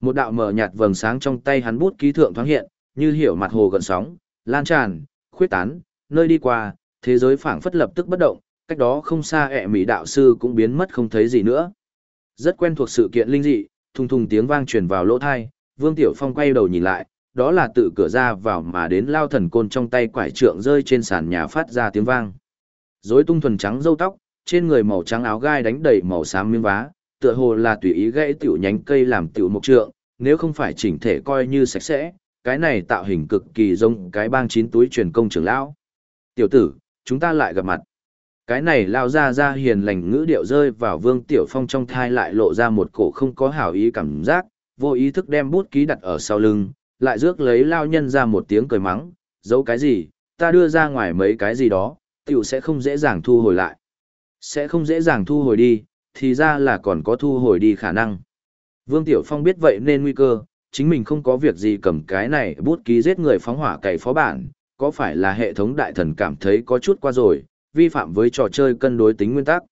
Một đạo mờ nhạt vầng sáng trong tay hắn bút ký thượng thoáng hiện, như hiểu mặt hồ gần sóng, lan tràn, khuyết tán, nơi đi qua, thế giới phảng phất lập tức bất động, cách đó không xa ẹ mỹ đạo sư cũng biến mất không thấy gì nữa. Rất quen thuộc sự kiện linh dị, thùng thùng tiếng vang truyền vào lỗ thai, Vương Tiểu Phong quay đầu nhìn lại, đó là tự cửa ra vào mà đến lao thần côn trong tay quải trượng rơi trên sàn nhà phát ra tiếng vang. Rối tung thuần trắng râu tóc, trên người màu trắng áo gai đánh đầy màu xám miếng vá, tựa hồ là tùy ý gãy tiểu nhánh cây làm tiểu mục trượng, nếu không phải chỉnh thể coi như sạch sẽ, cái này tạo hình cực kỳ giống cái bang chín túi truyền công trưởng lão. Tiểu tử, chúng ta lại gặp mặt. Cái này lao ra ra hiền lành ngữ điệu rơi vào vương tiểu phong trong thai lại lộ ra một cổ không có hảo ý cảm giác, vô ý thức đem bút ký đặt ở sau lưng, lại rước lấy lao nhân ra một tiếng cười mắng, giấu cái gì, ta đưa ra ngoài mấy cái gì đó, tiểu sẽ không dễ dàng thu hồi lại. Sẽ không dễ dàng thu hồi đi, thì ra là còn có thu hồi đi khả năng. Vương Tiểu Phong biết vậy nên nguy cơ, chính mình không có việc gì cầm cái này bút ký giết người phóng hỏa cày phó bản, có phải là hệ thống đại thần cảm thấy có chút qua rồi, vi phạm với trò chơi cân đối tính nguyên tắc.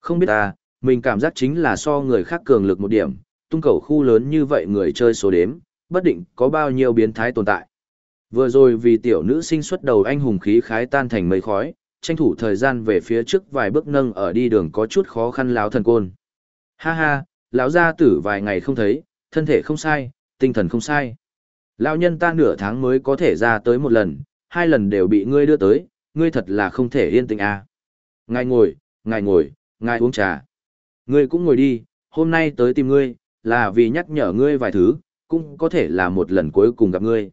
Không biết ta, mình cảm giác chính là so người khác cường lực một điểm, tung cầu khu lớn như vậy người chơi số đếm, bất định có bao nhiêu biến thái tồn tại. Vừa rồi vì tiểu nữ sinh xuất đầu anh hùng khí khái tan thành mây khói, tranh thủ thời gian về phía trước vài bước nâng ở đi đường có chút khó khăn láo thần côn. Ha ha, lão gia tử vài ngày không thấy, thân thể không sai, tinh thần không sai. Lão nhân ta nửa tháng mới có thể ra tới một lần, hai lần đều bị ngươi đưa tới, ngươi thật là không thể yên tĩnh à. Ngài ngồi, ngài ngồi, ngài uống trà. Ngươi cũng ngồi đi, hôm nay tới tìm ngươi, là vì nhắc nhở ngươi vài thứ, cũng có thể là một lần cuối cùng gặp ngươi.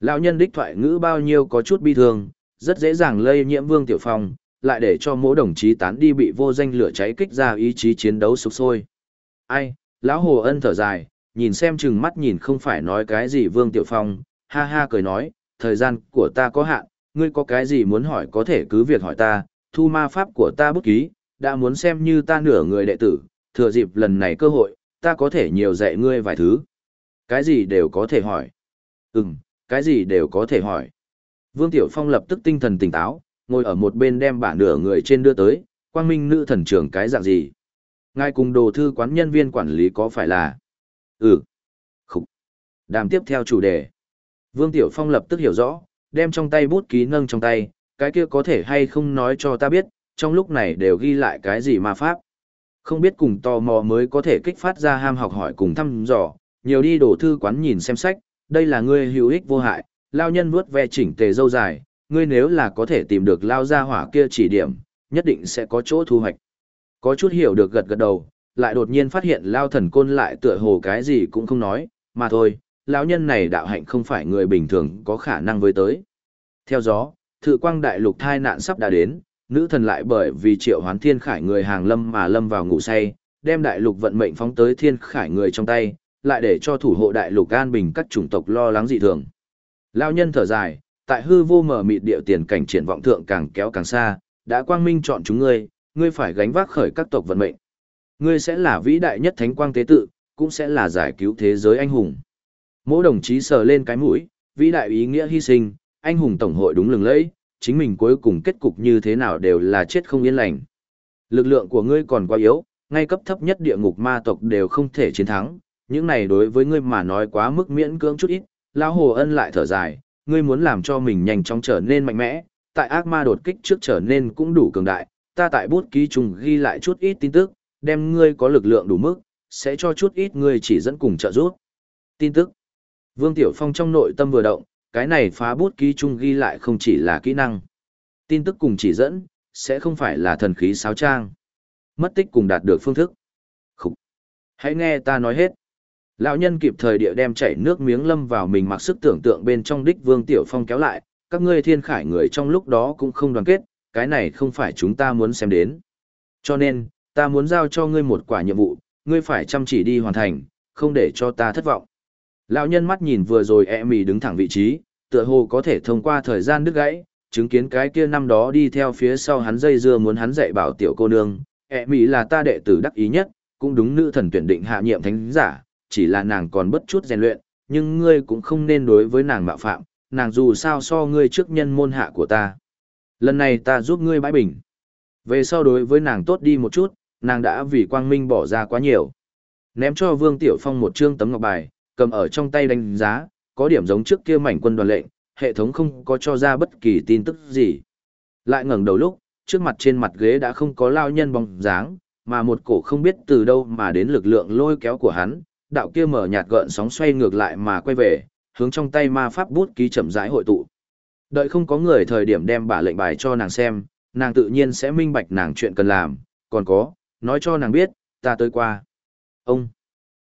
Lão nhân đích thoại ngữ bao nhiêu có chút bi thương, rất dễ dàng lây nhiễm Vương Tiểu Phong, lại để cho mỗi đồng chí tán đi bị vô danh lửa cháy kích ra ý chí chiến đấu sục sôi. Ai, lão Hồ Ân thở dài, nhìn xem chừng mắt nhìn không phải nói cái gì Vương Tiểu Phong, ha ha cười nói, thời gian của ta có hạn, ngươi có cái gì muốn hỏi có thể cứ việc hỏi ta, thu ma pháp của ta bút ký, đã muốn xem như ta nửa người đệ tử, thừa dịp lần này cơ hội, ta có thể nhiều dạy ngươi vài thứ. Cái gì đều có thể hỏi. Ừm, cái gì đều có thể hỏi. Vương Tiểu Phong lập tức tinh thần tỉnh táo, ngồi ở một bên đem bả nửa người trên đưa tới, quang minh nữ thần trưởng cái dạng gì. Ngài cùng đồ thư quán nhân viên quản lý có phải là... Ừ. Khúc. Đàm tiếp theo chủ đề. Vương Tiểu Phong lập tức hiểu rõ, đem trong tay bút ký nâng trong tay, cái kia có thể hay không nói cho ta biết, trong lúc này đều ghi lại cái gì mà pháp. Không biết cùng tò mò mới có thể kích phát ra ham học hỏi cùng thăm dò, nhiều đi đổ thư quán nhìn xem sách, đây là ngươi hữu ích vô hại, lao nhân vuốt ve chỉnh tề dâu dài, ngươi nếu là có thể tìm được lao gia hỏa kia chỉ điểm, nhất định sẽ có chỗ thu hoạch. Có chút hiểu được gật gật đầu, lại đột nhiên phát hiện lao thần côn lại tựa hồ cái gì cũng không nói, mà thôi, lão nhân này đạo hạnh không phải người bình thường có khả năng với tới. Theo gió, thự quang đại lục thai nạn sắp đã đến, nữ thần lại bởi vì triệu hoán thiên khải người hàng lâm mà lâm vào ngủ say, đem đại lục vận mệnh phóng tới thiên khải người trong tay, lại để cho thủ hộ đại lục an bình các chủng tộc lo lắng dị thường. Lão nhân thở dài, tại hư vô mở mịt địa tiền cảnh triển vọng thượng càng kéo càng xa, đã quang minh chọn chúng ngươi, ngươi phải gánh vác khởi các tộc vận mệnh. Ngươi sẽ là vĩ đại nhất thánh quang tế tự, cũng sẽ là giải cứu thế giới anh hùng. Mỗi đồng chí sờ lên cái mũi, vĩ đại ý nghĩa hy sinh, anh hùng tổng hội đúng lừng lẫy, chính mình cuối cùng kết cục như thế nào đều là chết không yên lành. Lực lượng của ngươi còn quá yếu, ngay cấp thấp nhất địa ngục ma tộc đều không thể chiến thắng, những này đối với ngươi mà nói quá mức miễn cưỡng chút ít, lão hồ ân lại thở dài, ngươi muốn làm cho mình nhanh chóng trở nên mạnh mẽ, tại ác ma đột kích trước trở nên cũng đủ cường đại, ta tại bút ký trùng ghi lại chút ít tin tức, đem ngươi có lực lượng đủ mức, sẽ cho chút ít ngươi chỉ dẫn cùng trợ giúp. Tin tức Vương Tiểu Phong trong nội tâm vừa động, cái này phá bút ký chung ghi lại không chỉ là kỹ năng. Tin tức cùng chỉ dẫn, sẽ không phải là thần khí sáo trang. Mất tích cùng đạt được phương thức. Khúc. Hãy nghe ta nói hết. Lão nhân kịp thời địa đem chảy nước miếng lâm vào mình mặc sức tưởng tượng bên trong đích Vương Tiểu Phong kéo lại, các ngươi thiên khải người trong lúc đó cũng không đoàn kết, cái này không phải chúng ta muốn xem đến. Cho nên, ta muốn giao cho ngươi một quả nhiệm vụ, ngươi phải chăm chỉ đi hoàn thành, không để cho ta thất vọng. Lão nhân mắt nhìn vừa rồi e mì đứng thẳng vị trí, tựa hồ có thể thông qua thời gian đứt gãy, chứng kiến cái kia năm đó đi theo phía sau hắn dây dưa muốn hắn dạy bảo tiểu cô nương, e mì là ta đệ tử đắc ý nhất, cũng đúng nữ thần tuyển định hạ nhiệm thánh giả, chỉ là nàng còn bất chút rèn luyện, nhưng ngươi cũng không nên đối với nàng mạo phạm, nàng dù sao so ngươi trước nhân môn hạ của ta. Lần này ta giúp ngươi bãi bình. Về sau đối với nàng tốt đi một chút, nàng đã vì quang minh bỏ ra quá nhiều. Ném cho Vương Tiểu Phong một trương tấm ngọc bài, cầm ở trong tay đánh giá, có điểm giống trước kia mảnh quân đoàn lệnh, hệ thống không có cho ra bất kỳ tin tức gì. Lại ngẩng đầu lúc, trước mặt trên mặt ghế đã không có lao nhân bóng dáng, mà một cổ không biết từ đâu mà đến lực lượng lôi kéo của hắn, đạo kia mở nhạt gợn sóng xoay ngược lại mà quay về, hướng trong tay ma pháp bút ký chậm rãi hội tụ. Đợi không có người thời điểm đem bả lệnh bài cho nàng xem, nàng tự nhiên sẽ minh bạch nàng chuyện cần làm, còn có, nói cho nàng biết, ta tới qua. Ông,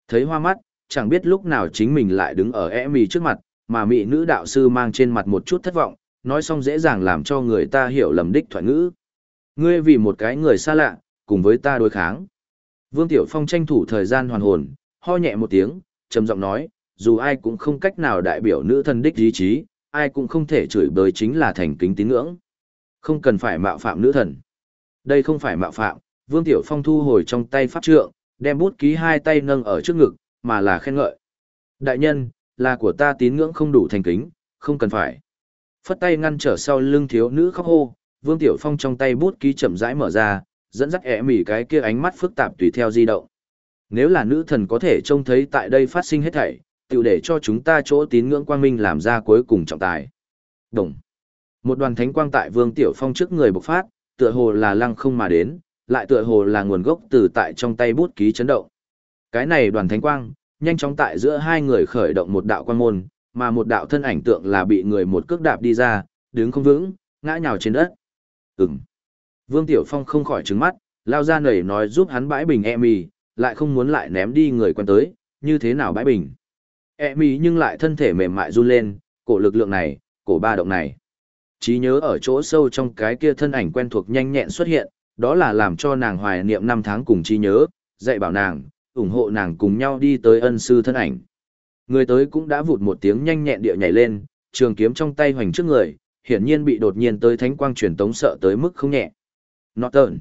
thấy hoa mắt, chẳng biết lúc nào chính mình lại đứng ở e mì trước mặt, mà mỹ nữ đạo sư mang trên mặt một chút thất vọng, nói xong dễ dàng làm cho người ta hiểu lầm đích thoại ngữ. Ngươi vì một cái người xa lạ, cùng với ta đối kháng. Vương Tiểu Phong tranh thủ thời gian hoàn hồn, ho nhẹ một tiếng, trầm giọng nói, dù ai cũng không cách nào đại biểu nữ thần đích ý chí, ai cũng không thể chửi bới chính là thành kính tín ngưỡng. Không cần phải mạo phạm nữ thần. Đây không phải mạo phạm, Vương Tiểu Phong thu hồi trong tay pháp trượng, đem bút ký hai tay nâng ở trước ngực, mà là khen ngợi. Đại nhân, là của ta tín ngưỡng không đủ thành kính, không cần phải. Phất tay ngăn trở sau lưng thiếu nữ khóc hô, Vương Tiểu Phong trong tay bút ký chậm rãi mở ra, dẫn dắt ẻ mỉ cái kia ánh mắt phức tạp tùy theo di động. Nếu là nữ thần có thể trông thấy tại đây phát sinh hết thảy, tự để cho chúng ta chỗ tín ngưỡng quang minh làm ra cuối cùng trọng tài. Đồng. Một đoàn thánh quang tại Vương Tiểu Phong trước người bộc phát, tựa hồ là lăng không mà đến, lại tựa hồ là nguồn gốc từ tại trong tay bút ký chấn động. Cái này đoàn thánh quang, nhanh chóng tại giữa hai người khởi động một đạo quang môn, mà một đạo thân ảnh tượng là bị người một cước đạp đi ra, đứng không vững, ngã nhào trên đất. Ừm. Vương Tiểu Phong không khỏi trứng mắt, lao ra nảy nói giúp hắn bãi bình e mì, lại không muốn lại ném đi người quen tới, như thế nào bãi bình. E mì nhưng lại thân thể mềm mại run lên, cổ lực lượng này, cổ ba động này. Trí nhớ ở chỗ sâu trong cái kia thân ảnh quen thuộc nhanh nhẹn xuất hiện, đó là làm cho nàng hoài niệm năm tháng cùng trí nhớ, dạy bảo nàng, ủng hộ nàng cùng nhau đi tới ân sư thân ảnh. Người tới cũng đã vụt một tiếng nhanh nhẹn địa nhảy lên, trường kiếm trong tay hoành trước người, hiển nhiên bị đột nhiên tới thánh quang truyền tống sợ tới mức không nhẹ. Norton.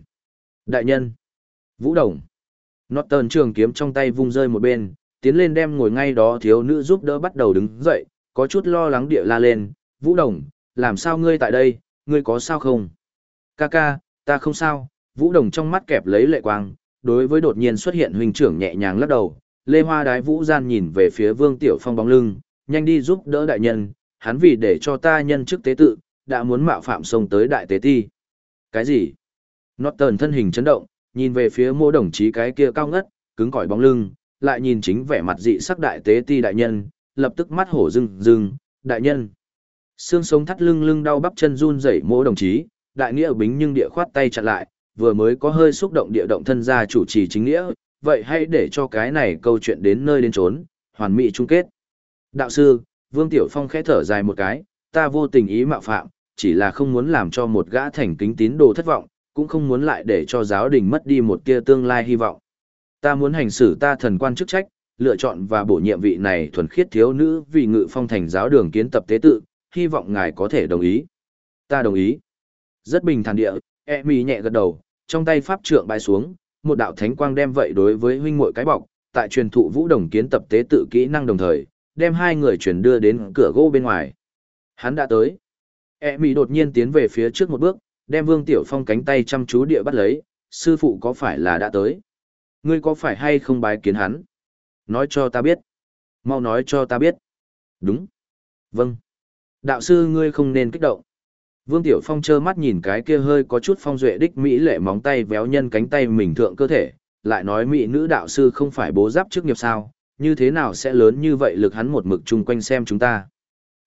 Đại nhân. Vũ Đồng. Norton trường kiếm trong tay vung rơi một bên, tiến lên đem ngồi ngay đó thiếu nữ giúp đỡ bắt đầu đứng dậy, có chút lo lắng địa la lên. Vũ Đồng, làm sao ngươi tại đây, ngươi có sao không? Kaka, ta không sao. Vũ Đồng trong mắt kẹp lấy lệ quang, đối với đột nhiên xuất hiện huynh trưởng nhẹ nhàng lắc đầu. Lê Hoa Đái Vũ gian nhìn về phía Vương Tiểu Phong bóng lưng, nhanh đi giúp đỡ đại nhân, hắn vì để cho ta nhân chức tế tự, đã muốn mạo phạm sông tới đại tế ti. Cái gì? Norton thân hình chấn động, nhìn về phía mô đồng chí cái kia cao ngất, cứng cỏi bóng lưng, lại nhìn chính vẻ mặt dị sắc đại tế ti đại nhân, lập tức mắt hổ rưng rưng, đại nhân. Xương sống thắt lưng lưng đau bắp chân run rẩy mô đồng chí, đại nghĩa bính nhưng địa khoát tay chặn lại, vừa mới có hơi xúc động địa động thân ra chủ trì chính nghĩa, vậy hãy để cho cái này câu chuyện đến nơi đến trốn, hoàn mỹ chung kết. Đạo sư, Vương Tiểu Phong khẽ thở dài một cái, ta vô tình ý mạo phạm, chỉ là không muốn làm cho một gã thành kính tín đồ thất vọng, cũng không muốn lại để cho giáo đình mất đi một tia tương lai hy vọng. Ta muốn hành xử ta thần quan chức trách, lựa chọn và bổ nhiệm vị này thuần khiết thiếu nữ vì ngự phong thành giáo đường kiến tập tế tự, hy vọng ngài có thể đồng ý. Ta đồng ý. Rất bình thản địa, e mì nhẹ gật đầu, trong tay pháp trượng bay xuống, một đạo thánh quang đem vậy đối với huynh muội cái bọc, tại truyền thụ vũ đồng kiến tập tế tự kỹ năng đồng thời, đem hai người chuyển đưa đến cửa gỗ bên ngoài. Hắn đã tới. E mì đột nhiên tiến về phía trước một bước, đem Vương Tiểu Phong cánh tay chăm chú địa bắt lấy, sư phụ có phải là đã tới? Ngươi có phải hay không bái kiến hắn? Nói cho ta biết. Mau nói cho ta biết. Đúng. Vâng. Đạo sư ngươi không nên kích động. Vương Tiểu Phong trơ mắt nhìn cái kia hơi có chút phong duệ đích Mỹ lệ móng tay véo nhân cánh tay mình thượng cơ thể, lại nói Mỹ nữ đạo sư không phải bố giáp trước nghiệp sao, như thế nào sẽ lớn như vậy lực hắn một mực chung quanh xem chúng ta.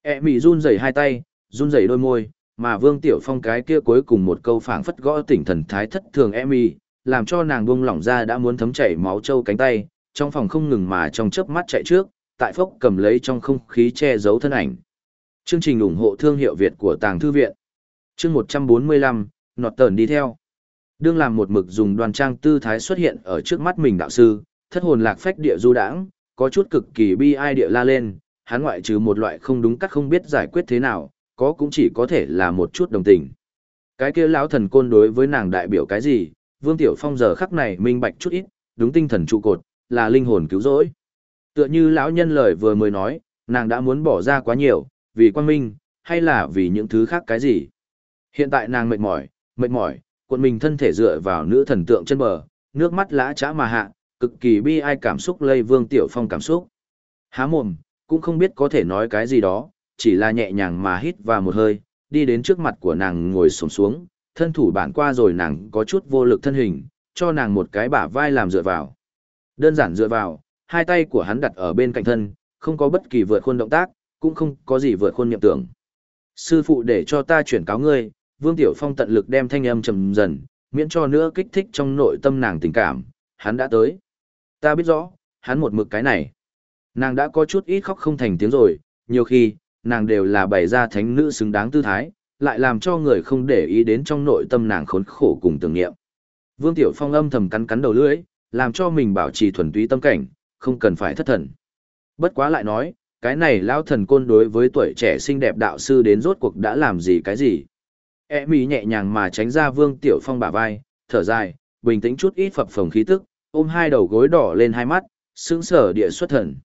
E Mỹ run rẩy hai tay, run rẩy đôi môi, mà Vương Tiểu Phong cái kia cuối cùng một câu phảng phất gõ tỉnh thần thái thất thường Emmy, làm cho nàng buông lỏng ra đã muốn thấm chảy máu trâu cánh tay, trong phòng không ngừng mà trong chớp mắt chạy trước, tại phốc cầm lấy trong không khí che giấu thân ảnh. Chương trình ủng hộ thương hiệu Việt của Tàng Thư Viện. Chương 145, nọt tờn đi theo. Đương làm một mực dùng đoàn trang tư thái xuất hiện ở trước mắt mình đạo sư, thất hồn lạc phách địa du đãng, có chút cực kỳ bi ai địa la lên, hắn ngoại trừ một loại không đúng cắt không biết giải quyết thế nào, có cũng chỉ có thể là một chút đồng tình. Cái kia lão thần côn đối với nàng đại biểu cái gì, Vương Tiểu Phong giờ khắc này minh bạch chút ít, đúng tinh thần trụ cột, là linh hồn cứu rỗi. Tựa như lão nhân lời vừa mới nói, nàng đã muốn bỏ ra quá nhiều, vì quan minh, hay là vì những thứ khác cái gì. Hiện tại nàng mệt mỏi, mệt mỏi, cuộn mình thân thể dựa vào nữ thần tượng chân bờ, nước mắt lã chã mà hạ, cực kỳ bi ai cảm xúc lây Vương Tiểu Phong cảm xúc. Há mồm, cũng không biết có thể nói cái gì đó, chỉ là nhẹ nhàng mà hít vào một hơi, đi đến trước mặt của nàng ngồi xổm xuống, thân thủ bản qua rồi nàng có chút vô lực thân hình, cho nàng một cái bả vai làm dựa vào. Đơn giản dựa vào, hai tay của hắn đặt ở bên cạnh thân, không có bất kỳ vượt khuôn động tác, cũng không có gì vượt khuôn niệm tưởng. Sư phụ để cho ta chuyển cáo ngươi, Vương Tiểu Phong tận lực đem thanh âm trầm dần, miễn cho nữa kích thích trong nội tâm nàng tình cảm, hắn đã tới. Ta biết rõ, hắn một mực cái này. Nàng đã có chút ít khóc không thành tiếng rồi, nhiều khi, nàng đều là bày ra thánh nữ xứng đáng tư thái, lại làm cho người không để ý đến trong nội tâm nàng khốn khổ cùng tưởng niệm. Vương Tiểu Phong âm thầm cắn cắn đầu lưỡi, làm cho mình bảo trì thuần túy tâm cảnh, không cần phải thất thần. Bất quá lại nói, cái này lao thần côn đối với tuổi trẻ xinh đẹp đạo sư đến rốt cuộc đã làm gì cái gì. E mì nhẹ nhàng mà tránh ra Vương Tiểu Phong bả vai, thở dài, bình tĩnh chút ít phập phồng khí tức, ôm hai đầu gối đỏ lên hai mắt, sững sở địa xuất thần.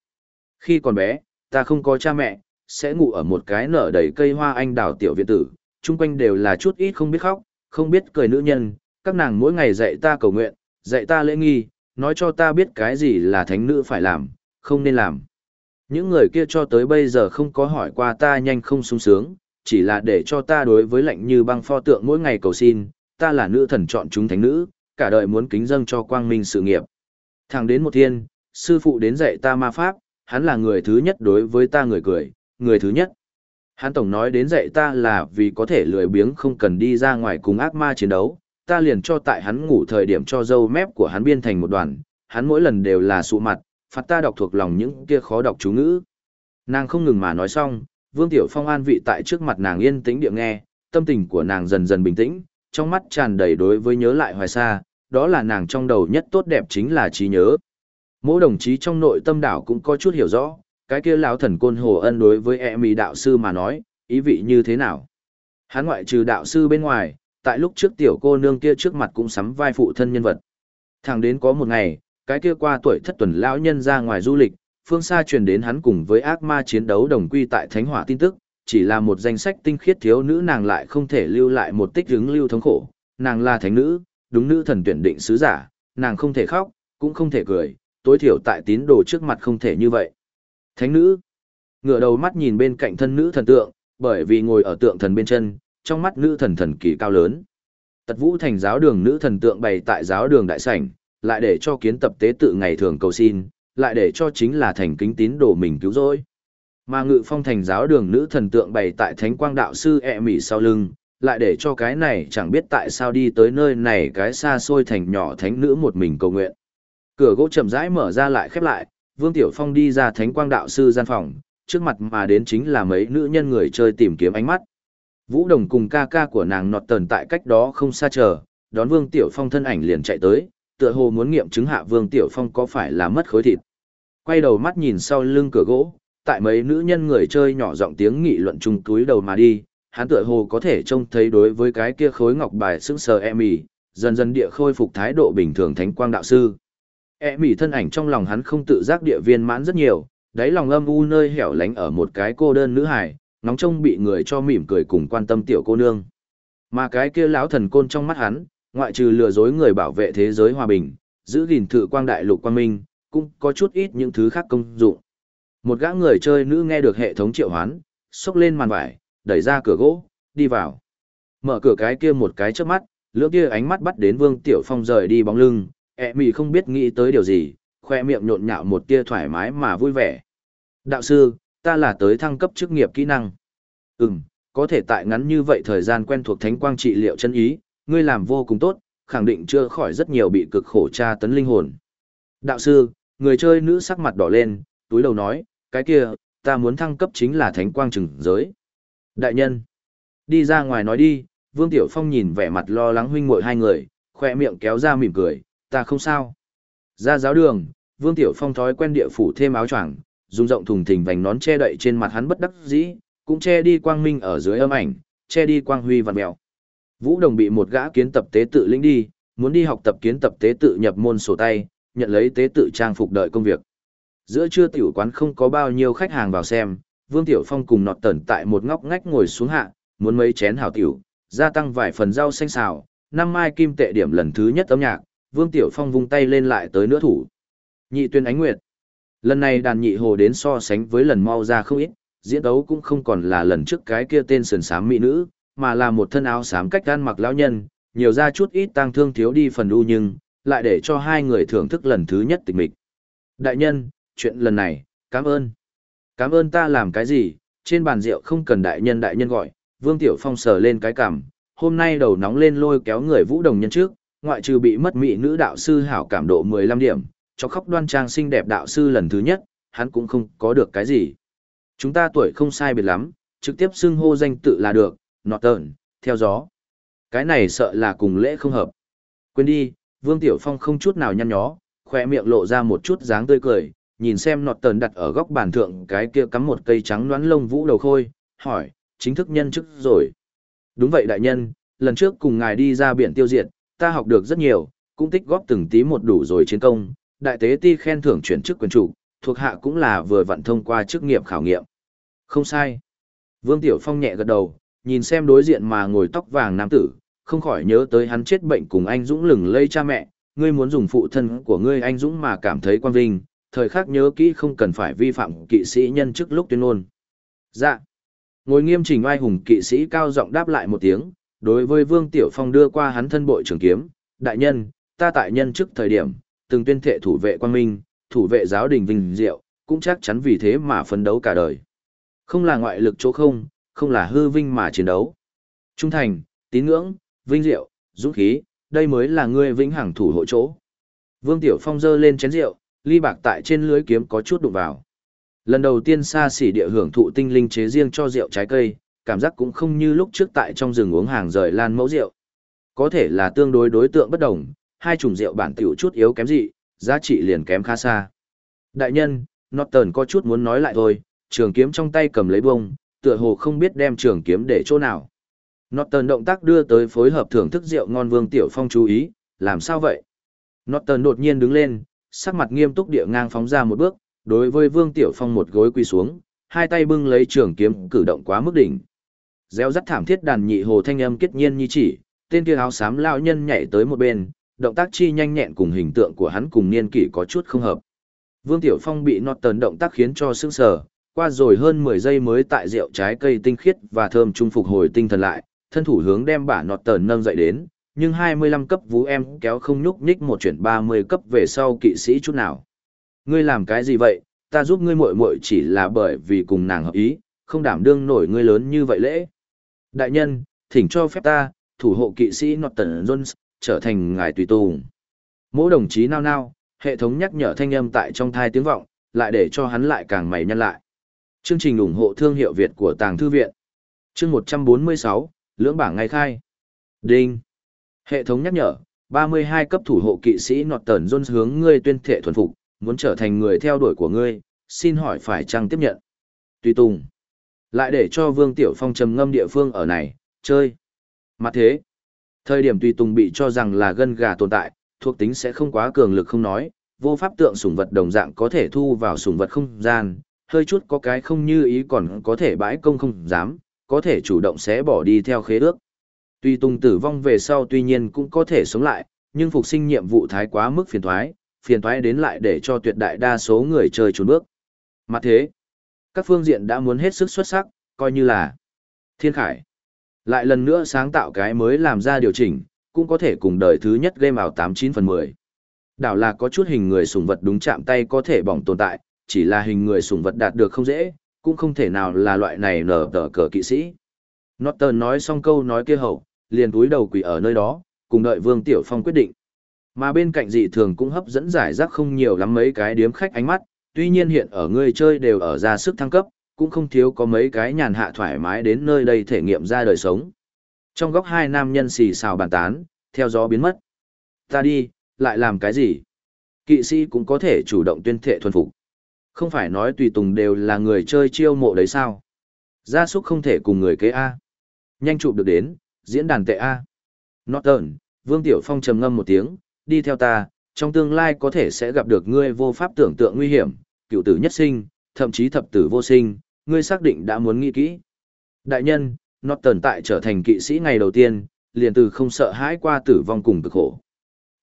Khi còn bé, ta không có cha mẹ, sẽ ngủ ở một cái nở đầy cây hoa anh đào tiểu viện tử, chung quanh đều là chút ít không biết khóc, không biết cười nữ nhân, các nàng mỗi ngày dạy ta cầu nguyện, dạy ta lễ nghi, nói cho ta biết cái gì là thánh nữ phải làm, không nên làm. Những người kia cho tới bây giờ không có hỏi qua ta nhanh không sung sướng, chỉ là để cho ta đối với lạnh như băng pho tượng mỗi ngày cầu xin, ta là nữ thần chọn chúng thánh nữ, cả đời muốn kính dâng cho quang minh sự nghiệp. Thẳng đến một thiên, sư phụ đến dạy ta ma pháp, hắn là người thứ nhất đối với ta người cười, người thứ nhất. Hắn tổng nói đến dạy ta là vì có thể lười biếng không cần đi ra ngoài cùng ác ma chiến đấu, ta liền cho tại hắn ngủ thời điểm cho dâu mép của hắn biên thành một đoàn, hắn mỗi lần đều là sụ mặt, phạt ta đọc thuộc lòng những kia khó đọc chú ngữ. Nàng không ngừng mà nói xong, Vương Tiểu Phong an vị tại trước mặt nàng yên tĩnh địa nghe, tâm tình của nàng dần dần bình tĩnh, trong mắt tràn đầy đối với nhớ lại hoài xa, đó là nàng trong đầu nhất tốt đẹp chính là trí nhớ. Mỗi đồng chí trong nội tâm đảo cũng có chút hiểu rõ, cái kia lão thần côn hồ ân đối với e mỹ đạo sư mà nói, ý vị như thế nào. Hắn ngoại trừ đạo sư bên ngoài, tại lúc trước tiểu cô nương kia trước mặt cũng sắm vai phụ thân nhân vật. Thẳng đến có một ngày, cái kia qua tuổi thất tuần lão nhân ra ngoài du lịch, phương xa truyền đến hắn cùng với ác ma chiến đấu đồng quy tại thánh hỏa tin tức, chỉ là một danh sách tinh khiết thiếu nữ nàng lại không thể lưu lại một tích hứng lưu thống khổ, nàng là thánh nữ, đúng nữ thần tuyển định sứ giả, nàng không thể khóc, cũng không thể cười, tối thiểu tại tín đồ trước mặt không thể như vậy. Thánh nữ, ngửa đầu mắt nhìn bên cạnh thân nữ thần tượng, bởi vì ngồi ở tượng thần bên chân, trong mắt nữ thần thần kỳ cao lớn. Tật vũ thành giáo đường nữ thần tượng bày tại giáo đường đại sảnh, lại để cho kiến tập tế tự ngày thường cầu xin, lại để cho chính là thành kính tín đồ mình cứu rỗi. Mà ngự phong thành giáo đường nữ thần tượng bày tại thánh quang đạo sư ẹ e mỉ sau lưng, lại để cho cái này chẳng biết tại sao đi tới nơi này cái xa xôi thành nhỏ thánh nữ một mình cầu nguyện. Cửa gỗ chậm rãi mở ra lại khép lại, Vương Tiểu Phong đi ra thánh quang đạo sư gian phòng, trước mặt mà đến chính là mấy nữ nhân người chơi tìm kiếm ánh mắt. Vũ Đồng cùng ca ca của nàng nọt tần tại cách đó không xa chờ, đón Vương Tiểu Phong thân ảnh liền chạy tới, tựa hồ muốn nghiệm chứng hạ Vương Tiểu Phong có phải là mất khối thịt. Quay đầu mắt nhìn sau lưng cửa gỗ, tại mấy nữ nhân người chơi nhỏ giọng tiếng nghị luận chung túi đầu mà đi, hắn tựa hồ có thể trông thấy đối với cái kia khối ngọc bài sững sờ em ý, dần dần địa khôi phục thái độ bình thường thánh quang đạo sư. E mỉ thân ảnh trong lòng hắn không tự giác địa viên mãn rất nhiều, đáy lòng âm u nơi hẻo lánh ở một cái cô đơn nữ hài, nóng trông bị người cho mỉm cười cùng quan tâm tiểu cô nương. Mà cái kia lão thần côn trong mắt hắn, ngoại trừ lừa dối người bảo vệ thế giới hòa bình, giữ gìn thự quang đại lục quang minh, cũng có chút ít những thứ khác công dụng. Một gã người chơi nữ nghe được hệ thống triệu hoán, xốc lên màn vải, đẩy ra cửa gỗ, đi vào. Mở cửa cái kia một cái trước mắt, lưỡng kia ánh mắt bắt đến Vương Tiểu Phong rời đi bóng lưng, ẹ mì không biết nghĩ tới điều gì, khoe miệng nhộn nhạo một tia thoải mái mà vui vẻ. Đạo sư, ta là tới thăng cấp chức nghiệp kỹ năng. Ừm, có thể tại ngắn như vậy thời gian quen thuộc thánh quang trị liệu chân ý, ngươi làm vô cùng tốt, khẳng định chưa khỏi rất nhiều bị cực khổ tra tấn linh hồn. Đạo sư, người chơi nữ sắc mặt đỏ lên, túi đầu nói, cái kia, ta muốn thăng cấp chính là thánh quang trừng giới. Đại nhân, đi ra ngoài nói đi, Vương Tiểu Phong nhìn vẻ mặt lo lắng huynh muội hai người, khoe miệng kéo ra mỉm cười, ta không sao. Ra giáo đường, Vương Tiểu Phong thói quen địa phủ thêm áo choàng, dùng rộng thùng thình vành nón che đậy trên mặt hắn bất đắc dĩ, cũng che đi quang minh ở dưới âm ảnh, che đi quang huy vằn mèo. Vũ Đồng bị một gã kiến tập tế tự lĩnh đi, muốn đi học tập kiến tập tế tự nhập môn sổ tay, nhận lấy tế tự trang phục đợi công việc. Giữa trưa tiểu quán không có bao nhiêu khách hàng vào xem, Vương Tiểu Phong cùng nọt tẩn tại một ngóc ngách ngồi xuống hạ, muốn mấy chén hảo tiểu, gia tăng vài phần rau xanh xào, năm mai kim tệ điểm lần thứ nhất âm nhạc, Vương Tiểu Phong vung tay lên lại tới nửa thủ. Nhị tuyên ánh nguyệt. Lần này đàn nhị hồ đến so sánh với lần mau ra không ít, diễn đấu cũng không còn là lần trước cái kia tên sườn sám mỹ nữ, mà là một thân áo sám cách gan mặc lão nhân, nhiều ra chút ít tang thương thiếu đi phần u nhưng, lại để cho hai người thưởng thức lần thứ nhất tịch mịch. Đại nhân, chuyện lần này, cảm ơn. Cảm ơn ta làm cái gì, trên bàn rượu không cần đại nhân đại nhân gọi, Vương Tiểu Phong sờ lên cái cằm, hôm nay đầu nóng lên lôi kéo người vũ đồng nhân trước, ngoại trừ bị mất mỹ nữ đạo sư hảo cảm độ 15 điểm, cho khóc đoan trang xinh đẹp đạo sư lần thứ nhất, hắn cũng không có được cái gì. Chúng ta tuổi không sai biệt lắm, trực tiếp xưng hô danh tự là được, nọt tợn, theo gió. Cái này sợ là cùng lễ không hợp. Quên đi, Vương Tiểu Phong không chút nào nhăn nhó, khỏe miệng lộ ra một chút dáng tươi cười, nhìn xem nọt tờn đặt ở góc bàn thượng cái kia cắm một cây trắng đoán lông vũ đầu khôi, hỏi, chính thức nhân chức rồi. Đúng vậy đại nhân, lần trước cùng ngài đi ra biển tiêu diệt, ta học được rất nhiều, cũng tích góp từng tí một đủ rồi chiến công, đại tế ti khen thưởng chuyển chức quyền chủ, thuộc hạ cũng là vừa vận thông qua chức nghiệp khảo nghiệm. Không sai. Vương Tiểu Phong nhẹ gật đầu, nhìn xem đối diện mà ngồi tóc vàng nam tử, không khỏi nhớ tới hắn chết bệnh cùng anh Dũng lừng lây cha mẹ, ngươi muốn dùng phụ thân của ngươi anh Dũng mà cảm thấy quan vinh, thời khắc nhớ kỹ không cần phải vi phạm kỵ sĩ nhân chức lúc tuyên ngôn. Dạ. Ngồi nghiêm chỉnh oai hùng kỵ sĩ cao giọng đáp lại một tiếng, đối với Vương Tiểu Phong đưa qua hắn thân bội trường kiếm, đại nhân, ta tại nhân trước thời điểm, từng tuyên thệ thủ vệ quan minh, thủ vệ giáo đình vinh diệu, cũng chắc chắn vì thế mà phấn đấu cả đời. Không là ngoại lực chỗ không, không là hư vinh mà chiến đấu. Trung thành, tín ngưỡng, vinh diệu, dũng khí, đây mới là ngươi vĩnh hằng thủ hộ chỗ. Vương Tiểu Phong giơ lên chén rượu, ly bạc tại trên lưới kiếm có chút đụng vào. Lần đầu tiên xa xỉ địa hưởng thụ tinh linh chế riêng cho rượu trái cây, cảm giác cũng không như lúc trước tại trong rừng uống hàng rời lan mẫu rượu. Có thể là tương đối đối tượng bất đồng, hai chủng rượu bản tiểu chút yếu kém dị, giá trị liền kém khá xa. Đại nhân, Norton có chút muốn nói lại thôi, trường kiếm trong tay cầm lấy bông, tựa hồ không biết đem trường kiếm để chỗ nào. Norton động tác đưa tới phối hợp thưởng thức rượu ngon Vương Tiểu Phong chú ý, làm sao vậy? Norton đột nhiên đứng lên, sắc mặt nghiêm túc địa ngang phóng ra một bước, đối với Vương Tiểu Phong một gối quỳ xuống, hai tay bưng lấy trường kiếm cử động quá mức đỉnh. Gieo rắt thảm thiết đàn nhị hồ thanh âm kết nhiên như chỉ, tên kia áo xám lão nhân nhảy tới một bên, động tác chi nhanh nhẹn cùng hình tượng của hắn cùng niên kỷ có chút không hợp. Vương Tiểu Phong bị nọt tấn động tác khiến cho sững sờ, qua rồi hơn 10 giây mới tại rượu trái cây tinh khiết và thơm trung phục hồi tinh thần lại, thân thủ hướng đem bả nọt tấn nâng dậy đến, nhưng 25 cấp vũ em kéo không nhúc nhích một chuyển 30 cấp về sau kỵ sĩ chút nào. Ngươi làm cái gì vậy, ta giúp ngươi muội muội chỉ là bởi vì cùng nàng hợp ý, không đảm đương nổi ngươi lớn như vậy lễ. Đại nhân, thỉnh cho phép ta, thủ hộ kỵ sĩ Norton Jones, trở thành ngài tùy tùng. Mỗi đồng chí nao nao, hệ thống nhắc nhở thanh âm tại trong thai tiếng vọng, lại để cho hắn lại càng mày nhăn lại. Chương trình ủng hộ thương hiệu Việt của Tàng Thư Viện. Chương 146, lưỡng bảng ngay khai. Đinh. Hệ thống nhắc nhở, 32 cấp thủ hộ kỵ sĩ Norton Jones hướng ngươi tuyên thệ thuần phục, muốn trở thành người theo đuổi của ngươi, xin hỏi phải chăng tiếp nhận. Tùy tùng. Lại để cho Vương Tiểu Phong trầm ngâm địa phương ở này, chơi. Mặt thế. Thời điểm tùy tùng bị cho rằng là gân gà tồn tại, thuộc tính sẽ không quá cường lực không nói, vô pháp tượng sủng vật đồng dạng có thể thu vào sủng vật không gian, hơi chút có cái không như ý còn có thể bãi công không dám, có thể chủ động sẽ bỏ đi theo khế ước. Tùy tùng tử vong về sau tuy nhiên cũng có thể sống lại, nhưng phục sinh nhiệm vụ thái quá mức phiền thoái, phiền thoái đến lại để cho tuyệt đại đa số người chơi trốn bước. Mặt thế, các phương diện đã muốn hết sức xuất sắc, coi như là thiên khải. Lại lần nữa sáng tạo cái mới làm ra điều chỉnh, cũng có thể cùng đời thứ nhất game ảo 89 phần 10. Đảo là có chút hình người sùng vật đúng chạm tay có thể bỏng tồn tại, chỉ là hình người sùng vật đạt được không dễ, cũng không thể nào là loại này nở tờ cờ kỵ sĩ. Norton nói xong câu nói kia hậu, liền túi đầu quỳ ở nơi đó, cùng đợi Vương Tiểu Phong quyết định. Mà bên cạnh dị thường cũng hấp dẫn giải rác không nhiều lắm mấy cái điếm khách ánh mắt, tuy nhiên hiện ở ngươi chơi đều ở ra sức thăng cấp, cũng không thiếu có mấy cái nhàn hạ thoải mái đến nơi đây thể nghiệm ra đời sống. Trong góc hai nam nhân xì xào bàn tán, theo gió biến mất. Ta đi, lại làm cái gì? Kỵ sĩ cũng có thể chủ động tuyên thệ thuần phục. Không phải nói tùy tùng đều là người chơi chiêu mộ đấy sao? Gia súc không thể cùng người kế A. Nhanh chụp được đến, diễn đàn tệ A. Norton, Vương Tiểu Phong trầm ngâm một tiếng, đi theo ta, trong tương lai có thể sẽ gặp được ngươi vô pháp tưởng tượng nguy hiểm, cựu tử nhất sinh, thậm chí thập tử vô sinh, ngươi xác định đã muốn nghĩ kỹ. Đại nhân, Norton tại trở thành kỵ sĩ ngày đầu tiên, liền từ không sợ hãi qua tử vong cùng cực khổ.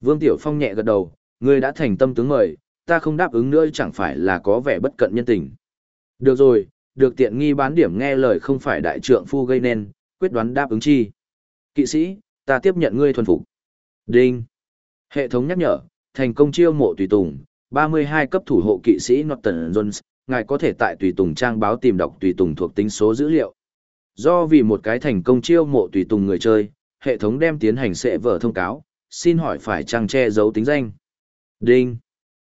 Vương Tiểu Phong nhẹ gật đầu, ngươi đã thành tâm tướng mời, ta không đáp ứng nữa chẳng phải là có vẻ bất cận nhân tình. Được rồi, được tiện nghi bán điểm nghe lời không phải đại trượng phu gây nên, quyết đoán đáp ứng chi. Kỵ sĩ, ta tiếp nhận ngươi thuần phục. Đinh. Hệ thống nhắc nhở, thành công chiêu mộ tùy tùng, 32 cấp thủ hộ kỵ sĩ Norton Jones, ngài có thể tại tùy tùng trang báo tìm đọc tùy tùng thuộc tính số dữ liệu. Do vì một cái thành công chiêu mộ tùy tùng người chơi, hệ thống đem tiến hành sẽ vở thông cáo, xin hỏi phải trang che giấu tính danh. Đinh.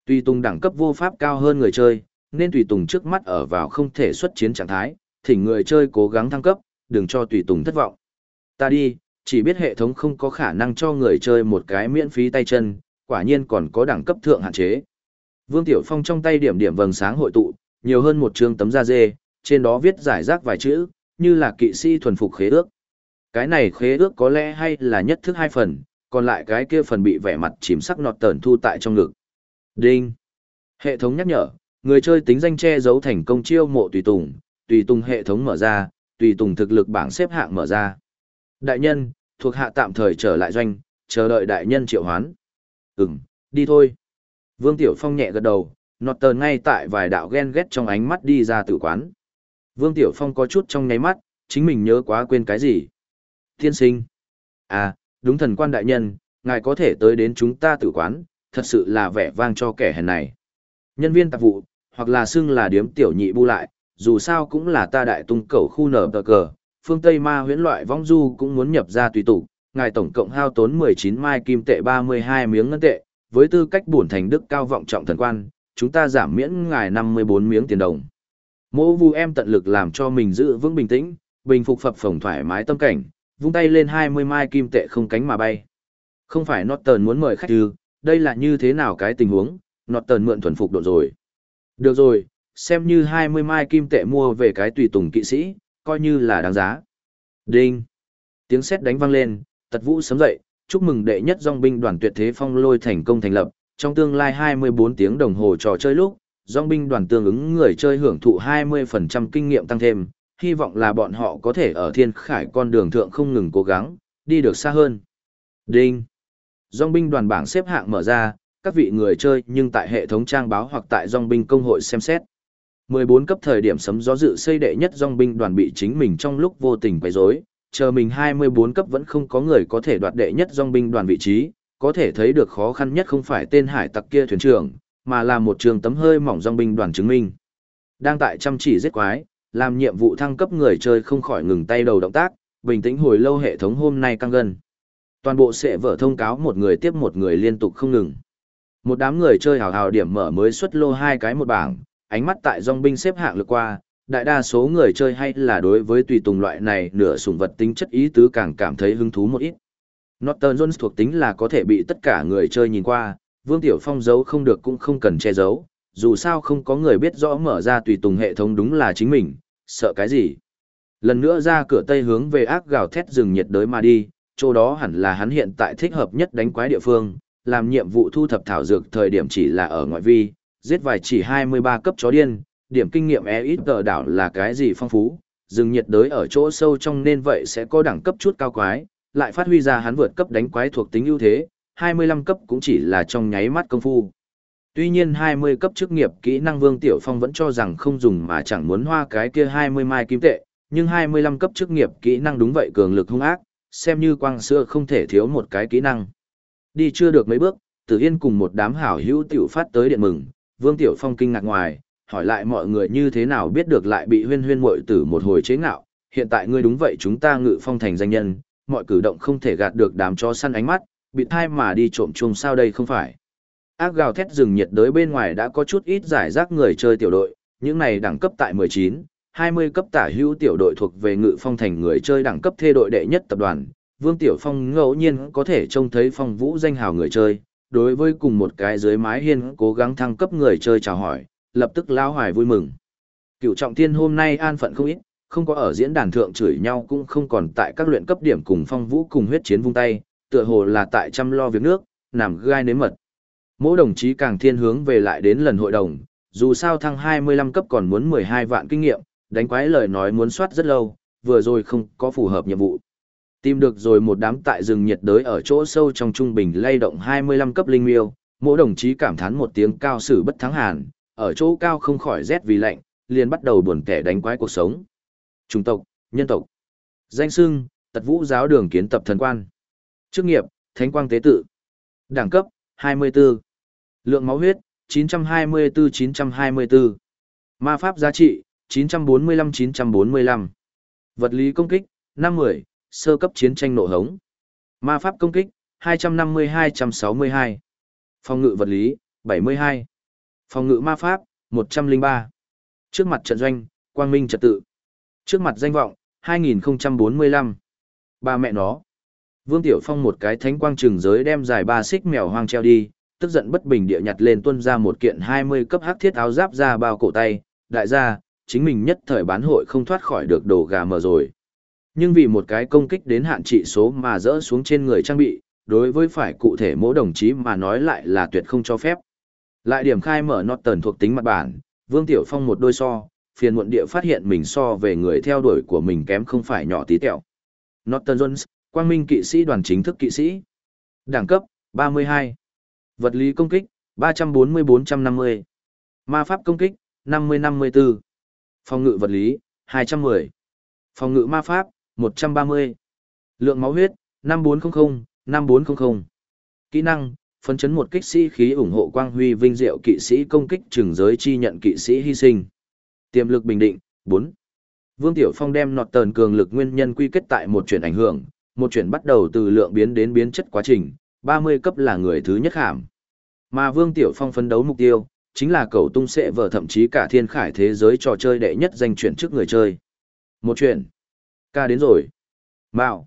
Tùy tùng đẳng cấp vô pháp cao hơn người chơi, nên tùy tùng trước mắt ở vào không thể xuất chiến trạng thái, thỉnh người chơi cố gắng thăng cấp, đừng cho tùy tùng thất vọng. Ta đi, chỉ biết hệ thống không có khả năng cho người chơi một cái miễn phí tay chân, quả nhiên còn có đẳng cấp thượng hạn chế. Vương Tiểu Phong trong tay điểm điểm vầng sáng hội tụ, nhiều hơn một chương tấm da dê, trên đó viết giải rác vài chữ, như là kỵ sĩ thuần phục khế ước. Cái này khế ước có lẽ hay là nhất thức hai phần, còn lại cái kia phần bị vẻ mặt chìm sắc nọt tờn thu tại trong ngực. Đinh. Hệ thống nhắc nhở, người chơi tính danh che giấu thành công chiêu mộ tùy tùng, tùy tùng hệ thống mở ra, tùy tùng thực lực bảng xếp hạng mở ra. Đại nhân, thuộc hạ tạm thời trở lại doanh, chờ đợi đại nhân triệu hoán. Ừm, đi thôi. Vương Tiểu Phong nhẹ gật đầu, nọt tờn ngay tại vài đạo ghen ghét trong ánh mắt đi ra tử quán. Vương Tiểu Phong có chút trong nháy mắt, chính mình nhớ quá quên cái gì. Tiên sinh. À, đúng thần quan đại nhân, ngài có thể tới đến chúng ta tử quán, thật sự là vẻ vang cho kẻ hèn này. Nhân viên tạp vụ, hoặc là xưng là điếm tiểu nhị bu lại, dù sao cũng là ta đại tung cầu khu nở tờ cờ, phương Tây ma huyễn loại vong du cũng muốn nhập ra tùy tụ, ngài tổng cộng hao tốn 19 mai kim tệ 32 miếng ngân tệ, với tư cách bổn thành đức cao vọng trọng thần quan, chúng ta giảm miễn ngài 54 miếng tiền đồng. Mộ vu em tận lực làm cho mình giữ vững bình tĩnh, bình phục phập phồng thoải mái tâm cảnh, vung tay lên 20 mai kim tệ không cánh mà bay. Không phải Norton muốn mời khách ư, đây là như thế nào cái tình huống, Norton mượn thuần phục độ rồi. Được rồi, xem như 20 mai kim tệ mua về cái tùy tùng kỵ sĩ, coi như là đáng giá. Đinh! Tiếng sét đánh vang lên, tật vũ sớm dậy, chúc mừng đệ nhất dòng binh đoàn tuyệt thế phong lôi thành công thành lập, trong tương lai 24 tiếng đồng hồ trò chơi lúc, dòng binh đoàn tương ứng người chơi hưởng thụ 20% kinh nghiệm tăng thêm, hy vọng là bọn họ có thể ở thiên khải con đường thượng không ngừng cố gắng, đi được xa hơn. Đinh! Dòng binh đoàn bảng xếp hạng mở ra, các vị người chơi nhưng tại hệ thống trang báo hoặc tại dòng binh công hội xem xét. 14 cấp thời điểm sấm gió dự xây đệ nhất dòng binh đoàn bị chính mình trong lúc vô tình quấy rối, chờ mình 24 cấp vẫn không có người có thể đoạt đệ nhất dòng binh đoàn vị trí, có thể thấy được khó khăn nhất không phải tên hải tặc kia thuyền trưởng, mà là một trường tấm hơi mỏng dòng binh đoàn chứng minh. Đang tại chăm chỉ giết quái, làm nhiệm vụ thăng cấp người chơi không khỏi ngừng tay đầu động tác, bình tĩnh hồi lâu hệ thống hôm nay căng gần. Toàn bộ sẽ vở thông cáo một người tiếp một người liên tục không ngừng. Một đám người chơi hào hào điểm mở mới xuất lô hai cái một bảng, ánh mắt tại dòng binh xếp hạng lượt qua, đại đa số người chơi hay là đối với tùy tùng loại này nửa sủng vật tính chất ý tứ càng cảm thấy hứng thú một ít. Norton Jones thuộc tính là có thể bị tất cả người chơi nhìn qua, Vương Tiểu Phong giấu không được cũng không cần che giấu, dù sao không có người biết rõ mở ra tùy tùng hệ thống đúng là chính mình, sợ cái gì. Lần nữa ra cửa tây hướng về ác gào thét rừng nhiệt đới mà đi, chỗ đó hẳn là hắn hiện tại thích hợp nhất đánh quái địa phương, làm nhiệm vụ thu thập thảo dược thời điểm chỉ là ở ngoại vi, giết vài chỉ 23 cấp chó điên, điểm kinh nghiệm e ít tờ đảo là cái gì phong phú, rừng nhiệt đới ở chỗ sâu trong nên vậy sẽ có đẳng cấp chút cao quái, lại phát huy ra hắn vượt cấp đánh quái thuộc tính ưu thế, 25 cấp cũng chỉ là trong nháy mắt công phu. Tuy nhiên 20 cấp chức nghiệp kỹ năng Vương Tiểu Phong vẫn cho rằng không dùng mà chẳng muốn hoa cái kia 20 mai kim tệ, nhưng 25 cấp chức nghiệp kỹ năng đúng vậy cường lực hung ác, xem như quang xưa không thể thiếu một cái kỹ năng. Đi chưa được mấy bước, Tử Yên cùng một đám hảo hữu tiểu phát tới điện mừng, Vương Tiểu Phong kinh ngạc ngoài, hỏi lại mọi người như thế nào biết được lại bị huyên huyên muội tử một hồi chế ngạo, hiện tại ngươi đúng vậy chúng ta ngự phong thành danh nhân, mọi cử động không thể gạt được đám chó săn ánh mắt, bị thai mà đi trộm chung sao đây không phải. Ác gào thét rừng nhiệt đới bên ngoài đã có chút ít giải rác người chơi tiểu đội, những này đẳng cấp tại 19, 20 cấp tả hữu tiểu đội thuộc về ngự phong thành người chơi đẳng cấp thê đội đệ nhất tập đoàn. Vương Tiểu Phong ngẫu nhiên có thể trông thấy phong vũ danh hào người chơi, đối với cùng một cái dưới mái hiên cố gắng thăng cấp người chơi chào hỏi, lập tức lao hoài vui mừng. Cựu trọng thiên hôm nay an phận không ít, không có ở diễn đàn thượng chửi nhau cũng không còn tại các luyện cấp điểm cùng phong vũ cùng huyết chiến vung tay, tựa hồ là tại chăm lo việc nước, nằm gai nếm mật. Mỗi đồng chí càng thiên hướng về lại đến lần hội đồng, dù sao thăng 25 cấp còn muốn 12 vạn kinh nghiệm, đánh quái lời nói muốn soát rất lâu, vừa rồi không có phù hợp nhiệm vụ. Tìm được rồi một đám tại rừng nhiệt đới ở chỗ sâu trong trung bình lay động 25 cấp linh miêu, Mỗi đồng chí cảm thán một tiếng cao sử bất thắng hàn, ở chỗ cao không khỏi rét vì lạnh, liền bắt đầu buồn kẻ đánh quái cuộc sống. Trung tộc, nhân tộc. Danh xưng, tật vũ giáo đường kiến tập thần quan. Chức nghiệp, thánh quang tế tự. Đẳng cấp, 24. Lượng máu huyết, 924-924. Ma pháp giá trị, 945-945. Vật lý công kích, 50, sơ cấp chiến tranh nộ hống. Ma pháp công kích, 250-262. Phòng ngự vật lý, 72. Phòng ngự ma pháp, 103. Trước mặt trận doanh, quang minh trật tự. Trước mặt danh vọng, 2045. Ba mẹ nó. Vương Tiểu Phong một cái thánh quang trường giới đem dài ba xích mèo hoang treo đi, tức giận bất bình địa nhặt lên tuân ra một kiện 20 cấp hắc thiết áo giáp ra bao cổ tay, đại gia, chính mình nhất thời bán hội không thoát khỏi được đồ gà mờ rồi. Nhưng vì một cái công kích đến hạn trị số mà rỡ xuống trên người trang bị, đối với phải cụ thể mỗi đồng chí mà nói lại là tuyệt không cho phép. Lại điểm khai mở nọt tần thuộc tính mặt bản, Vương Tiểu Phong một đôi so, phiền muộn địa phát hiện mình so về người theo đuổi của mình kém không phải nhỏ tí tẹo. Norton Jones, quang minh kỵ sĩ đoàn chính thức kỵ sĩ. Đẳng cấp, 32. Vật lý công kích, 340-450. Ma pháp công kích, 50-54. Phòng ngự vật lý, 210. Phòng ngự ma pháp, 130. Lượng máu huyết, 5400-5400. Kỹ năng, phân chấn một kích sĩ khí ủng hộ quang huy vinh diệu kỵ sĩ công kích trường giới chi nhận kỵ sĩ hy sinh. Tiềm lực bình định, 4. Vương Tiểu Phong đem nọt tờn cường lực nguyên nhân quy kết tại một chuyển ảnh hưởng, một chuyển bắt đầu từ lượng biến đến biến chất quá trình, 30 cấp là người thứ nhất hàm. Mà Vương Tiểu Phong phấn đấu mục tiêu, chính là cầu tung sẽ vở thậm chí cả thiên khải thế giới trò chơi đệ nhất danh chuyển trước người chơi. Một chuyển. Ca đến rồi. Mạo.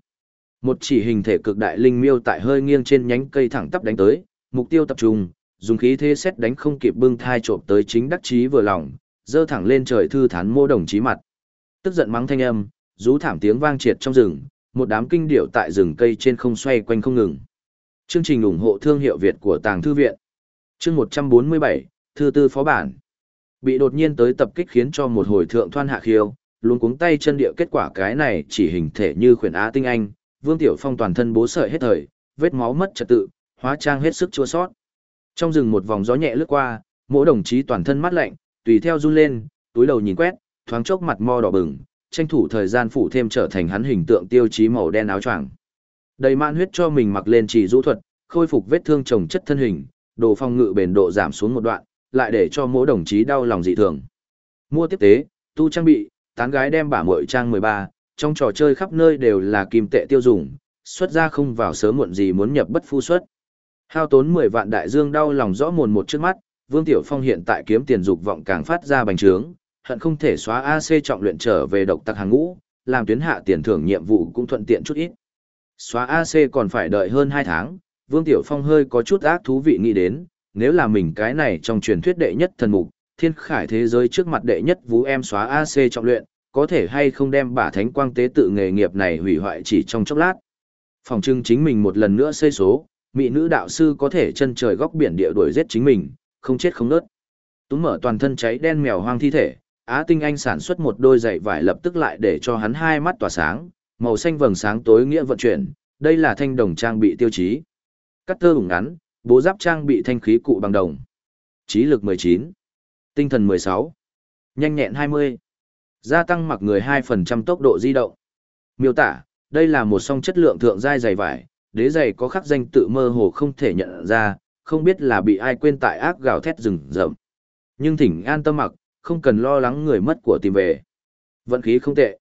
Một chỉ hình thể cực đại linh miêu tại hơi nghiêng trên nhánh cây thẳng tắp đánh tới, mục tiêu tập trung, dùng khí thế xét đánh không kịp bưng thai trộm tới chính đắc chí vừa lòng, dơ thẳng lên trời thư thán mô đồng chí mặt. Tức giận mắng thanh âm, rú thảm tiếng vang triệt trong rừng, một đám kinh điệu tại rừng cây trên không xoay quanh không ngừng. Chương trình ủng hộ thương hiệu Việt của Tàng Thư Viện. Chương 147, Thư tư phó bản. Bị đột nhiên tới tập kích khiến cho một hồi thượng thoan hạ khiêu, luôn cuống tay chân địa kết quả cái này chỉ hình thể như khuyển á tinh anh, Vương Tiểu Phong toàn thân bố sợi hết thời, vết máu mất trật tự, hóa trang hết sức chua sót. Trong rừng một vòng gió nhẹ lướt qua, mỗi đồng chí toàn thân mát lạnh, tùy theo run lên, túi đầu nhìn quét, thoáng chốc mặt mo đỏ bừng, tranh thủ thời gian phủ thêm trở thành hắn hình tượng tiêu chí màu đen áo choàng. Đầy man huyết cho mình mặc lên chỉ rũ thuật, khôi phục vết thương trồng chất thân hình, đồ phong ngự bền độ giảm xuống một đoạn, lại để cho mỗi đồng chí đau lòng dị thường. Mua tiếp tế, tu trang bị, tán gái đem bả muội trang 13, trong trò chơi khắp nơi đều là kim tệ tiêu dùng, xuất ra không vào sớm muộn gì muốn nhập bất phu xuất. Hao tốn 10 vạn đại dương đau lòng rõ mồn một trước mắt, Vương Tiểu Phong hiện tại kiếm tiền dục vọng càng phát ra bành trướng, hận không thể xóa AC trọng luyện trở về độc tặc hàng ngũ, làm tuyến hạ tiền thưởng nhiệm vụ cũng thuận tiện chút ít. Xóa AC còn phải đợi hơn 2 tháng, Vương Tiểu Phong hơi có chút ác thú vị nghĩ đến, nếu là mình cái này trong truyền thuyết đệ nhất thần mục, thiên khải thế giới trước mặt đệ nhất vũ em xóa AC trọng luyện, có thể hay không đem bả thánh quang tế tự nghề nghiệp này hủy hoại chỉ trong chốc lát. Phòng trưng chính mình một lần nữa xây số, mỹ nữ đạo sư có thể chân trời góc biển địa đuổi giết chính mình, không chết không nớt. Túm mở toàn thân cháy đen mèo hoang thi thể, Á Tinh Anh sản xuất một đôi giày vải lập tức lại để cho hắn hai mắt tỏa sáng, màu xanh vầng sáng tối nghĩa vận chuyển, đây là thanh đồng trang bị tiêu chí. Cắt tơ ủng ngắn, bố giáp trang bị thanh khí cụ bằng đồng. Trí lực 19, tinh thần 16, nhanh nhẹn 20, gia tăng mặc người 2% tốc độ di động. Miêu tả, đây là một song chất lượng thượng giai giày vải, đế giày có khắc danh tự mơ hồ không thể nhận ra, không biết là bị ai quên tại ác gào thét rừng rậm. Nhưng thỉnh an tâm mặc, không cần lo lắng người mất của tìm về. Vận khí không tệ.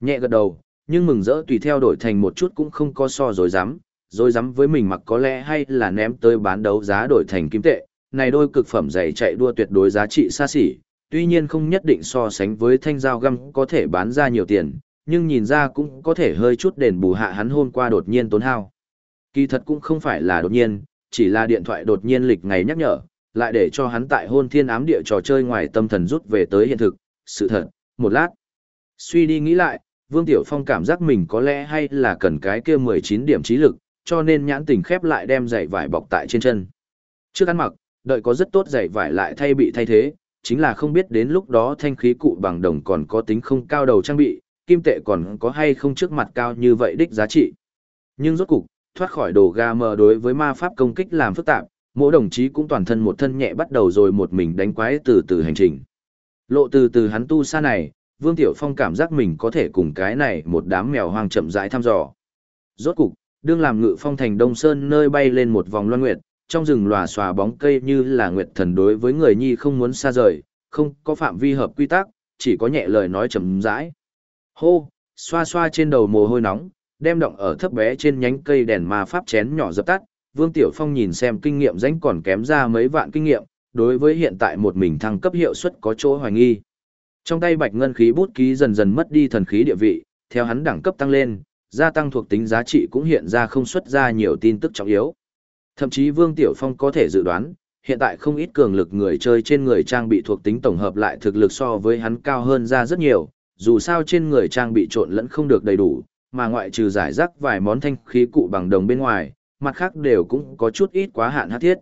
Nhẹ gật đầu, nhưng mừng rỡ tùy theo đổi thành một chút cũng không có so dối rắm dối rắm với mình mặc có lẽ hay là ném tới bán đấu giá đổi thành kim tệ. Này đôi cực phẩm giày chạy đua tuyệt đối giá trị xa xỉ, tuy nhiên không nhất định so sánh với thanh dao găm có thể bán ra nhiều tiền, nhưng nhìn ra cũng có thể hơi chút đền bù hạ hắn hôm qua đột nhiên tốn hao. Kỳ thật cũng không phải là đột nhiên, chỉ là điện thoại đột nhiên lịch ngày nhắc nhở, lại để cho hắn tại hôn thiên ám địa trò chơi ngoài tâm thần rút về tới hiện thực, sự thật, một lát. Suy đi nghĩ lại, Vương Tiểu Phong cảm giác mình có lẽ hay là cần cái kia 19 điểm trí lực, cho nên nhãn tình khép lại đem giày vải bọc tại trên chân. Trước ăn mặc, đợi có rất tốt giày vải lại thay bị thay thế, chính là không biết đến lúc đó thanh khí cụ bằng đồng còn có tính không cao đầu trang bị, kim tệ còn có hay không trước mặt cao như vậy đích giá trị. Nhưng rốt cục, thoát khỏi đồ ga mờ đối với ma pháp công kích làm phức tạp, mỗi đồng chí cũng toàn thân một thân nhẹ bắt đầu rồi một mình đánh quái từ từ hành trình. Lộ từ từ hắn tu xa này, Vương Tiểu Phong cảm giác mình có thể cùng cái này một đám mèo hoang chậm rãi thăm dò. Rốt cục, đương làm ngự phong thành Đông Sơn nơi bay lên một vòng loan nguyệt, trong rừng lòa xòa bóng cây như là nguyệt thần đối với người nhi không muốn xa rời, không có phạm vi hợp quy tắc, chỉ có nhẹ lời nói chậm rãi. Hô, xoa xoa trên đầu mồ hôi nóng, đem động ở thấp bé trên nhánh cây đèn ma pháp chén nhỏ dập tắt, Vương Tiểu Phong nhìn xem kinh nghiệm danh còn kém ra mấy vạn kinh nghiệm, đối với hiện tại một mình thăng cấp hiệu suất có chỗ hoài nghi. Trong tay bạch ngân khí bút ký dần dần mất đi thần khí địa vị, theo hắn đẳng cấp tăng lên, gia tăng thuộc tính giá trị cũng hiện ra không xuất ra nhiều tin tức trọng yếu. Thậm chí Vương Tiểu Phong có thể dự đoán, hiện tại không ít cường lực người chơi trên người trang bị thuộc tính tổng hợp lại thực lực so với hắn cao hơn ra rất nhiều, dù sao trên người trang bị trộn lẫn không được đầy đủ, mà ngoại trừ giải rác vài món thanh khí cụ bằng đồng bên ngoài, mặt khác đều cũng có chút ít quá hạn hát thiết.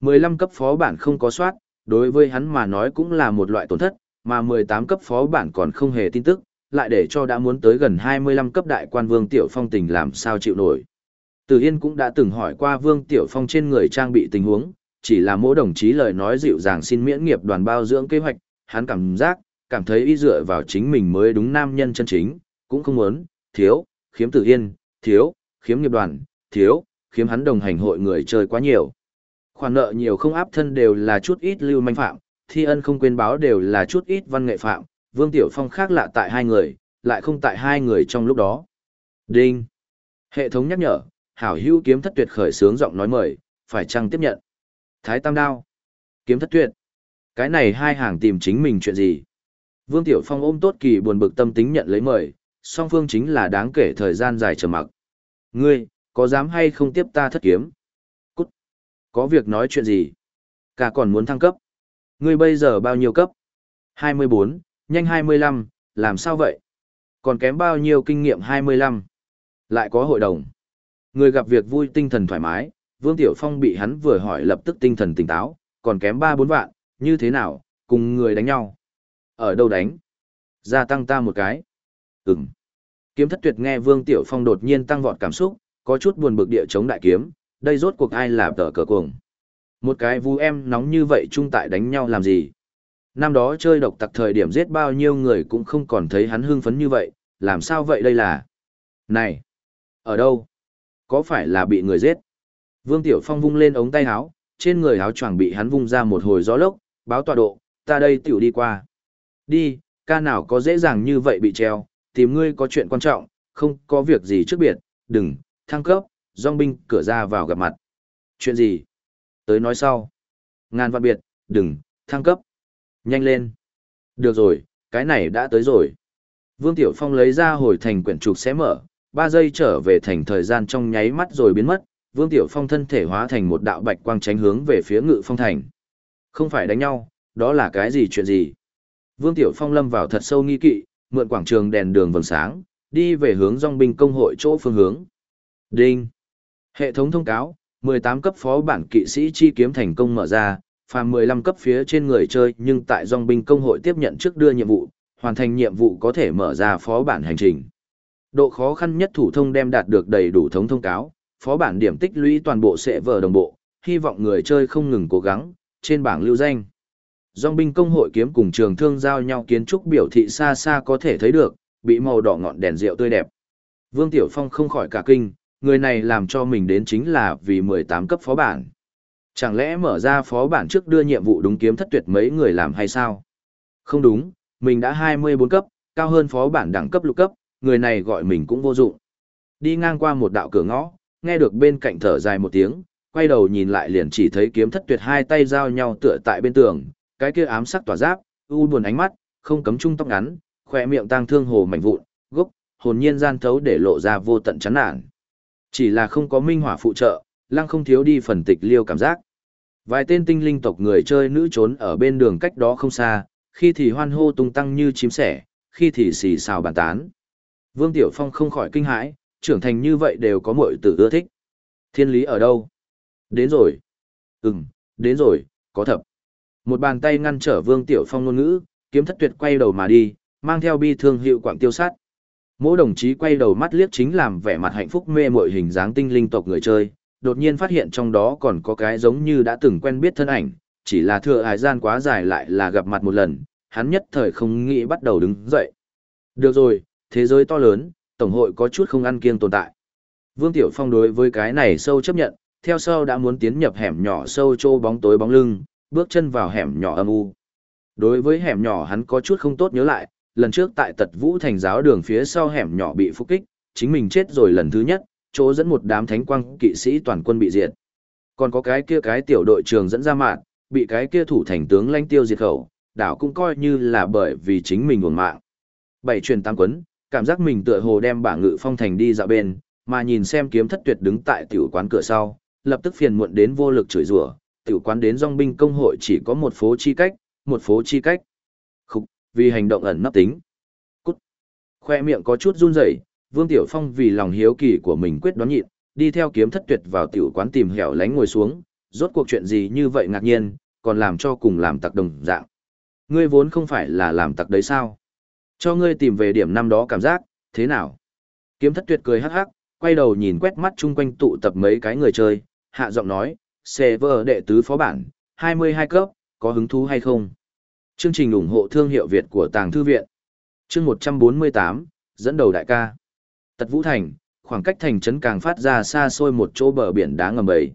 15 cấp phó bản không có soát, đối với hắn mà nói cũng là một loại tổn thất, mà 18 cấp phó bản còn không hề tin tức, lại để cho đã muốn tới gần 25 cấp đại quan Vương Tiểu Phong tình làm sao chịu nổi. Từ Yên cũng đã từng hỏi qua Vương Tiểu Phong trên người trang bị tình huống, chỉ là mỗi đồng chí lời nói dịu dàng xin miễn nghiệp đoàn bao dưỡng kế hoạch, hắn cảm giác, cảm thấy y dựa vào chính mình mới đúng nam nhân chân chính, cũng không muốn, thiếu, khiếm tử Yên, thiếu, khiếm nghiệp đoàn, thiếu, khiếm hắn đồng hành hội người chơi quá nhiều. Khoản nợ nhiều không áp thân đều là chút ít lưu manh phạm, thi ân không quên báo đều là chút ít văn nghệ phạm, Vương Tiểu Phong khác lạ tại hai người, lại không tại hai người trong lúc đó. Đinh. Hệ thống nhắc nhở, hảo hữu kiếm thất tuyệt khởi sướng giọng nói mời, phải chăng tiếp nhận. Thái Tam Đao. Kiếm thất tuyệt. Cái này hai hàng tìm chính mình chuyện gì? Vương Tiểu Phong ôm tốt kỳ buồn bực tâm tính nhận lấy mời, song phương chính là đáng kể thời gian dài chờ mặc. Ngươi, có dám hay không tiếp ta thất kiếm? Cút. Có việc nói chuyện gì? Cả còn muốn thăng cấp. Ngươi bây giờ bao nhiêu cấp? 24, nhanh 25, làm sao vậy? Còn kém bao nhiêu kinh nghiệm 25? Lại có hội đồng. Người gặp việc vui tinh thần thoải mái, Vương Tiểu Phong bị hắn vừa hỏi lập tức tinh thần tỉnh táo, còn kém 3-4 vạn, như thế nào, cùng người đánh nhau. Ở đâu đánh? Gia tăng ta một cái. Ừm. Kiếm thất tuyệt nghe Vương Tiểu Phong đột nhiên tăng vọt cảm xúc, có chút buồn bực địa chống đại kiếm, đây rốt cuộc ai là tờ cờ cuồng. Một cái vu em nóng như vậy chung tại đánh nhau làm gì? Năm đó chơi độc tặc thời điểm giết bao nhiêu người cũng không còn thấy hắn hưng phấn như vậy, làm sao vậy đây là? Này! Ở đâu? Có phải là bị người giết? Vương Tiểu Phong vung lên ống tay áo, trên người áo choàng bị hắn vung ra một hồi gió lốc, báo tọa độ, ta đây tiểu đi qua. Đi, ca nào có dễ dàng như vậy bị treo, tìm ngươi có chuyện quan trọng, không có việc gì trước biệt, đừng, thăng cấp, dòng binh cửa ra vào gặp mặt. Chuyện gì? Tới nói sau. Ngàn vạn biệt, đừng, thăng cấp. Nhanh lên. Được rồi, cái này đã tới rồi. Vương Tiểu Phong lấy ra hồi thành quyển trục xé mở, ba giây trở về thành thời gian trong nháy mắt rồi biến mất, Vương Tiểu Phong thân thể hóa thành một đạo bạch quang tránh hướng về phía ngự phong thành. Không phải đánh nhau, đó là cái gì chuyện gì? Vương Tiểu Phong lâm vào thật sâu nghi kỵ, mượn quảng trường đèn đường vầng sáng, đi về hướng dòng binh công hội chỗ phương hướng. Đinh. Hệ thống thông cáo, 18 cấp phó bản kỵ sĩ chi kiếm thành công mở ra, phàm 15 cấp phía trên người chơi nhưng tại dòng binh công hội tiếp nhận trước đưa nhiệm vụ, hoàn thành nhiệm vụ có thể mở ra phó bản hành trình. Độ khó khăn nhất thủ thông đem đạt được đầy đủ thống thông cáo, phó bản điểm tích lũy toàn bộ sẽ vở đồng bộ, hy vọng người chơi không ngừng cố gắng, trên bảng lưu danh. Dòng binh công hội kiếm cùng trường thương giao nhau kiến trúc biểu thị xa xa có thể thấy được, bị màu đỏ ngọn đèn rượu tươi đẹp. Vương Tiểu Phong không khỏi cả kinh, người này làm cho mình đến chính là vì 18 cấp phó bản. Chẳng lẽ mở ra phó bản trước đưa nhiệm vụ đúng kiếm thất tuyệt mấy người làm hay sao? Không đúng, mình đã 24 cấp, cao hơn phó bản đẳng cấp lục cấp, người này gọi mình cũng vô dụng. Đi ngang qua một đạo cửa ngõ, nghe được bên cạnh thở dài một tiếng, quay đầu nhìn lại liền chỉ thấy kiếm thất tuyệt hai tay giao nhau tựa tại bên tường, cái kia ám sắc tỏa giáp, u buồn ánh mắt, không cấm trung tóc ngắn, khỏe miệng tang thương hồ mảnh vụn, gốc, hồn nhiên gian thấu để lộ ra vô tận chán nản. Chỉ là không có minh hỏa phụ trợ, lăng không thiếu đi phần tịch liêu cảm giác. Vài tên tinh linh tộc người chơi nữ trốn ở bên đường cách đó không xa, khi thì hoan hô tung tăng như chim sẻ, khi thì xì xào bàn tán. Vương Tiểu Phong không khỏi kinh hãi, trưởng thành như vậy đều có mọi tử ưa thích. Thiên lý ở đâu? Đến rồi. Ừm, đến rồi, có thập. Một bàn tay ngăn trở Vương Tiểu Phong ngôn ngữ, kiếm thất tuyệt quay đầu mà đi, mang theo bi thương hiệu quảng tiêu sát. Mỗi đồng chí quay đầu mắt liếc chính làm vẻ mặt hạnh phúc mê mội hình dáng tinh linh tộc người chơi, đột nhiên phát hiện trong đó còn có cái giống như đã từng quen biết thân ảnh, chỉ là thừa hải gian quá dài lại là gặp mặt một lần, hắn nhất thời không nghĩ bắt đầu đứng dậy. Được rồi, thế giới to lớn, Tổng hội có chút không ăn kiêng tồn tại. Vương Tiểu Phong đối với cái này sâu chấp nhận, theo sau đã muốn tiến nhập hẻm nhỏ sâu trô bóng tối bóng lưng, bước chân vào hẻm nhỏ âm u. Đối với hẻm nhỏ hắn có chút không tốt nhớ lại, lần trước tại tật vũ thành giáo đường phía sau hẻm nhỏ bị phục kích, chính mình chết rồi lần thứ nhất, chỗ dẫn một đám thánh quang kỵ sĩ toàn quân bị diệt. Còn có cái kia cái tiểu đội trường dẫn ra mạng, bị cái kia thủ thành tướng lanh tiêu diệt khẩu, đảo cũng coi như là bởi vì chính mình uổng mạng. Bảy truyền tam quấn, cảm giác mình tựa hồ đem bả ngự phong thành đi dạo bên, mà nhìn xem kiếm thất tuyệt đứng tại tiểu quán cửa sau, lập tức phiền muộn đến vô lực chửi rủa, tiểu quán đến dòng binh công hội chỉ có một phố chi cách, một phố chi cách. Khúc, vì hành động ẩn nấp tính. Cút. Khoe miệng có chút run rẩy, Vương Tiểu Phong vì lòng hiếu kỳ của mình quyết đoán nhịn, đi theo kiếm thất tuyệt vào tiểu quán tìm hẻo lánh ngồi xuống, rốt cuộc chuyện gì như vậy ngạc nhiên, còn làm cho cùng làm tặc đồng dạng. Ngươi vốn không phải là làm tặc đấy sao? Cho ngươi tìm về điểm năm đó cảm giác, thế nào? Kiếm thất tuyệt cười hắc hắc, quay đầu nhìn quét mắt chung quanh tụ tập mấy cái người chơi, hạ giọng nói, server đệ tứ phó bản, 22 cấp, có hứng thú hay không? Chương trình ủng hộ thương hiệu Việt của Tàng Thư Viện. Chương 148, dẫn đầu đại ca. Tật Vũ Thành, khoảng cách thành trấn càng phát ra xa xôi một chỗ bờ biển đá ngầm ấy.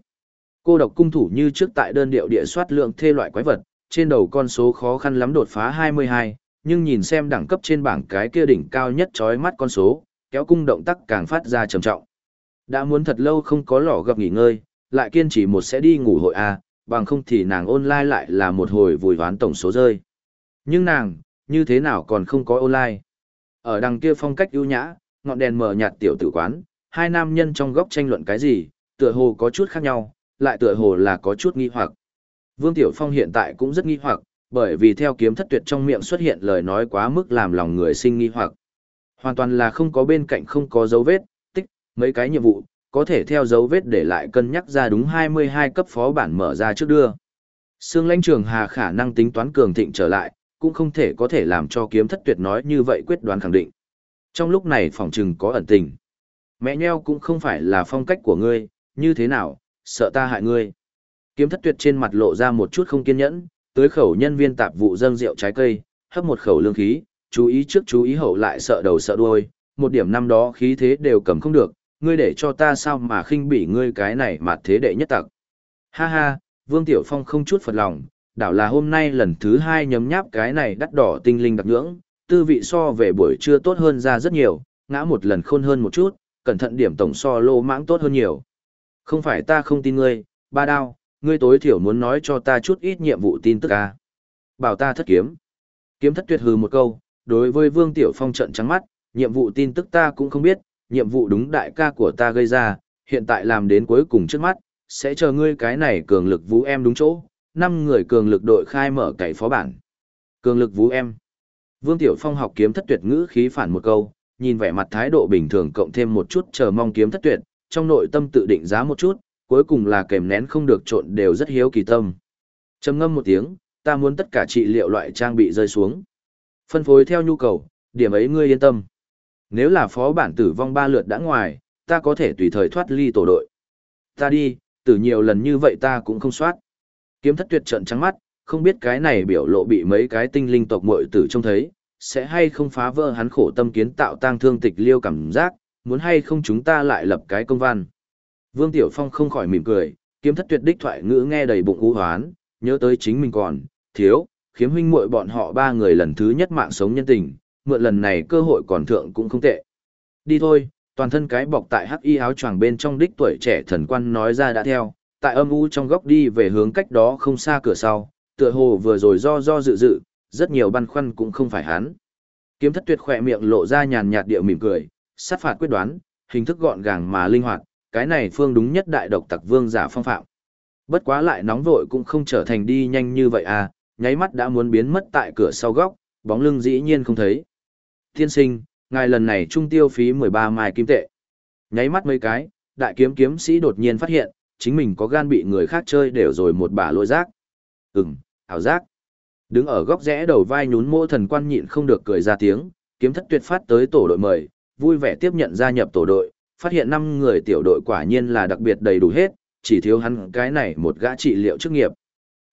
Cô độc cung thủ như trước tại đơn điệu địa soát lượng thê loại quái vật, trên đầu con số khó khăn lắm đột phá 22, nhưng nhìn xem đẳng cấp trên bảng cái kia đỉnh cao nhất chói mắt con số, kéo cung động tác càng phát ra trầm trọng. Đã muốn thật lâu không có lò gặp nghỉ ngơi, lại kiên trì một sẽ đi ngủ hội A, bằng không thì nàng online lại là một hồi vùi hoán tổng số rơi. Nhưng nàng, như thế nào còn không có online? Ở đằng kia phong cách ưu nhã, ngọn đèn mờ nhạt tiểu tử quán, hai nam nhân trong góc tranh luận cái gì, tựa hồ có chút khác nhau, lại tựa hồ là có chút nghi hoặc. Vương Tiểu Phong hiện tại cũng rất nghi hoặc, bởi vì theo kiếm thất tuyệt trong miệng xuất hiện lời nói quá mức làm lòng người sinh nghi hoặc. Hoàn toàn là không có bên cạnh không có dấu vết, tích, mấy cái nhiệm vụ, có thể theo dấu vết để lại cân nhắc ra đúng 22 cấp phó bản mở ra trước đưa. Sương lãnh trường hà khả năng tính toán cường thịnh trở lại, cũng không thể có thể làm cho kiếm thất tuyệt nói như vậy quyết đoán khẳng định. Trong lúc này phòng trừng có ẩn tình. Mẹ nheo cũng không phải là phong cách của ngươi, như thế nào, sợ ta hại ngươi. Kiếm thất tuyệt trên mặt lộ ra một chút không kiên nhẫn, tới khẩu nhân viên tạp vụ dâng rượu trái cây, hấp một khẩu lương khí, chú ý trước chú ý hậu lại sợ đầu sợ đuôi, một điểm năm đó khí thế đều cầm không được, ngươi để cho ta sao mà khinh bỉ ngươi cái này mà thế đệ nhất tặc. Ha ha, Vương Tiểu Phong không chút phật lòng, đảo là hôm nay lần thứ hai nhấm nháp cái này đắt đỏ tinh linh đặc nhưỡng, tư vị so về buổi trưa tốt hơn ra rất nhiều, ngã một lần khôn hơn một chút, cẩn thận điểm tổng so lô mãng tốt hơn nhiều. Không phải ta không tin ngươi, ba đao, ngươi tối thiểu muốn nói cho ta chút ít nhiệm vụ tin tức à. Bảo ta thất kiếm. Kiếm thất tuyệt hừ một câu, đối với Vương Tiểu Phong trận trắng mắt, nhiệm vụ tin tức ta cũng không biết, nhiệm vụ đúng đại ca của ta gây ra, hiện tại làm đến cuối cùng trước mắt, sẽ chờ ngươi cái này cường lực vũ em đúng chỗ, năm người cường lực đội khai mở cậy phó bản. Cường lực vũ em. Vương Tiểu Phong học kiếm thất tuyệt ngữ khí phản một câu, nhìn vẻ mặt thái độ bình thường cộng thêm một chút chờ mong kiếm thất tuyệt, trong nội tâm tự định giá một chút, cuối cùng là kèm nén không được trộn đều rất hiếu kỳ tâm. Trầm ngâm một tiếng, ta muốn tất cả trị liệu loại trang bị rơi xuống. Phân phối theo nhu cầu, điểm ấy ngươi yên tâm. Nếu là phó bản tử vong ba lượt đã ngoài, ta có thể tùy thời thoát ly tổ đội. Ta đi, tử nhiều lần như vậy ta cũng không soát. Kiếm thất tuyệt trận trắng mắt, không biết cái này biểu lộ bị mấy cái tinh linh tộc muội tử trông thấy, sẽ hay không phá vỡ hắn khổ tâm kiến tạo tang thương tịch liêu cảm giác, muốn hay không chúng ta lại lập cái công văn. Vương Tiểu Phong không khỏi mỉm cười, kiếm thất tuyệt đích thoại ngữ nghe đầy bụng u hoán, nhớ tới chính mình còn, thiếu, khiếm huynh muội bọn họ ba người lần thứ nhất mạng sống nhân tình, mượn lần này cơ hội còn thượng cũng không tệ. Đi thôi, toàn thân cái bọc tại hắc y áo choàng bên trong đích tuổi trẻ thần quan nói ra đã theo, tại âm u trong góc đi về hướng cách đó không xa cửa sau, tựa hồ vừa rồi do do dự dự, rất nhiều băn khoăn cũng không phải hắn. Kiếm thất tuyệt khỏe miệng lộ ra nhàn nhạt điệu mỉm cười, sát phạt quyết đoán, hình thức gọn gàng mà linh hoạt, cái này phương đúng nhất đại độc tặc vương giả phong phạm. Bất quá lại nóng vội cũng không trở thành đi nhanh như vậy à, nháy mắt đã muốn biến mất tại cửa sau góc, bóng lưng dĩ nhiên không thấy. Thiên sinh, ngài lần này trung tiêu phí 13 mai kim tệ. Nháy mắt mấy cái, đại kiếm kiếm sĩ đột nhiên phát hiện, chính mình có gan bị người khác chơi đều rồi một bả lôi giác. Ừm, ảo giác. Đứng ở góc rẽ đầu vai nhún mô thần quan nhịn không được cười ra tiếng, kiếm thất tuyệt phát tới tổ đội mời, vui vẻ tiếp nhận gia nhập tổ đội, phát hiện năm người tiểu đội quả nhiên là đặc biệt đầy đủ hết, chỉ thiếu hắn cái này một gã trị liệu chức nghiệp.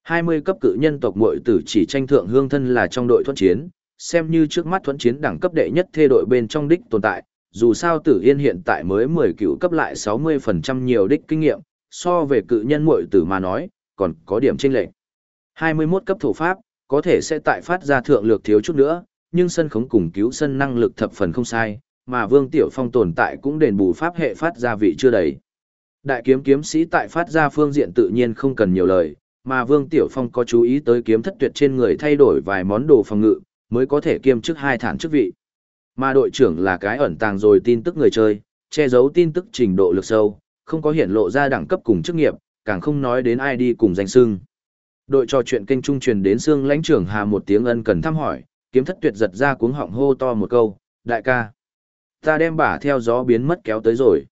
20 cấp cự nhân tộc muội tử chỉ tranh thượng hương thân là trong đội thuận chiến, xem như trước mắt thuận chiến đẳng cấp đệ nhất thê đội bên trong đích tồn tại, dù sao Tử Yên hiện tại mới 10 cựu cấp lại 60% nhiều đích kinh nghiệm, so về cự nhân muội tử mà nói, còn có điểm chênh lệch. 21 cấp thủ pháp, có thể sẽ tại phát ra thượng lược thiếu chút nữa, nhưng sân khống cùng cứu sân năng lực thập phần không sai, mà Vương Tiểu Phong tồn tại cũng đền bù pháp hệ phát ra vị chưa đầy. Đại kiếm kiếm sĩ tại phát ra phương diện tự nhiên không cần nhiều lời, mà Vương Tiểu Phong có chú ý tới kiếm thất tuyệt trên người thay đổi vài món đồ phòng ngự, mới có thể kiêm chức hai thản chức vị. Mà đội trưởng là cái ẩn tàng rồi tin tức người chơi, che giấu tin tức trình độ lực sâu, không có hiện lộ ra đẳng cấp cùng chức nghiệp, càng không nói đến ai đi cùng danh xưng. Đội trò chuyện kênh trung truyền đến xương lãnh trưởng hà một tiếng ân cần thăm hỏi, kiếm thất tuyệt giật ra cuống họng hô to một câu, đại ca. Ta đem bả theo gió biến mất kéo tới rồi.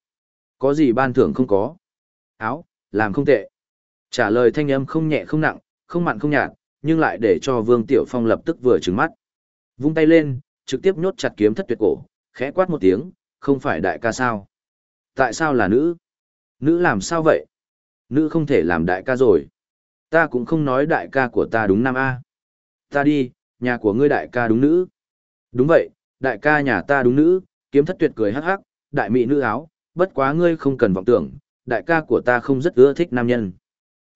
Có gì ban thưởng không có? Áo, làm không tệ. Trả lời thanh âm không nhẹ không nặng, không mặn không nhạt, nhưng lại để cho Vương Tiểu Phong lập tức vừa trừng mắt. Vung tay lên, trực tiếp nhốt chặt kiếm thất tuyệt cổ, khẽ quát một tiếng, không phải đại ca sao? Tại sao là nữ? Nữ làm sao vậy? Nữ không thể làm đại ca rồi. Ta cũng không nói đại ca của ta đúng nam A. Ta đi, nhà của ngươi đại ca đúng nữ. Đúng vậy, đại ca nhà ta đúng nữ, kiếm thất tuyệt cười hắc hắc, đại mỹ nữ áo, bất quá ngươi không cần vọng tưởng, đại ca của ta không rất ưa thích nam nhân.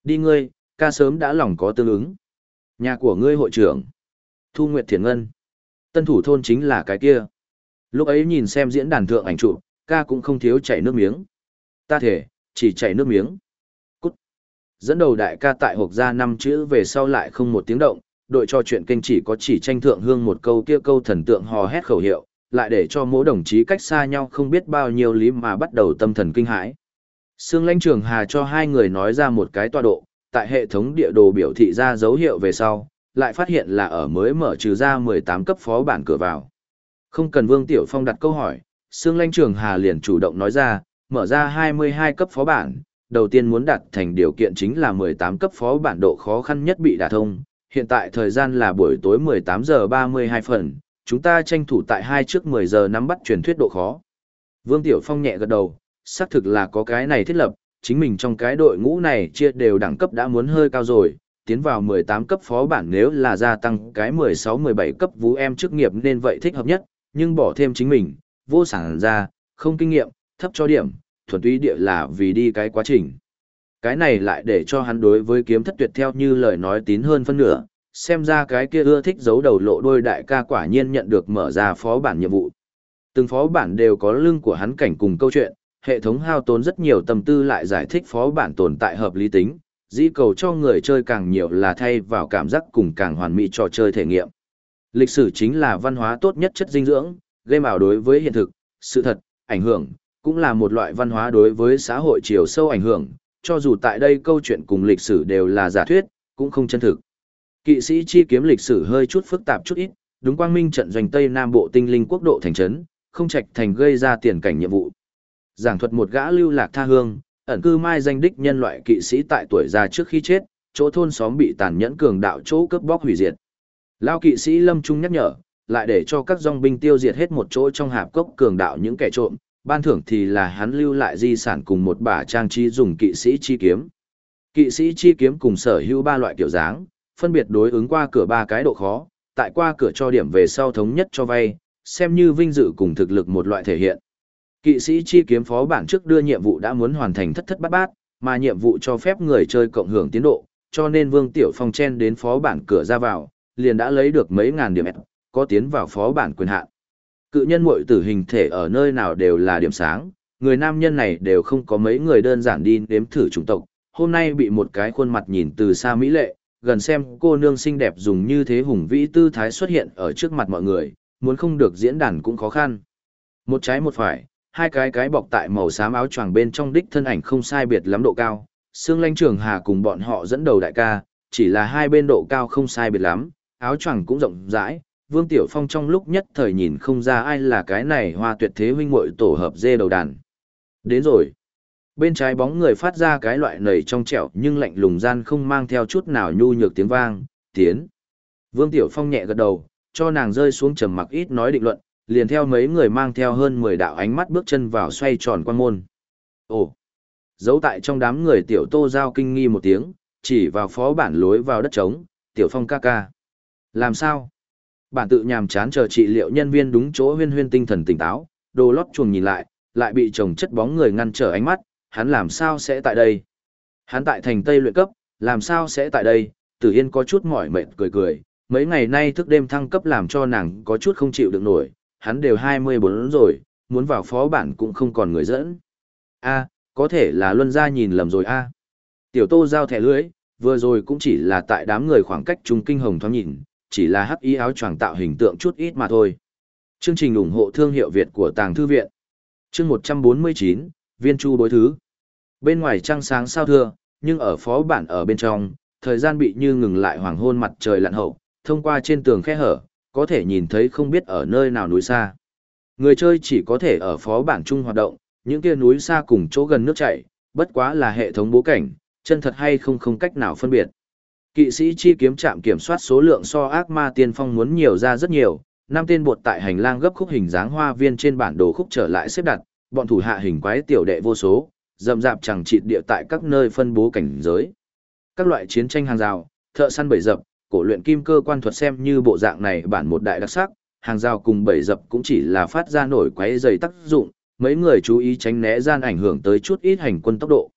Đi ngươi, ca sớm đã lòng có tương ứng. Nhà của ngươi hội trưởng. Thu Nguyệt Thiền Ngân. Tân thủ thôn chính là cái kia. Lúc ấy nhìn xem diễn đàn thượng ảnh trụ, ca cũng không thiếu chảy nước miếng. Ta thể, chỉ chảy nước miếng. Cút. Dẫn đầu đại ca tại hộp ra năm chữ về sau lại không một tiếng động, đội cho chuyện kênh chỉ có chỉ tranh thượng hương một câu kia câu thần tượng hò hét khẩu hiệu, lại để cho mỗi đồng chí cách xa nhau không biết bao nhiêu lý mà bắt đầu tâm thần kinh hãi. Sương lãnh trường hà cho hai người nói ra một cái tọa độ, tại hệ thống địa đồ biểu thị ra dấu hiệu về sau, lại phát hiện là ở mới mở trừ ra 18 cấp phó bản cửa vào. Không cần Vương Tiểu Phong đặt câu hỏi, Sương Lanh trường hà liền chủ động nói ra, mở ra 22 cấp phó bản, đầu tiên muốn đặt thành điều kiện chính là 18 cấp phó bản độ khó khăn nhất bị đả thông. Hiện tại thời gian là buổi tối 18 giờ 32 phần, chúng ta tranh thủ tại hai trước 10 giờ nắm bắt truyền thuyết độ khó. Vương Tiểu Phong nhẹ gật đầu, xác thực là có cái này thiết lập, chính mình trong cái đội ngũ này chia đều đẳng cấp đã muốn hơi cao rồi, tiến vào 18 cấp phó bản nếu là gia tăng cái 16-17 cấp vũ em chức nghiệp nên vậy thích hợp nhất, nhưng bỏ thêm chính mình, vô sản ra, không kinh nghiệm, thấp cho điểm, thuần túy địa là vì đi cái quá trình. Cái này lại để cho hắn đối với kiếm thất tuyệt theo như lời nói tín hơn phân nửa, xem ra cái kia ưa thích giấu đầu lộ đôi đại ca quả nhiên nhận được mở ra phó bản nhiệm vụ. Từng phó bản đều có lưng của hắn cảnh cùng câu chuyện, hệ thống hao tốn rất nhiều tâm tư lại giải thích phó bản tồn tại hợp lý tính, dĩ cầu cho người chơi càng nhiều là thay vào cảm giác cùng càng hoàn mỹ trò chơi thể nghiệm. Lịch sử chính là văn hóa tốt nhất chất dinh dưỡng, gây ảo đối với hiện thực, sự thật, ảnh hưởng, cũng là một loại văn hóa đối với xã hội chiều sâu ảnh hưởng, cho dù tại đây câu chuyện cùng lịch sử đều là giả thuyết, cũng không chân thực. Kỵ sĩ chi kiếm lịch sử hơi chút phức tạp chút ít, đúng quang minh trận doanh Tây Nam Bộ tinh linh quốc độ thành trấn, không trạch thành gây ra tiền cảnh nhiệm vụ. Giảng thuật một gã lưu lạc tha hương, ẩn cư mai danh đích nhân loại kỵ sĩ tại tuổi già trước khi chết, chỗ thôn xóm bị tàn nhẫn cường đạo chỗ cướp bóc hủy diệt. Lao kỵ sĩ Lâm Trung nhắc nhở, lại để cho các dòng binh tiêu diệt hết một chỗ trong hạp cốc cường đạo những kẻ trộm, ban thưởng thì là hắn lưu lại di sản cùng một bả trang trí dùng kỵ sĩ chi kiếm. Kỵ sĩ chi kiếm cùng sở hữu ba loại kiểu dáng, phân biệt đối ứng qua cửa ba cái độ khó, tại qua cửa cho điểm về sau thống nhất cho vay, xem như vinh dự cùng thực lực một loại thể hiện. Kỵ sĩ chi kiếm phó bản trước đưa nhiệm vụ đã muốn hoàn thành thất thất bát bát, mà nhiệm vụ cho phép người chơi cộng hưởng tiến độ, cho nên Vương Tiểu Phong chen đến phó bản cửa ra vào, liền đã lấy được mấy ngàn điểm có tiến vào phó bản quyền hạn. Cự nhân muội tử hình thể ở nơi nào đều là điểm sáng, người nam nhân này đều không có mấy người đơn giản đi nếm thử chủng tộc, hôm nay bị một cái khuôn mặt nhìn từ xa mỹ lệ, gần xem cô nương xinh đẹp dùng như thế hùng vĩ tư thái xuất hiện ở trước mặt mọi người, muốn không được diễn đàn cũng khó khăn. Một trái một phải, hai cái cái bọc tại màu xám áo choàng bên trong đích thân ảnh không sai biệt lắm độ cao, Sương Lanh Trường Hà cùng bọn họ dẫn đầu đại ca, chỉ là hai bên độ cao không sai biệt lắm, áo choàng cũng rộng rãi, Vương Tiểu Phong trong lúc nhất thời nhìn không ra ai là cái này hoa tuyệt thế huynh muội tổ hợp dê đầu đàn. Đến rồi. Bên trái bóng người phát ra cái loại nầy trong trẻo nhưng lạnh lùng gian không mang theo chút nào nhu nhược tiếng vang, tiến. Vương Tiểu Phong nhẹ gật đầu, cho nàng rơi xuống trầm mặc ít nói định luận, liền theo mấy người mang theo hơn 10 đạo ánh mắt bước chân vào xoay tròn quan môn. Ồ! Giấu tại trong đám người tiểu tô giao kinh nghi một tiếng, chỉ vào phó bản lối vào đất trống, tiểu phong ca ca. Làm sao? Bản tự nhàm chán chờ trị liệu nhân viên đúng chỗ huyên huyên tinh thần tỉnh táo, đồ lót chuồng nhìn lại, lại bị chồng chất bóng người ngăn trở ánh mắt, hắn làm sao sẽ tại đây? Hắn tại thành Tây luyện cấp, làm sao sẽ tại đây? Tử Yên có chút mỏi mệt cười cười, mấy ngày nay thức đêm thăng cấp làm cho nàng có chút không chịu được nổi, hắn đều 24 rồi, muốn vào phó bản cũng không còn người dẫn. A, có thể là luân gia nhìn lầm rồi a. Tiểu Tô giao thẻ lưới, vừa rồi cũng chỉ là tại đám người khoảng cách trung kinh hồng thoáng nhìn, chỉ là hắc ý áo choàng tạo hình tượng chút ít mà thôi. Chương trình ủng hộ thương hiệu Việt của Tàng Thư Viện. Chương 149, Viên Chu đối thứ. Bên ngoài trăng sáng sao thưa, nhưng ở phó bản ở bên trong, thời gian bị như ngừng lại hoàng hôn mặt trời lặn hậu, thông qua trên tường khe hở, có thể nhìn thấy không biết ở nơi nào núi xa. Người chơi chỉ có thể ở phó bản chung hoạt động, những kia núi xa cùng chỗ gần nước chảy, bất quá là hệ thống bố cảnh, chân thật hay không không cách nào phân biệt. Kỵ sĩ chi kiếm trạm kiểm soát số lượng so ác ma tiên phong muốn nhiều ra rất nhiều, năm tên bột tại hành lang gấp khúc hình dáng hoa viên trên bản đồ khúc trở lại xếp đặt, bọn thủ hạ hình quái tiểu đệ vô số, rậm rạp chẳng chịt địa tại các nơi phân bố cảnh giới. Các loại chiến tranh hàng rào, thợ săn bầy dập, cổ luyện kim cơ quan thuật xem như bộ dạng này bản một đại đặc sắc, hàng rào cùng bảy dập cũng chỉ là phát ra nổi quấy dày tác dụng, mấy người chú ý tránh né gian ảnh hưởng tới chút ít hành quân tốc độ.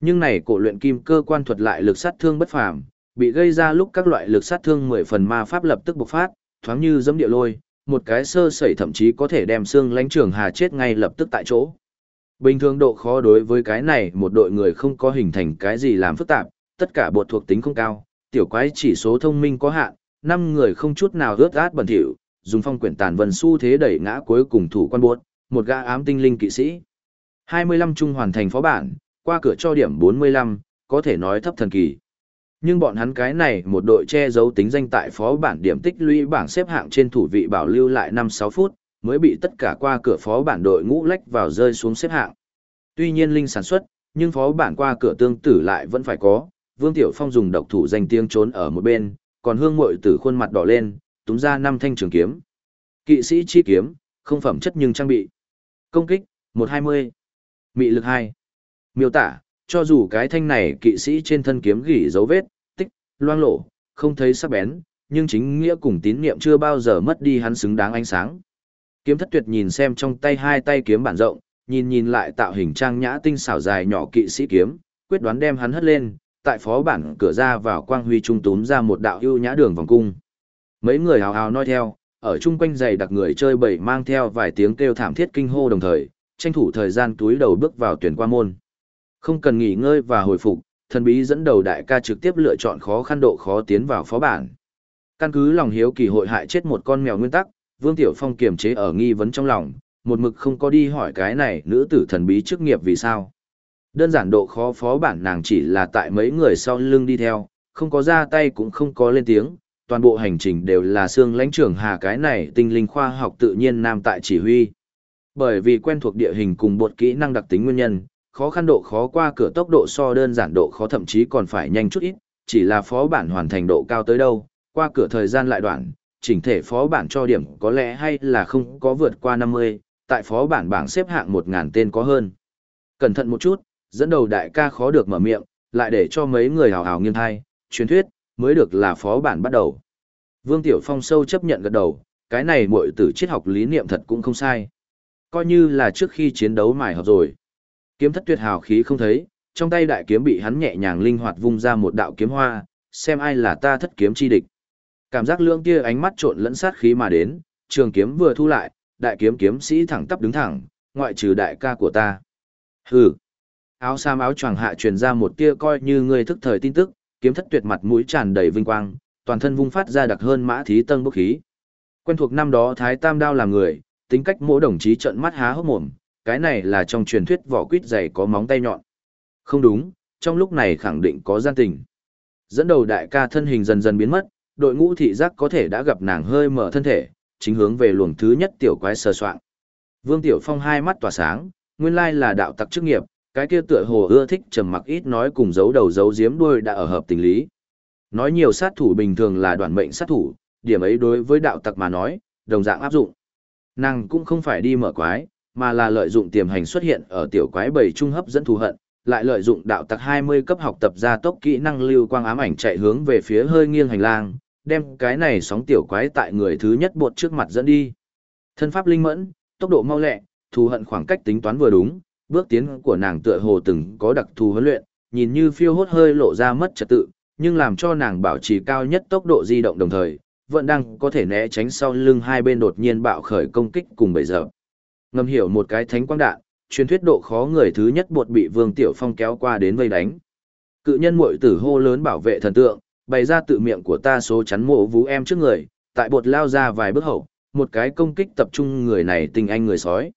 Nhưng này cổ luyện kim cơ quan thuật lại lực sát thương bất phàm, bị gây ra lúc các loại lực sát thương mười phần ma pháp lập tức bộc phát, thoáng như giẫm địa lôi, một cái sơ sẩy thậm chí có thể đem xương lãnh trưởng hà chết ngay lập tức tại chỗ. Bình thường độ khó đối với cái này một đội người không có hình thành cái gì làm phức tạp, tất cả bột thuộc tính không cao, tiểu quái chỉ số thông minh có hạn, năm người không chút nào ướt át bẩn thỉu, dùng phong quyển tàn vân su thế đẩy ngã cuối cùng thủ quan buốt, một gã ám tinh linh kỵ sĩ. 25 trung hoàn thành phó bản, qua cửa cho điểm 45, có thể nói thấp thần kỳ. Nhưng bọn hắn cái này một đội che giấu tính danh tại phó bản điểm tích lũy bảng xếp hạng trên thủ vị bảo lưu lại 5-6 phút, mới bị tất cả qua cửa phó bản đội ngũ lách vào rơi xuống xếp hạng. Tuy nhiên linh sản xuất, nhưng phó bản qua cửa tương tử lại vẫn phải có, Vương Tiểu Phong dùng độc thủ danh tiếng trốn ở một bên, còn hương muội tử khuôn mặt đỏ lên, túm ra năm thanh trường kiếm. Kỵ sĩ chi kiếm, không phẩm chất nhưng trang bị. Công kích, 120. Mị lực 2. Miêu tả, cho dù cái thanh này kỵ sĩ trên thân kiếm gỉ dấu vết, tích, loang lộ, không thấy sắc bén, nhưng chính nghĩa cùng tín niệm chưa bao giờ mất đi hắn xứng đáng ánh sáng. Kiếm thất tuyệt nhìn xem trong tay hai tay kiếm bản rộng, nhìn nhìn lại tạo hình trang nhã tinh xảo dài nhỏ kỵ sĩ kiếm, quyết đoán đem hắn hất lên, tại phó bản cửa ra vào quang huy trung túm ra một đạo ưu nhã đường vòng cung. Mấy người hào hào nói theo, ở chung quanh giày đặc người chơi bầy mang theo vài tiếng kêu thảm thiết kinh hô đồng thời, tranh thủ thời gian túi đầu bước vào tuyển qua môn. Không cần nghỉ ngơi và hồi phục, thần bí dẫn đầu đại ca trực tiếp lựa chọn khó khăn độ khó tiến vào phó bản. Căn cứ lòng hiếu kỳ hội hại chết một con mèo nguyên tắc, Vương Tiểu Phong kiềm chế ở nghi vấn trong lòng, một mực không có đi hỏi cái này nữ tử thần bí chức nghiệp vì sao. Đơn giản độ khó phó bản nàng chỉ là tại mấy người sau lưng đi theo, không có ra tay cũng không có lên tiếng, toàn bộ hành trình đều là xương lãnh trưởng hà cái này tinh linh khoa học tự nhiên nam tại chỉ huy. Bởi vì quen thuộc địa hình cùng bột kỹ năng đặc tính nguyên nhân, khó khăn độ khó qua cửa tốc độ so đơn giản độ khó thậm chí còn phải nhanh chút ít, chỉ là phó bản hoàn thành độ cao tới đâu, qua cửa thời gian lại đoạn, chỉnh thể phó bản cho điểm có lẽ hay là không có vượt qua 50, tại phó bản bảng xếp hạng 1.000 tên có hơn. Cẩn thận một chút, dẫn đầu đại ca khó được mở miệng, lại để cho mấy người hào hào nghiêng thai, truyền thuyết, mới được là phó bản bắt đầu. Vương Tiểu Phong sâu chấp nhận gật đầu, cái này muội tử triết học lý niệm thật cũng không sai. Coi như là trước khi chiến đấu mài hợp rồi. Kiếm thất tuyệt hào khí không thấy, trong tay đại kiếm bị hắn nhẹ nhàng linh hoạt vung ra một đạo kiếm hoa, xem ai là ta thất kiếm chi địch. Cảm giác lưỡng kia ánh mắt trộn lẫn sát khí mà đến, trường kiếm vừa thu lại, đại kiếm kiếm sĩ thẳng tắp đứng thẳng, ngoại trừ đại ca của ta. Hừ. Áo sam áo choàng hạ truyền ra một tia coi như người thức thời tin tức, kiếm thất tuyệt mặt mũi tràn đầy vinh quang, toàn thân vung phát ra đặc hơn mã thí tân bốc khí. Quen thuộc năm đó Thái Tam Đao làm người, tính cách mỗi đồng chí trợn mắt há hốc mồm, cái này là trong truyền thuyết vỏ quýt dày có móng tay nhọn. Không đúng, trong lúc này khẳng định có gian tình. Dẫn đầu đại ca thân hình dần dần biến mất, đội ngũ thị giác có thể đã gặp nàng hơi mở thân thể, chính hướng về luồng thứ nhất tiểu quái sờ soạn. Vương Tiểu Phong hai mắt tỏa sáng, nguyên lai là đạo tặc chức nghiệp, cái kia tựa hồ ưa thích trầm mặc ít nói cùng giấu đầu giấu giếm đuôi đã ở hợp tình lý. Nói nhiều sát thủ bình thường là đoàn mệnh sát thủ, điểm ấy đối với đạo tặc mà nói, đồng dạng áp dụng. Nàng cũng không phải đi mở quái, mà là lợi dụng tiềm hành xuất hiện ở tiểu quái bầy trung hấp dẫn thù hận, lại lợi dụng đạo tặc 20 cấp học tập gia tốc kỹ năng lưu quang ám ảnh chạy hướng về phía hơi nghiêng hành lang, đem cái này sóng tiểu quái tại người thứ nhất bột trước mặt dẫn đi. Thân pháp linh mẫn, tốc độ mau lẹ, thù hận khoảng cách tính toán vừa đúng, bước tiến của nàng tựa hồ từng có đặc thù huấn luyện, nhìn như phiêu hốt hơi lộ ra mất trật tự, nhưng làm cho nàng bảo trì cao nhất tốc độ di động đồng thời, vẫn đang có thể né tránh sau lưng hai bên đột nhiên bạo khởi công kích cùng bây giờ. Ngầm hiểu một cái thánh quang đạn, truyền thuyết độ khó người thứ nhất bột bị Vương Tiểu Phong kéo qua đến vây đánh. Cự nhân muội tử hô lớn bảo vệ thần tượng, bày ra tự miệng của ta số chắn mộ vú em trước người, tại bột lao ra vài bước hậu, một cái công kích tập trung người này tình anh người sói.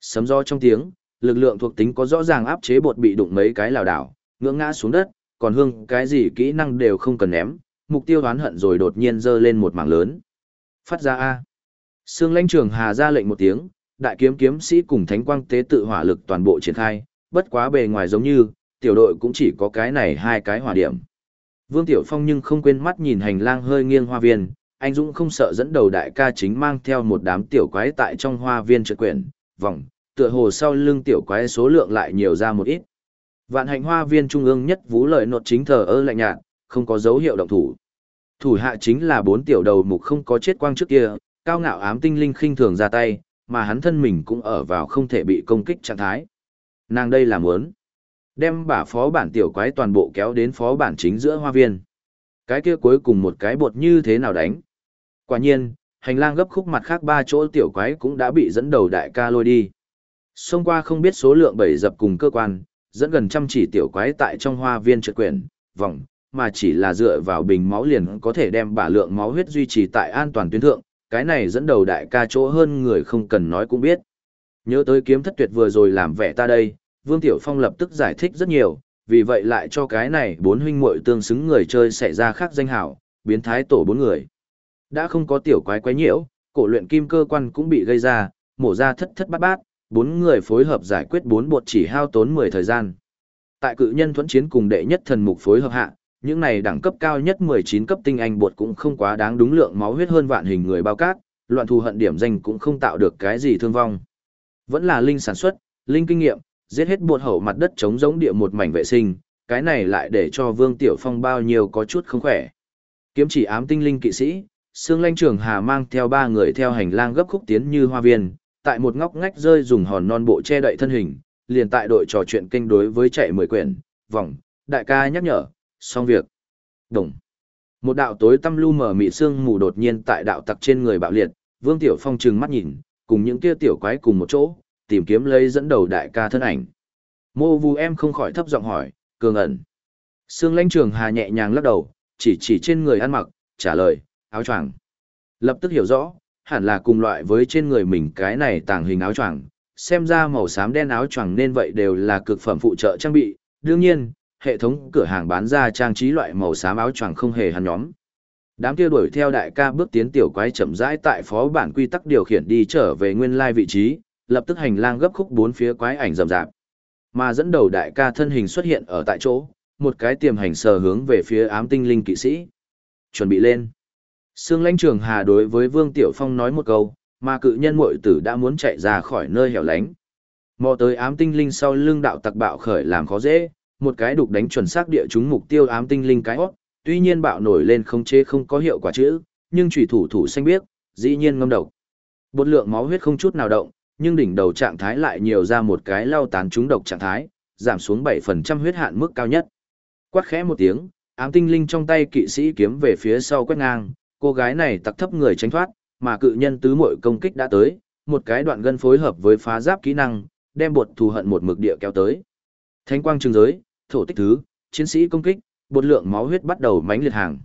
Sấm do trong tiếng, lực lượng thuộc tính có rõ ràng áp chế bột bị đụng mấy cái lảo đảo, ngưỡng ngã xuống đất, còn hương cái gì kỹ năng đều không cần ném, mục tiêu đoán hận rồi đột nhiên dơ lên một mảng lớn. Phát ra A. Sương lãnh trường hà ra lệnh một tiếng, đại kiếm kiếm sĩ cùng thánh quang tế tự hỏa lực toàn bộ triển khai, bất quá bề ngoài giống như, tiểu đội cũng chỉ có cái này hai cái hỏa điểm. Vương Tiểu Phong nhưng không quên mắt nhìn hành lang hơi nghiêng hoa viên, anh Dũng không sợ dẫn đầu đại ca chính mang theo một đám tiểu quái tại trong hoa viên trượt quyển, vòng, tựa hồ sau lưng tiểu quái số lượng lại nhiều ra một ít. Vạn hạnh hoa viên trung ương nhất vũ lợi nột chính thờ ơ lạnh nhạt, không có dấu hiệu động thủ. Thủ hạ chính là bốn tiểu đầu mục không có chết quang trước kia, cao ngạo ám tinh linh khinh thường ra tay, mà hắn thân mình cũng ở vào không thể bị công kích trạng thái. Nàng đây là muốn đem bả phó bản tiểu quái toàn bộ kéo đến phó bản chính giữa hoa viên. Cái kia cuối cùng một cái bột như thế nào đánh. Quả nhiên, hành lang gấp khúc mặt khác ba chỗ tiểu quái cũng đã bị dẫn đầu đại ca lôi đi. Xông qua không biết số lượng bảy dập cùng cơ quan, dẫn gần trăm chỉ tiểu quái tại trong hoa viên trượt quyển, vòng, mà chỉ là dựa vào bình máu liền có thể đem bả lượng máu huyết duy trì tại an toàn tuyến thượng, cái này dẫn đầu đại ca chỗ hơn người không cần nói cũng biết. Nhớ tới kiếm thất tuyệt vừa rồi làm vẻ ta đây, Vương Tiểu Phong lập tức giải thích rất nhiều, vì vậy lại cho cái này bốn huynh muội tương xứng người chơi xảy ra khác danh hảo, biến thái tổ bốn người. Đã không có tiểu quái quái nhiễu, cổ luyện kim cơ quan cũng bị gây ra, mổ ra thất thất bát bát, bốn người phối hợp giải quyết bốn bột chỉ hao tốn 10 thời gian. Tại cự nhân thuẫn chiến cùng đệ nhất thần mục phối hợp hạ, những này đẳng cấp cao nhất 19 cấp tinh anh bột cũng không quá đáng đúng lượng máu huyết hơn vạn hình người bao cát, loạn thù hận điểm danh cũng không tạo được cái gì thương vong. Vẫn là linh sản xuất, linh kinh nghiệm, giết hết bột hậu mặt đất chống giống địa một mảnh vệ sinh, cái này lại để cho Vương Tiểu Phong bao nhiêu có chút không khỏe. Kiếm chỉ ám tinh linh kỵ sĩ, Sương Lanh Trường Hà mang theo ba người theo hành lang gấp khúc tiến như hoa viên, tại một ngóc ngách rơi dùng hòn non bộ che đậy thân hình, liền tại đội trò chuyện kinh đối với chạy mười quyển, vòng, đại ca nhắc nhở, xong việc. Đồng. Một đạo tối tăm lu mờ mị sương mù đột nhiên tại đạo tặc trên người bạo liệt, Vương Tiểu Phong trừng mắt nhìn, cùng những kia tiểu quái cùng một chỗ, tìm kiếm lấy dẫn đầu đại ca thân ảnh. Mô Vu em không khỏi thấp giọng hỏi, cường ẩn. Sương Lãnh Trường Hà nhẹ nhàng lắc đầu, chỉ chỉ trên người ăn mặc, trả lời, áo choàng. Lập tức hiểu rõ, hẳn là cùng loại với trên người mình cái này tàng hình áo choàng, xem ra màu xám đen áo choàng nên vậy đều là cực phẩm phụ trợ trang bị, đương nhiên, hệ thống cửa hàng bán ra trang trí loại màu xám áo choàng không hề hắn nhóm. Đám kia đuổi theo đại ca bước tiến tiểu quái chậm rãi tại phó bản quy tắc điều khiển đi trở về nguyên lai vị trí, lập tức hành lang gấp khúc bốn phía quái ảnh rầm rạp. Mà dẫn đầu đại ca thân hình xuất hiện ở tại chỗ, một cái tiềm hành sờ hướng về phía ám tinh linh kỵ sĩ. Chuẩn bị lên. Sương lãnh trường hà đối với Vương Tiểu Phong nói một câu, mà cự nhân mội tử đã muốn chạy ra khỏi nơi hẻo lánh. Mò tới ám tinh linh sau lưng đạo tặc bạo khởi làm khó dễ, một cái đục đánh chuẩn xác địa chúng mục tiêu ám tinh linh cái hót, tuy nhiên bạo nổi lên không chế không có hiệu quả chữ, nhưng chủy thủ thủ xanh biết, dĩ nhiên ngâm độc. Bột lượng máu huyết không chút nào động, nhưng đỉnh đầu trạng thái lại nhiều ra một cái lao tán trúng độc trạng thái, giảm xuống 7% huyết hạn mức cao nhất. Quát khẽ một tiếng, ám tinh linh trong tay kỵ sĩ kiếm về phía sau quét ngang, cô gái này tặc thấp người tránh thoát, mà cự nhân tứ muội công kích đã tới, một cái đoạn gân phối hợp với phá giáp kỹ năng, đem bột thù hận một mực địa kéo tới. Thánh quang trường giới, thổ tích thứ, chiến sĩ công kích, bột lượng máu huyết bắt đầu mánh liệt hàng.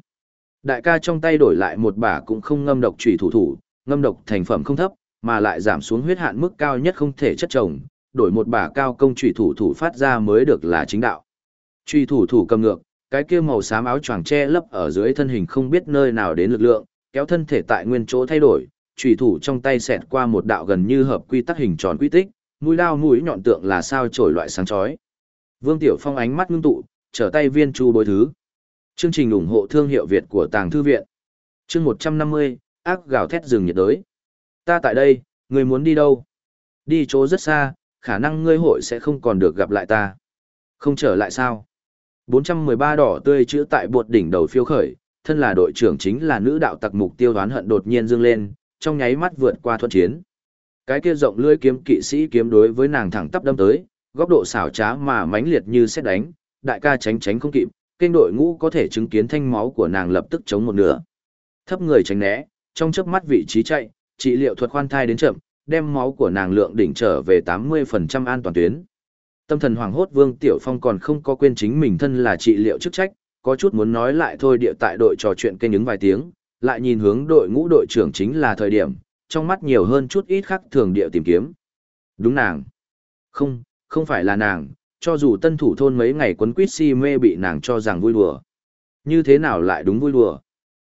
Đại ca trong tay đổi lại một bả cũng không ngâm độc chủy thủ thủ, ngâm độc thành phẩm không thấp, mà lại giảm xuống huyết hạn mức cao nhất không thể chất trồng, đổi một bả cao công chủy thủ thủ phát ra mới được là chính đạo. Chủy thủ thủ cầm ngược, cái kia màu xám áo choàng che lấp ở dưới thân hình không biết nơi nào đến lực lượng, kéo thân thể tại nguyên chỗ thay đổi, chủy thủ trong tay xẹt qua một đạo gần như hợp quy tắc hình tròn quy tích, mũi lao mũi nhọn tượng là sao trổi loại sáng chói. Vương Tiểu Phong ánh mắt ngưng tụ, trở tay viên chu bối thứ. Chương trình ủng hộ thương hiệu Việt của Tàng Thư Viện. Chương 150, ác gào thét rừng nhiệt đới. Ta tại đây, Ngươi muốn đi đâu? Đi chỗ rất xa, khả năng ngươi hội sẽ không còn được gặp lại ta. Không trở lại sao? 413 đỏ tươi chữ tại bột đỉnh đầu phiêu khởi, thân là đội trưởng chính là nữ đạo tặc mục tiêu đoán hận đột nhiên dương lên, trong nháy mắt vượt qua thuận chiến. Cái kia rộng lưỡi kiếm kỵ sĩ kiếm đối với nàng thẳng tắp đâm tới, góc độ xảo trá mà mãnh liệt như xét đánh, đại ca tránh tránh không kịp, kênh đội ngũ có thể chứng kiến thanh máu của nàng lập tức chống một nửa. Thấp người tránh né, trong chớp mắt vị trí chạy, trị liệu thuật khoan thai đến chậm, đem máu của nàng lượng đỉnh trở về 80% an toàn tuyến. Tâm thần hoảng hốt Vương Tiểu Phong còn không có quên chính mình thân là trị liệu chức trách, có chút muốn nói lại thôi địa tại đội trò chuyện kênh ứng vài tiếng, lại nhìn hướng đội ngũ đội trưởng chính là thời điểm, trong mắt nhiều hơn chút ít khác thường địa tìm kiếm. Đúng nàng. Không, không phải là nàng, cho dù tân thủ thôn mấy ngày quấn quýt si mê bị nàng cho rằng vui đùa. Như thế nào lại đúng vui đùa?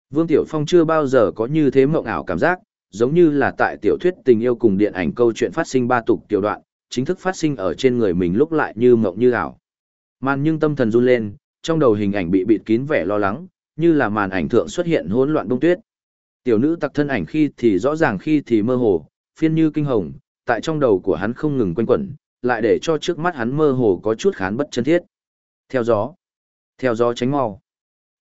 Vương Tiểu Phong chưa bao giờ có như thế mộng ảo cảm giác, giống như là tại tiểu thuyết tình yêu cùng điện ảnh câu chuyện phát sinh ba tục tiểu đoạn, chính thức phát sinh ở trên người mình lúc lại như mộng như ảo. Màn nhưng tâm thần run lên, trong đầu hình ảnh bị bịt kín vẻ lo lắng, như là màn ảnh thượng xuất hiện hỗn loạn đông tuyết. Tiểu nữ tặc thân ảnh khi thì rõ ràng khi thì mơ hồ, phiên như kinh hồng, tại trong đầu của hắn không ngừng quanh quẩn, lại để cho trước mắt hắn mơ hồ có chút khán bất chân thiết. Theo gió, theo gió tránh mau.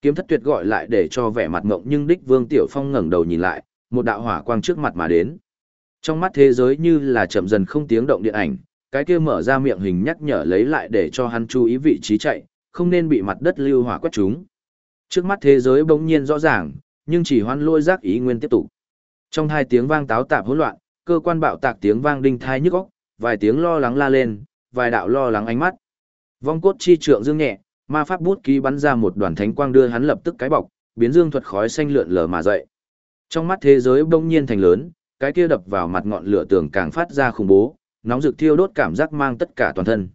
Kiếm thất tuyệt gọi lại để cho vẻ mặt ngộng nhưng đích Vương Tiểu Phong ngẩng đầu nhìn lại, một đạo hỏa quang trước mặt mà đến. Trong mắt thế giới như là chậm dần không tiếng động điện ảnh, cái kia mở ra miệng hình nhắc nhở lấy lại để cho hắn chú ý vị trí chạy, không nên bị mặt đất lưu hỏa quét chúng. Trước mắt thế giới bỗng nhiên rõ ràng, nhưng chỉ hoan lôi giác ý nguyên tiếp tục. Trong hai tiếng vang táo tạp hỗn loạn, cơ quan bạo tạc tiếng vang đinh thai nhức óc, vài tiếng lo lắng la lên, vài đạo lo lắng ánh mắt. Vong cốt chi trượng dương nhẹ, ma pháp bút ký bắn ra một đoàn thánh quang đưa hắn lập tức cái bọc, biến dương thuật khói xanh lượn lờ mà dậy. Trong mắt thế giới bỗng nhiên thành lớn, cái kia đập vào mặt ngọn lửa tường càng phát ra khủng bố, nóng rực thiêu đốt cảm giác mang tất cả toàn thân.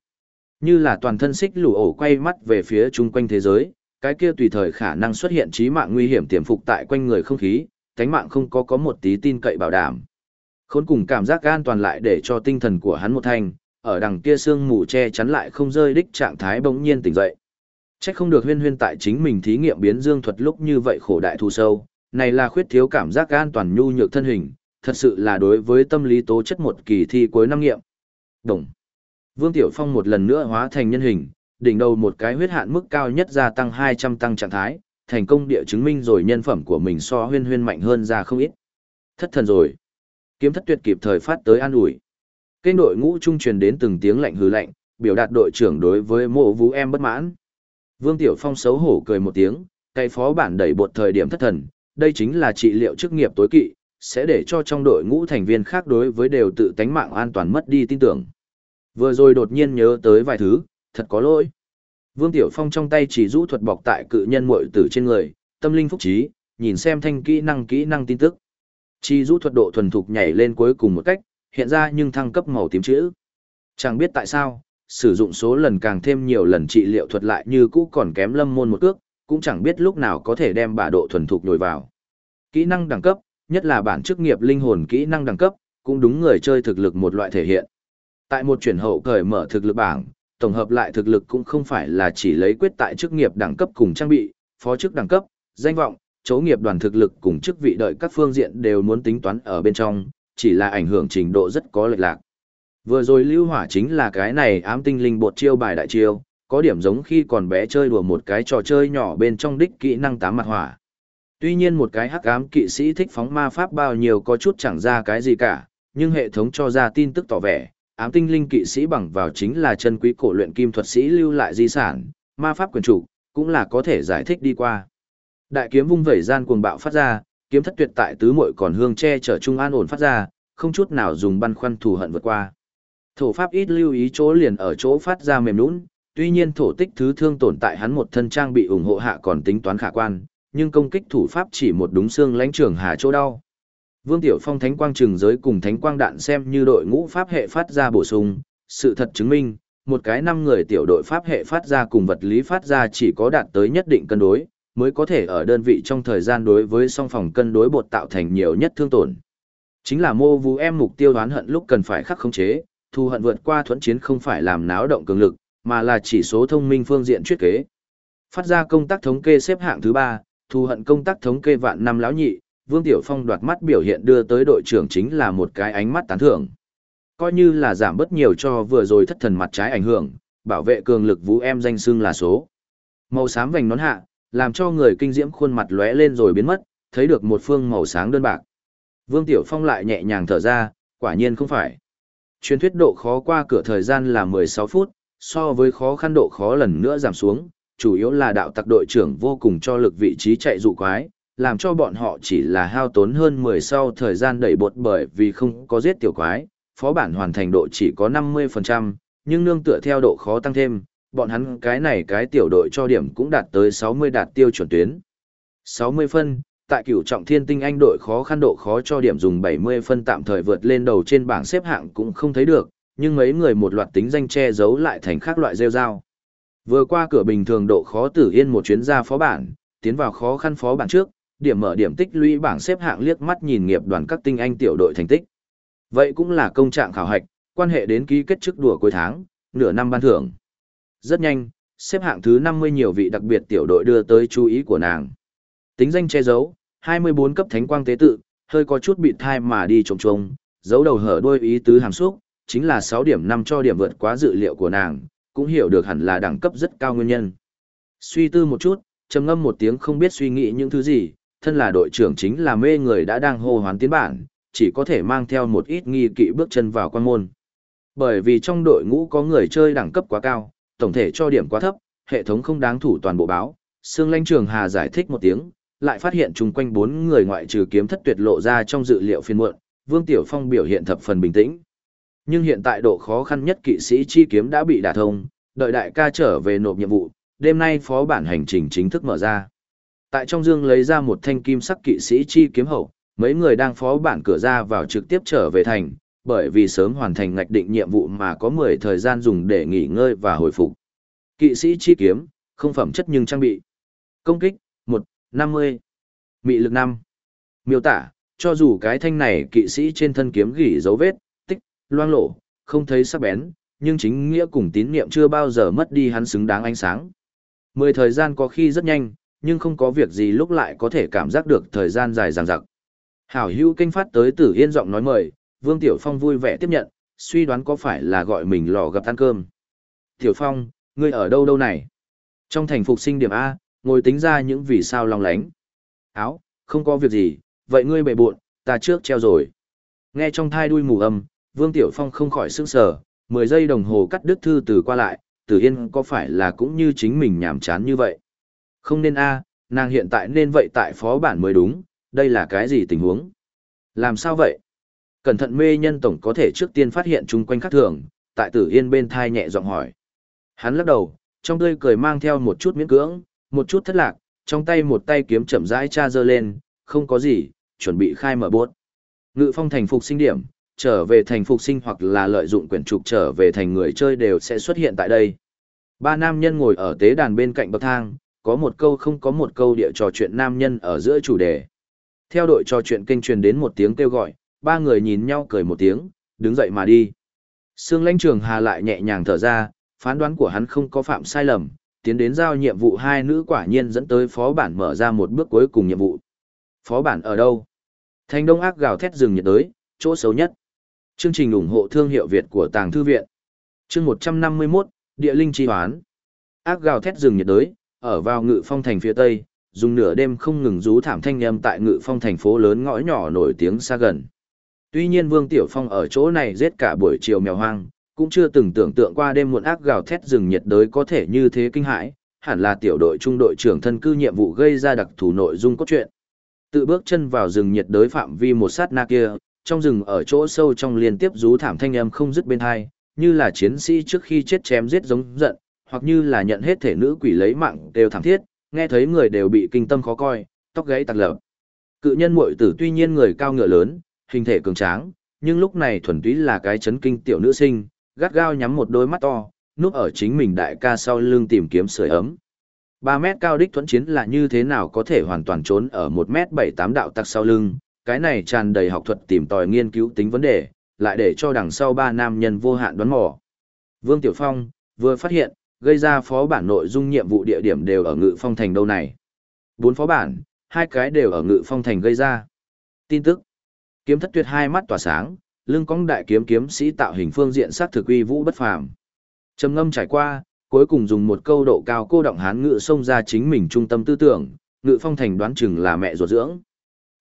Như là toàn thân xích lũ ổ quay mắt về phía chung quanh thế giới, cái kia tùy thời khả năng xuất hiện trí mạng nguy hiểm tiềm phục tại quanh người không khí, cánh mạng không có có một tí tin cậy bảo đảm. Khốn cùng cảm giác an toàn lại để cho tinh thần của hắn một thanh, ở đằng kia sương mù che chắn lại không rơi đích trạng thái bỗng nhiên tỉnh dậy. Chắc không được huyên huyên tại chính mình thí nghiệm biến dương thuật lúc như vậy khổ đại thu sâu, này là khuyết thiếu cảm giác an toàn nhu nhược thân hình, thật sự là đối với tâm lý tố chất một kỳ thi cuối năm nghiệm. Đồng. Vương Tiểu Phong một lần nữa hóa thành nhân hình, đỉnh đầu một cái huyết hạn mức cao nhất gia tăng 200 tăng trạng thái, thành công địa chứng minh rồi nhân phẩm của mình so huyên huyên mạnh hơn ra không ít. Thất thần rồi. Kiếm thất tuyệt kịp thời phát tới an ủi. Kênh đội ngũ trung truyền đến từng tiếng lạnh hừ lạnh, biểu đạt đội trưởng đối với mộ vũ em bất mãn. Vương Tiểu Phong xấu hổ cười một tiếng, cây phó bản đẩy bột thời điểm thất thần, đây chính là trị liệu chức nghiệp tối kỵ, sẽ để cho trong đội ngũ thành viên khác đối với đều tự tánh mạng an toàn mất đi tin tưởng. Vừa rồi đột nhiên nhớ tới vài thứ, thật có lỗi. Vương Tiểu Phong trong tay chỉ rũ thuật bọc tại cự nhân muội tử trên người, tâm linh phúc trí, nhìn xem thanh kỹ năng kỹ năng tin tức. Chỉ rũ thuật độ thuần thục nhảy lên cuối cùng một cách, hiện ra nhưng thăng cấp màu tím chữ. Chẳng biết tại sao, sử dụng số lần càng thêm nhiều lần trị liệu thuật lại như cũ còn kém lâm môn một cước, cũng chẳng biết lúc nào có thể đem bà độ thuần thục nhồi vào. Kỹ năng đẳng cấp, nhất là bản chức nghiệp linh hồn kỹ năng đẳng cấp, cũng đúng người chơi thực lực một loại thể hiện. Tại một chuyển hậu cởi mở thực lực bảng, tổng hợp lại thực lực cũng không phải là chỉ lấy quyết tại chức nghiệp đẳng cấp cùng trang bị, phó chức đẳng cấp, danh vọng, chấu nghiệp đoàn thực lực cùng chức vị đợi các phương diện đều muốn tính toán ở bên trong, chỉ là ảnh hưởng trình độ rất có lệch lạc. Vừa rồi lưu hỏa chính là cái này ám tinh linh bột chiêu bài đại chiêu, có điểm giống khi còn bé chơi đùa một cái trò chơi nhỏ bên trong đích kỹ năng tám mặt hỏa. Tuy nhiên một cái hắc ám kỵ sĩ thích phóng ma pháp bao nhiêu có chút chẳng ra cái gì cả, nhưng hệ thống cho ra tin tức tỏ vẻ, ám tinh linh kỵ sĩ bằng vào chính là chân quý cổ luyện kim thuật sĩ lưu lại di sản, ma pháp quyền chủ, cũng là có thể giải thích đi qua. Đại kiếm vung vẩy gian cuồng bạo phát ra, kiếm thất tuyệt tại tứ muội còn hương che chở trung an ổn phát ra, không chút nào dùng băn khoăn thù hận vượt qua. Thổ pháp ít lưu ý chỗ liền ở chỗ phát ra mềm nũng, tuy nhiên thổ tích thứ thương tồn tại hắn một thân trang bị ủng hộ hạ còn tính toán khả quan, nhưng công kích thủ pháp chỉ một đúng xương lãnh trường hà chỗ đau. Vương Tiểu Phong Thánh Quang Trường giới cùng Thánh Quang Đạn xem như đội ngũ pháp hệ phát ra bổ sung, sự thật chứng minh, một cái năm người tiểu đội pháp hệ phát ra cùng vật lý phát ra chỉ có đạt tới nhất định cân đối, mới có thể ở đơn vị trong thời gian đối với song phòng cân đối bột tạo thành nhiều nhất thương tổn. Chính là mô vũ em mục tiêu đoán hận lúc cần phải khắc khống chế, thu hận vượt qua thuẫn chiến không phải làm náo động cường lực, mà là chỉ số thông minh phương diện thiết kế. Phát ra công tác thống kê xếp hạng thứ 3, thù hận công tác thống kê vạn năm lão nhị, Vương Tiểu Phong đoạt mắt biểu hiện đưa tới đội trưởng chính là một cái ánh mắt tán thưởng. Coi như là giảm bớt nhiều cho vừa rồi thất thần mặt trái ảnh hưởng, bảo vệ cường lực vũ em danh xưng là số. Màu xám vành nón hạ, làm cho người kinh diễm khuôn mặt lóe lên rồi biến mất, thấy được một phương màu sáng đơn bạc. Vương Tiểu Phong lại nhẹ nhàng thở ra, quả nhiên không phải. Truyền thuyết độ khó qua cửa thời gian là 16 phút, so với khó khăn độ khó lần nữa giảm xuống, chủ yếu là đạo tặc đội trưởng vô cùng cho lực vị trí chạy dụ quái, làm cho bọn họ chỉ là hao tốn hơn 10 sau thời gian đẩy bột bởi vì không có giết tiểu quái, phó bản hoàn thành độ chỉ có 50%, nhưng nương tựa theo độ khó tăng thêm, bọn hắn cái này cái tiểu đội cho điểm cũng đạt tới 60 đạt tiêu chuẩn tuyến. 60 phân, tại cửu trọng thiên tinh anh đội khó khăn độ khó cho điểm dùng 70 phân tạm thời vượt lên đầu trên bảng xếp hạng cũng không thấy được, nhưng mấy người một loạt tính danh che giấu lại thành khác loại rêu rao. Vừa qua cửa bình thường độ khó tử yên một chuyến ra phó bản, tiến vào khó khăn phó bản trước, điểm mở điểm tích lũy bảng xếp hạng liếc mắt nhìn nghiệp đoàn các tinh anh tiểu đội thành tích. Vậy cũng là công trạng khảo hạch, quan hệ đến ký kết chức đùa cuối tháng, nửa năm ban thưởng. Rất nhanh, xếp hạng thứ 50 nhiều vị đặc biệt tiểu đội đưa tới chú ý của nàng. Tính danh che giấu, 24 cấp thánh quang tế tự, hơi có chút bị thai mà đi trồng trồng, giấu đầu hở đuôi ý tứ hàm xúc, chính là 6 điểm 5 cho điểm vượt quá dự liệu của nàng, cũng hiểu được hẳn là đẳng cấp rất cao nguyên nhân. Suy tư một chút, trầm ngâm một tiếng không biết suy nghĩ những thứ gì, thân là đội trưởng chính là mê người đã đang hô hoán tiến bản, chỉ có thể mang theo một ít nghi kỵ bước chân vào quan môn. Bởi vì trong đội ngũ có người chơi đẳng cấp quá cao, tổng thể cho điểm quá thấp, hệ thống không đáng thủ toàn bộ báo. Sương Lanh Trường Hà giải thích một tiếng, lại phát hiện chung quanh bốn người ngoại trừ kiếm thất tuyệt lộ ra trong dự liệu phiên muộn, Vương Tiểu Phong biểu hiện thập phần bình tĩnh. Nhưng hiện tại độ khó khăn nhất kỵ sĩ chi kiếm đã bị đả thông, đợi đại ca trở về nộp nhiệm vụ, đêm nay phó bản hành trình chính thức mở ra. Tại trong dương lấy ra một thanh kim sắc kỵ sĩ chi kiếm hậu, mấy người đang phó bản cửa ra vào trực tiếp trở về thành, bởi vì sớm hoàn thành ngạch định nhiệm vụ mà có 10 thời gian dùng để nghỉ ngơi và hồi phục. Kỵ sĩ chi kiếm, không phẩm chất nhưng trang bị. Công kích, 1, 50. Mị lực 5. Miêu tả, cho dù cái thanh này kỵ sĩ trên thân kiếm gỉ dấu vết, loang lộ, không thấy sắc bén, nhưng chính nghĩa cùng tín niệm chưa bao giờ mất đi hắn xứng đáng ánh sáng. Mười thời gian có khi rất nhanh, nhưng không có việc gì lúc lại có thể cảm giác được thời gian dài dằng dặc. Hảo hữu kinh phát tới tử yên giọng nói mời, Vương Tiểu Phong vui vẻ tiếp nhận, suy đoán có phải là gọi mình lò gặp ăn cơm. Tiểu Phong, ngươi ở đâu đâu này? Trong thành phục sinh điểm A, ngồi tính ra những vì sao lòng lánh. Áo, không có việc gì, vậy ngươi bệ buộn, ta trước treo rồi. Nghe trong thai đuôi mù âm, Vương Tiểu Phong không khỏi sững sờ, 10 giây đồng hồ cắt đứt thư từ qua lại, Tử Yên có phải là cũng như chính mình nhảm chán như vậy? Không nên a, nàng hiện tại nên vậy tại phó bản mới đúng, đây là cái gì tình huống? Làm sao vậy? Cẩn thận mê nhân tổng có thể trước tiên phát hiện chung quanh khác thường, tại Tử Yên bên thai nhẹ giọng hỏi. Hắn lắc đầu, trong tươi cười mang theo một chút miễn cưỡng, một chút thất lạc, trong tay một tay kiếm chậm rãi tra dơ lên, không có gì, chuẩn bị khai mở bốt. Ngự phong thành phục sinh điểm, trở về thành phục sinh hoặc là lợi dụng quyển trục trở về thành người chơi đều sẽ xuất hiện tại đây. Ba nam nhân ngồi ở tế đàn bên cạnh bậc thang, có một câu không có một câu địa trò chuyện nam nhân ở giữa chủ đề. Theo đội trò chuyện kênh truyền đến một tiếng kêu gọi, ba người nhìn nhau cười một tiếng, đứng dậy mà đi. Sương lãnh trường hà lại nhẹ nhàng thở ra, phán đoán của hắn không có phạm sai lầm, tiến đến giao nhiệm vụ hai nữ quả nhiên dẫn tới phó bản mở ra một bước cuối cùng nhiệm vụ. Phó bản ở đâu? Thành đông ác gào thét rừng nhiệt đới, chỗ xấu nhất. Chương trình ủng hộ thương hiệu Việt của Tàng Thư Viện. Chương 151, Địa Linh Chi Hoán. Ác gào thét rừng nhiệt đới, ở vào ngự phong thành phía tây, dùng nửa đêm không ngừng rú thảm thanh âm tại ngự phong thành phố lớn ngõ nhỏ nổi tiếng xa gần. Tuy nhiên Vương Tiểu Phong ở chỗ này giết cả buổi chiều mèo hoang, cũng chưa từng tưởng tượng qua đêm muộn ác gào thét rừng nhiệt đới có thể như thế kinh hãi, hẳn là tiểu đội trung đội trưởng thân cư nhiệm vụ gây ra đặc thù nội dung cốt truyện. Tự bước chân vào rừng nhiệt đới phạm vi một sát na kia, trong rừng ở chỗ sâu trong liên tiếp rú thảm thanh âm không dứt bên hai, như là chiến sĩ trước khi chết chém giết giống giận, hoặc như là nhận hết thể nữ quỷ lấy mạng đều thảm thiết, nghe thấy người đều bị kinh tâm khó coi, tóc gáy tạc lở Cự nhân muội tử tuy nhiên người cao ngựa lớn, hình thể cường tráng, nhưng lúc này thuần túy là cái chấn kinh tiểu nữ sinh, gắt gao nhắm một đôi mắt to, núp ở chính mình đại ca sau lưng tìm kiếm sưởi ấm. 3 mét cao đích thuẫn chiến là như thế nào có thể hoàn toàn trốn ở 1 mét 7-8 đạo tặc sau lưng, cái này tràn đầy học thuật tìm tòi nghiên cứu tính vấn đề, lại để cho đằng sau ba nam nhân vô hạn đoán mò. Vương Tiểu Phong, vừa phát hiện, gây ra phó bản nội dung nhiệm vụ địa điểm đều ở ngự phong thành đâu này. Bốn phó bản, hai cái đều ở ngự phong thành gây ra. Tin tức. Kiếm thất tuyệt hai mắt tỏa sáng, lưng cong đại kiếm kiếm sĩ tạo hình phương diện sát thực uy vũ bất phàm. Trầm ngâm trải qua, cuối cùng dùng một câu độ cao cô động hán ngự xông ra chính mình trung tâm tư tưởng, ngự phong thành đoán chừng là mẹ ruột dưỡng.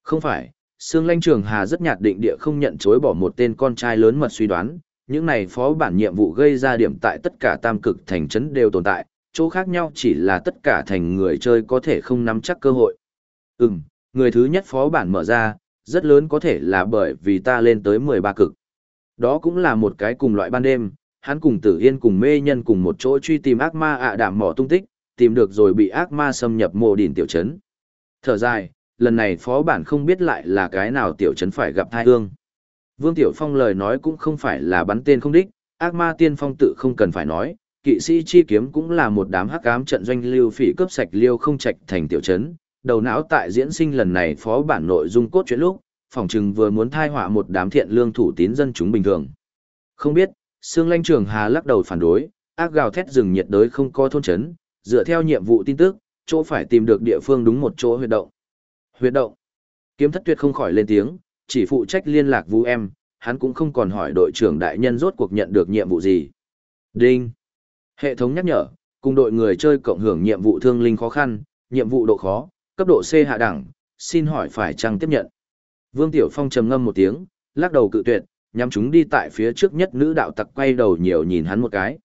Không phải, Sương Lanh Trường Hà rất nhạt định địa không nhận chối bỏ một tên con trai lớn mật suy đoán, những này phó bản nhiệm vụ gây ra điểm tại tất cả tam cực thành trấn đều tồn tại, chỗ khác nhau chỉ là tất cả thành người chơi có thể không nắm chắc cơ hội. Ừm, người thứ nhất phó bản mở ra, rất lớn có thể là bởi vì ta lên tới 13 cực. Đó cũng là một cái cùng loại ban đêm, hắn cùng tử yên cùng mê nhân cùng một chỗ truy tìm ác ma ạ đảm mỏ tung tích, tìm được rồi bị ác ma xâm nhập mộ đỉnh tiểu trấn. Thở dài, lần này phó bản không biết lại là cái nào tiểu trấn phải gặp thai hương. Vương Tiểu Phong lời nói cũng không phải là bắn tên không đích, ác ma tiên phong tự không cần phải nói, kỵ sĩ chi kiếm cũng là một đám hắc ám trận doanh lưu phỉ cướp sạch liêu không trạch thành tiểu trấn. Đầu não tại diễn sinh lần này phó bản nội dung cốt truyện lúc, phòng trừng vừa muốn thai họa một đám thiện lương thủ tín dân chúng bình thường. Không biết, Sương Lanh Trường Hà lắc đầu phản đối, ác gào thét rừng nhiệt đới không có thôn trấn, dựa theo nhiệm vụ tin tức, chỗ phải tìm được địa phương đúng một chỗ huyệt động. Huyệt động. Kiếm thất tuyệt không khỏi lên tiếng, chỉ phụ trách liên lạc vũ em, hắn cũng không còn hỏi đội trưởng đại nhân rốt cuộc nhận được nhiệm vụ gì. Đinh. Hệ thống nhắc nhở, cùng đội người chơi cộng hưởng nhiệm vụ thương linh khó khăn, nhiệm vụ độ khó, cấp độ C hạ đẳng, xin hỏi phải chăng tiếp nhận. Vương Tiểu Phong trầm ngâm một tiếng, lắc đầu cự tuyệt, nhắm chúng đi tại phía trước nhất nữ đạo tặc quay đầu nhiều nhìn hắn một cái.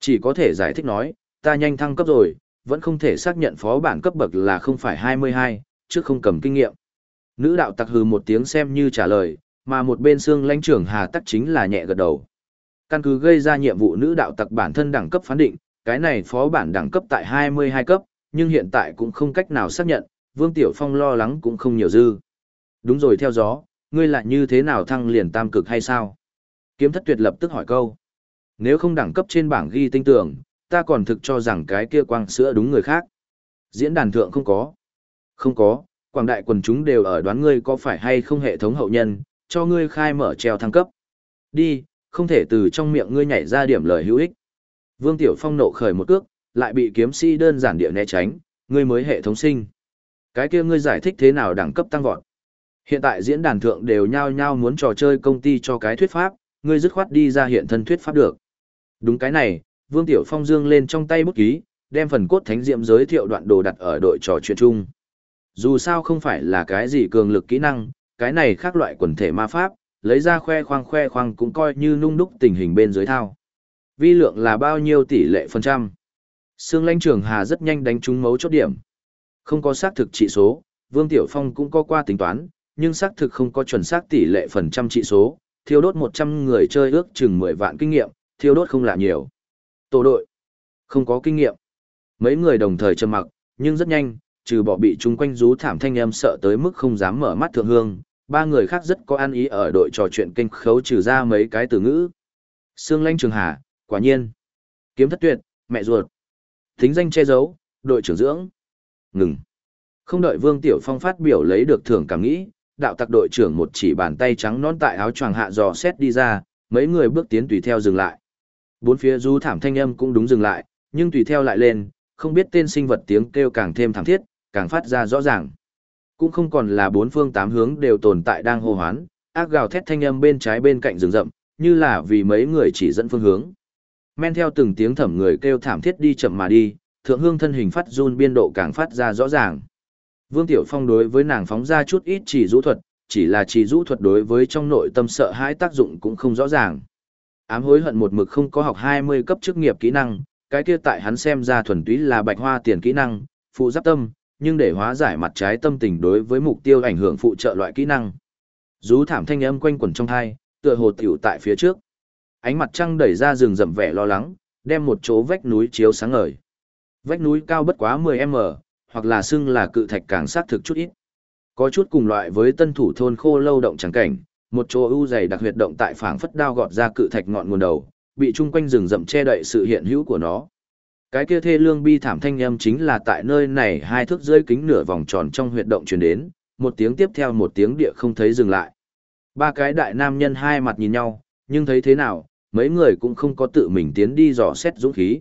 Chỉ có thể giải thích nói, ta nhanh thăng cấp rồi, vẫn không thể xác nhận phó bản cấp bậc là không phải 22, trước không cầm kinh nghiệm. Nữ đạo tặc hừ một tiếng xem như trả lời, mà một bên xương lãnh trưởng hà tắc chính là nhẹ gật đầu. Căn cứ gây ra nhiệm vụ nữ đạo tặc bản thân đẳng cấp phán định, cái này phó bản đẳng cấp tại 22 cấp, nhưng hiện tại cũng không cách nào xác nhận, Vương Tiểu Phong lo lắng cũng không nhiều dư. Đúng rồi theo gió, ngươi lại như thế nào thăng liền tam cực hay sao? Kiếm thất tuyệt lập tức hỏi câu. Nếu không đẳng cấp trên bảng ghi tinh tưởng, ta còn thực cho rằng cái kia quang sữa đúng người khác. Diễn đàn thượng không có. Không có, quảng đại quần chúng đều ở đoán ngươi có phải hay không hệ thống hậu nhân, cho ngươi khai mở treo thăng cấp. Đi, không thể từ trong miệng ngươi nhảy ra điểm lời hữu ích. Vương Tiểu Phong nộ khởi một cước, lại bị kiếm sĩ đơn giản địa né tránh, ngươi mới hệ thống sinh. Cái kia ngươi giải thích thế nào đẳng cấp tăng vọt. Hiện tại diễn đàn thượng đều nhao nhao muốn trò chơi công ty cho cái thuyết pháp, ngươi dứt khoát đi ra hiện thân thuyết pháp được. Đúng cái này, Vương Tiểu Phong dương lên trong tay bút ký, đem phần cốt thánh diệm giới thiệu đoạn đồ đặt ở đội trò chuyện chung. Dù sao không phải là cái gì cường lực kỹ năng, cái này khác loại quần thể ma pháp, lấy ra khoe khoang khoe khoang cũng coi như nung đúc tình hình bên dưới thao. Vi lượng là bao nhiêu tỷ lệ phần trăm? Sương lãnh trường Hà rất nhanh đánh trúng mấu chốt điểm. Không có xác thực trị số, Vương Tiểu Phong cũng có qua tính toán, nhưng xác thực không có chuẩn xác tỷ lệ phần trăm trị số, thiêu đốt 100 người chơi ước chừng 10 vạn kinh nghiệm, thiêu đốt không là nhiều. Tổ đội, không có kinh nghiệm. Mấy người đồng thời trầm mặc, nhưng rất nhanh, trừ bỏ bị chúng quanh rú thảm thanh âm sợ tới mức không dám mở mắt thượng hương, ba người khác rất có ăn ý ở đội trò chuyện kênh khấu trừ ra mấy cái từ ngữ. Sương Lanh Trường Hà, quả nhiên. Kiếm thất tuyệt, mẹ ruột. Thính danh che giấu, đội trưởng dưỡng. Ngừng. Không đợi Vương Tiểu Phong phát biểu lấy được thưởng cảm nghĩ, đạo tặc đội trưởng một chỉ bàn tay trắng non tại áo choàng hạ dò xét đi ra, mấy người bước tiến tùy theo dừng lại. Bốn phía du thảm thanh âm cũng đúng dừng lại, nhưng tùy theo lại lên, không biết tên sinh vật tiếng kêu càng thêm thảm thiết, càng phát ra rõ ràng. Cũng không còn là bốn phương tám hướng đều tồn tại đang hô hoán, ác gào thét thanh âm bên trái bên cạnh rừng rậm, như là vì mấy người chỉ dẫn phương hướng. Men theo từng tiếng thẩm người kêu thảm thiết đi chậm mà đi, thượng hương thân hình phát run biên độ càng phát ra rõ ràng. Vương Tiểu Phong đối với nàng phóng ra chút ít chỉ rũ thuật, chỉ là chỉ rũ thuật đối với trong nội tâm sợ hãi tác dụng cũng không rõ ràng. Ám hối hận một mực không có học 20 cấp chức nghiệp kỹ năng, cái kia tại hắn xem ra thuần túy là bạch hoa tiền kỹ năng, phụ giáp tâm, nhưng để hóa giải mặt trái tâm tình đối với mục tiêu ảnh hưởng phụ trợ loại kỹ năng. Rú thảm thanh âm quanh quẩn trong thai, tựa hồ tiểu tại phía trước. Ánh mặt trăng đẩy ra rừng rậm vẻ lo lắng, đem một chỗ vách núi chiếu sáng ngời. Vách núi cao bất quá 10m, hoặc là xưng là cự thạch càng sát thực chút ít. Có chút cùng loại với tân thủ thôn khô lâu động chẳng cảnh, một chỗ ưu dày đặc huyệt động tại phảng phất đao gọt ra cự thạch ngọn nguồn đầu, bị chung quanh rừng rậm che đậy sự hiện hữu của nó. Cái kia thê lương bi thảm thanh âm chính là tại nơi này hai thước rơi kính nửa vòng tròn trong huyệt động truyền đến, một tiếng tiếp theo một tiếng địa không thấy dừng lại. Ba cái đại nam nhân hai mặt nhìn nhau, nhưng thấy thế nào, mấy người cũng không có tự mình tiến đi dò xét dũng khí.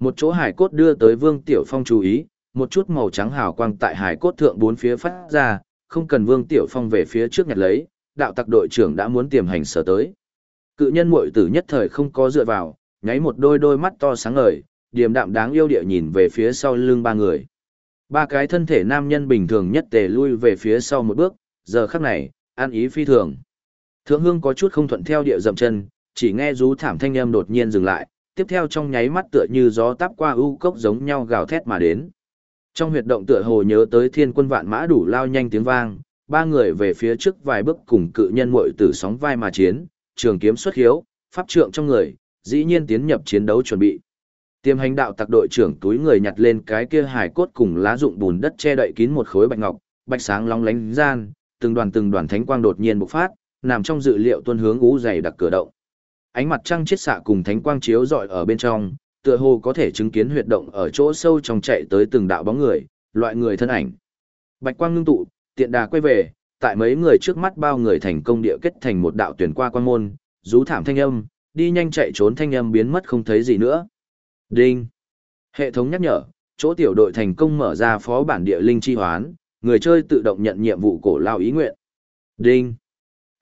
Một chỗ hải cốt đưa tới Vương Tiểu Phong chú ý, một chút màu trắng hào quang tại hải cốt thượng bốn phía phát ra, không cần Vương Tiểu Phong về phía trước nhặt lấy, đạo tặc đội trưởng đã muốn tiềm hành sở tới. Cự nhân muội tử nhất thời không có dựa vào, nháy một đôi đôi mắt to sáng ngời, điềm đạm đáng yêu địa nhìn về phía sau lưng ba người. Ba cái thân thể nam nhân bình thường nhất tề lui về phía sau một bước, giờ khắc này, an ý phi thường. Thượng hương có chút không thuận theo địa dậm chân, chỉ nghe rú thảm thanh âm đột nhiên dừng lại, tiếp theo trong nháy mắt tựa như gió táp qua ưu cốc giống nhau gào thét mà đến. Trong huyệt động tựa hồ nhớ tới thiên quân vạn mã đủ lao nhanh tiếng vang, ba người về phía trước vài bước cùng cự nhân muội tử sóng vai mà chiến, trường kiếm xuất hiếu, pháp trượng trong người, dĩ nhiên tiến nhập chiến đấu chuẩn bị. Tiêm hành đạo tặc đội trưởng túi người nhặt lên cái kia hải cốt cùng lá dụng bùn đất che đậy kín một khối bạch ngọc, bạch sáng long lánh gian, từng đoàn từng đoàn thánh quang đột nhiên bộc phát, nằm trong dự liệu tuân hướng ú dày đặc cửa động. Ánh mặt trăng chiết xạ cùng thánh quang chiếu rọi ở bên trong, tựa hồ có thể chứng kiến huyệt động ở chỗ sâu trong chạy tới từng đạo bóng người, loại người thân ảnh. Bạch quang ngưng tụ, tiện đà quay về, tại mấy người trước mắt bao người thành công địa kết thành một đạo tuyển qua quan môn, rú thảm thanh âm, đi nhanh chạy trốn thanh âm biến mất không thấy gì nữa. Đinh. Hệ thống nhắc nhở, chỗ tiểu đội thành công mở ra phó bản địa linh chi hoán, người chơi tự động nhận nhiệm vụ cổ lao ý nguyện. Đinh.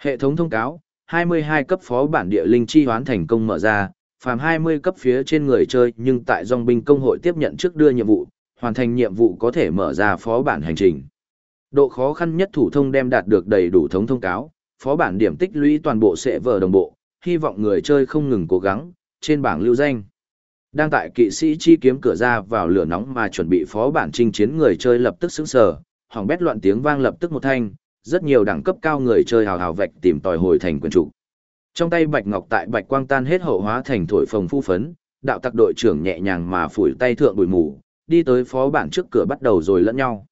Hệ thống thông cáo, 22 cấp phó bản địa linh chi hoán thành công mở ra, phàm 20 cấp phía trên người chơi nhưng tại dòng binh công hội tiếp nhận trước đưa nhiệm vụ, hoàn thành nhiệm vụ có thể mở ra phó bản hành trình. Độ khó khăn nhất thủ thông đem đạt được đầy đủ thống thông cáo, phó bản điểm tích lũy toàn bộ sẽ vờ đồng bộ, hy vọng người chơi không ngừng cố gắng, trên bảng lưu danh. Đang tại kỵ sĩ chi kiếm cửa ra vào lửa nóng mà chuẩn bị phó bản trinh chiến người chơi lập tức sững sờ, hỏng bét loạn tiếng vang lập tức một thanh, rất nhiều đẳng cấp cao người chơi hào hào vạch tìm tòi hồi thành quyền chủ. Trong tay Bạch Ngọc tại Bạch Quang tan hết hậu hóa thành thổi phồng phu phấn, đạo tặc đội trưởng nhẹ nhàng mà phủi tay thượng bụi mù, đi tới phó bản trước cửa bắt đầu rồi lẫn nhau.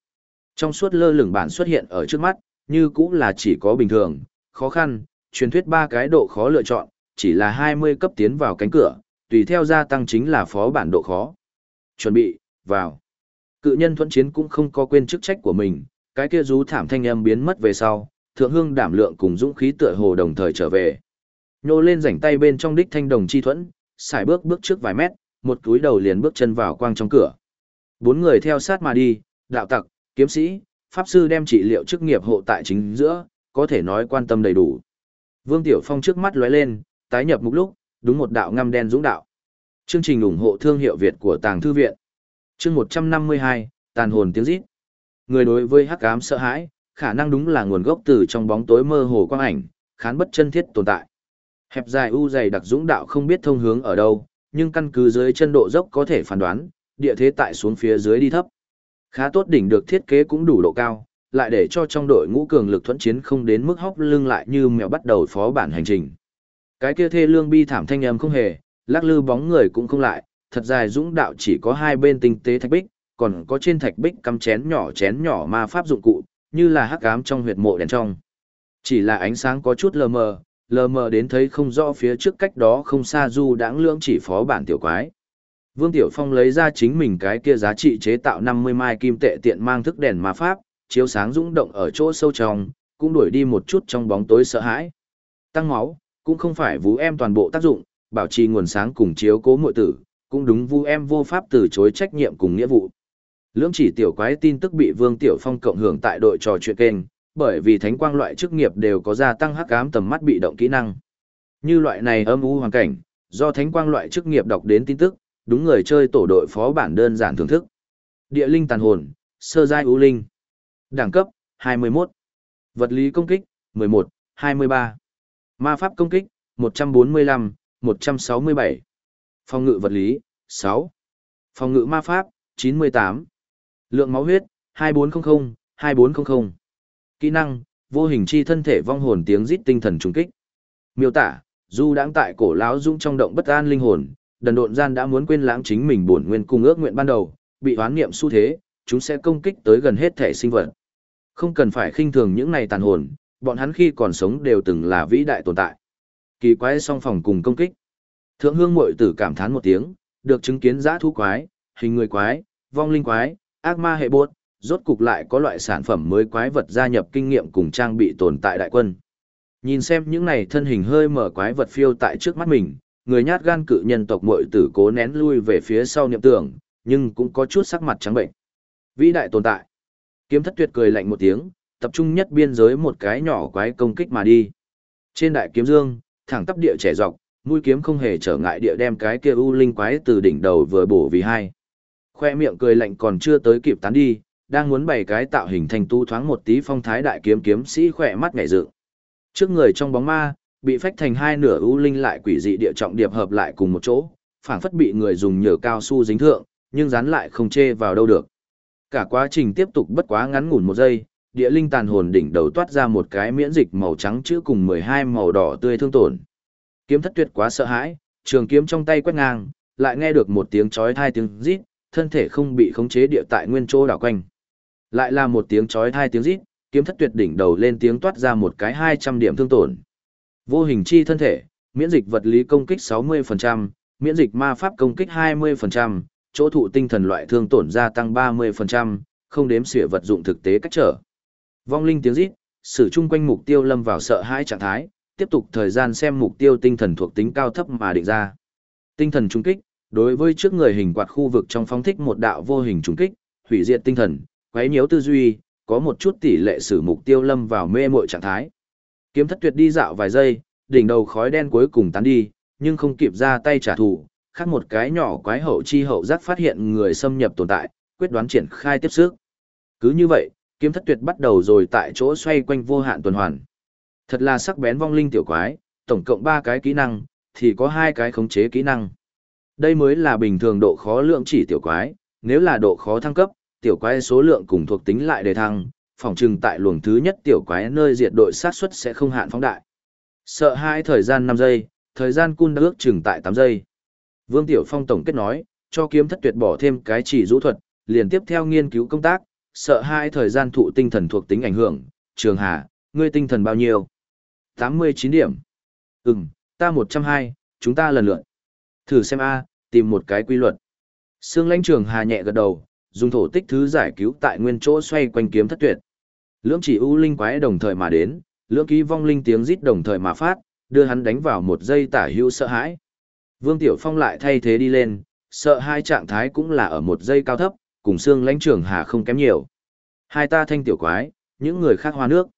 Trong suốt lơ lửng bản xuất hiện ở trước mắt, như cũng là chỉ có bình thường, khó khăn, truyền thuyết ba cái độ khó lựa chọn, chỉ là 20 cấp tiến vào cánh cửa, tùy theo gia tăng chính là phó bản độ khó. Chuẩn bị, vào. Cự nhân thuẫn chiến cũng không có quên chức trách của mình, cái kia rú thảm thanh âm biến mất về sau, thượng hương đảm lượng cùng dũng khí tựa hồ đồng thời trở về. Nhô lên rảnh tay bên trong đích thanh đồng chi thuẫn, xài bước bước trước vài mét, một túi đầu liền bước chân vào quang trong cửa. Bốn người theo sát mà đi, đạo tặc, kiếm sĩ, pháp sư đem trị liệu chức nghiệp hộ tại chính giữa, có thể nói quan tâm đầy đủ. Vương Tiểu Phong trước mắt lóe lên, tái nhập mục lúc, đúng một đạo ngăm đen dũng đạo. Chương trình ủng hộ thương hiệu Việt của Tàng Thư Viện. Chương 152, Tàn hồn tiếng rít. Người đối với hắc ám sợ hãi, khả năng đúng là nguồn gốc từ trong bóng tối mơ hồ quang ảnh, khán bất chân thiết tồn tại. Hẹp dài u dày đặc dũng đạo không biết thông hướng ở đâu, nhưng căn cứ dưới chân độ dốc có thể phán đoán, địa thế tại xuống phía dưới đi thấp. Khá tốt đỉnh được thiết kế cũng đủ độ cao, lại để cho trong đội ngũ cường lực thuẫn chiến không đến mức hóc lưng lại như mèo bắt đầu phó bản hành trình. Cái kia thê lương bi thảm thanh âm không hề, lắc lư bóng người cũng không lại, thật dài dũng đạo chỉ có hai bên tinh tế thạch bích, còn có trên thạch bích cắm chén nhỏ chén nhỏ ma pháp dụng cụ, như là hắc ám trong huyệt mộ đèn trong. Chỉ là ánh sáng có chút lờ mờ, lờ mờ đến thấy không rõ phía trước cách đó không xa du đãng lưỡng chỉ phó bản tiểu quái. Vương Tiểu Phong lấy ra chính mình cái kia giá trị chế tạo 50 mai kim tệ tiện mang thức đèn ma pháp, chiếu sáng rung động ở chỗ sâu trong, cũng đuổi đi một chút trong bóng tối sợ hãi. Tăng máu, cũng không phải vũ em toàn bộ tác dụng, bảo trì nguồn sáng cùng chiếu cố muội tử, cũng đúng vũ em vô pháp từ chối trách nhiệm cùng nghĩa vụ. Lưỡng chỉ tiểu quái tin tức bị Vương Tiểu Phong cộng hưởng tại đội trò chuyện kênh, bởi vì thánh quang loại chức nghiệp đều có gia tăng hắc ám tầm mắt bị động kỹ năng. Như loại này âm u hoàn cảnh, do thánh quang loại chức nghiệp đọc đến tin tức, đúng người chơi tổ đội phó bản đơn giản thưởng thức. Địa linh tàn hồn, sơ giai ưu linh. Đẳng cấp, 21. Vật lý công kích, 11, 23. Ma pháp công kích, 145, 167. Phòng ngự vật lý, 6. Phòng ngự ma pháp, 98. Lượng máu huyết, 2400, 2400. Kỹ năng, vô hình chi thân thể vong hồn tiếng rít tinh thần trùng kích. Miêu tả, du đang tại cổ lão dũng trong động bất an linh hồn, đần độn gian đã muốn quên lãng chính mình bổn nguyên cung ước nguyện ban đầu, bị hoán niệm xu thế, chúng sẽ công kích tới gần hết thể sinh vật. Không cần phải khinh thường những này tàn hồn, bọn hắn khi còn sống đều từng là vĩ đại tồn tại. Kỳ quái song phòng cùng công kích. Thượng hương muội tử cảm thán một tiếng, được chứng kiến giã thú quái, hình người quái, vong linh quái, ác ma hệ bốt, rốt cục lại có loại sản phẩm mới quái vật gia nhập kinh nghiệm cùng trang bị tồn tại đại quân. Nhìn xem những này thân hình hơi mở quái vật phiêu tại trước mắt mình, người nhát gan cự nhân tộc muội tử cố nén lui về phía sau niệm tưởng, nhưng cũng có chút sắc mặt trắng bệnh. Vĩ đại tồn tại. Kiếm thất tuyệt cười lạnh một tiếng, tập trung nhất biên giới một cái nhỏ quái công kích mà đi. Trên đại kiếm dương, thẳng tắp địa trẻ dọc, mũi kiếm không hề trở ngại địa đem cái kia u linh quái từ đỉnh đầu vừa bổ vì hai. Khoe miệng cười lạnh còn chưa tới kịp tán đi, đang muốn bày cái tạo hình thành tu thoáng một tí phong thái đại kiếm kiếm sĩ khỏe mắt ngảy dựng. Trước người trong bóng ma, bị phách thành hai nửa u linh lại quỷ dị địa trọng điệp hợp lại cùng một chỗ, phảng phất bị người dùng nhờ cao su dính thượng, nhưng dán lại không chê vào đâu được. Cả quá trình tiếp tục bất quá ngắn ngủn một giây, địa linh tàn hồn đỉnh đầu toát ra một cái miễn dịch màu trắng chữ cùng 12 màu đỏ tươi thương tổn. Kiếm thất tuyệt quá sợ hãi, trường kiếm trong tay quét ngang, lại nghe được một tiếng chói thai tiếng rít, thân thể không bị khống chế địa tại nguyên chỗ đảo quanh. Lại là một tiếng chói thai tiếng rít, kiếm thất tuyệt đỉnh đầu lên tiếng toát ra một cái 200 điểm thương tổn. Vô hình chi thân thể, miễn dịch vật lý công kích 60%, miễn dịch ma pháp công kích 20%, chỗ thụ tinh thần loại thương tổn gia tăng 30%, không đếm xỉa vật dụng thực tế cách trở. Vong linh tiếng rít, sử chung quanh mục tiêu lâm vào sợ hãi trạng thái, tiếp tục thời gian xem mục tiêu tinh thần thuộc tính cao thấp mà định ra. Tinh thần trung kích, đối với trước người hình quạt khu vực trong phóng thích một đạo vô hình trung kích, hủy diệt tinh thần, quấy nhiễu tư duy, có một chút tỷ lệ sử mục tiêu lâm vào mê muội trạng thái. Kiếm thất tuyệt đi dạo vài giây, đỉnh đầu khói đen cuối cùng tán đi, nhưng không kịp ra tay trả thù, khác một cái nhỏ quái hậu chi hậu giác phát hiện người xâm nhập tồn tại, quyết đoán triển khai tiếp sức. Cứ như vậy, kiếm thất tuyệt bắt đầu rồi tại chỗ xoay quanh vô hạn tuần hoàn. Thật là sắc bén vong linh tiểu quái, tổng cộng 3 cái kỹ năng, thì có hai cái khống chế kỹ năng. Đây mới là bình thường độ khó lượng chỉ tiểu quái, nếu là độ khó thăng cấp, tiểu quái số lượng cùng thuộc tính lại đề thăng, phòng trừng tại luồng thứ nhất tiểu quái nơi diệt đội sát suất sẽ không hạn phóng đại. Sợ hai thời gian 5 giây, thời gian cun đã ước chừng tại 8 giây. Vương Tiểu Phong tổng kết nói, cho kiếm thất tuyệt bỏ thêm cái chỉ rũ thuật, liền tiếp theo nghiên cứu công tác, sợ hai thời gian thụ tinh thần thuộc tính ảnh hưởng, trường hà, ngươi tinh thần bao nhiêu? 89 điểm. Ừm, ta 120, chúng ta lần lượt. Thử xem A, tìm một cái quy luật. Sương lãnh trường hà nhẹ gật đầu, dùng thổ tích thứ giải cứu tại nguyên chỗ xoay quanh kiếm thất tuyệt. Lưỡng chỉ ưu linh quái đồng thời mà đến, lưỡng ký vong linh tiếng rít đồng thời mà phát, đưa hắn đánh vào một giây tả hữu sợ hãi. Vương Tiểu Phong lại thay thế đi lên, sợ hai trạng thái cũng là ở một giây cao thấp, cùng xương lãnh trường hà không kém nhiều. Hai ta thanh tiểu quái, những người khác hoa nước.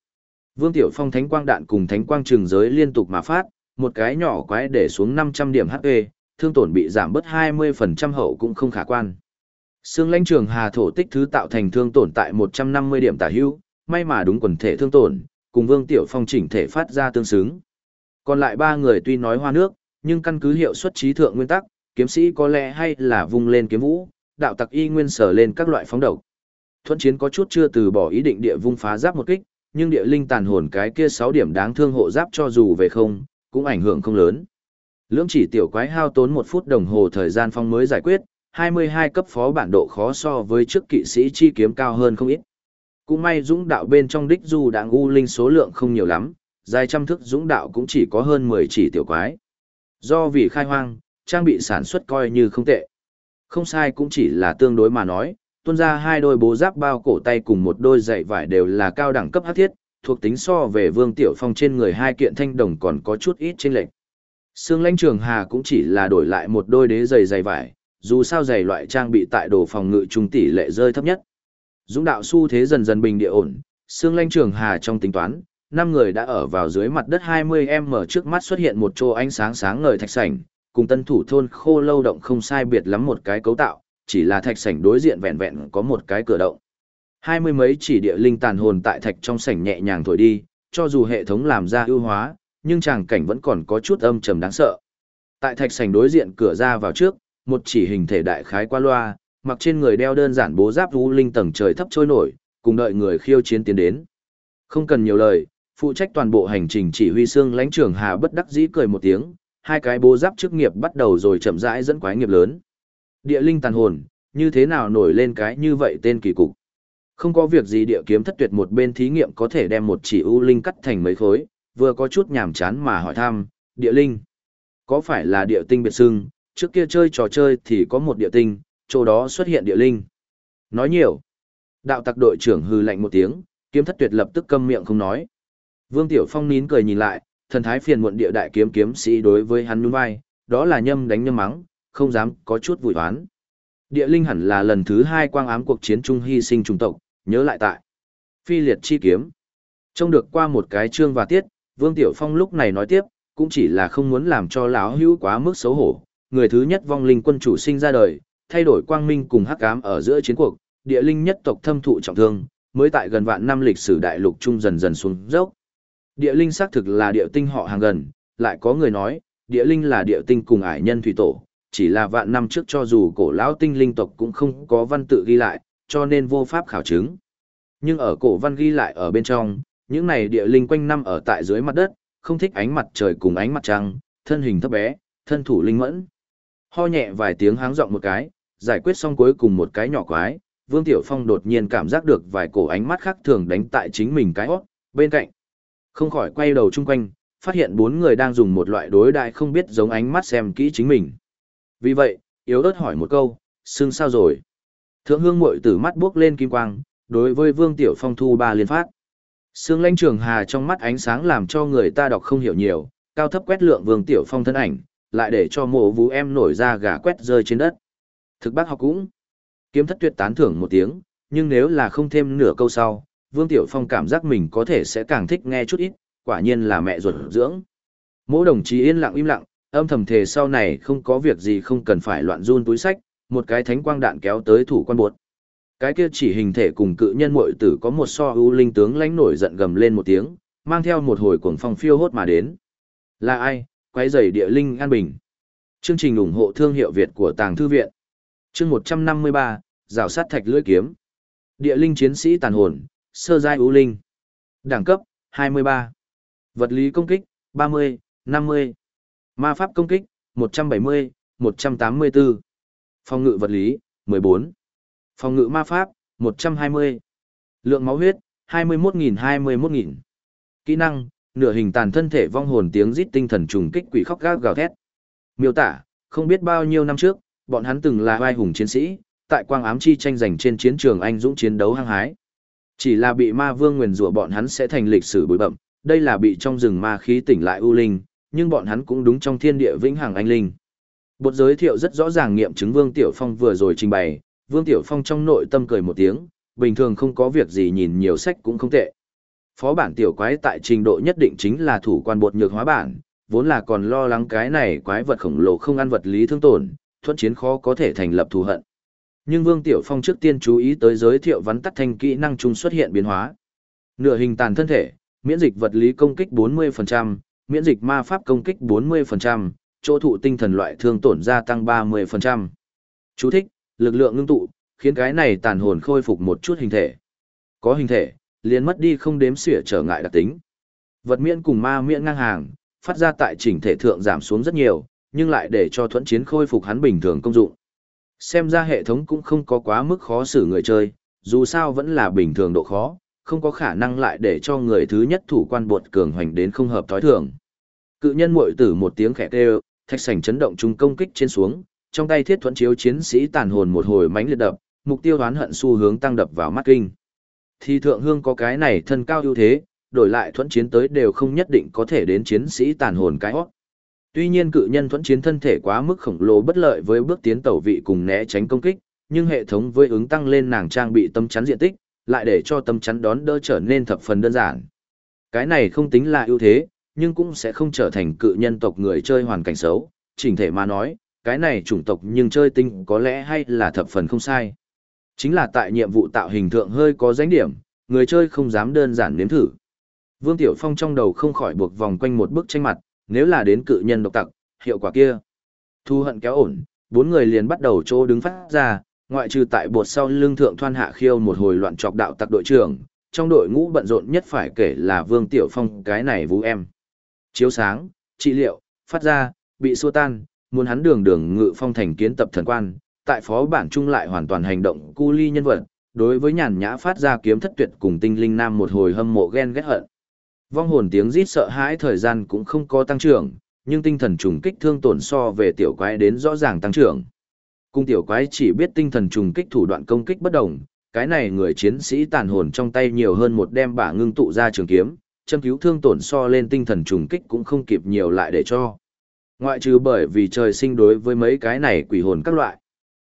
Vương Tiểu Phong thánh quang đạn cùng thánh quang trường giới liên tục mà phát, một cái nhỏ quái để xuống 500 điểm HP, thương tổn bị giảm bớt 20% hậu cũng không khả quan. xương lãnh trường hà thổ tích thứ tạo thành thương tổn tại 150 điểm tả hữu, may mà đúng quần thể thương tổn, cùng Vương Tiểu Phong chỉnh thể phát ra tương xứng. Còn lại ba người tuy nói hoa nước, nhưng căn cứ hiệu suất trí thượng nguyên tắc, kiếm sĩ có lẽ hay là vung lên kiếm vũ, đạo tặc y nguyên sở lên các loại phóng độc. Thuận chiến có chút chưa từ bỏ ý định địa vung phá giáp một kích, nhưng địa linh tàn hồn cái kia 6 điểm đáng thương hộ giáp cho dù về không, cũng ảnh hưởng không lớn. Lưỡng chỉ tiểu quái hao tốn một phút đồng hồ thời gian phong mới giải quyết, 22 cấp phó bản độ khó so với trước kỵ sĩ chi kiếm cao hơn không ít. Cũng may dũng đạo bên trong đích dù đạng u linh số lượng không nhiều lắm, dài trăm thức dũng đạo cũng chỉ có hơn 10 chỉ tiểu quái. Do vì khai hoang, trang bị sản xuất coi như không tệ. Không sai cũng chỉ là tương đối mà nói, Tuân ra hai đôi bố giáp bao cổ tay cùng một đôi giày vải đều là cao đẳng cấp hắc thiết, thuộc tính so về Vương Tiểu Phong trên người hai kiện thanh đồng còn có chút ít chênh lệch. Sương Lãnh Trường Hà cũng chỉ là đổi lại một đôi đế giày giày vải, dù sao giày loại trang bị tại đồ phòng ngự trung tỷ lệ rơi thấp nhất. Dũng đạo xu thế dần dần bình địa ổn, Sương Lãnh Trường Hà trong tính toán, năm người đã ở vào dưới mặt đất 20m trước mắt xuất hiện một chỗ ánh sáng sáng ngời thạch sảnh, cùng tân thủ thôn khô lâu động không sai biệt lắm một cái cấu tạo, chỉ là thạch sảnh đối diện vẹn vẹn có một cái cửa động. Hai mươi mấy chỉ địa linh tàn hồn tại thạch trong sảnh nhẹ nhàng thổi đi, cho dù hệ thống làm ra ưu hóa, nhưng tràng cảnh vẫn còn có chút âm trầm đáng sợ. Tại thạch sảnh đối diện cửa ra vào trước, một chỉ hình thể đại khái qua loa, mặc trên người đeo đơn giản bố giáp vũ linh tầng trời thấp trôi nổi, cùng đợi người khiêu chiến tiến đến. Không cần nhiều lời, phụ trách toàn bộ hành trình chỉ huy xương lãnh trưởng Hà bất đắc dĩ cười một tiếng, hai cái bố giáp chức nghiệp bắt đầu rồi chậm rãi dẫn quái nghiệp lớn. Địa linh tàn hồn, như thế nào nổi lên cái như vậy tên kỳ cục. Không có việc gì địa kiếm thất tuyệt một bên thí nghiệm có thể đem một chỉ ưu linh cắt thành mấy khối, vừa có chút nhàm chán mà hỏi thăm, địa linh. Có phải là địa tinh biệt xưng, trước kia chơi trò chơi thì có một địa tinh, chỗ đó xuất hiện địa linh. Nói nhiều. Đạo tặc đội trưởng hư lạnh một tiếng, kiếm thất tuyệt lập tức câm miệng không nói. Vương Tiểu Phong nín cười nhìn lại, thần thái phiền muộn địa đại kiếm kiếm sĩ đối với hắn nhún vai, đó là nhâm đánh nhâm mắng, không dám có chút vùi hoán. Địa linh hẳn là lần thứ hai quang ám cuộc chiến trung hy sinh trùng tộc, nhớ lại tại. phi liệt chi kiếm. Trông được qua một cái chương và tiết, Vương Tiểu Phong lúc này nói tiếp, cũng chỉ là không muốn làm cho lão hữu quá mức xấu hổ. Người thứ nhất vong linh quân chủ sinh ra đời, thay đổi quang minh cùng hắc ám ở giữa chiến cuộc, địa linh nhất tộc thâm thụ trọng thương, mới tại gần vạn năm lịch sử đại lục trung dần dần xuống dốc. Địa linh xác thực là địa tinh họ hàng gần, lại có người nói, địa linh là địa tinh cùng ải nhân thủy tổ, chỉ là vạn năm trước cho dù cổ lão tinh linh tộc cũng không có văn tự ghi lại, cho nên vô pháp khảo chứng. Nhưng ở cổ văn ghi lại ở bên trong, những này địa linh quanh năm ở tại dưới mặt đất, không thích ánh mặt trời cùng ánh mặt trăng, thân hình thấp bé, thân thủ linh mẫn. Ho nhẹ vài tiếng háng giọng một cái, giải quyết xong cuối cùng một cái nhỏ quái, Vương Tiểu Phong đột nhiên cảm giác được vài cổ ánh mắt khác thường đánh tại chính mình cái hót, bên cạnh. Không khỏi quay đầu chung quanh, phát hiện bốn người đang dùng một loại đối đại không biết giống ánh mắt xem kỹ chính mình. Vì vậy, yếu ớt hỏi một câu, xương sao rồi? Thượng hương Mội tử mắt bước lên kim quang, đối với Vương Tiểu Phong thu ba liên phát. Sương lanh trường hà trong mắt ánh sáng làm cho người ta đọc không hiểu nhiều, cao thấp quét lượng Vương Tiểu Phong thân ảnh, lại để cho mộ vũ em nổi ra gà quét rơi trên đất. Thực bác học cũng. Kiếm thất tuyệt tán thưởng một tiếng, nhưng nếu là không thêm nửa câu sau, Vương Tiểu Phong cảm giác mình có thể sẽ càng thích nghe chút ít, quả nhiên là mẹ ruột dưỡng. Mỗi đồng chí yên lặng im lặng, âm thầm thề sau này không có việc gì không cần phải loạn run túi sách, một cái thánh quang đạn kéo tới thủ quan buột. Cái kia chỉ hình thể cùng cự nhân muội tử có một so ưu linh tướng lãnh nổi giận gầm lên một tiếng, mang theo một hồi cuồng phong phiêu hốt mà đến. Là ai? Quấy rầy địa linh an bình. Chương trình ủng hộ thương hiệu Việt của Tàng Thư Viện. Chương 153, rào sát thạch lưỡi kiếm. Địa linh chiến sĩ tàn hồn, sơ giai ưu linh. Đẳng cấp, 23. Vật lý công kích, 30, 50. Ma pháp công kích, 170, 184. Phòng ngự vật lý, 14. Phòng ngự ma pháp, 120. Lượng máu huyết, 21.000-21.000. Kỹ năng, nửa hình tàn thân thể vong hồn tiếng rít tinh thần trùng kích quỷ khóc gác gào thét. Miêu tả, không biết bao nhiêu năm trước, bọn hắn từng là vai hùng chiến sĩ, tại quang ám chi tranh giành trên chiến trường anh dũng chiến đấu hăng hái. Chỉ là bị ma vương nguyền rủa bọn hắn sẽ thành lịch sử bụi bậm, đây là bị trong rừng ma khí tỉnh lại ưu linh, nhưng bọn hắn cũng đúng trong thiên địa vĩnh hằng anh linh. Bột giới thiệu rất rõ ràng nghiệm chứng Vương Tiểu Phong vừa rồi trình bày, Vương Tiểu Phong trong nội tâm cười một tiếng, bình thường không có việc gì nhìn nhiều sách cũng không tệ. Phó bản tiểu quái tại trình độ nhất định chính là thủ quan bột nhược hóa bản, vốn là còn lo lắng cái này quái vật khổng lồ không ăn vật lý thương tổn, thuận chiến khó có thể thành lập thù hận. Nhưng Vương Tiểu Phong trước tiên chú ý tới giới thiệu vắn tắt Thanh kỹ năng chung xuất hiện biến hóa. Nửa hình tàn thân thể, miễn dịch vật lý công kích 40%, miễn dịch ma pháp công kích 40%, chỗ thụ tinh thần loại thương tổn gia tăng 30%. Chú thích, lực lượng ngưng tụ, khiến cái này tàn hồn khôi phục một chút hình thể. Có hình thể, liền mất đi không đếm xỉa trở ngại đặc tính. Vật miễn cùng ma miễn ngang hàng, phát ra tại chỉnh thể thượng giảm xuống rất nhiều, nhưng lại để cho thuẫn chiến khôi phục hắn bình thường công dụng. Xem ra hệ thống cũng không có quá mức khó xử người chơi, dù sao vẫn là bình thường độ khó, không có khả năng lại để cho người thứ nhất thủ quan bột cường hoành đến không hợp thói thường. Cự nhân muội tử một tiếng khẽ kêu, thạch sảnh chấn động trung công kích trên xuống, trong tay thiết thuẫn chiếu chiến sĩ tàn hồn một hồi mánh liệt đập, mục tiêu đoán hận xu hướng tăng đập vào mắt kinh. Thì thượng hương có cái này thân cao ưu thế, đổi lại thuẫn chiến tới đều không nhất định có thể đến chiến sĩ tàn hồn cái hót. Tuy nhiên cự nhân thuẫn chiến thân thể quá mức khổng lồ bất lợi với bước tiến tẩu vị cùng né tránh công kích, nhưng hệ thống với ứng tăng lên nàng trang bị tâm chắn diện tích, lại để cho tâm chắn đón đỡ trở nên thập phần đơn giản. Cái này không tính là ưu thế, nhưng cũng sẽ không trở thành cự nhân tộc người chơi hoàn cảnh xấu, chỉnh thể mà nói, cái này chủng tộc nhưng chơi tinh có lẽ hay là thập phần không sai. Chính là tại nhiệm vụ tạo hình thượng hơi có danh điểm, người chơi không dám đơn giản nếm thử. Vương Tiểu Phong trong đầu không khỏi buộc vòng quanh một bức tranh mặt, nếu là đến cự nhân độc tặc, hiệu quả kia. Thu hận kéo ổn, bốn người liền bắt đầu chỗ đứng phát ra, ngoại trừ tại bột sau lưng thượng thoan hạ khiêu một hồi loạn trọc đạo tặc đội trưởng, trong đội ngũ bận rộn nhất phải kể là Vương Tiểu Phong cái này vũ em. Chiếu sáng, trị liệu, phát ra, bị xua tan, muốn hắn đường đường ngự phong thành kiến tập thần quan, tại phó bản chung lại hoàn toàn hành động cu ly nhân vật, đối với nhàn nhã phát ra kiếm thất tuyệt cùng tinh linh nam một hồi hâm mộ ghen ghét hận. Vong hồn tiếng rít sợ hãi thời gian cũng không có tăng trưởng, nhưng tinh thần trùng kích thương tổn so về tiểu quái đến rõ ràng tăng trưởng. Cung tiểu quái chỉ biết tinh thần trùng kích thủ đoạn công kích bất đồng, cái này người chiến sĩ tàn hồn trong tay nhiều hơn một đem bả ngưng tụ ra trường kiếm, châm cứu thương tổn so lên tinh thần trùng kích cũng không kịp nhiều lại để cho. Ngoại trừ bởi vì trời sinh đối với mấy cái này quỷ hồn các loại.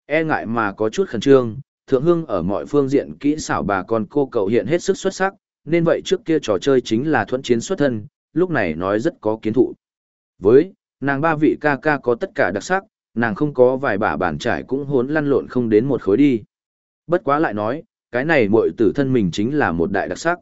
E ngại mà có chút khẩn trương, thượng hương ở mọi phương diện kỹ xảo bà con cô cậu hiện hết sức xuất sắc, nên vậy trước kia trò chơi chính là thuẫn chiến xuất thân, lúc này nói rất có kiến thụ. Với, nàng ba vị ca ca có tất cả đặc sắc, nàng không có vài bả bản trải cũng hốn lăn lộn không đến một khối đi. Bất quá lại nói, cái này muội tử thân mình chính là một đại đặc sắc.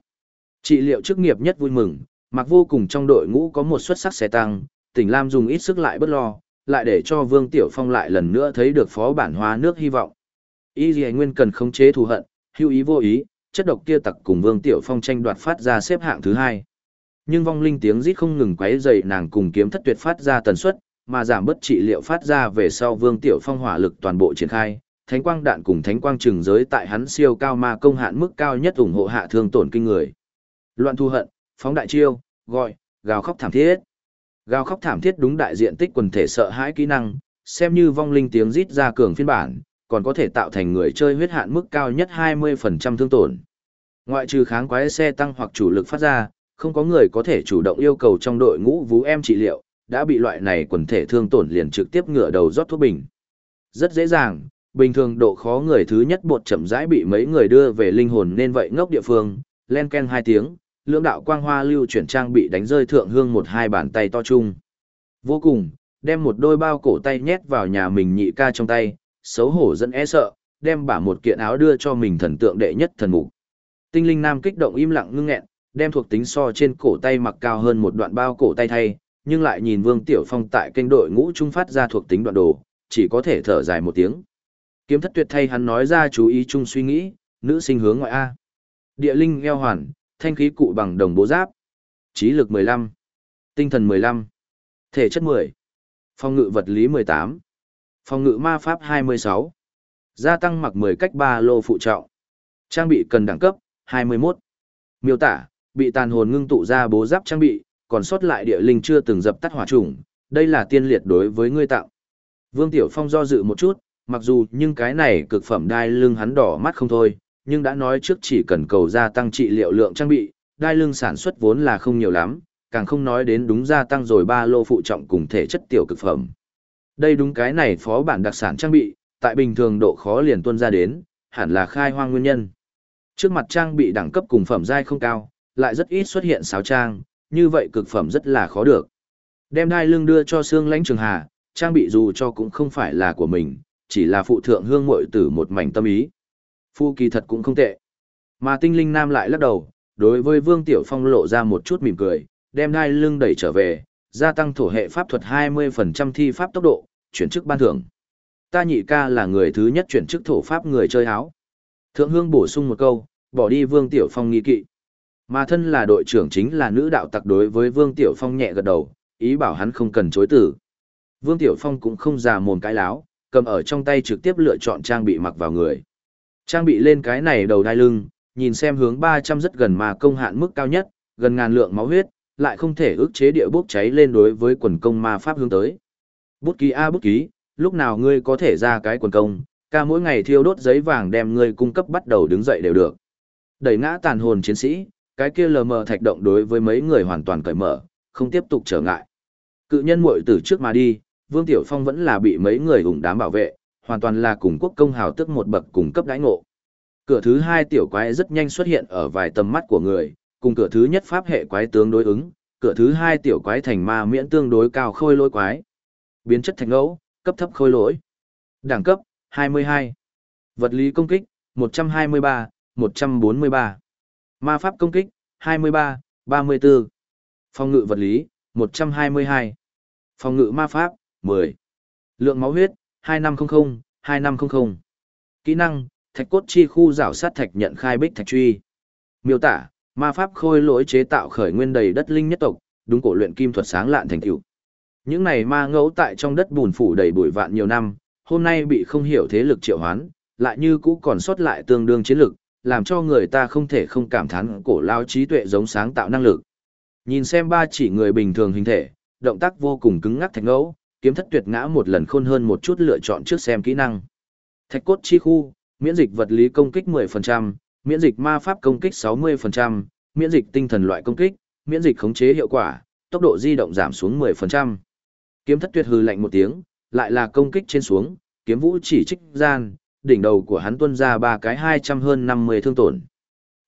Trị liệu chức nghiệp nhất vui mừng, mặc vô cùng trong đội ngũ có một xuất sắc xe tăng, tỉnh Lam dùng ít sức lại bất lo, lại để cho Vương Tiểu Phong lại lần nữa thấy được phó bản hóa nước hy vọng. ý gì Nguyên cần khống chế thù hận, hữu ý vô ý, chất độc kia tặc cùng Vương Tiểu Phong tranh đoạt phát ra xếp hạng thứ hai. Nhưng vong linh tiếng rít không ngừng quấy dậy nàng cùng kiếm thất tuyệt phát ra tần suất, mà giảm bất trị liệu phát ra về sau Vương Tiểu Phong hỏa lực toàn bộ triển khai, thánh quang đạn cùng thánh quang trừng giới tại hắn siêu cao ma công hạn mức cao nhất ủng hộ hạ thương tổn kinh người. Loạn thu hận, phóng đại chiêu, gọi, gào khóc thảm thiết. Gào khóc thảm thiết đúng đại diện tích quần thể sợ hãi kỹ năng, xem như vong linh tiếng rít ra cường phiên bản, còn có thể tạo thành người chơi huyết hạn mức cao nhất 20% thương tổn. Ngoại trừ kháng quái xe tăng hoặc chủ lực phát ra, không có người có thể chủ động yêu cầu trong đội ngũ vú em trị liệu, đã bị loại này quần thể thương tổn liền trực tiếp ngửa đầu rót thuốc bình. Rất dễ dàng, bình thường độ khó người thứ nhất bột chậm rãi bị mấy người đưa về linh hồn nên vậy ngốc địa phương, len ken hai tiếng, lưỡng đạo quang hoa lưu chuyển trang bị đánh rơi thượng hương một hai bàn tay to chung. Vô cùng, đem một đôi bao cổ tay nhét vào nhà mình nhị ca trong tay, xấu hổ dẫn e sợ, đem bả một kiện áo đưa cho mình thần tượng đệ nhất thần mục. Tinh linh nam kích động im lặng ngưng nghẹn, đem thuộc tính so trên cổ tay mặc cao hơn một đoạn bao cổ tay thay, nhưng lại nhìn Vương Tiểu Phong tại kênh đội ngũ trung phát ra thuộc tính đoạn đồ, chỉ có thể thở dài một tiếng. Kiếm thất tuyệt thay hắn nói ra chú ý chung suy nghĩ, nữ sinh hướng ngoại A. Địa linh eo hoàn, thanh khí cụ bằng đồng bố giáp. Trí lực 15. Tinh thần 15. Thể chất 10. Phong ngự vật lý 18. Phòng ngự ma pháp 26. Gia tăng mặc 10 cách 3 lô phụ trọng. Trang bị cần đẳng cấp 21. Miêu tả, bị tàn hồn ngưng tụ ra bố giáp trang bị, còn sót lại địa linh chưa từng dập tắt hỏa trùng, đây là tiên liệt đối với ngươi tạo. Vương Tiểu Phong do dự một chút, mặc dù nhưng cái này cực phẩm đai lưng hắn đỏ mắt không thôi, nhưng đã nói trước chỉ cần cầu gia tăng trị liệu lượng trang bị, đai lưng sản xuất vốn là không nhiều lắm, càng không nói đến đúng gia tăng rồi ba lô phụ trọng cùng thể chất tiểu cực phẩm. Đây đúng cái này phó bản đặc sản trang bị, tại bình thường độ khó liền tuân ra đến, hẳn là khai hoang nguyên nhân. Trước mặt trang bị đẳng cấp cùng phẩm giai không cao, lại rất ít xuất hiện sáo trang, như vậy cực phẩm rất là khó được. Đem đai lưng đưa cho xương lãnh trường hà, trang bị dù cho cũng không phải là của mình, chỉ là phụ thượng hương muội tử một mảnh tâm ý. Phu kỳ thật cũng không tệ. Mà tinh linh nam lại lắc đầu, đối với Vương Tiểu Phong lộ ra một chút mỉm cười, đem đai lưng đẩy trở về, gia tăng thổ hệ pháp thuật 20% thi pháp tốc độ, chuyển chức ban thưởng. Ta nhị ca là người thứ nhất chuyển chức thổ pháp người chơi áo. Thượng hương bổ sung một câu, bỏ đi Vương Tiểu Phong nghi kỵ. Mà thân là đội trưởng chính là nữ đạo tặc đối với Vương Tiểu Phong nhẹ gật đầu, ý bảo hắn không cần chối tử. Vương Tiểu Phong cũng không già mồm cái láo, cầm ở trong tay trực tiếp lựa chọn trang bị mặc vào người. Trang bị lên cái này đầu đai lưng, nhìn xem hướng 300 rất gần mà công hạn mức cao nhất, gần ngàn lượng máu huyết, lại không thể ức chế địa bốc cháy lên đối với quần công ma pháp hướng tới. Bút ký A bút ký, lúc nào ngươi có thể ra cái quần công, ca mỗi ngày thiêu đốt giấy vàng đem ngươi cung cấp bắt đầu đứng dậy đều được. Đẩy ngã tàn hồn chiến sĩ, cái kia lờ mờ thạch động đối với mấy người hoàn toàn cởi mở, không tiếp tục trở ngại. Cự nhân muội từ trước mà đi, Vương Tiểu Phong vẫn là bị mấy người ủng đám bảo vệ, hoàn toàn là cùng quốc công hào tức một bậc cùng cấp đãi ngộ. Cửa thứ hai tiểu quái rất nhanh xuất hiện ở vài tầm mắt của người, cùng cửa thứ nhất pháp hệ quái tướng đối ứng, cửa thứ hai tiểu quái thành ma miễn tương đối cao khôi lỗi quái. Biến chất thành ngẫu, cấp thấp khôi lỗi. Đẳng cấp, 22. Vật lý công kích, 123, 143. Ma pháp công kích, 23, 34. Phòng ngự vật lý, 122. Phòng ngự ma pháp, 10. Lượng máu huyết, 2500, 2500. Kỹ năng, thạch cốt chi khu rảo sát thạch nhận khai bích thạch truy. Miêu tả, ma pháp khôi lỗi chế tạo khởi nguyên đầy đất linh nhất tộc, đúng cổ luyện kim thuật sáng lạn thành tựu. Những này ma ngẫu tại trong đất bùn phủ đầy bụi vạn nhiều năm, hôm nay bị không hiểu thế lực triệu hoán, lại như cũ còn sót lại tương đương chiến lực, làm cho người ta không thể không cảm thán cổ lao trí tuệ giống sáng tạo năng lực. Nhìn xem ba chỉ người bình thường hình thể, động tác vô cùng cứng ngắc thạch ngẫu, kiếm thất tuyệt ngã một lần khôn hơn một chút lựa chọn trước xem kỹ năng. Thạch cốt chi khu, miễn dịch vật lý công kích 10%, miễn dịch ma pháp công kích 60%, miễn dịch tinh thần loại công kích, miễn dịch khống chế hiệu quả, tốc độ di động giảm xuống 10%. Kiếm thất tuyệt hư lạnh một tiếng, lại là công kích trên xuống, kiếm vũ chỉ trích gian, đỉnh đầu của hắn tuôn ra ba cái hai trăm hơn năm mươi thương tổn.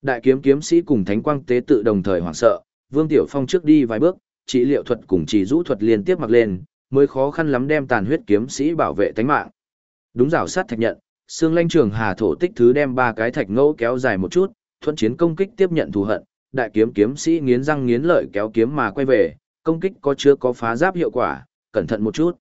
Đại kiếm kiếm sĩ cùng thánh quang tế tự đồng thời hoảng sợ, Vương Tiểu Phong trước đi vài bước, trị liệu thuật cùng chỉ rũ thuật liên tiếp mặc lên, mới khó khăn lắm đem tàn huyết kiếm sĩ bảo vệ tánh mạng. Đúng rào sát thạch nhận, xương lanh trường hà thổ tích thứ đem ba cái thạch ngẫu kéo dài một chút, thuận chiến công kích tiếp nhận thù hận, đại kiếm kiếm sĩ nghiến răng nghiến lợi kéo kiếm mà quay về, công kích có chưa có phá giáp hiệu quả, cẩn thận một chút.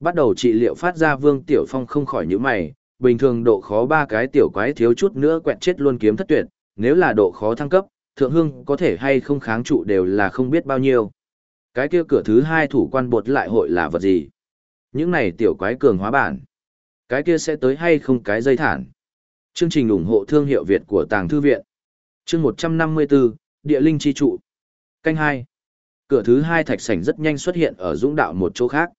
Bắt đầu trị liệu phát ra Vương Tiểu Phong không khỏi nhữ mày, bình thường độ khó ba cái tiểu quái thiếu chút nữa quẹt chết luôn kiếm thất tuyệt, nếu là độ khó thăng cấp, thượng hương có thể hay không kháng trụ đều là không biết bao nhiêu. Cái kia cửa thứ hai thủ quan bột lại hội là vật gì? Những này tiểu quái cường hóa bản. Cái kia sẽ tới hay không cái dây thản? Chương trình ủng hộ thương hiệu Việt của Tàng Thư Viện. Chương 154, Địa Linh Chi Trụ. Canh 2. Cửa thứ hai thạch sảnh rất nhanh xuất hiện ở dũng đạo một chỗ khác.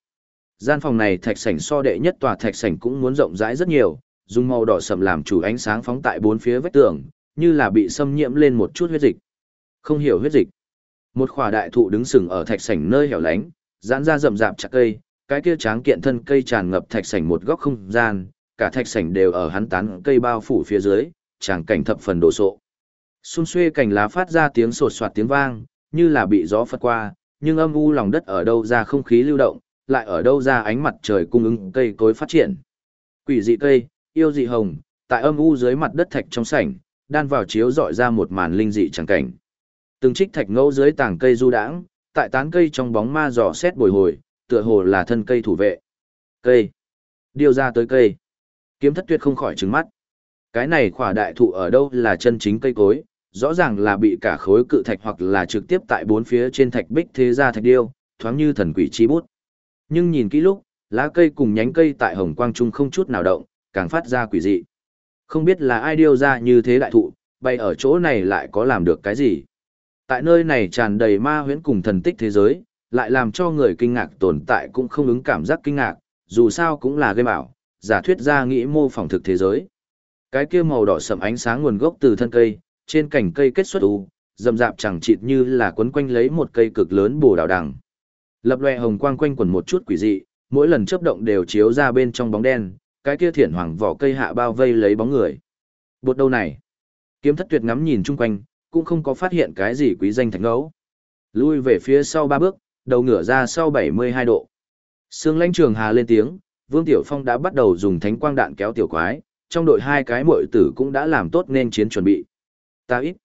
Gian phòng này thạch sảnh so đệ nhất tòa thạch sảnh cũng muốn rộng rãi rất nhiều, dùng màu đỏ sậm làm chủ ánh sáng phóng tại bốn phía vách tường, như là bị xâm nhiễm lên một chút huyết dịch. Không hiểu huyết dịch. Một khỏa đại thụ đứng sừng ở thạch sảnh nơi hẻo lánh, giãn ra rậm rạp chặt cây, cái kia tráng kiện thân cây tràn ngập thạch sảnh một góc không gian, cả thạch sảnh đều ở hắn tán cây bao phủ phía dưới, tràng cảnh thập phần đồ sộ. Xung xuê cành lá phát ra tiếng sột soạt tiếng vang, như là bị gió phất qua, nhưng âm u lòng đất ở đâu ra không khí lưu động, lại ở đâu ra ánh mặt trời cung ứng cây cối phát triển. Quỷ dị cây, yêu dị hồng, tại âm u dưới mặt đất thạch trong sảnh, đan vào chiếu dọi ra một màn linh dị tràng cảnh. Từng trích thạch ngẫu dưới tảng cây du đãng, tại tán cây trong bóng ma dò xét bồi hồi, tựa hồ là thân cây thủ vệ. Cây. Điều ra tới cây. Kiếm thất tuyệt không khỏi trứng mắt. Cái này khỏa đại thụ ở đâu là chân chính cây cối, rõ ràng là bị cả khối cự thạch hoặc là trực tiếp tại bốn phía trên thạch bích thế ra thạch điêu, thoáng như thần quỷ chi bút. Nhưng nhìn kỹ lúc, lá cây cùng nhánh cây tại hồng quang trung không chút nào động, càng phát ra quỷ dị. Không biết là ai điêu ra như thế đại thụ, bay ở chỗ này lại có làm được cái gì. Tại nơi này tràn đầy ma huyễn cùng thần tích thế giới, lại làm cho người kinh ngạc tồn tại cũng không ứng cảm giác kinh ngạc, dù sao cũng là gây bảo, giả thuyết ra nghĩ mô phỏng thực thế giới. Cái kia màu đỏ sẫm ánh sáng nguồn gốc từ thân cây, trên cành cây kết xuất u, rậm rạp chẳng chịt như là quấn quanh lấy một cây cực lớn bồ đào đằng. Lập loè hồng quang quanh quần một chút quỷ dị, mỗi lần chớp động đều chiếu ra bên trong bóng đen, cái kia thiển hoàng vỏ cây hạ bao vây lấy bóng người. Bột đâu này? Kiếm thất tuyệt ngắm nhìn chung quanh, cũng không có phát hiện cái gì quý danh thạch ngẫu. Lui về phía sau ba bước, đầu ngửa ra sau 72 độ. Sương lãnh trường hà lên tiếng, Vương Tiểu Phong đã bắt đầu dùng thánh quang đạn kéo tiểu quái, trong đội hai cái muội tử cũng đã làm tốt nên chiến chuẩn bị. Ta ít.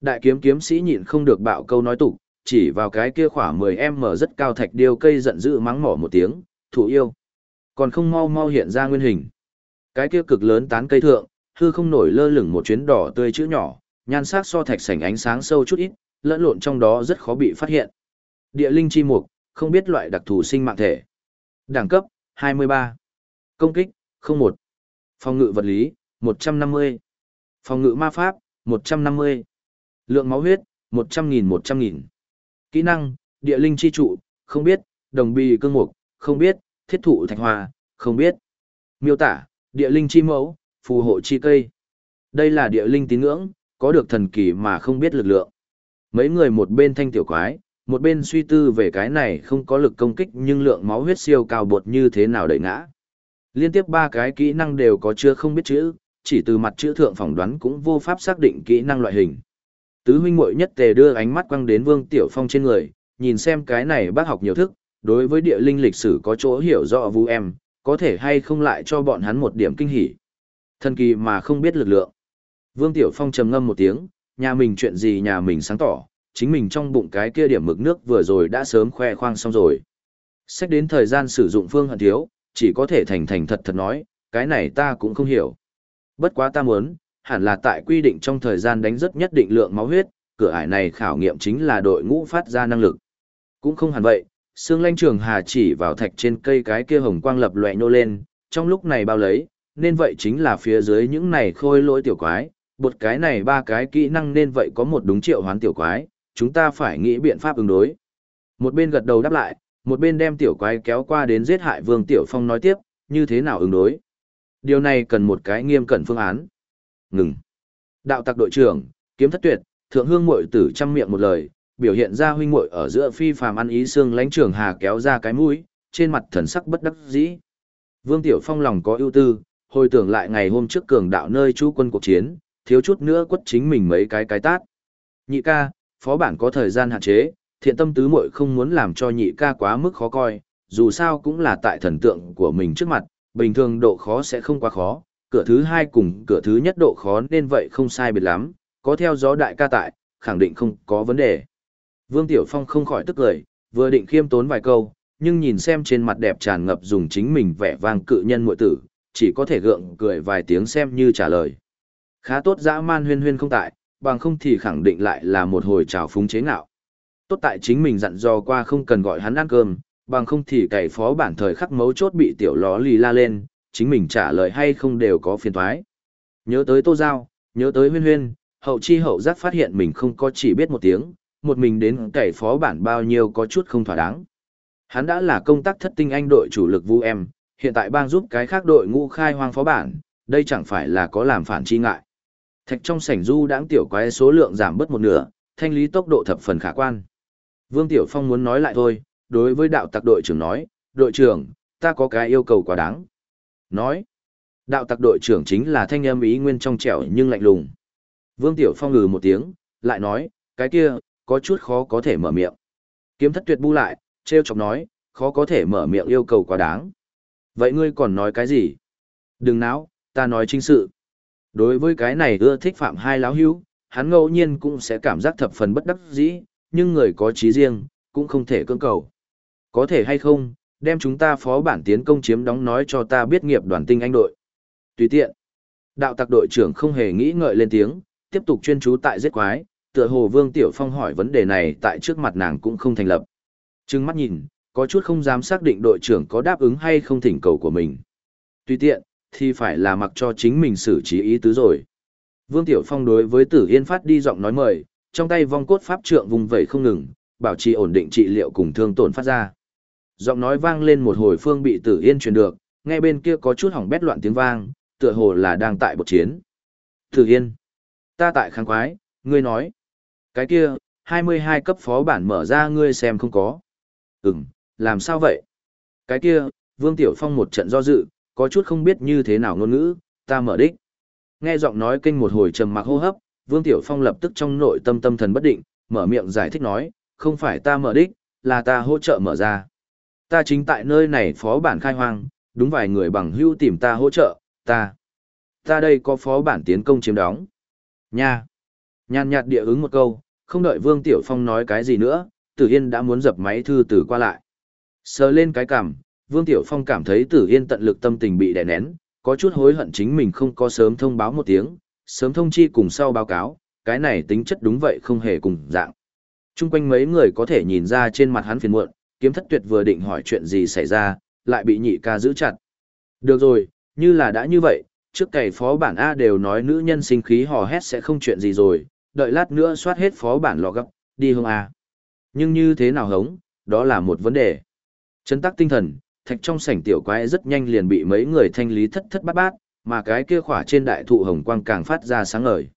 Đại kiếm kiếm sĩ nhịn không được bạo câu nói tục, chỉ vào cái kia khỏa 10m rất cao thạch điêu cây giận dữ mắng mỏ một tiếng, thủ yêu. Còn không mau mau hiện ra nguyên hình. Cái kia cực lớn tán cây thượng, hư không nổi lơ lửng một chuyến đỏ tươi chữ nhỏ, nhan sắc so thạch sảnh ánh sáng sâu chút ít, lẫn lộn trong đó rất khó bị phát hiện. Địa linh chi mục, không biết loại đặc thù sinh mạng thể. Đẳng cấp, 23. Công kích, 01. Phòng ngự vật lý, 150. Phòng ngự ma pháp, 150. Lượng máu huyết, 100.000 100.000. Kỹ năng, địa linh chi trụ, không biết, đồng bì cương mục, không biết, thiết thụ thạch hòa không biết. Miêu tả, địa linh chi mẫu, phù hộ chi cây. Đây là địa linh tín ngưỡng, có được thần kỳ mà không biết lực lượng. Mấy người một bên thanh tiểu quái, một bên suy tư về cái này không có lực công kích nhưng lượng máu huyết siêu cao bột như thế nào đẩy ngã. Liên tiếp ba cái kỹ năng đều có chưa không biết chữ, chỉ từ mặt chữ thượng phỏng đoán cũng vô pháp xác định kỹ năng loại hình. Tứ huynh muội nhất tề đưa ánh mắt quăng đến Vương Tiểu Phong trên người, nhìn xem cái này bác học nhiều thức, đối với địa linh lịch sử có chỗ hiểu rõ vu em, có thể hay không lại cho bọn hắn một điểm kinh hỉ. Thần kỳ mà không biết lực lượng. Vương Tiểu Phong trầm ngâm một tiếng, nhà mình chuyện gì nhà mình sáng tỏ, chính mình trong bụng cái kia điểm mực nước vừa rồi đã sớm khoe khoang xong rồi. Xét đến thời gian sử dụng phương hận thiếu, chỉ có thể thành thành thật thật nói, cái này ta cũng không hiểu. Bất quá ta muốn, hẳn là tại quy định trong thời gian đánh rất nhất định lượng máu huyết, cửa ải này khảo nghiệm chính là đội ngũ phát ra năng lực. Cũng không hẳn vậy, xương Lanh Trường Hà chỉ vào thạch trên cây cái kia hồng quang lập loè nô lên, trong lúc này bao lấy, nên vậy chính là phía dưới những này khôi lỗi tiểu quái, bột cái này ba cái kỹ năng nên vậy có một đúng triệu hoán tiểu quái, chúng ta phải nghĩ biện pháp ứng đối. Một bên gật đầu đáp lại, một bên đem tiểu quái kéo qua đến giết hại Vương Tiểu Phong nói tiếp, như thế nào ứng đối. Điều này cần một cái nghiêm cẩn phương án. Ngừng. Đạo tặc đội trưởng, kiếm thất tuyệt, thượng hương muội tử trăm miệng một lời, biểu hiện ra huynh muội ở giữa phi phàm ăn ý xương lãnh trưởng hà kéo ra cái mũi, trên mặt thần sắc bất đắc dĩ. Vương Tiểu Phong lòng có ưu tư, hồi tưởng lại ngày hôm trước cường đạo nơi chú quân cuộc chiến, thiếu chút nữa quất chính mình mấy cái cái tát. Nhị ca, phó bản có thời gian hạn chế, thiện tâm tứ muội không muốn làm cho nhị ca quá mức khó coi, dù sao cũng là tại thần tượng của mình trước mặt, bình thường độ khó sẽ không quá khó, cửa thứ hai cùng cửa thứ nhất độ khó nên vậy không sai biệt lắm, có theo gió đại ca tại, khẳng định không có vấn đề. Vương Tiểu Phong không khỏi tức cười, vừa định khiêm tốn vài câu, nhưng nhìn xem trên mặt đẹp tràn ngập dùng chính mình vẻ vang cự nhân muội tử, chỉ có thể gượng cười vài tiếng xem như trả lời. Khá tốt dã man huyên huyên không tại, bằng không thì khẳng định lại là một hồi trào phúng chế ngạo. Tốt tại chính mình dặn dò qua không cần gọi hắn ăn cơm, bằng không thì cày phó bản thời khắc mấu chốt bị tiểu ló lì la lên, chính mình trả lời hay không đều có phiền thoái. Nhớ tới tô giao, nhớ tới huyên huyên, hậu chi hậu giác phát hiện mình không có chỉ biết một tiếng, một mình đến cày phó bản bao nhiêu có chút không thỏa đáng. Hắn đã là công tác thất tinh anh đội chủ lực vu em, hiện tại bang giúp cái khác đội ngũ khai hoang phó bản, đây chẳng phải là có làm phản chi ngại. Thạch trong sảnh du đãng tiểu quái số lượng giảm bớt một nửa, thanh lý tốc độ thập phần khả quan. Vương Tiểu Phong muốn nói lại thôi, đối với đạo tặc đội trưởng nói, đội trưởng, ta có cái yêu cầu quá đáng. Nói, đạo tặc đội trưởng chính là thanh âm ý nguyên trong trẻo nhưng lạnh lùng. Vương Tiểu Phong ngừ một tiếng, lại nói, cái kia, có chút khó có thể mở miệng. Kiếm thất tuyệt bu lại, treo chọc nói, khó có thể mở miệng yêu cầu quá đáng. Vậy ngươi còn nói cái gì? Đừng náo, ta nói chính sự. Đối với cái này ưa thích phạm hai láo hữu, hắn ngẫu nhiên cũng sẽ cảm giác thập phần bất đắc dĩ, nhưng người có trí riêng, cũng không thể cưỡng cầu. Có thể hay không, đem chúng ta phó bản tiến công chiếm đóng nói cho ta biết nghiệp đoàn tinh anh đội. Tùy tiện. Đạo tặc đội trưởng không hề nghĩ ngợi lên tiếng, tiếp tục chuyên chú tại giết quái, tựa hồ Vương Tiểu Phong hỏi vấn đề này tại trước mặt nàng cũng không thành lập. Trừng mắt nhìn, có chút không dám xác định đội trưởng có đáp ứng hay không thỉnh cầu của mình. Tùy tiện, thì phải là mặc cho chính mình xử trí ý tứ rồi. Vương Tiểu Phong đối với Tử Yên phát đi giọng nói mời, trong tay vong cốt pháp trượng vùng vẩy không ngừng, bảo trì ổn định trị liệu cùng thương tổn phát ra. Giọng nói vang lên một hồi phương bị Tử Yên truyền được, nghe bên kia có chút hỏng bét loạn tiếng vang, tựa hồ là đang tại một chiến. Tử Yên, ta tại kháng quái, ngươi nói. Cái kia, 22 cấp phó bản mở ra ngươi xem không có. Ừm, làm sao vậy? Cái kia, Vương Tiểu Phong một trận do dự, có chút không biết như thế nào ngôn ngữ, ta mở đích. Nghe giọng nói kinh một hồi trầm mặc hô hấp, Vương Tiểu Phong lập tức trong nội tâm tâm thần bất định, mở miệng giải thích nói, không phải ta mở đích, là ta hỗ trợ mở ra. Ta chính tại nơi này phó bản khai hoang, đúng vài người bằng hữu tìm ta hỗ trợ, ta. Ta đây có phó bản tiến công chiếm đóng. Nha. Nhàn nhạt địa ứng một câu, không đợi Vương Tiểu Phong nói cái gì nữa, Tử Yên đã muốn dập máy thư từ qua lại. Sờ lên cái cằm, Vương Tiểu Phong cảm thấy Tử Yên tận lực tâm tình bị đè nén, có chút hối hận chính mình không có sớm thông báo một tiếng, sớm thông chi cùng sau báo cáo, cái này tính chất đúng vậy không hề cùng dạng. Trung quanh mấy người có thể nhìn ra trên mặt hắn phiền muộn, kiếm thất tuyệt vừa định hỏi chuyện gì xảy ra, lại bị nhị ca giữ chặt. Được rồi, như là đã như vậy, trước cày phó bản A đều nói nữ nhân sinh khí hò hét sẽ không chuyện gì rồi, đợi lát nữa soát hết phó bản lò gấp, đi hông A. Nhưng như thế nào hống, đó là một vấn đề. Chấn tắc tinh thần, thạch trong sảnh tiểu quái rất nhanh liền bị mấy người thanh lý thất thất bát bát, mà cái kia khỏa trên đại thụ hồng quang càng phát ra sáng ngời.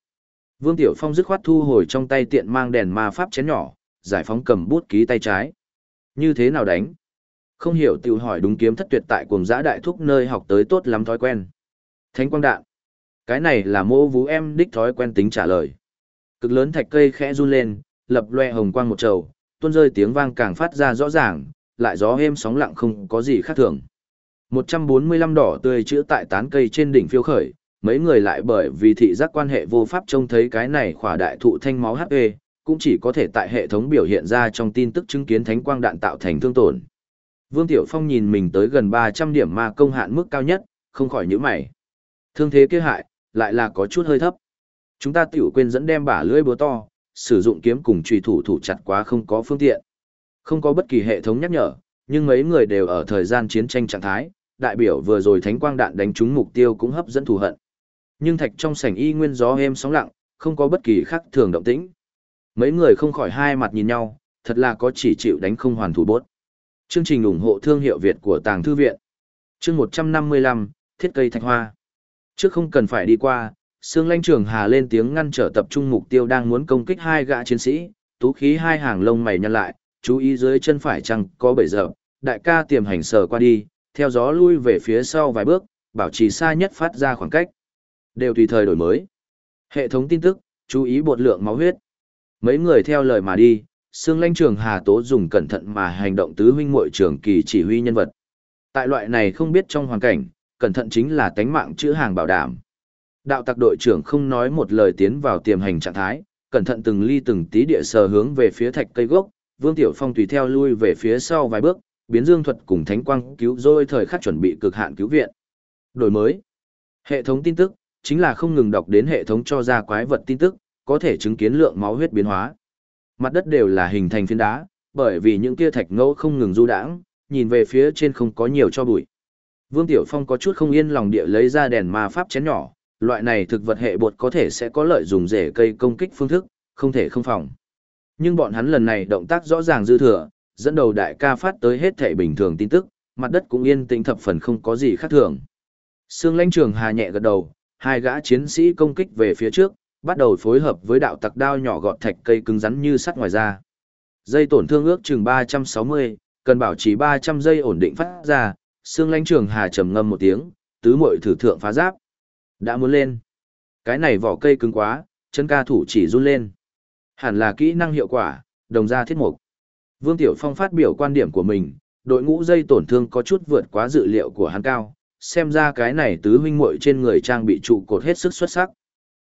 Vương Tiểu Phong dứt khoát thu hồi trong tay tiện mang đèn ma pháp chén nhỏ, giải phóng cầm bút ký tay trái. Như thế nào đánh? Không hiểu tiểu hỏi đúng kiếm thất tuyệt tại cuồng giã đại thúc nơi học tới tốt lắm thói quen. Thánh quang đạn. Cái này là mô vú em đích thói quen tính trả lời. Cực lớn thạch cây khẽ run lên, lập loe hồng quang một trầu, tuôn rơi tiếng vang càng phát ra rõ ràng, lại gió êm sóng lặng không có gì khác thường. 145 đỏ tươi chữa tại tán cây trên đỉnh phiêu khởi, mấy người lại bởi vì thị giác quan hệ vô pháp trông thấy cái này khỏa đại thụ thanh máu HP, cũng chỉ có thể tại hệ thống biểu hiện ra trong tin tức chứng kiến thánh quang đạn tạo thành thương tổn. Vương Tiểu Phong nhìn mình tới gần 300 điểm ma công hạn mức cao nhất, không khỏi nhíu mày. Thương thế kia hại, lại là có chút hơi thấp. Chúng ta tiểu quên dẫn đem bả lưỡi búa to, sử dụng kiếm cùng truy thủ thủ chặt quá không có phương tiện. Không có bất kỳ hệ thống nhắc nhở, nhưng mấy người đều ở thời gian chiến tranh trạng thái, đại biểu vừa rồi thánh quang đạn đánh trúng mục tiêu cũng hấp dẫn thù hận. Nhưng thạch trong sảnh y nguyên gió êm sóng lặng, không có bất kỳ khác thường động tĩnh. Mấy người không khỏi hai mặt nhìn nhau, thật là có chỉ chịu đánh không hoàn thủ bốt. Chương trình ủng hộ thương hiệu Việt của Tàng Thư Viện. Chương 155, Thiết cây thạch hoa. Trước không cần phải đi qua, Sương Lanh Trường Hà lên tiếng ngăn trở tập trung mục tiêu đang muốn công kích hai gã chiến sĩ, tú khí hai hàng lông mày nhăn lại, chú ý dưới chân phải chăng có bể giờ, đại ca tiềm hành sờ qua đi, theo gió lui về phía sau vài bước, bảo trì xa nhất phát ra khoảng cách. Đều tùy thời đổi mới. Hệ thống tin tức, chú ý bột lượng máu huyết. Mấy người theo lời mà đi, xương Lanh Trường Hà Tố dùng cẩn thận mà hành động tứ huynh muội trường kỳ chỉ huy nhân vật. Tại loại này không biết trong hoàn cảnh, cẩn thận chính là tánh mạng chữ hàng bảo đảm. Đạo tặc đội trưởng không nói một lời tiến vào tiềm hành trạng thái, cẩn thận từng ly từng tí địa sờ hướng về phía thạch cây gốc, Vương Tiểu Phong tùy theo lui về phía sau vài bước, biến dương thuật cùng thánh quang cứu rồi thời khắc chuẩn bị cực hạn cứu viện. Đổi mới. Hệ thống tin tức, chính là không ngừng đọc đến hệ thống cho ra quái vật tin tức, có thể chứng kiến lượng máu huyết biến hóa. Mặt đất đều là hình thành phiến đá, bởi vì những kia thạch ngẫu không ngừng du đãng, nhìn về phía trên không có nhiều cho bụi. Vương Tiểu Phong có chút không yên lòng địa lấy ra đèn ma pháp chén nhỏ, loại này thực vật hệ bột có thể sẽ có lợi dùng rễ cây công kích phương thức, không thể không phòng. Nhưng bọn hắn lần này động tác rõ ràng dư thừa, dẫn đầu đại ca phát tới hết thể bình thường tin tức, mặt đất cũng yên tĩnh thập phần không có gì khác thường. Sương lãnh trường hà nhẹ gật đầu, hai gã chiến sĩ công kích về phía trước, bắt đầu phối hợp với đạo tặc đao nhỏ gọt thạch cây cứng rắn như sắt ngoài ra. Dây tổn thương ước chừng 360, cần bảo trì 300 giây ổn định phát ra, Sương lãnh trường hà trầm ngâm một tiếng, tứ muội thử thượng phá giáp. Đã muốn lên. Cái này vỏ cây cứng quá, chân ca thủ chỉ run lên. Hẳn là kỹ năng hiệu quả, đồng ra thiết mục. Vương Tiểu Phong phát biểu quan điểm của mình, đội ngũ dây tổn thương có chút vượt quá dự liệu của hắn cao, xem ra cái này tứ huynh muội trên người trang bị trụ cột hết sức xuất sắc.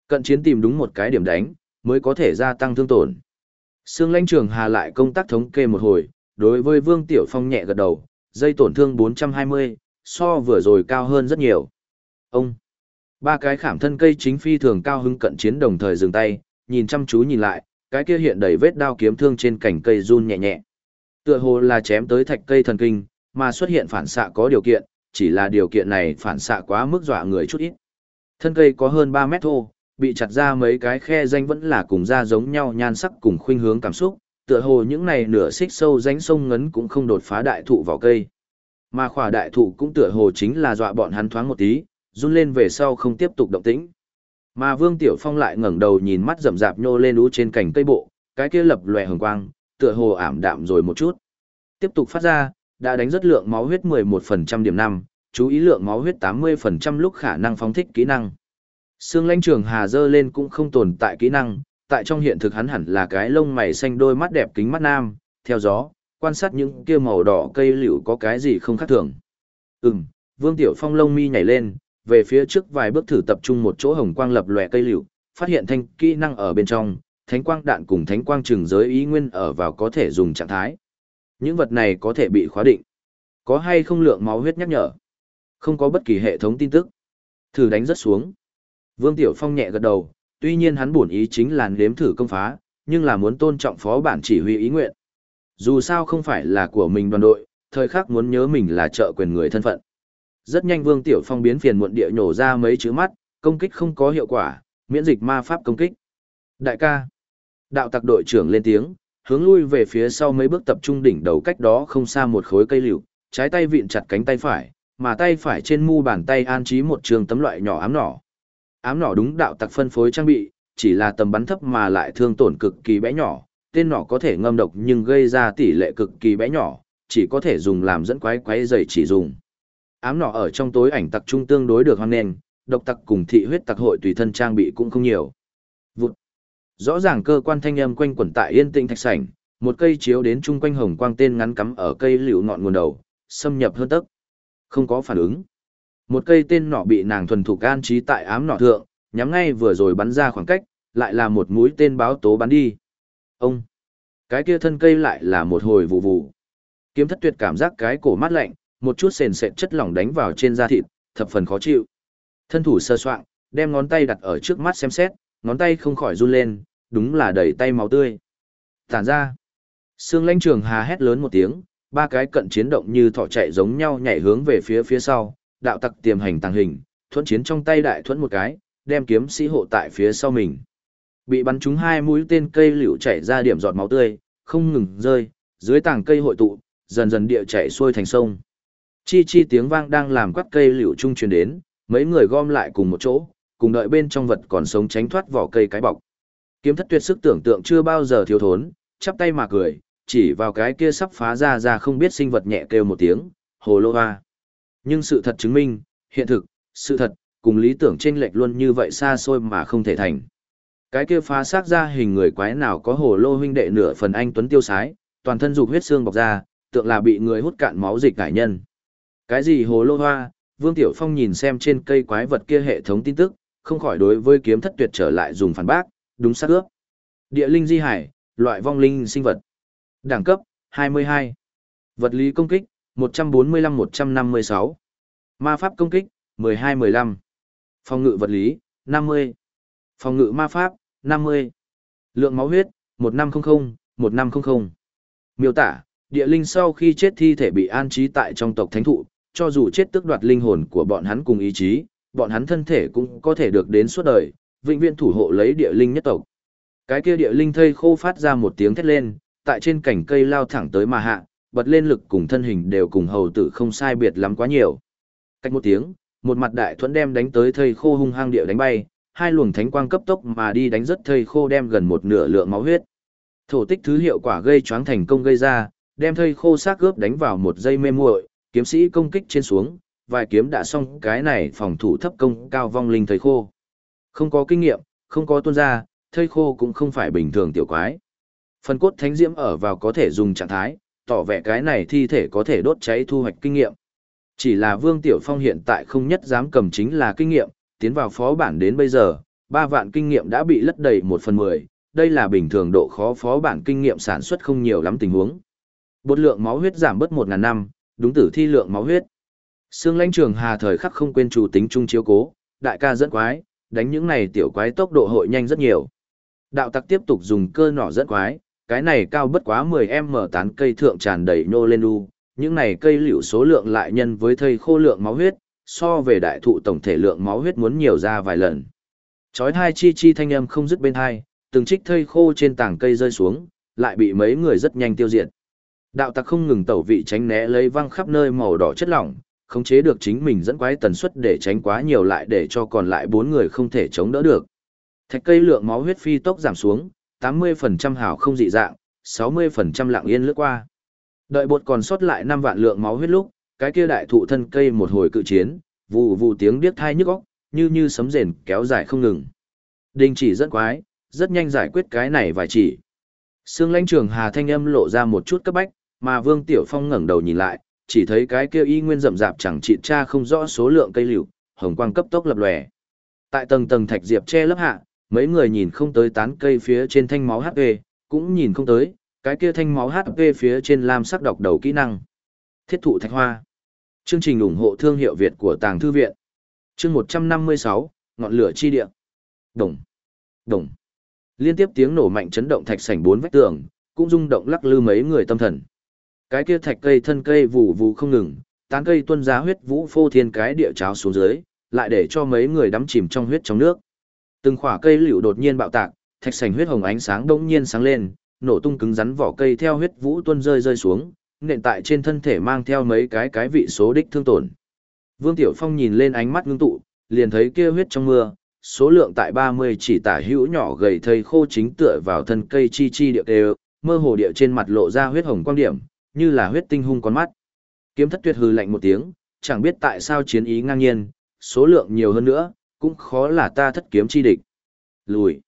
Cận chiến tìm đúng một cái điểm đánh, mới có thể gia tăng thương tổn. Sương lãnh trường hà lại công tác thống kê một hồi, đối với Vương Tiểu Phong nhẹ gật đầu, dây tổn thương 420, so vừa rồi cao hơn rất nhiều. Ông, ba cái khảm thân cây chính phi thường cao hứng cận chiến đồng thời dừng tay, nhìn chăm chú nhìn lại, cái kia hiện đầy vết đao kiếm thương trên cành cây run nhẹ nhẹ. Tựa hồ là chém tới thạch cây thần kinh, mà xuất hiện phản xạ có điều kiện, chỉ là điều kiện này phản xạ quá mức dọa người chút ít. Thân cây có hơn 3 mét thô, bị chặt ra mấy cái khe danh vẫn là cùng da giống nhau nhan sắc cùng khuynh hướng cảm xúc, tựa hồ những này nửa xích sâu rãnh sông ngấn cũng không đột phá đại thụ vào cây. Mà khỏa đại thụ cũng tựa hồ chính là dọa bọn hắn thoáng một tí, run lên về sau không tiếp tục động tĩnh. Mà Vương Tiểu Phong lại ngẩng đầu nhìn mắt rậm rạp nhô lên ú trên cành cây bộ, cái kia lập lòe hồng quang, tựa hồ ảm đạm rồi một chút. Tiếp tục phát ra, đã đánh rất lượng máu huyết 11% điểm 5, chú ý lượng máu huyết 80% lúc khả năng phóng thích kỹ năng. Sương lãnh trường hà dơ lên cũng không tồn tại kỹ năng, tại trong hiện thực hắn hẳn là cái lông mày xanh đôi mắt đẹp kính mắt nam, theo gió, quan sát những kia màu đỏ cây liễu có cái gì không khác thường. Ừm, Vương Tiểu Phong lông mi nhảy lên, về phía trước vài bước thử tập trung một chỗ hồng quang lập lòe cây liễu phát hiện thanh kỹ năng ở bên trong, thánh quang đạn cùng thánh quang trường giới ý nguyên ở vào có thể dùng trạng thái. Những vật này có thể bị khóa định. Có hay không lượng máu huyết nhắc nhở? Không có bất kỳ hệ thống tin tức. Thử đánh rất xuống. Vương Tiểu Phong nhẹ gật đầu, tuy nhiên hắn buồn ý chính là nếm thử công phá, nhưng là muốn tôn trọng phó bản chỉ huy ý nguyện. Dù sao không phải là của mình đoàn đội, thời khắc muốn nhớ mình là trợ quyền người thân phận. Rất nhanh Vương Tiểu Phong biến phiền muộn địa nhổ ra mấy chữ mắt, công kích không có hiệu quả, miễn dịch ma pháp công kích. Đại ca. Đạo tặc đội trưởng lên tiếng, hướng lui về phía sau mấy bước tập trung đỉnh đầu cách đó không xa một khối cây liễu, trái tay vịn chặt cánh tay phải, mà tay phải trên mu bàn tay an trí một trường tấm loại nhỏ ám nỏ. Ám nỏ đúng đạo tặc phân phối trang bị, chỉ là tầm bắn thấp mà lại thương tổn cực kỳ bé nhỏ, tên nỏ có thể ngâm độc nhưng gây ra tỷ lệ cực kỳ bé nhỏ, chỉ có thể dùng làm dẫn quái quái dày chỉ dùng. Ám nỏ ở trong tối ảnh tặc trung tương đối được hoan nền, độc tặc cùng thị huyết tặc hội tùy thân trang bị cũng không nhiều. Vụt. Rõ ràng cơ quan thanh âm quanh quẩn tại yên tĩnh thạch sảnh, một cây chiếu đến chung quanh hồng quang tên ngắn cắm ở cây liễu ngọn nguồn đầu, xâm nhập hơn tấc. Không có phản ứng. Một cây tên nọ bị nàng thuần thục an trí tại ám nọ thượng, nhắm ngay vừa rồi bắn ra khoảng cách, lại là một mũi tên báo tố bắn đi. Ông! Cái kia thân cây lại là một hồi vụ vụ. Kiếm thất tuyệt cảm giác cái cổ mát lạnh, một chút sền sệt chất lỏng đánh vào trên da thịt, thập phần khó chịu. Thân thủ sơ soạn, đem ngón tay đặt ở trước mắt xem xét, ngón tay không khỏi run lên, đúng là đầy tay máu tươi. Tản ra. Sương lãnh trường hà hét lớn một tiếng, ba cái cận chiến động như thỏ chạy giống nhau nhảy hướng về phía phía sau, đạo tặc tiềm hành tàng hình, thuẫn chiến trong tay đại thuẫn một cái, đem kiếm sĩ hộ tại phía sau mình. Bị bắn trúng hai mũi tên cây liễu chảy ra điểm giọt máu tươi, không ngừng rơi, dưới tảng cây hội tụ, dần dần địa chảy xuôi thành sông. Chi chi tiếng vang đang làm quắt cây liễu trung truyền đến, mấy người gom lại cùng một chỗ, cùng đợi bên trong vật còn sống tránh thoát vỏ cây cái bọc. Kiếm thất tuyệt sức tưởng tượng chưa bao giờ thiếu thốn, chắp tay mà cười, chỉ vào cái kia sắp phá ra ra không biết sinh vật nhẹ kêu một tiếng, hồ lô hoa. Nhưng sự thật chứng minh, hiện thực, sự thật, cùng lý tưởng chênh lệch luôn như vậy xa xôi mà không thể thành. Cái kia phá xác ra hình người quái nào có hồ lô huynh đệ nửa phần anh tuấn tiêu sái, toàn thân dục huyết xương bọc ra, tượng là bị người hút cạn máu dịch cải nhân. Cái gì hồ lô hoa, Vương Tiểu Phong nhìn xem trên cây quái vật kia hệ thống tin tức, không khỏi đối với kiếm thất tuyệt trở lại dùng phản bác, đúng xác ước. Địa linh di hải, loại vong linh sinh vật. Đẳng cấp, 22. Vật lý công kích, 145-156. Ma pháp công kích, 12-15. Phòng ngự vật lý, 50. Phòng ngự ma pháp, 50. Lượng máu huyết, 1500-1500. Miêu tả, địa linh sau khi chết thi thể bị an trí tại trong tộc thánh thụ, cho dù chết tức đoạt linh hồn của bọn hắn cùng ý chí, bọn hắn thân thể cũng có thể được đến suốt đời, vĩnh viễn thủ hộ lấy địa linh nhất tộc. Cái kia địa linh thây khô phát ra một tiếng thét lên, tại trên cành cây lao thẳng tới mà hạ, bật lên lực cùng thân hình đều cùng hầu tử không sai biệt lắm quá nhiều. Cách một tiếng, một mặt đại thuẫn đem đánh tới thây khô hung hăng địa đánh bay, hai luồng thánh quang cấp tốc mà đi đánh rất thây khô đem gần một nửa lượng máu huyết. Thổ tích thứ hiệu quả gây choáng thành công gây ra, đem thây khô xác gớp đánh vào một dây mê muội, kiếm sĩ công kích trên xuống, vài kiếm đã xong cái này phòng thủ thấp công cao vong linh thầy khô. Không có kinh nghiệm, không có tuôn ra, thầy khô cũng không phải bình thường tiểu quái. Phần cốt thánh diễm ở vào có thể dùng trạng thái, tỏ vẻ cái này thi thể có thể đốt cháy thu hoạch kinh nghiệm. Chỉ là Vương Tiểu Phong hiện tại không nhất dám cầm chính là kinh nghiệm, tiến vào phó bản đến bây giờ, ba vạn kinh nghiệm đã bị lất đầy một phần mười, đây là bình thường độ khó phó bản kinh nghiệm sản xuất không nhiều lắm tình huống. Bột lượng máu huyết giảm bớt một ngàn năm, đúng tử thi lượng máu huyết. Sương lãnh trường hà thời khắc không quên chủ tính trung chiếu cố, đại ca dẫn quái, đánh những này tiểu quái tốc độ hội nhanh rất nhiều. Đạo tặc tiếp tục dùng cơ nỏ dẫn quái, cái này cao bất quá 10m tán cây thượng tràn đầy nô lên u những này cây liễu số lượng lại nhân với thây khô lượng máu huyết, so về đại thụ tổng thể lượng máu huyết muốn nhiều ra vài lần. Chói hai chi chi thanh âm không dứt bên hai, từng trích thây khô trên tảng cây rơi xuống, lại bị mấy người rất nhanh tiêu diệt. Đạo tặc không ngừng tẩu vị tránh né lấy văng khắp nơi màu đỏ chất lỏng, khống chế được chính mình dẫn quái tần suất để tránh quá nhiều lại để cho còn lại bốn người không thể chống đỡ được. Thạch cây lượng máu huyết phi tốc giảm xuống, 80% hào không dị dạng, 60% lặng yên lướt qua. Đợi bột còn sót lại 5 vạn lượng máu huyết lúc, cái kia đại thụ thân cây một hồi cự chiến, vụ vụ tiếng điếc thai nhức óc, như như sấm rền kéo dài không ngừng. Đình chỉ dẫn quái, rất nhanh giải quyết cái này vài chỉ. Sương lãnh trường hà thanh âm lộ ra một chút cấp bách, mà Vương Tiểu Phong ngẩng đầu nhìn lại, chỉ thấy cái kia y nguyên rậm rạp chẳng trị tra không rõ số lượng cây liễu, hồng quang cấp tốc lập lòe. Tại tầng tầng thạch diệp che lớp hạ, mấy người nhìn không tới tán cây phía trên thanh máu HP, cũng nhìn không tới, cái kia thanh máu HP phía trên lam sắc đọc đầu kỹ năng. Thiết thụ thạch hoa. Chương trình ủng hộ thương hiệu Việt của Tàng Thư Viện. Chương 156, ngọn lửa chi địa. Đồng. Đồng. Liên tiếp tiếng nổ mạnh chấn động thạch sảnh bốn vách tường, cũng rung động lắc lư mấy người tâm thần. Cái kia thạch cây thân cây vù vù không ngừng, tán cây tuân giá huyết vũ phô thiên cái địa cháo xuống dưới, lại để cho mấy người đắm chìm trong huyết trong nước. Từng khỏa cây liễu đột nhiên bạo tạc, thạch sành huyết hồng ánh sáng đống nhiên sáng lên, nổ tung cứng rắn vỏ cây theo huyết vũ tuôn rơi rơi xuống, nện tại trên thân thể mang theo mấy cái cái vị số đích thương tổn. Vương Tiểu Phong nhìn lên ánh mắt ngưng tụ, liền thấy kia huyết trong mưa, số lượng tại 30 chỉ tả hữu nhỏ gầy thây khô chính tựa vào thân cây chi chi địa đều, mơ hồ địa trên mặt lộ ra huyết hồng quang điểm, như là huyết tinh hung con mắt. Kiếm thất tuyệt hừ lạnh một tiếng, chẳng biết tại sao chiến ý ngang nhiên, số lượng nhiều hơn nữa, cũng khó là ta thất kiếm chi địch. Lùi.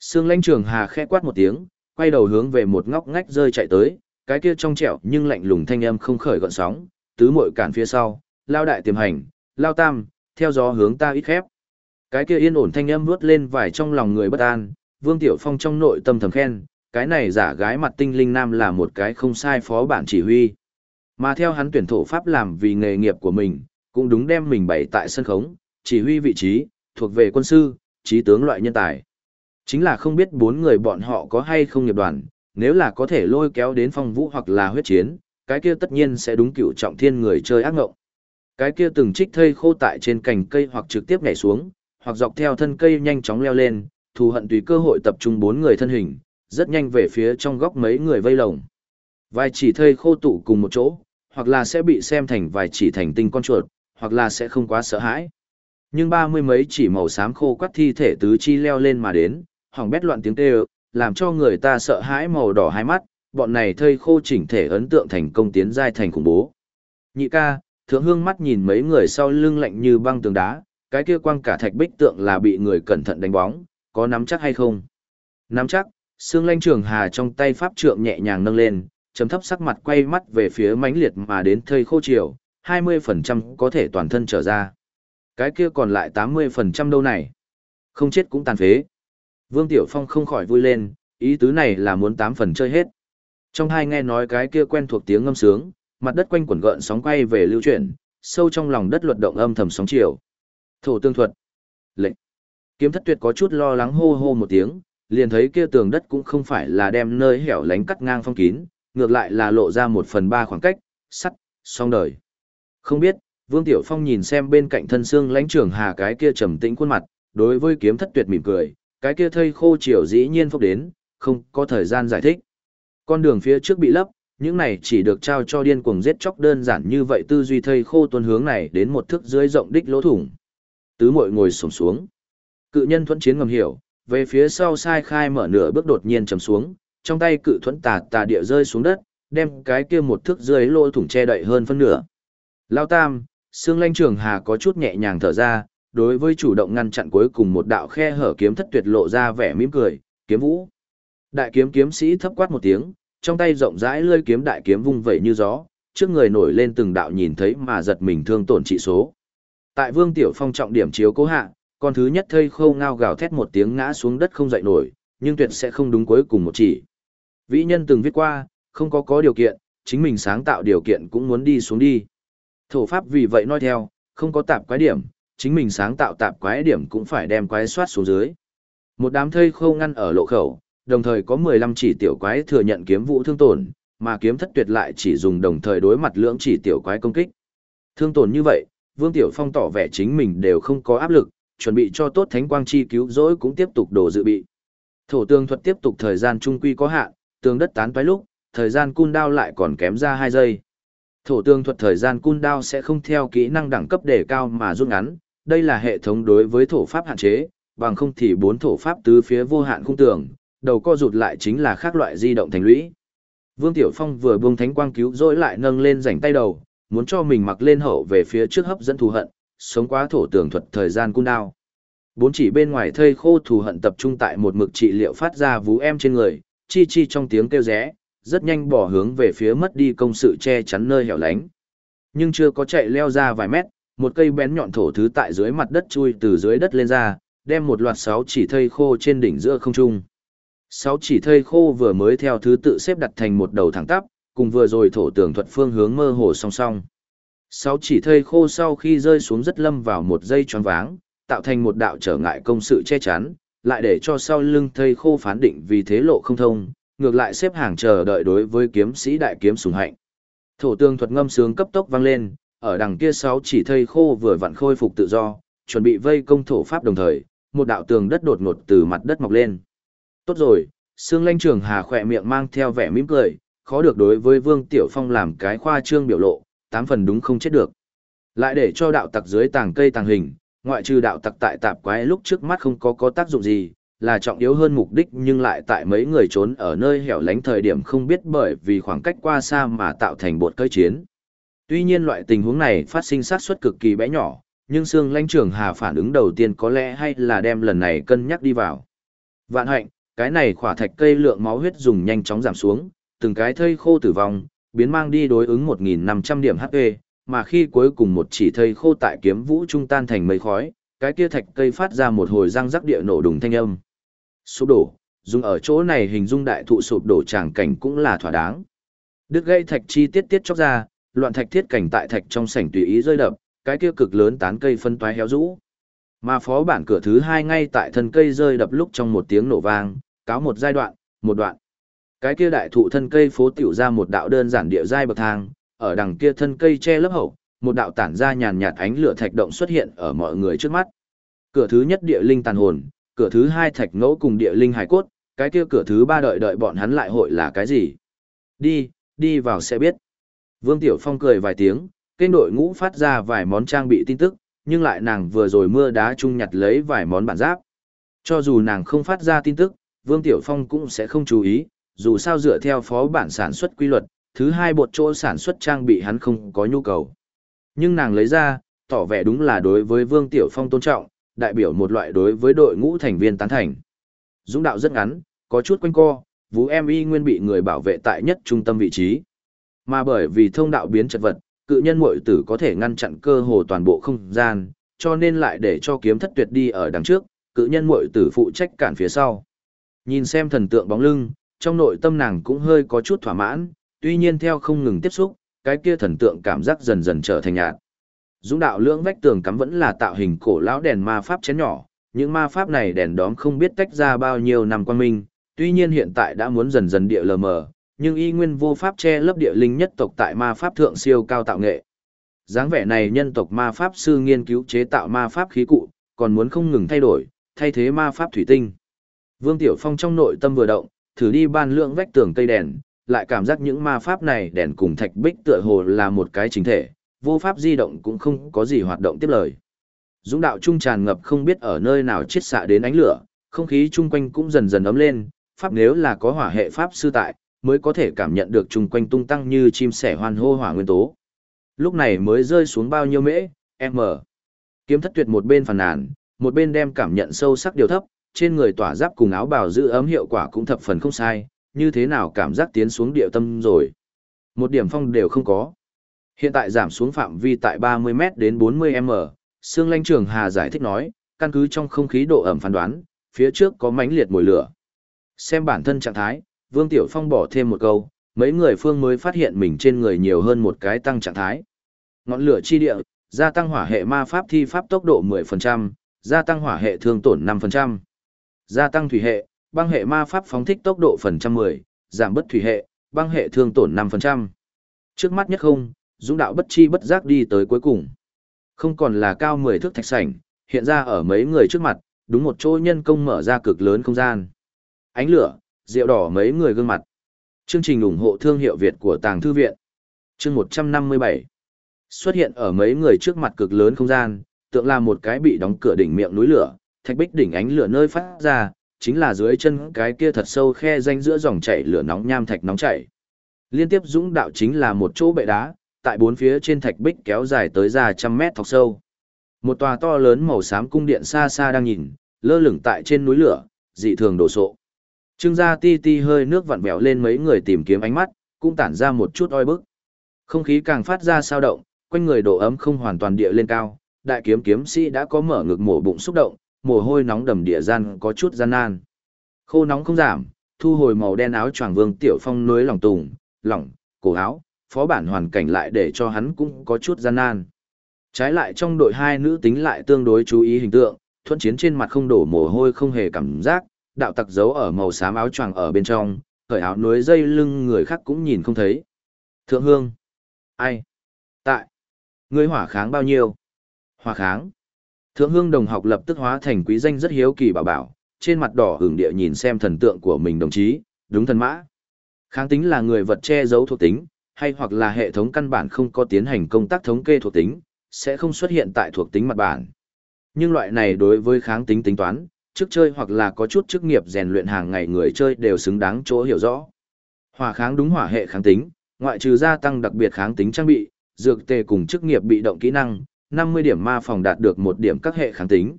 Sương lãnh trường hà khẽ quát một tiếng, quay đầu hướng về một ngóc ngách rơi chạy tới, cái kia trong trẻo nhưng lạnh lùng thanh âm không khởi gọn sóng, tứ muội cản phía sau, lao đại tiềm hành, lao tam, theo gió hướng ta ít khép. Cái kia yên ổn thanh âm vuốt lên vài trong lòng người bất an, Vương Tiểu Phong trong nội tâm thầm khen, cái này giả gái mặt tinh linh nam là một cái không sai phó bản chỉ huy. Mà theo hắn tuyển thổ pháp làm vì nghề nghiệp của mình, cũng đúng đem mình bày tại sân khống, chỉ huy vị trí, thuộc về quân sư, trí tướng loại nhân tài. Chính là không biết bốn người bọn họ có hay không nghiệp đoàn, nếu là có thể lôi kéo đến phong vũ hoặc là huyết chiến, cái kia tất nhiên sẽ đúng cựu trọng thiên người chơi ác ngộng. Cái kia từng trích thây khô tại trên cành cây hoặc trực tiếp nhảy xuống, hoặc dọc theo thân cây nhanh chóng leo lên, thù hận tùy cơ hội tập trung bốn người thân hình, rất nhanh về phía trong góc mấy người vây lồng. Vài chỉ thây khô tụ cùng một chỗ, hoặc là sẽ bị xem thành vài chỉ thành tinh con chuột, hoặc là sẽ không quá sợ hãi. Nhưng ba mươi mấy chỉ màu xám khô quắt thi thể tứ chi leo lên mà đến, hỏng bét loạn tiếng kêu, làm cho người ta sợ hãi màu đỏ hai mắt, bọn này thây khô chỉnh thể ấn tượng thành công tiến giai thành khủng bố. Nhị ca, thượng hương mắt nhìn mấy người sau lưng lạnh như băng tường đá, cái kia quang cả thạch bích tượng là bị người cẩn thận đánh bóng, có nắm chắc hay không? Nắm chắc, Sương lanh trường hà trong tay pháp trượng nhẹ nhàng nâng lên, chấm thấp sắc mặt quay mắt về phía mãnh liệt mà đến thây khô chiều, 20% có thể toàn thân trở ra. Cái kia còn lại 80% đâu này? Không chết cũng tàn phế. Vương Tiểu Phong không khỏi vui lên, ý tứ này là muốn 8 phần chơi hết. Trong hai nghe nói cái kia quen thuộc tiếng ngâm sướng, mặt đất quanh quẩn gợn sóng quay về lưu chuyển, sâu trong lòng đất luật động âm thầm sóng chiều. Thổ tương thuật. Lệnh. Kiếm thất tuyệt có chút lo lắng hô hô một tiếng, liền thấy kia tường đất cũng không phải là đem nơi hẻo lánh cắt ngang phong kín, ngược lại là lộ ra một phần ba khoảng cách, sắt, song đời. Không biết, Vương Tiểu Phong nhìn xem bên cạnh thân xương lãnh trưởng hà cái kia trầm tĩnh khuôn mặt, đối với kiếm thất tuyệt mỉm cười, cái kia thây khô chiều dĩ nhiên phốc đến, không có thời gian giải thích. Con đường phía trước bị lấp, những này chỉ được trao cho điên cuồng giết chóc đơn giản như vậy tư duy thây khô tuần hướng này đến một thước dưới rộng đích lỗ thủng. Tứ muội ngồi xổm xuống. Cự nhân thuẫn chiến ngầm hiểu, về phía sau sai khai mở nửa bước đột nhiên trầm xuống, trong tay cự thuẫn tà tà địa rơi xuống đất, đem cái kia một thước dưới lỗ thủng che đậy hơn phân nửa. Lao tam, xương lanh trường hà có chút nhẹ nhàng thở ra, đối với chủ động ngăn chặn cuối cùng một đạo khe hở kiếm thất tuyệt lộ ra vẻ mỉm cười, kiếm vũ. Đại kiếm kiếm sĩ thấp quát một tiếng, trong tay rộng rãi lơi kiếm đại kiếm vung vẩy như gió, trước người nổi lên từng đạo nhìn thấy mà giật mình thương tổn trị số. Tại Vương Tiểu Phong trọng điểm chiếu cố hạ, con thứ nhất thây khâu ngao gào thét một tiếng ngã xuống đất không dậy nổi, nhưng tuyệt sẽ không đúng cuối cùng một chỉ. Vĩ nhân từng viết qua, không có có điều kiện, chính mình sáng tạo điều kiện cũng muốn đi xuống đi. Thổ pháp vì vậy nói theo, không có tạp quái điểm, chính mình sáng tạo tạp quái điểm cũng phải đem quái soát xuống dưới. Một đám thây khâu ngăn ở lộ khẩu, đồng thời có 15 chỉ tiểu quái thừa nhận kiếm vũ thương tổn, mà kiếm thất tuyệt lại chỉ dùng đồng thời đối mặt lưỡng chỉ tiểu quái công kích. Thương tổn như vậy, Vương Tiểu Phong tỏ vẻ chính mình đều không có áp lực, chuẩn bị cho tốt thánh quang chi cứu rỗi cũng tiếp tục đổ dự bị. Thổ tương thuật tiếp tục thời gian trung quy có hạn, tường đất tán toái lúc, thời gian cun đao lại còn kém ra 2 giây. Thổ tương thuật thời gian cun đao sẽ không theo kỹ năng đẳng cấp đề cao mà rút ngắn, đây là hệ thống đối với thổ pháp hạn chế, bằng không thì bốn thổ pháp tứ phía vô hạn khung tường, đầu co rụt lại chính là khác loại di động thành lũy. Vương Tiểu Phong vừa buông thánh quang cứu rỗi lại nâng lên rảnh tay đầu, muốn cho mình mặc lên hậu về phía trước hấp dẫn thù hận, sống quá thổ tường thuật thời gian cung đao. Bốn chỉ bên ngoài thây khô thù hận tập trung tại một mực trị liệu phát ra vú em trên người, chi chi trong tiếng kêu rẽ, rất nhanh bỏ hướng về phía mất đi công sự che chắn nơi hẻo lánh. Nhưng chưa có chạy leo ra vài mét, một cây bén nhọn thổ thứ tại dưới mặt đất chui từ dưới đất lên ra, đem một loạt sáu chỉ thây khô trên đỉnh giữa không trung. Sáu chỉ thây khô vừa mới theo thứ tự xếp đặt thành một đầu thẳng tắp, cùng vừa rồi thổ tường thuật phương hướng mơ hồ song song. Sáu chỉ thây khô sau khi rơi xuống rất lâm vào một dây tròn váng, tạo thành một đạo trở ngại công sự che chắn, lại để cho sau lưng thây khô phán định vì thế lộ không thông, ngược lại xếp hàng chờ đợi đối với kiếm sĩ đại kiếm sùng hạnh. Thổ tương thuật ngâm sướng cấp tốc vang lên, ở đằng kia sáu chỉ thây khô vừa vặn khôi phục tự do, chuẩn bị vây công thổ pháp đồng thời, một đạo tường đất đột ngột từ mặt đất mọc lên. Tốt rồi, Sương Lanh Trường Hà khỏe miệng mang theo vẻ mỉm cười, khó được đối với Vương Tiểu Phong làm cái khoa trương biểu lộ, tám phần đúng không chết được. Lại để cho đạo tặc dưới tàng cây tàng hình, ngoại trừ đạo tặc tại tạp quái lúc trước mắt không có có tác dụng gì, là trọng yếu hơn mục đích nhưng lại tại mấy người trốn ở nơi hẻo lánh thời điểm không biết bởi vì khoảng cách qua xa mà tạo thành bột cơi chiến. Tuy nhiên loại tình huống này phát sinh sát suất cực kỳ bé nhỏ, nhưng Sương Lãnh Trường Hà phản ứng đầu tiên có lẽ hay là đem lần này cân nhắc đi vào. Vạn hạnh, cái này khỏa thạch cây lượng máu huyết dùng nhanh chóng giảm xuống, từng cái thây khô tử vong, biến mang đi đối ứng 1.500 điểm HP, mà khi cuối cùng một chỉ thây khô tại kiếm vũ trung tan thành mây khói, cái kia thạch cây phát ra một hồi răng rắc địa nổ đùng thanh âm. Sụp đổ, dùng ở chỗ này hình dung đại thụ sụp đổ tràng cảnh cũng là thỏa đáng. Đứt gây thạch chi tiết tiết chóc ra, loạn thạch thiết cảnh tại thạch trong sảnh tùy ý rơi đập, cái kia cực lớn tán cây phân toái héo rũ. Mà phó bản cửa thứ hai ngay tại thân cây rơi đập lúc trong một tiếng nổ vang, cáo một giai đoạn, một đoạn. Cái kia đại thụ thân cây phố tiểu ra một đạo đơn giản địa giai bậc thang, ở đằng kia thân cây che lớp hậu, một đạo tản ra nhàn nhạt ánh lửa thạch động xuất hiện ở mọi người trước mắt. Cửa thứ nhất địa linh tàn hồn, cửa thứ hai thạch ngẫu cùng địa linh hải cốt, cái kia cửa thứ ba đợi đợi bọn hắn lại hội là cái gì? Đi, đi vào sẽ biết. Vương Tiểu Phong cười vài tiếng, kênh đội ngũ phát ra vài món trang bị tin tức, nhưng lại nàng vừa rồi mưa đá chung nhặt lấy vài món bản giáp. Cho dù nàng không phát ra tin tức, Vương Tiểu Phong cũng sẽ không chú ý, dù sao dựa theo phó bản sản xuất quy luật, thứ hai bột chỗ sản xuất trang bị hắn không có nhu cầu. Nhưng nàng lấy ra, tỏ vẻ đúng là đối với Vương Tiểu Phong tôn trọng, đại biểu một loại đối với đội ngũ thành viên tán thành. Dũng đạo rất ngắn, có chút quanh co, Vũ em y nguyên bị người bảo vệ tại nhất trung tâm vị trí. Mà bởi vì thông đạo biến chật vật, cự nhân muội tử có thể ngăn chặn cơ hồ toàn bộ không gian, cho nên lại để cho kiếm thất tuyệt đi ở đằng trước, cự nhân muội tử phụ trách cản phía sau. Nhìn xem thần tượng bóng lưng, trong nội tâm nàng cũng hơi có chút thỏa mãn, tuy nhiên theo không ngừng tiếp xúc, cái kia thần tượng cảm giác dần dần trở thành nhạt. Dũng đạo lưỡng vách tường cắm vẫn là tạo hình cổ lão đèn ma pháp chén nhỏ, những ma pháp này đèn đóm không biết tách ra bao nhiêu năm quan minh, tuy nhiên hiện tại đã muốn dần dần địa lờ mờ, nhưng y nguyên vô pháp che lấp địa linh nhất tộc tại ma pháp thượng siêu cao tạo nghệ. dáng vẻ này nhân tộc ma pháp sư nghiên cứu chế tạo ma pháp khí cụ, còn muốn không ngừng thay đổi, thay thế ma pháp thủy tinh. Vương Tiểu Phong trong nội tâm vừa động, thử đi ban lượng vách tường cây đèn, lại cảm giác những ma pháp này đèn cùng thạch bích tựa hồ là một cái chính thể, vô pháp di động cũng không có gì hoạt động tiếp lời. Dũng đạo trung tràn ngập không biết ở nơi nào chiết xạ đến ánh lửa, không khí chung quanh cũng dần dần ấm lên, pháp nếu là có hỏa hệ pháp sư tại, mới có thể cảm nhận được chung quanh tung tăng như chim sẻ hoan hô hỏa nguyên tố. Lúc này mới rơi xuống bao nhiêu mễ, m. Kiếm thất tuyệt một bên phàn nàn, một bên đem cảm nhận sâu sắc điều thấp, trên người tỏa giáp cùng áo bào giữ ấm hiệu quả cũng thập phần không sai, như thế nào cảm giác tiến xuống địa tâm rồi. Một điểm phong đều không có. Hiện tại giảm xuống phạm vi tại 30m đến 40m, Sương Lanh Trường Hà giải thích nói, căn cứ trong không khí độ ẩm phán đoán, phía trước có mánh liệt mùi lửa. Xem bản thân trạng thái, Vương Tiểu Phong bỏ thêm một câu, mấy người phương mới phát hiện mình trên người nhiều hơn một cái tăng trạng thái. Ngọn lửa chi địa, gia tăng hỏa hệ ma pháp thi pháp tốc độ 10%, gia tăng hỏa hệ thương tổn 5%. Gia tăng thủy hệ, băng hệ ma pháp phóng thích tốc độ phần trăm 10, giảm bất thủy hệ, băng hệ thương tổn năm phần trăm Trước mắt nhất không, dũng đạo bất chi bất giác đi tới cuối cùng. Không còn là cao 10 thước thạch sảnh, hiện ra ở mấy người trước mặt, đúng một chỗ nhân công mở ra cực lớn không gian. Ánh lửa, rượu đỏ mấy người gương mặt. Chương trình ủng hộ thương hiệu Việt của Tàng Thư Viện. Chương 157. Xuất hiện ở mấy người trước mặt cực lớn không gian, tượng là một cái bị đóng cửa đỉnh miệng núi lửa, thạch bích đỉnh ánh lửa nơi phát ra, chính là dưới chân cái kia thật sâu khe danh giữa dòng chảy lửa nóng nham thạch nóng chảy. Liên tiếp dũng đạo chính là một chỗ bệ đá, tại bốn phía trên thạch bích kéo dài tới ra trăm mét thọc sâu. Một tòa to lớn màu xám cung điện xa xa đang nhìn, lơ lửng tại trên núi lửa, dị thường đổ sộ. Trương gia ti ti hơi nước vặn vẹo lên mấy người tìm kiếm ánh mắt, cũng tản ra một chút oi bức. Không khí càng phát ra sao động, quanh người độ ấm không hoàn toàn địa lên cao, đại kiếm kiếm sĩ đã có mở ngực mổ bụng xúc động, mồ hôi nóng đầm địa gian có chút gian nan. Khô nóng không giảm, thu hồi màu đen áo choàng vương tiểu phong núi lòng tùng, lỏng, cổ áo, phó bản hoàn cảnh lại để cho hắn cũng có chút gian nan. Trái lại trong đội hai nữ tính lại tương đối chú ý hình tượng, thuận chiến trên mặt không đổ mồ hôi không hề cảm giác, đạo tặc giấu ở màu xám áo choàng ở bên trong, cởi áo núi dây lưng người khác cũng nhìn không thấy. Thượng hương. Ai? Tại. Ngươi hỏa kháng bao nhiêu? Hỏa kháng. Thượng hương đồng học lập tức hóa thành quý danh rất hiếu kỳ bảo bảo, trên mặt đỏ hưởng địa nhìn xem thần tượng của mình đồng chí, đúng thần mã. Kháng tính là người vật che giấu thuộc tính, hay hoặc là hệ thống căn bản không có tiến hành công tác thống kê thuộc tính, sẽ không xuất hiện tại thuộc tính mặt bản. Nhưng loại này đối với kháng tính tính toán, trước chơi hoặc là có chút chức nghiệp rèn luyện hàng ngày người chơi đều xứng đáng chỗ hiểu rõ. Hỏa kháng đúng hỏa hệ kháng tính, ngoại trừ gia tăng đặc biệt kháng tính trang bị, dược tề cùng chức nghiệp bị động kỹ năng, 50 điểm ma phòng đạt được một điểm các hệ kháng tính.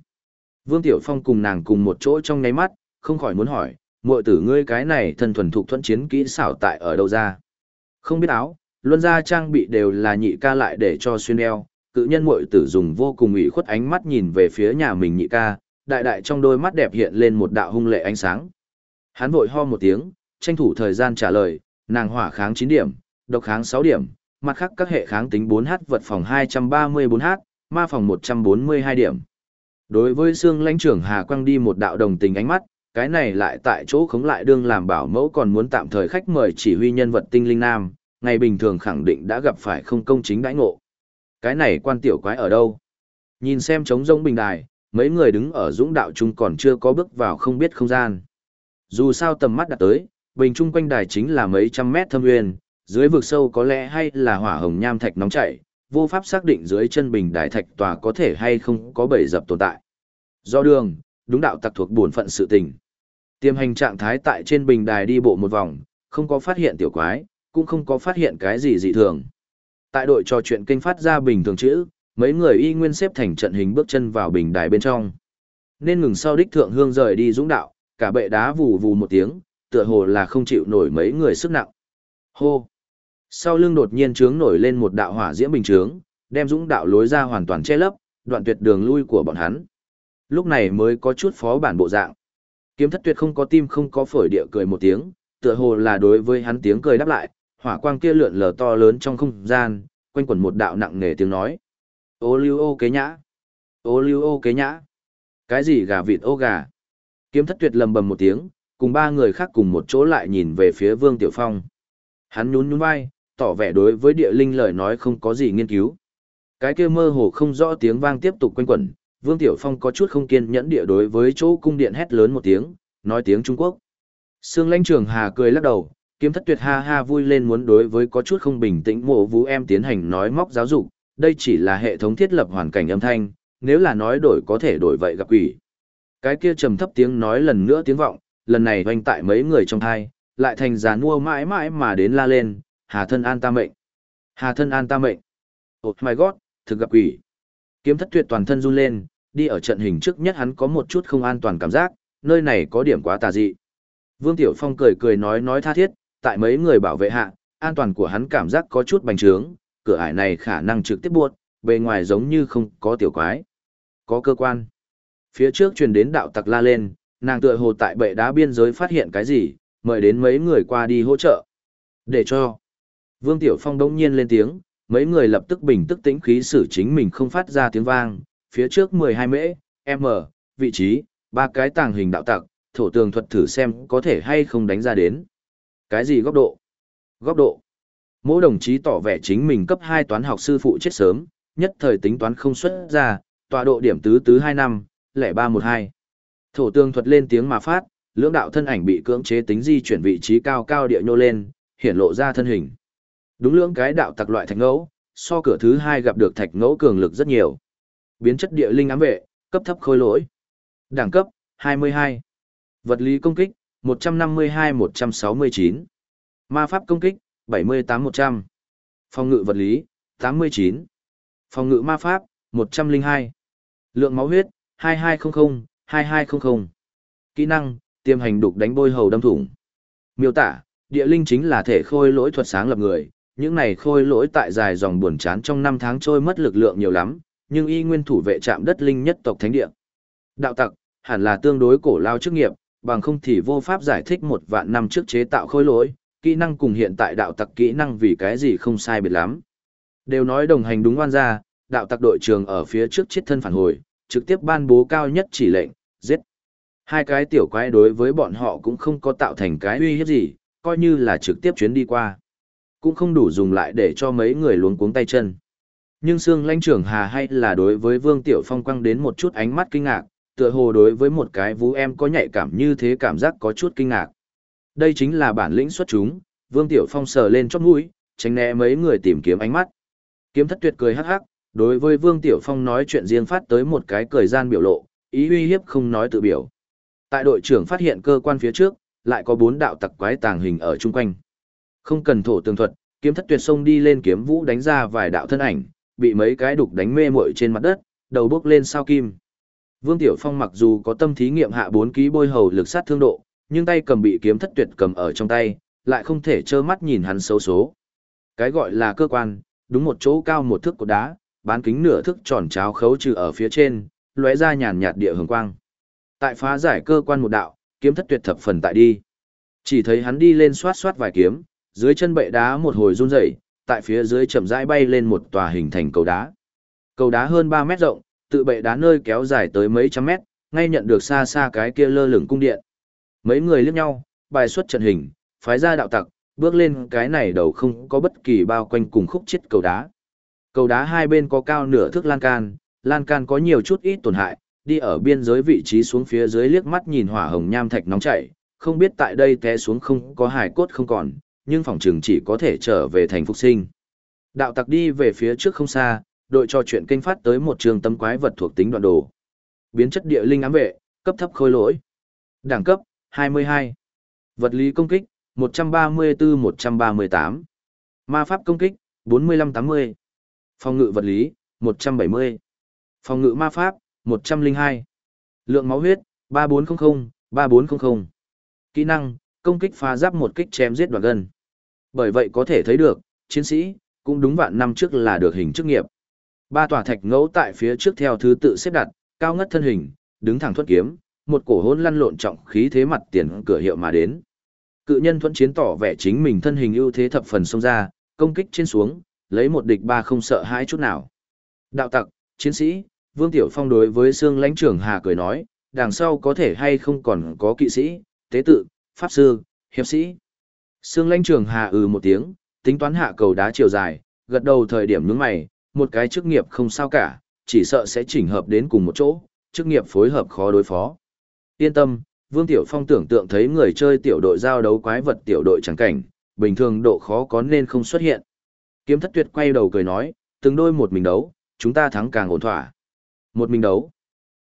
Vương Tiểu Phong cùng nàng cùng một chỗ trong ngáy mắt, không khỏi muốn hỏi, muội tử ngươi cái này thân thuần thục thuẫn chiến kỹ xảo tại ở đâu ra? Không biết áo, luân ra trang bị đều là nhị ca lại để cho xuyên eo, cự nhân muội tử dùng vô cùng ủy khuất ánh mắt nhìn về phía nhà mình nhị ca, đại đại trong đôi mắt đẹp hiện lên một đạo hung lệ ánh sáng. Hắn vội ho một tiếng, tranh thủ thời gian trả lời, nàng hỏa kháng 9 điểm, độc kháng 6 điểm, mặt khác các hệ kháng tính 4H vật phòng 234H, ma phòng 142 điểm. Đối với xương lãnh trưởng Hà Quang đi một đạo đồng tình ánh mắt, cái này lại tại chỗ khống lại đương làm bảo mẫu còn muốn tạm thời khách mời chỉ huy nhân vật tinh linh nam, ngày bình thường khẳng định đã gặp phải không công chính đãi ngộ. Cái này quan tiểu quái ở đâu? Nhìn xem trống rông bình đài, mấy người đứng ở dũng đạo chung còn chưa có bước vào không biết không gian. Dù sao tầm mắt đặt tới, bình trung quanh đài chính là mấy trăm mét thâm uyên dưới vực sâu có lẽ hay là hỏa hồng nham thạch nóng chảy, vô pháp xác định dưới chân bình đài thạch tòa có thể hay không có bầy dập tồn tại. Do đường, đúng đạo tặc thuộc bổn phận sự tình. Tiêm hành trạng thái tại trên bình đài đi bộ một vòng, không có phát hiện tiểu quái, cũng không có phát hiện cái gì dị thường. Tại đội trò chuyện kênh phát ra bình thường chữ, mấy người y nguyên xếp thành trận hình bước chân vào bình đài bên trong. Nên ngừng sau đích thượng hương rời đi dũng đạo, cả bệ đá vù vù một tiếng, tựa hồ là không chịu nổi mấy người sức nặng. Hô! Sau lưng đột nhiên trướng nổi lên một đạo hỏa diễm bình trướng, đem dũng đạo lối ra hoàn toàn che lấp, đoạn tuyệt đường lui của bọn hắn. Lúc này mới có chút phó bản bộ dạng. Kiếm thất tuyệt không có tim không có phổi địa cười một tiếng, tựa hồ là đối với hắn tiếng cười đáp lại, hỏa quang kia lượn lờ to lớn trong không gian, quanh quẩn một đạo nặng nề tiếng nói. Ô lưu ô kế nhã. Ô lưu ô kế nhã. Cái gì gà vịt ô gà? Kiếm thất tuyệt lầm bầm một tiếng, cùng ba người khác cùng một chỗ lại nhìn về phía Vương Tiểu Phong. Hắn nhún nhún vai, tỏ vẻ đối với địa linh lời nói không có gì nghiên cứu. Cái kia mơ hồ không rõ tiếng vang tiếp tục quanh quẩn, Vương Tiểu Phong có chút không kiên nhẫn địa đối với chỗ cung điện hét lớn một tiếng, nói tiếng Trung Quốc. Sương lãnh trường hà cười lắc đầu, kiếm thất tuyệt ha ha vui lên muốn đối với có chút không bình tĩnh mộ vũ em tiến hành nói móc giáo dục, đây chỉ là hệ thống thiết lập hoàn cảnh âm thanh, nếu là nói đổi có thể đổi vậy gặp quỷ. Cái kia trầm thấp tiếng nói lần nữa tiếng vọng, lần này hoành tại mấy người trong thai, lại thành giá mua mãi mãi mà đến la lên, hà thân an ta mệnh. Hà thân an ta mệnh. Oh my god, thực gặp quỷ. Kiếm thất tuyệt toàn thân run lên, đi ở trận hình trước nhất hắn có một chút không an toàn cảm giác, nơi này có điểm quá tà dị. Vương Tiểu Phong cười cười nói nói tha thiết, tại mấy người bảo vệ hạ, an toàn của hắn cảm giác có chút bành trướng, cửa ải này khả năng trực tiếp buộc, bề ngoài giống như không có tiểu quái. Có cơ quan. Phía trước truyền đến đạo tặc la lên, nàng tựa hồ tại bệ đá biên giới phát hiện cái gì, mời đến mấy người qua đi hỗ trợ. Để cho. Vương Tiểu Phong đông nhiên lên tiếng, mấy người lập tức bình tức tĩnh khí xử chính mình không phát ra tiếng vang, phía trước 12 mễ, m, vị trí, ba cái tàng hình đạo tặc, thổ tường thuật thử xem có thể hay không đánh ra đến. Cái gì góc độ? Góc độ. Mỗi đồng chí tỏ vẻ chính mình cấp 2 toán học sư phụ chết sớm, nhất thời tính toán không xuất ra, tọa độ điểm tứ tứ 2 năm, lẻ 312. Thổ tường thuật lên tiếng mà phát, lưỡng đạo thân ảnh bị cưỡng chế tính di chuyển vị trí cao cao địa nhô lên, hiển lộ ra thân hình. Đúng lưỡng cái đạo tặc loại thạch ngẫu, so cửa thứ hai gặp được thạch ngẫu cường lực rất nhiều. Biến chất địa linh ám vệ, cấp thấp khôi lỗi. Đẳng cấp, 22. Vật lý công kích, 152-169. Ma pháp công kích, 78-100. Phòng ngự vật lý, 89. Phòng ngự ma pháp, 102. Lượng máu huyết, 2200-2200. Kỹ năng, tiêm hành đục đánh bôi hầu đâm thủng. Miêu tả, địa linh chính là thể khôi lỗi thuật sáng lập người, những này khôi lỗi tại dài dòng buồn chán trong năm tháng trôi mất lực lượng nhiều lắm, nhưng y nguyên thủ vệ trạm đất linh nhất tộc thánh địa. Đạo tặc, hẳn là tương đối cổ lao chức nghiệp, bằng không thì vô pháp giải thích một vạn năm trước chế tạo khôi lỗi, kỹ năng cùng hiện tại đạo tặc kỹ năng vì cái gì không sai biệt lắm. Đều nói đồng hành đúng oan ra, đạo tặc đội trường ở phía trước chết thân phản hồi, trực tiếp ban bố cao nhất chỉ lệnh, giết. Hai cái tiểu quái đối với bọn họ cũng không có tạo thành cái uy hiếp gì, coi như là trực tiếp chuyến đi qua. Cũng không đủ dùng lại để cho mấy người luống cuống tay chân. Nhưng Sương lãnh trưởng Hà hay là đối với Vương Tiểu Phong quăng đến một chút ánh mắt kinh ngạc, tựa hồ đối với một cái vũ em có nhạy cảm như thế cảm giác có chút kinh ngạc. Đây chính là bản lĩnh xuất chúng, Vương Tiểu Phong sờ lên chóp mũi, tránh né mấy người tìm kiếm ánh mắt. Kiếm thất tuyệt cười hắc hắc, đối với Vương Tiểu Phong nói chuyện riêng phát tới một cái cười gian biểu lộ, ý uy hiếp không nói tự biểu. Tại đội trưởng phát hiện cơ quan phía trước, lại có bốn đạo tặc quái tàng hình ở chung quanh. Không cần thổ tường thuật, kiếm thất tuyệt xông đi lên kiếm vũ đánh ra vài đạo thân ảnh, bị mấy cái đục đánh mê muội trên mặt đất, đầu bước lên sao kim. Vương Tiểu Phong mặc dù có tâm thí nghiệm hạ bốn ký bôi hầu lực sát thương độ, nhưng tay cầm bị kiếm thất tuyệt cầm ở trong tay, lại không thể trơ mắt nhìn hắn xấu số. Cái gọi là cơ quan, đúng một chỗ cao một thước của đá, bán kính nửa thước tròn cháo khấu trừ ở phía trên, lóe ra nhàn nhạt địa hường quang. Tại phá giải cơ quan một đạo, kiếm thất tuyệt thập phần tại đi. Chỉ thấy hắn đi lên xoát xoát vài kiếm, dưới chân bệ đá một hồi run rẩy, tại phía dưới chậm rãi bay lên một tòa hình thành cầu đá. Cầu đá hơn 3 mét rộng, tự bệ đá nơi kéo dài tới mấy trăm mét, ngay nhận được xa xa cái kia lơ lửng cung điện. Mấy người liếc nhau, bài xuất trận hình, phái ra đạo tặc, bước lên cái này đầu không có bất kỳ bao quanh cùng khúc chết cầu đá. Cầu đá hai bên có cao nửa thước lan can, lan can có nhiều chút ít tổn hại, đi ở biên giới vị trí xuống phía dưới liếc mắt nhìn hỏa hồng nham thạch nóng chảy, không biết tại đây té xuống không có hải cốt không còn, nhưng phòng trường chỉ có thể trở về thành phục sinh. Đạo tặc đi về phía trước không xa, đội trò chuyện kênh phát tới một trường tâm quái vật thuộc tính đoạn đồ. Biến chất địa linh ám vệ, cấp thấp khôi lỗi. Đẳng cấp, 22. Vật lý công kích, 134-138. Ma pháp công kích, 45-80. Phòng ngự vật lý, 170. Phòng ngự ma pháp, 102. Lượng máu huyết, 3400, 3400. Kỹ năng, công kích phá giáp một kích chém giết đoạn gần bởi vậy có thể thấy được, chiến sĩ, cũng đúng vạn năm trước là được hình chức nghiệp. Ba tòa thạch ngẫu tại phía trước theo thứ tự xếp đặt, cao ngất thân hình, đứng thẳng thuận kiếm, một cổ hôn lăn lộn trọng khí thế mặt tiền cửa hiệu mà đến. Cự nhân thuận chiến tỏ vẻ chính mình thân hình ưu thế thập phần xông ra, công kích trên xuống, lấy một địch ba không sợ hãi chút nào. Đạo tặc, chiến sĩ, Vương Tiểu Phong đối với Sương lãnh trưởng Hà cười nói, đằng sau có thể hay không còn có kỵ sĩ, tế tự, pháp sư, hiệp sĩ. Sương lãnh trưởng Hà ừ một tiếng, tính toán hạ cầu đá chiều dài, gật đầu thời điểm nhướng mày, một cái chức nghiệp không sao cả, chỉ sợ sẽ chỉnh hợp đến cùng một chỗ, chức nghiệp phối hợp khó đối phó. Yên tâm, Vương Tiểu Phong tưởng tượng thấy người chơi tiểu đội giao đấu quái vật tiểu đội chẳng cảnh, bình thường độ khó có nên không xuất hiện. Kiếm thất tuyệt quay đầu cười nói, từng đôi một mình đấu, chúng ta thắng càng ổn thỏa. Một mình đấu.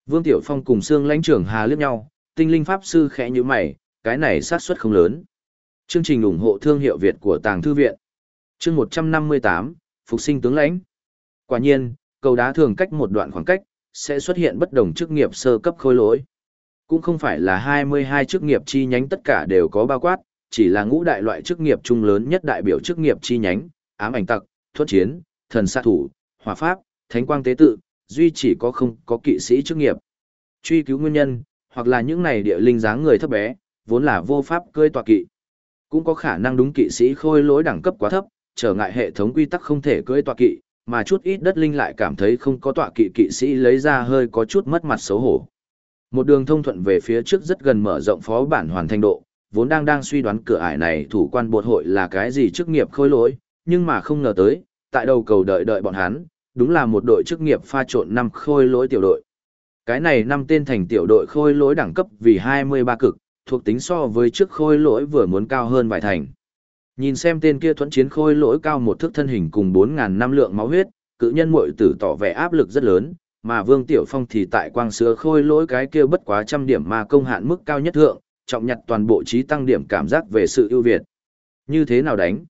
Vương Tiểu Phong cùng Sương lãnh trưởng Hà liếc nhau, tinh linh pháp sư khẽ như mày, cái này xác suất không lớn. Chương trình ủng hộ thương hiệu Việt của Tàng Thư Viện. Chương 158, Phục sinh tướng lãnh. Quả nhiên, cầu đá thường cách một đoạn khoảng cách, sẽ xuất hiện bất đồng chức nghiệp sơ cấp khôi lỗi. Cũng không phải là 22 chức nghiệp chi nhánh tất cả đều có bao quát, chỉ là ngũ đại loại chức nghiệp chung lớn nhất đại biểu chức nghiệp chi nhánh, ám ảnh tặc, thuất chiến, thần sát thủ, hỏa pháp, thánh quang tế tự, duy chỉ có không có kỵ sĩ chức nghiệp. Truy cứu nguyên nhân, hoặc là những này địa linh dáng người thấp bé, vốn là vô pháp cơi tọa kỵ. Cũng có khả năng đúng kỵ sĩ khôi lỗi đẳng cấp quá thấp, trở ngại hệ thống quy tắc không thể cưỡi tọa kỵ, mà chút ít đất linh lại cảm thấy không có tọa kỵ kỵ sĩ lấy ra hơi có chút mất mặt xấu hổ. Một đường thông thuận về phía trước rất gần mở rộng phó bản hoàn thành độ, vốn đang đang suy đoán cửa ải này thủ quan bột hội là cái gì chức nghiệp khôi lỗi, nhưng mà không ngờ tới, tại đầu cầu đợi đợi bọn hắn, đúng là một đội chức nghiệp pha trộn năm khôi lỗi tiểu đội. Cái này năm tên thành tiểu đội khôi lỗi đẳng cấp vì 23 cực, thuộc tính so với trước khôi lỗi vừa muốn cao hơn vài thành. Nhìn xem tên kia thuẫn chiến khôi lỗi cao một thước thân hình cùng 4.000 năm lượng máu huyết, cự nhân muội tử tỏ vẻ áp lực rất lớn, mà Vương Tiểu Phong thì tại quang sữa khôi lỗi cái kia bất quá trăm điểm mà công hạn mức cao nhất thượng, trọng nhặt toàn bộ trí tăng điểm cảm giác về sự ưu việt. Như thế nào đánh?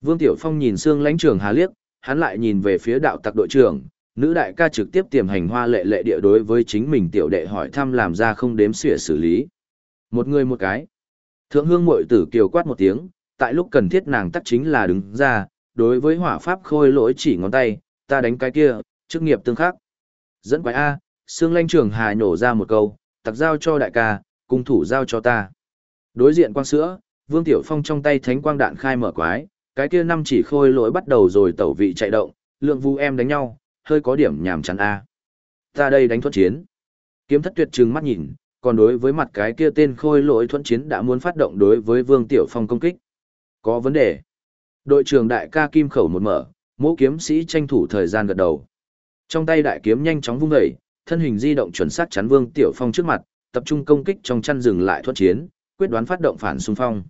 Vương Tiểu Phong nhìn xương lãnh trường hà liếc, hắn lại nhìn về phía đạo tặc đội trưởng, nữ đại ca trực tiếp tiềm hành hoa lệ lệ địa đối với chính mình tiểu đệ hỏi thăm làm ra không đếm xỉa xử lý. Một người một cái. Thượng hương mội tử kiều quát một tiếng, tại lúc cần thiết nàng tắt chính là đứng ra, đối với hỏa pháp khôi lỗi chỉ ngón tay, ta đánh cái kia, chức nghiệp tương khắc. Dẫn quái A, xương lanh trường hà nổ ra một câu, tặc giao cho đại ca, cung thủ giao cho ta. Đối diện quang sữa, Vương Tiểu Phong trong tay thánh quang đạn khai mở quái, cái kia năm chỉ khôi lỗi bắt đầu rồi tẩu vị chạy động, lượng vu em đánh nhau, hơi có điểm nhảm chán a. Ta đây đánh thuật chiến. Kiếm thất tuyệt trừng mắt nhìn, còn đối với mặt cái kia tên khôi lỗi thuận chiến đã muốn phát động đối với Vương Tiểu Phong công kích. Có vấn đề. Đội trưởng đại ca kim khẩu một mở, mỗ kiếm sĩ tranh thủ thời gian gật đầu. Trong tay đại kiếm nhanh chóng vung dậy, thân hình di động chuẩn xác chắn Vương Tiểu Phong trước mặt, tập trung công kích trong chăn dừng lại thuận chiến, quyết đoán phát động phản xung phong.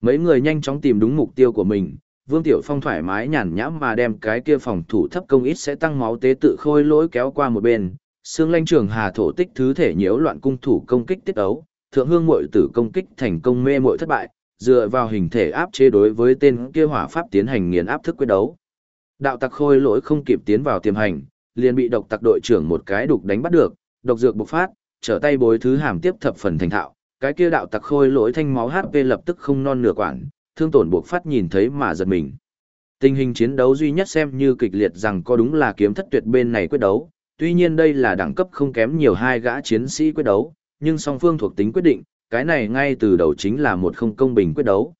Mấy người nhanh chóng tìm đúng mục tiêu của mình, Vương Tiểu Phong thoải mái nhàn nhãm mà đem cái kia phòng thủ thấp công ít sẽ tăng máu tế tự khôi lỗi kéo qua một bên. Sương Lanh Trường Hà thổ tích thứ thể nhiễu loạn cung thủ công kích tiết ấu, thượng hương muội tử công kích thành công mê muội thất bại, dựa vào hình thể áp chế đối với tên kia hỏa pháp tiến hành nghiền áp thức quyết đấu. Đạo tặc khôi lỗi không kịp tiến vào tiềm hành, liền bị độc tặc đội trưởng một cái đục đánh bắt được, độc dược bộc phát, trở tay bối thứ hàm tiếp thập phần thành thạo, cái kia đạo tặc khôi lỗi thanh máu HP lập tức không non nửa quản, thương tổn buộc phát nhìn thấy mà giật mình. Tình hình chiến đấu duy nhất xem như kịch liệt rằng có đúng là kiếm thất tuyệt bên này quyết đấu, tuy nhiên đây là đẳng cấp không kém nhiều hai gã chiến sĩ quyết đấu, nhưng song phương thuộc tính quyết định, cái này ngay từ đầu chính là một không công bình quyết đấu.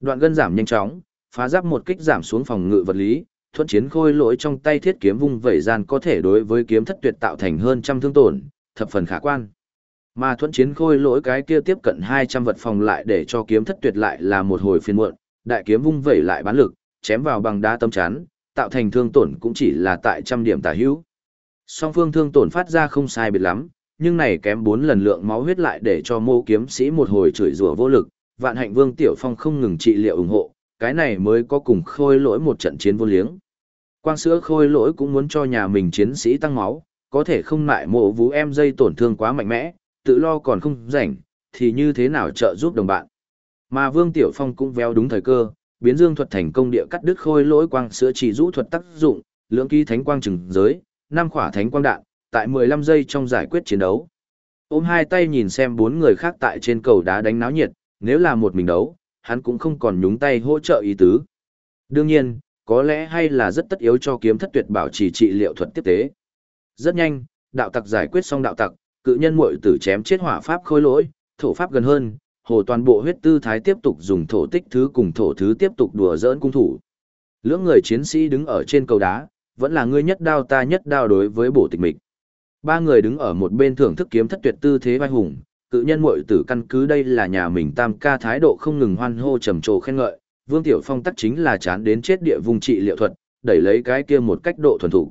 Đoạn gân giảm nhanh chóng, phá giáp một kích giảm xuống phòng ngự vật lý, thuận chiến khôi lỗi trong tay thiết kiếm vung vẩy gian có thể đối với kiếm thất tuyệt tạo thành hơn trăm thương tổn, thập phần khả quan. Mà Thuận chiến khôi lỗi cái kia tiếp cận 200 vật phòng lại để cho kiếm thất tuyệt lại là một hồi phiên muộn, đại kiếm vung vẩy lại bán lực, chém vào bằng đá tâm chán, tạo thành thương tổn cũng chỉ là tại trăm điểm tả hữu. Song phương thương tổn phát ra không sai biệt lắm, nhưng này kém bốn lần lượng máu huyết lại để cho mô kiếm sĩ một hồi chửi rủa vô lực, vạn hạnh vương tiểu phong không ngừng trị liệu ủng hộ, cái này mới có cùng khôi lỗi một trận chiến vô liếng. Quang sữa khôi lỗi cũng muốn cho nhà mình chiến sĩ tăng máu, có thể không lại mộ vũ em dây tổn thương quá mạnh mẽ, tự lo còn không rảnh, thì như thế nào trợ giúp đồng bạn. Mà Vương Tiểu Phong cũng véo đúng thời cơ, biến dương thuật thành công địa cắt đứt khôi lỗi quang sữa chỉ rũ thuật tác dụng, lưỡng ký thánh quang trừng giới, năm khỏa thánh quang đạn, tại 15 giây trong giải quyết chiến đấu. Ôm hai tay nhìn xem bốn người khác tại trên cầu đá đánh náo nhiệt, nếu là một mình đấu, hắn cũng không còn nhúng tay hỗ trợ ý tứ. Đương nhiên, có lẽ hay là rất tất yếu cho kiếm thất tuyệt bảo trì trị liệu thuật tiếp tế. Rất nhanh, đạo tặc giải quyết xong đạo tặc, cự nhân muội tử chém chết hỏa pháp khôi lỗi, thổ pháp gần hơn, hồ toàn bộ huyết tư thái tiếp tục dùng thổ tích thứ cùng thổ thứ tiếp tục đùa giỡn cung thủ. Lưỡng người chiến sĩ đứng ở trên cầu đá, vẫn là ngươi nhất đao ta nhất đao đối với bổ tịch mịch. Ba người đứng ở một bên thưởng thức kiếm thất tuyệt tư thế vai hùng, cự nhân muội tử căn cứ đây là nhà mình tam ca thái độ không ngừng hoan hô trầm trồ khen ngợi, Vương Tiểu Phong tắc chính là chán đến chết địa vùng trị liệu thuật, đẩy lấy cái kia một cách độ thuần thủ.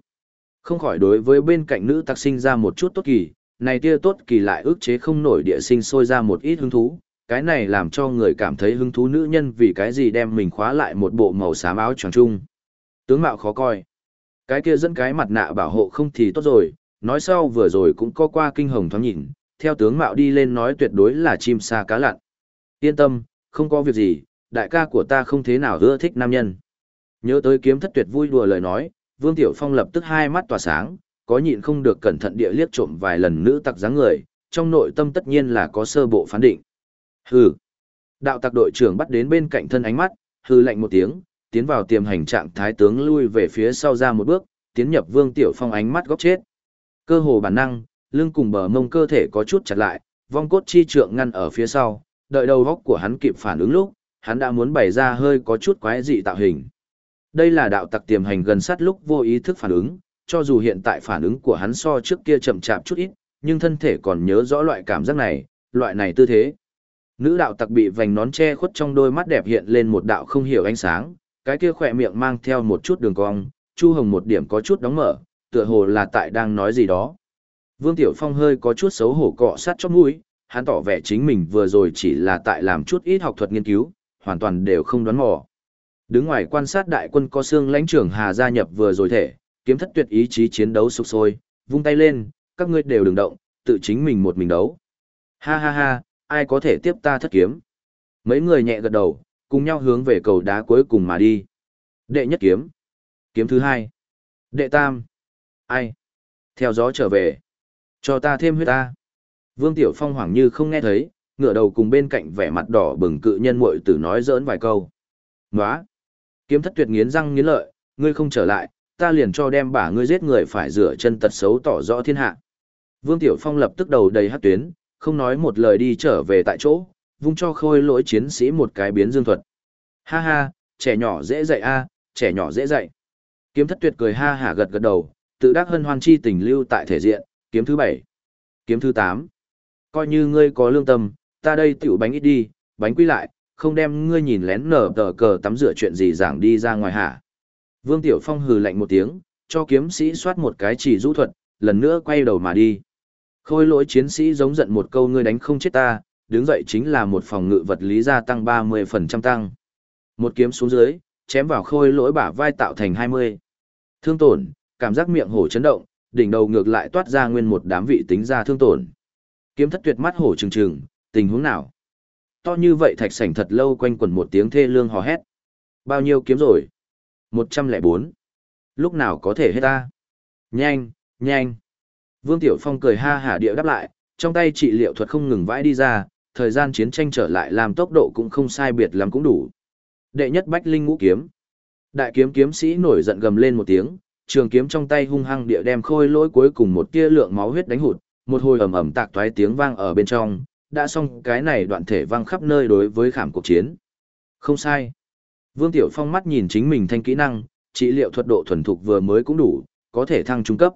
Không khỏi đối với bên cạnh nữ tắc sinh ra một chút tốt kỳ, này tia tốt kỳ lại ức chế không nổi địa sinh sôi ra một ít hứng thú, cái này làm cho người cảm thấy hứng thú nữ nhân vì cái gì đem mình khóa lại một bộ màu xám áo tròn trung. Tướng mạo khó coi. Cái kia dẫn cái mặt nạ bảo hộ không thì tốt rồi, nói sau vừa rồi cũng có qua kinh hồng thoáng nhìn, theo tướng mạo đi lên nói tuyệt đối là chim sa cá lặn. Yên tâm, không có việc gì, đại ca của ta không thế nào ưa thích nam nhân. Nhớ tới kiếm thất tuyệt vui đùa lời nói, Vương Tiểu Phong lập tức hai mắt tỏa sáng, có nhịn không được cẩn thận địa liếc trộm vài lần nữ tặc dáng người, trong nội tâm tất nhiên là có sơ bộ phán định. Hừ. Đạo tặc đội trưởng bắt đến bên cạnh thân ánh mắt, hừ lạnh một tiếng, tiến vào tiềm hành trạng thái tướng lui về phía sau ra một bước, tiến nhập Vương Tiểu Phong ánh mắt góc chết. Cơ hồ bản năng, lưng cùng bờ mông cơ thể có chút chặt lại, vong cốt chi trượng ngăn ở phía sau, đợi đầu góc của hắn kịp phản ứng lúc, hắn đã muốn bày ra hơi có chút quái dị tạo hình. Đây là đạo tặc tiềm hành gần sát lúc vô ý thức phản ứng, cho dù hiện tại phản ứng của hắn so trước kia chậm chạp chút ít, nhưng thân thể còn nhớ rõ loại cảm giác này, loại này tư thế. Nữ đạo tặc bị vành nón che khuất trong đôi mắt đẹp hiện lên một đạo không hiểu ánh sáng, cái kia khỏe miệng mang theo một chút đường cong, chu hồng một điểm có chút đóng mở, tựa hồ là tại đang nói gì đó. Vương Tiểu Phong hơi có chút xấu hổ cọ sát chóp mũi, hắn tỏ vẻ chính mình vừa rồi chỉ là tại làm chút ít học thuật nghiên cứu, hoàn toàn đều không đoán mò. Đứng ngoài quan sát đại quân có xương lãnh trưởng Hà gia nhập vừa rồi thể, kiếm thất tuyệt ý chí chiến đấu sục sôi, vung tay lên, các ngươi đều đừng động, tự chính mình một mình đấu. Ha ha ha, ai có thể tiếp ta thất kiếm? Mấy người nhẹ gật đầu, cùng nhau hướng về cầu đá cuối cùng mà đi. Đệ nhất kiếm. Kiếm thứ hai. Đệ tam. Ai? Theo gió trở về. Cho ta thêm huyết ta. Vương Tiểu Phong hoảng như không nghe thấy, ngửa đầu cùng bên cạnh vẻ mặt đỏ bừng cự nhân muội tử nói giỡn vài câu. Nóa! Kiếm thất tuyệt nghiến răng nghiến lợi, ngươi không trở lại, ta liền cho đem bả ngươi giết người phải rửa chân tật xấu tỏ rõ thiên hạ. Vương Tiểu Phong lập tức đầu đầy hát tuyến, không nói một lời đi trở về tại chỗ, vung cho khôi lỗi chiến sĩ một cái biến dương thuật. Ha ha, trẻ nhỏ dễ dạy a, trẻ nhỏ dễ dạy. Kiếm thất tuyệt cười ha hả gật gật đầu, tự đắc hân hoan chi tình lưu tại thể diện, kiếm thứ bảy, kiếm thứ tám. Coi như ngươi có lương tâm, ta đây tiểu bánh ít đi, bánh quy lại, không đem ngươi nhìn lén nở tờ cờ tắm rửa chuyện gì giảng đi ra ngoài hả. Vương Tiểu Phong hừ lạnh một tiếng, cho kiếm sĩ soát một cái chỉ rũ thuật, lần nữa quay đầu mà đi. Khôi lỗi chiến sĩ giống giận một câu ngươi đánh không chết ta, đứng dậy chính là một phòng ngự vật lý gia tăng 30% tăng. Một kiếm xuống dưới, chém vào khôi lỗi bả vai tạo thành 20. Thương tổn, cảm giác miệng hổ chấn động, đỉnh đầu ngược lại toát ra nguyên một đám vị tính ra thương tổn. Kiếm thất tuyệt mắt hổ trừng trừng, tình huống nào? To như vậy thạch sảnh thật lâu quanh quẩn một tiếng thê lương hò hét. Bao nhiêu kiếm rồi? 104. Lúc nào có thể hết ta? Nhanh, nhanh. Vương Tiểu Phong cười ha hả địa đáp lại, trong tay trị liệu thuật không ngừng vãi đi ra, thời gian chiến tranh trở lại làm tốc độ cũng không sai biệt lắm cũng đủ. Đệ nhất Bách Linh Ngũ Kiếm. Đại kiếm kiếm sĩ nổi giận gầm lên một tiếng, trường kiếm trong tay hung hăng địa đem khôi lỗi cuối cùng một tia lượng máu huyết đánh hụt, một hồi ầm ầm tạc toái tiếng vang ở bên trong, đã xong cái này đoạn thể vang khắp nơi đối với khảm cuộc chiến. Không sai. Vương Tiểu Phong mắt nhìn chính mình thanh kỹ năng, trị liệu thuật độ thuần thục vừa mới cũng đủ, có thể thăng trung cấp.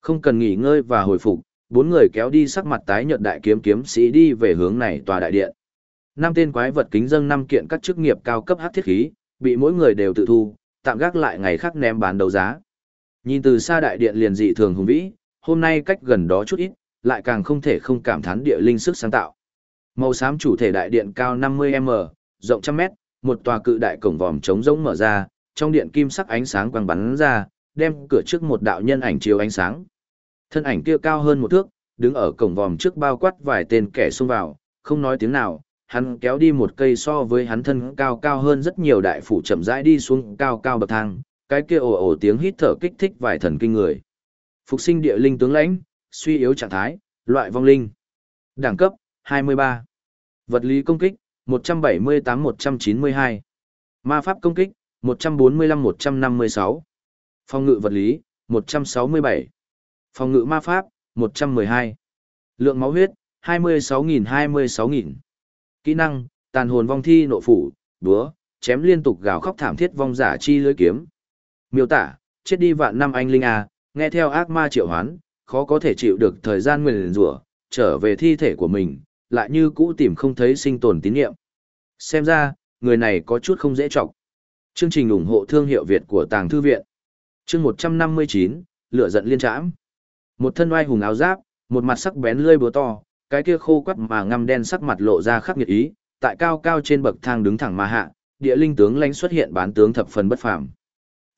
Không cần nghỉ ngơi và hồi phục, bốn người kéo đi sắc mặt tái nhợt đại kiếm kiếm sĩ đi về hướng này tòa đại điện. Năm tên quái vật kính dâng năm kiện các chức nghiệp cao cấp hắc thiết khí, bị mỗi người đều tự thu, tạm gác lại ngày khác ném bán đấu giá. Nhìn từ xa đại điện liền dị thường hùng vĩ, hôm nay cách gần đó chút ít, lại càng không thể không cảm thán địa linh sức sáng tạo. Màu xám chủ thể đại điện cao 50m, rộng trăm mét, một tòa cự đại cổng vòm trống rỗng mở ra, trong điện kim sắc ánh sáng quang bắn ra, đem cửa trước một đạo nhân ảnh chiếu ánh sáng. Thân ảnh kia cao hơn một thước, đứng ở cổng vòm trước bao quát vài tên kẻ xông vào, không nói tiếng nào, hắn kéo đi một cây so với hắn thân cao cao hơn rất nhiều đại phủ chậm rãi đi xuống cao cao bậc thang, cái kia ồ ồ tiếng hít thở kích thích vài thần kinh người. Phục sinh địa linh tướng lãnh, suy yếu trạng thái, loại vong linh. Đẳng cấp, 23. Vật lý công kích, 178-192. Ma pháp công kích, 145-156. Phòng ngự vật lý, 167. Phòng ngự ma pháp, 112. Lượng máu huyết, 26.000-26.000. Kỹ năng, tàn hồn vong thi nộ phủ, búa, chém liên tục gào khóc thảm thiết vong giả chi lưới kiếm. Miêu tả, chết đi vạn năm anh linh à, nghe theo ác ma triệu hoán, khó có thể chịu được thời gian nguyền rủa, trở về thi thể của mình, lại như cũ tìm không thấy sinh tồn tín nhiệm. Xem ra, người này có chút không dễ trọng. Chương trình ủng hộ thương hiệu Việt của Tàng Thư Viện. Chương 159, Lửa giận liên trạm. Một thân oai hùng áo giáp, một mặt sắc bén lưỡi búa to, cái kia khô quắt mà ngăm đen sắc mặt lộ ra khắc nghiệt ý, tại cao cao trên bậc thang đứng thẳng mà hạ, địa linh tướng lãnh xuất hiện bán tướng thập phần bất phàm.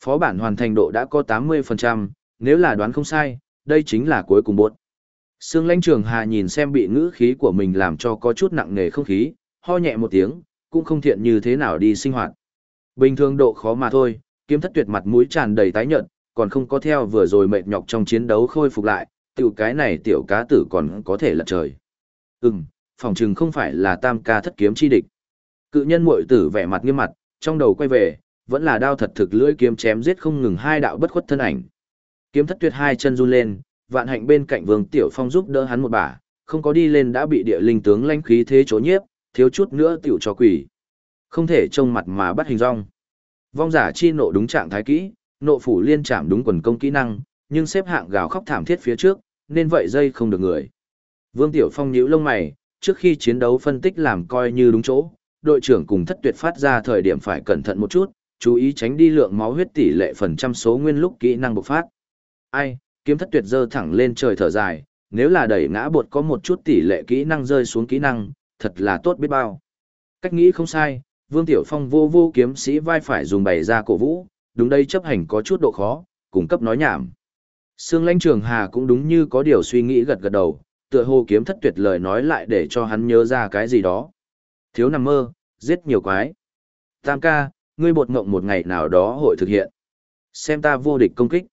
Phó bản hoàn thành độ đã có 80%, nếu là đoán không sai, đây chính là cuối cùng bốt. Sương lãnh trường hà nhìn xem bị ngữ khí của mình làm cho có chút nặng nề không khí, ho nhẹ một tiếng, cũng không thiện như thế nào đi sinh hoạt. Bình thường độ khó mà thôi, kiếm thất tuyệt mặt mũi tràn đầy tái nhợt, còn không có theo vừa rồi mệt nhọc trong chiến đấu khôi phục lại, tiểu cái này tiểu cá tử còn có thể lật trời. Ừm, phòng trừng không phải là tam ca thất kiếm chi địch. Cự nhân muội tử vẻ mặt nghiêm mặt, trong đầu quay về, vẫn là đao thật thực lưỡi kiếm chém giết không ngừng hai đạo bất khuất thân ảnh. Kiếm thất tuyệt hai chân run lên, vạn hạnh bên cạnh vương tiểu phong giúp đỡ hắn một bà, không có đi lên đã bị địa linh tướng lãnh khí thế chỗ nhiếp, thiếu chút nữa tiểu cho quỷ. Không thể trông mặt mà bắt hình rong. Vong giả chi nộ đúng trạng thái kỹ, nộ phủ liên chạm đúng quần công kỹ năng, nhưng xếp hạng gào khóc thảm thiết phía trước, nên vậy dây không được người. Vương Tiểu Phong nhíu lông mày, trước khi chiến đấu phân tích làm coi như đúng chỗ, đội trưởng cùng thất tuyệt phát ra thời điểm phải cẩn thận một chút, chú ý tránh đi lượng máu huyết tỷ lệ phần trăm số nguyên lúc kỹ năng bộc phát. Ai, kiếm thất tuyệt dơ thẳng lên trời thở dài, nếu là đẩy ngã bột có một chút tỷ lệ kỹ năng rơi xuống kỹ năng, thật là tốt biết bao. Cách nghĩ không sai, Vương Tiểu Phong vô vô kiếm sĩ vai phải dùng bày ra cổ vũ, đúng đây chấp hành có chút độ khó, cung cấp nói nhảm. Sương lãnh trường hà cũng đúng như có điều suy nghĩ gật gật đầu, tựa hồ kiếm thất tuyệt lời nói lại để cho hắn nhớ ra cái gì đó. Thiếu nằm mơ, giết nhiều quái. Tam ca, ngươi bột ngộng một ngày nào đó hội thực hiện. Xem ta vô địch công kích.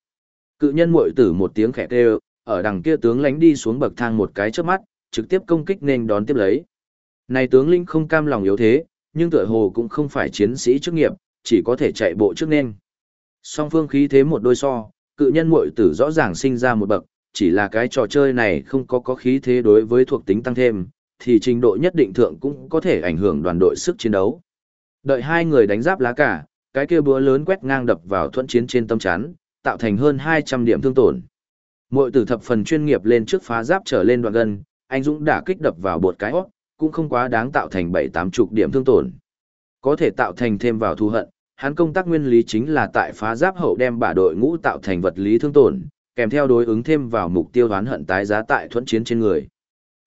Cự nhân muội tử một tiếng khẽ kêu, ở đằng kia tướng lánh đi xuống bậc thang một cái trước mắt, trực tiếp công kích nên đón tiếp lấy. Này tướng linh không cam lòng yếu thế, nhưng tựa hồ cũng không phải chiến sĩ chức nghiệp, chỉ có thể chạy bộ trước nên. Song phương khí thế một đôi so, cự nhân muội tử rõ ràng sinh ra một bậc, chỉ là cái trò chơi này không có có khí thế đối với thuộc tính tăng thêm, thì trình độ nhất định thượng cũng có thể ảnh hưởng đoàn đội sức chiến đấu. Đợi hai người đánh giáp lá cả, cái kia búa lớn quét ngang đập vào thuẫn chiến trên tâm chắn, tạo thành hơn 200 điểm thương tổn. Muội tử thập phần chuyên nghiệp lên trước phá giáp trở lên đoạn gần, anh Dũng đã kích đập vào bột cái hót, cũng không quá đáng tạo thành 7-8 chục điểm thương tổn. Có thể tạo thành thêm vào thù hận, hắn công tác nguyên lý chính là tại phá giáp hậu đem bả đội ngũ tạo thành vật lý thương tổn, kèm theo đối ứng thêm vào mục tiêu đoán hận tái giá tại thuẫn chiến trên người.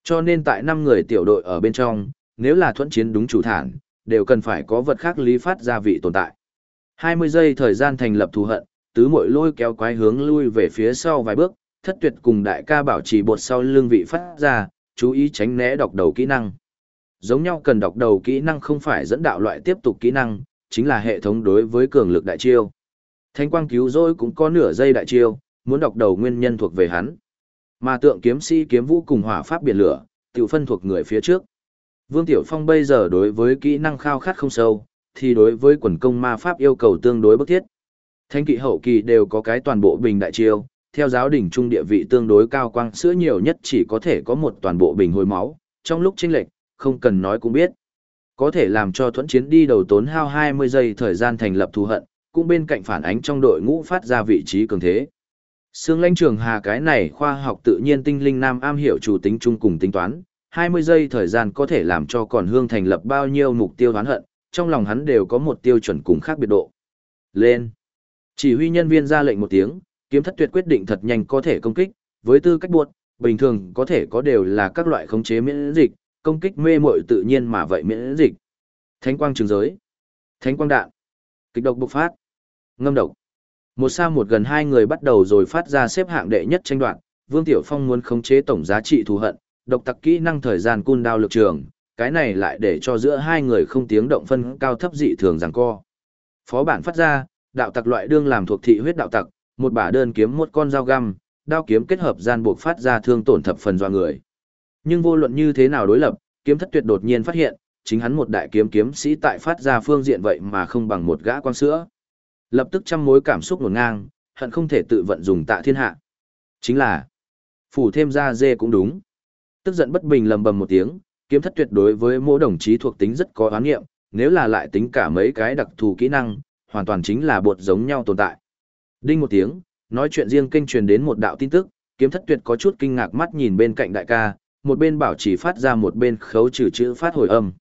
Cho nên tại 5 người tiểu đội ở bên trong, nếu là thuẫn chiến đúng chủ thản, đều cần phải có vật khác lý phát ra vị tồn tại. 20 giây thời gian thành lập thù hận, tứ mội lôi kéo quái hướng lui về phía sau vài bước, thất tuyệt cùng đại ca bảo trì bột sau lưng vị phát ra, chú ý tránh né đọc đầu kỹ năng. Giống nhau cần đọc đầu kỹ năng không phải dẫn đạo loại tiếp tục kỹ năng, chính là hệ thống đối với cường lực đại chiêu. Thánh quang cứu rỗi cũng có nửa giây đại chiêu, muốn đọc đầu nguyên nhân thuộc về hắn. Mà tượng kiếm sĩ kiếm vũ cùng hỏa pháp biển lửa, tiểu phân thuộc người phía trước. Vương Tiểu Phong bây giờ đối với kỹ năng khao khát không sâu, thì đối với quần công ma pháp yêu cầu tương đối bức thiết. Thánh kỵ hậu kỳ đều có cái toàn bộ bình đại chiêu, theo giáo đỉnh trung địa vị tương đối cao quang sữa nhiều nhất chỉ có thể có một toàn bộ bình hồi máu, trong lúc chênh lệch, không cần nói cũng biết. Có thể làm cho thuẫn chiến đi đầu tốn hao 20 giây thời gian thành lập thù hận, cũng bên cạnh phản ánh trong đội ngũ phát ra vị trí cường thế. Sương lãnh trường hà cái này khoa học tự nhiên tinh linh nam am hiểu chủ tính chung cùng tính toán, 20 giây thời gian có thể làm cho còn hương thành lập bao nhiêu mục tiêu đoán hận, trong lòng hắn đều có một tiêu chuẩn cùng khác biệt độ. Lên! Chỉ huy nhân viên ra lệnh một tiếng, kiếm thất tuyệt quyết định thật nhanh có thể công kích, với tư cách buộc, bình thường có thể có đều là các loại khống chế miễn dịch, công kích mê muội tự nhiên mà vậy miễn dịch. Thánh quang trường giới, thánh quang đạn, kịch độc bộc phát, ngâm độc. Một xa một gần hai người bắt đầu rồi phát ra xếp hạng đệ nhất tranh đoạn, Vương Tiểu Phong muốn khống chế tổng giá trị thù hận, độc tặc kỹ năng thời gian cun đao lực trường, cái này lại để cho giữa hai người không tiếng động phân cao thấp dị thường giằng co. Phó bản phát ra, đạo tặc loại đương làm thuộc thị huyết đạo tặc, một bả đơn kiếm một con dao găm, đao kiếm kết hợp gian buộc phát ra thương tổn thập phần do người. Nhưng vô luận như thế nào đối lập, kiếm thất tuyệt đột nhiên phát hiện, chính hắn một đại kiếm kiếm sĩ tại phát ra phương diện vậy mà không bằng một gã quan sữa. Lập tức trăm mối cảm xúc nổn ngang, hận không thể tự vận dùng tạ thiên hạ. Chính là, phủ thêm ra dê cũng đúng. Tức giận bất bình lầm bầm một tiếng, kiếm thất tuyệt đối với mỗi đồng chí thuộc tính rất có oán nghiệm, nếu là lại tính cả mấy cái đặc thù kỹ năng, hoàn toàn chính là bột giống nhau tồn tại. Đinh một tiếng, nói chuyện riêng kênh truyền đến một đạo tin tức, kiếm thất tuyệt có chút kinh ngạc mắt nhìn bên cạnh đại ca, một bên bảo chỉ phát ra một bên khấu trừ chữ phát hồi âm.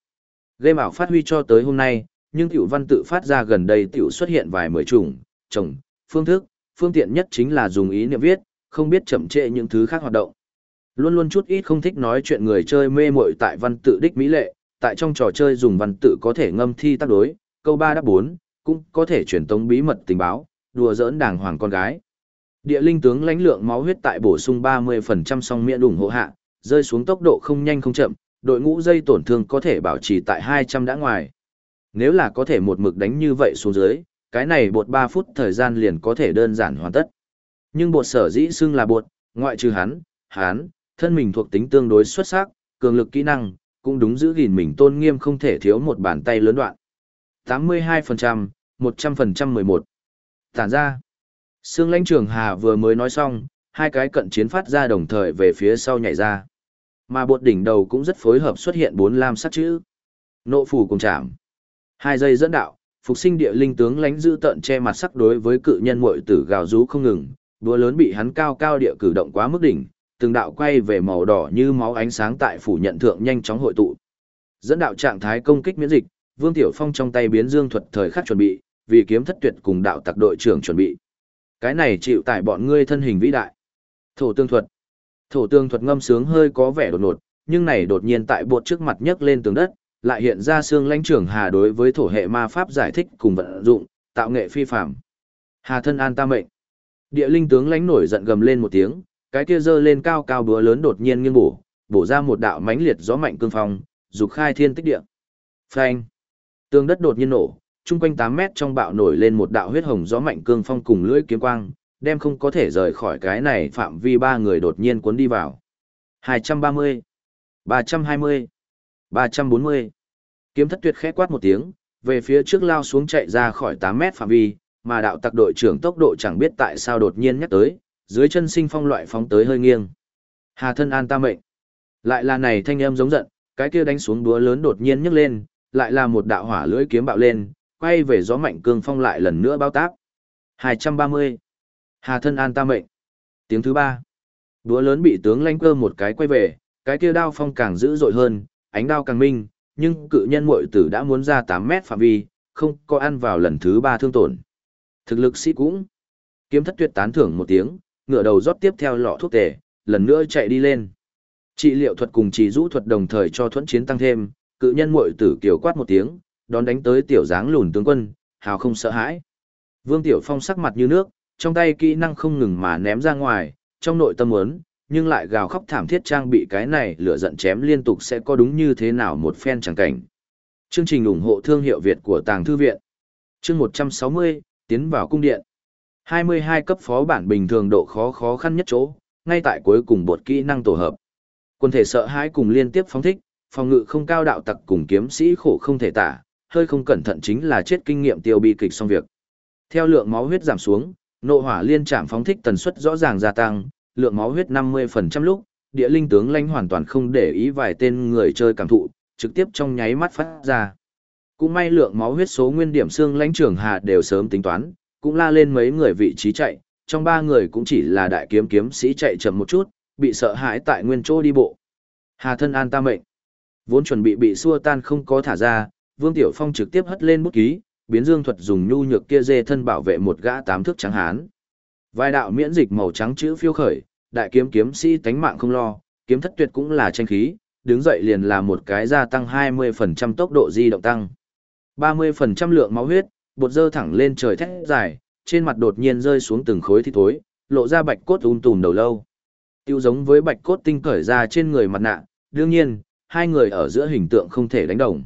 Game ảo phát huy cho tới hôm nay, nhưng tiểu văn tự phát ra gần đây tiểu xuất hiện vài mười chủng, trồng, phương thức, phương tiện nhất chính là dùng ý niệm viết, không biết chậm trễ những thứ khác hoạt động. Luôn luôn chút ít không thích nói chuyện người chơi mê muội tại văn tự đích mỹ lệ, tại trong trò chơi dùng văn tự có thể ngâm thi tác đối, câu ba đáp bốn, cũng có thể truyền tống bí mật tình báo, đùa giỡn đàng hoàng con gái. Địa linh tướng lãnh lượng máu huyết tại bổ sung 30% song miễn ủng hộ hạ, rơi xuống tốc độ không nhanh không chậm, đội ngũ dây tổn thương có thể bảo trì tại 200 đã ngoài. Nếu là có thể một mực đánh như vậy xuống dưới, cái này bột 3 phút thời gian liền có thể đơn giản hoàn tất. Nhưng bột sở dĩ xưng là bột, ngoại trừ hắn, hắn, thân mình thuộc tính tương đối xuất sắc, cường lực kỹ năng, cũng đúng giữ gìn mình tôn nghiêm không thể thiếu một bàn tay lớn đoạn. 82%, 100% 11. Tản ra. Sương lãnh trường Hà vừa mới nói xong, hai cái cận chiến phát ra đồng thời về phía sau nhảy ra. Mà bột đỉnh đầu cũng rất phối hợp xuất hiện bốn lam sắc chữ. Nộ phủ cùng chạm. Hai giây dẫn đạo, phục sinh địa linh tướng lánh giữ tận che mặt sắc đối với cự nhân muội tử gào rú không ngừng, đua lớn bị hắn cao cao địa cử động quá mức đỉnh, từng đạo quay về màu đỏ như máu ánh sáng tại phủ nhận thượng nhanh chóng hội tụ. Dẫn đạo trạng thái công kích miễn dịch, Vương Tiểu Phong trong tay biến dương thuật thời khắc chuẩn bị, vì kiếm thất tuyệt cùng đạo tặc đội trưởng chuẩn bị. Cái này chịu tại bọn ngươi thân hình vĩ đại. Thổ tương thuật. Thổ tương thuật ngâm sướng hơi có vẻ đột ngột, nhưng này đột nhiên tại bột trước mặt nhấc lên tường đất, lại hiện ra xương lãnh trưởng hà đối với thổ hệ ma pháp giải thích cùng vận dụng, tạo nghệ phi phạm. Hà thân an ta mệnh. Địa linh tướng lãnh nổi giận gầm lên một tiếng, cái kia giơ lên cao cao búa lớn đột nhiên nghiêng bổ, bổ ra một đạo mãnh liệt gió mạnh cương phong, dục khai thiên tích địa. Phanh. Tường đất đột nhiên nổ, chung quanh 8 mét trong bạo nổi lên một đạo huyết hồng gió mạnh cương phong cùng lưỡi kiếm quang, đem không có thể rời khỏi cái này phạm vi ba người đột nhiên cuốn đi vào. 230, 320, 340. Kiếm thất tuyệt khẽ quát một tiếng, về phía trước lao xuống chạy ra khỏi 8 mét phạm vi, mà đạo tặc đội trưởng tốc độ chẳng biết tại sao đột nhiên nhắc tới, dưới chân sinh phong loại phóng tới hơi nghiêng. Hà thân an ta mệnh. Lại là này thanh âm giống giận, cái kia đánh xuống đúa lớn đột nhiên nhấc lên, lại là một đạo hỏa lưỡi kiếm bạo lên, quay về gió mạnh cương phong lại lần nữa bao táp. 230. Hà thân an ta mệnh. Tiếng thứ ba. Đúa lớn bị tướng lãnh cơ một cái quay về, cái kia đao phong càng dữ dội hơn, ánh đao càng minh, nhưng cự nhân muội tử đã muốn ra 8 mét phạm vi, không có ăn vào lần thứ ba thương tổn. Thực lực sĩ cũng. Kiếm thất tuyệt tán thưởng một tiếng, ngựa đầu rót tiếp theo lọ thuốc tề, lần nữa chạy đi lên. Trị liệu thuật cùng chỉ rũ thuật đồng thời cho thuẫn chiến tăng thêm, cự nhân muội tử kiều quát một tiếng, đón đánh tới tiểu dáng lùn tướng quân, hào không sợ hãi. Vương Tiểu Phong sắc mặt như nước, trong tay kỹ năng không ngừng mà ném ra ngoài, trong nội tâm muốn, nhưng lại gào khóc thảm thiết trang bị cái này lửa giận chém liên tục sẽ có đúng như thế nào một phen chẳng cảnh. Chương trình ủng hộ thương hiệu Việt của Tàng Thư Viện. Chương 160, tiến vào cung điện. 22 cấp phó bản bình thường độ khó khó khăn nhất chỗ, ngay tại cuối cùng bột kỹ năng tổ hợp. Quân thể sợ hãi cùng liên tiếp phóng thích, phòng ngự không cao đạo tặc cùng kiếm sĩ khổ không thể tả, hơi không cẩn thận chính là chết kinh nghiệm tiêu bi kịch xong việc. Theo lượng máu huyết giảm xuống, nộ hỏa liên trạm phóng thích tần suất rõ ràng gia tăng, lượng máu huyết 50% lúc, địa linh tướng lãnh hoàn toàn không để ý vài tên người chơi cảm thụ, trực tiếp trong nháy mắt phát ra. Cũng may lượng máu huyết số nguyên điểm xương lãnh trưởng hà đều sớm tính toán, cũng la lên mấy người vị trí chạy, trong ba người cũng chỉ là đại kiếm kiếm sĩ chạy chậm một chút, bị sợ hãi tại nguyên chỗ đi bộ. Hà thân an ta mệnh. Vốn chuẩn bị bị xua tan không có thả ra, Vương Tiểu Phong trực tiếp hất lên bút ký, biến dương thuật dùng nhu nhược kia dê thân bảo vệ một gã tám thước trắng hán. Vài đạo miễn dịch màu trắng chữ phiêu khởi, đại kiếm kiếm sĩ tánh mạng không lo, kiếm thất tuyệt cũng là tranh khí, đứng dậy liền là một cái gia tăng 20% tốc độ di động tăng. 30% lượng máu huyết, bột dơ thẳng lên trời thét dài, trên mặt đột nhiên rơi xuống từng khối thi thối, lộ ra bạch cốt un tùm đầu lâu. Tiêu giống với bạch cốt tinh cởi ra trên người mặt nạ, đương nhiên, hai người ở giữa hình tượng không thể đánh đồng.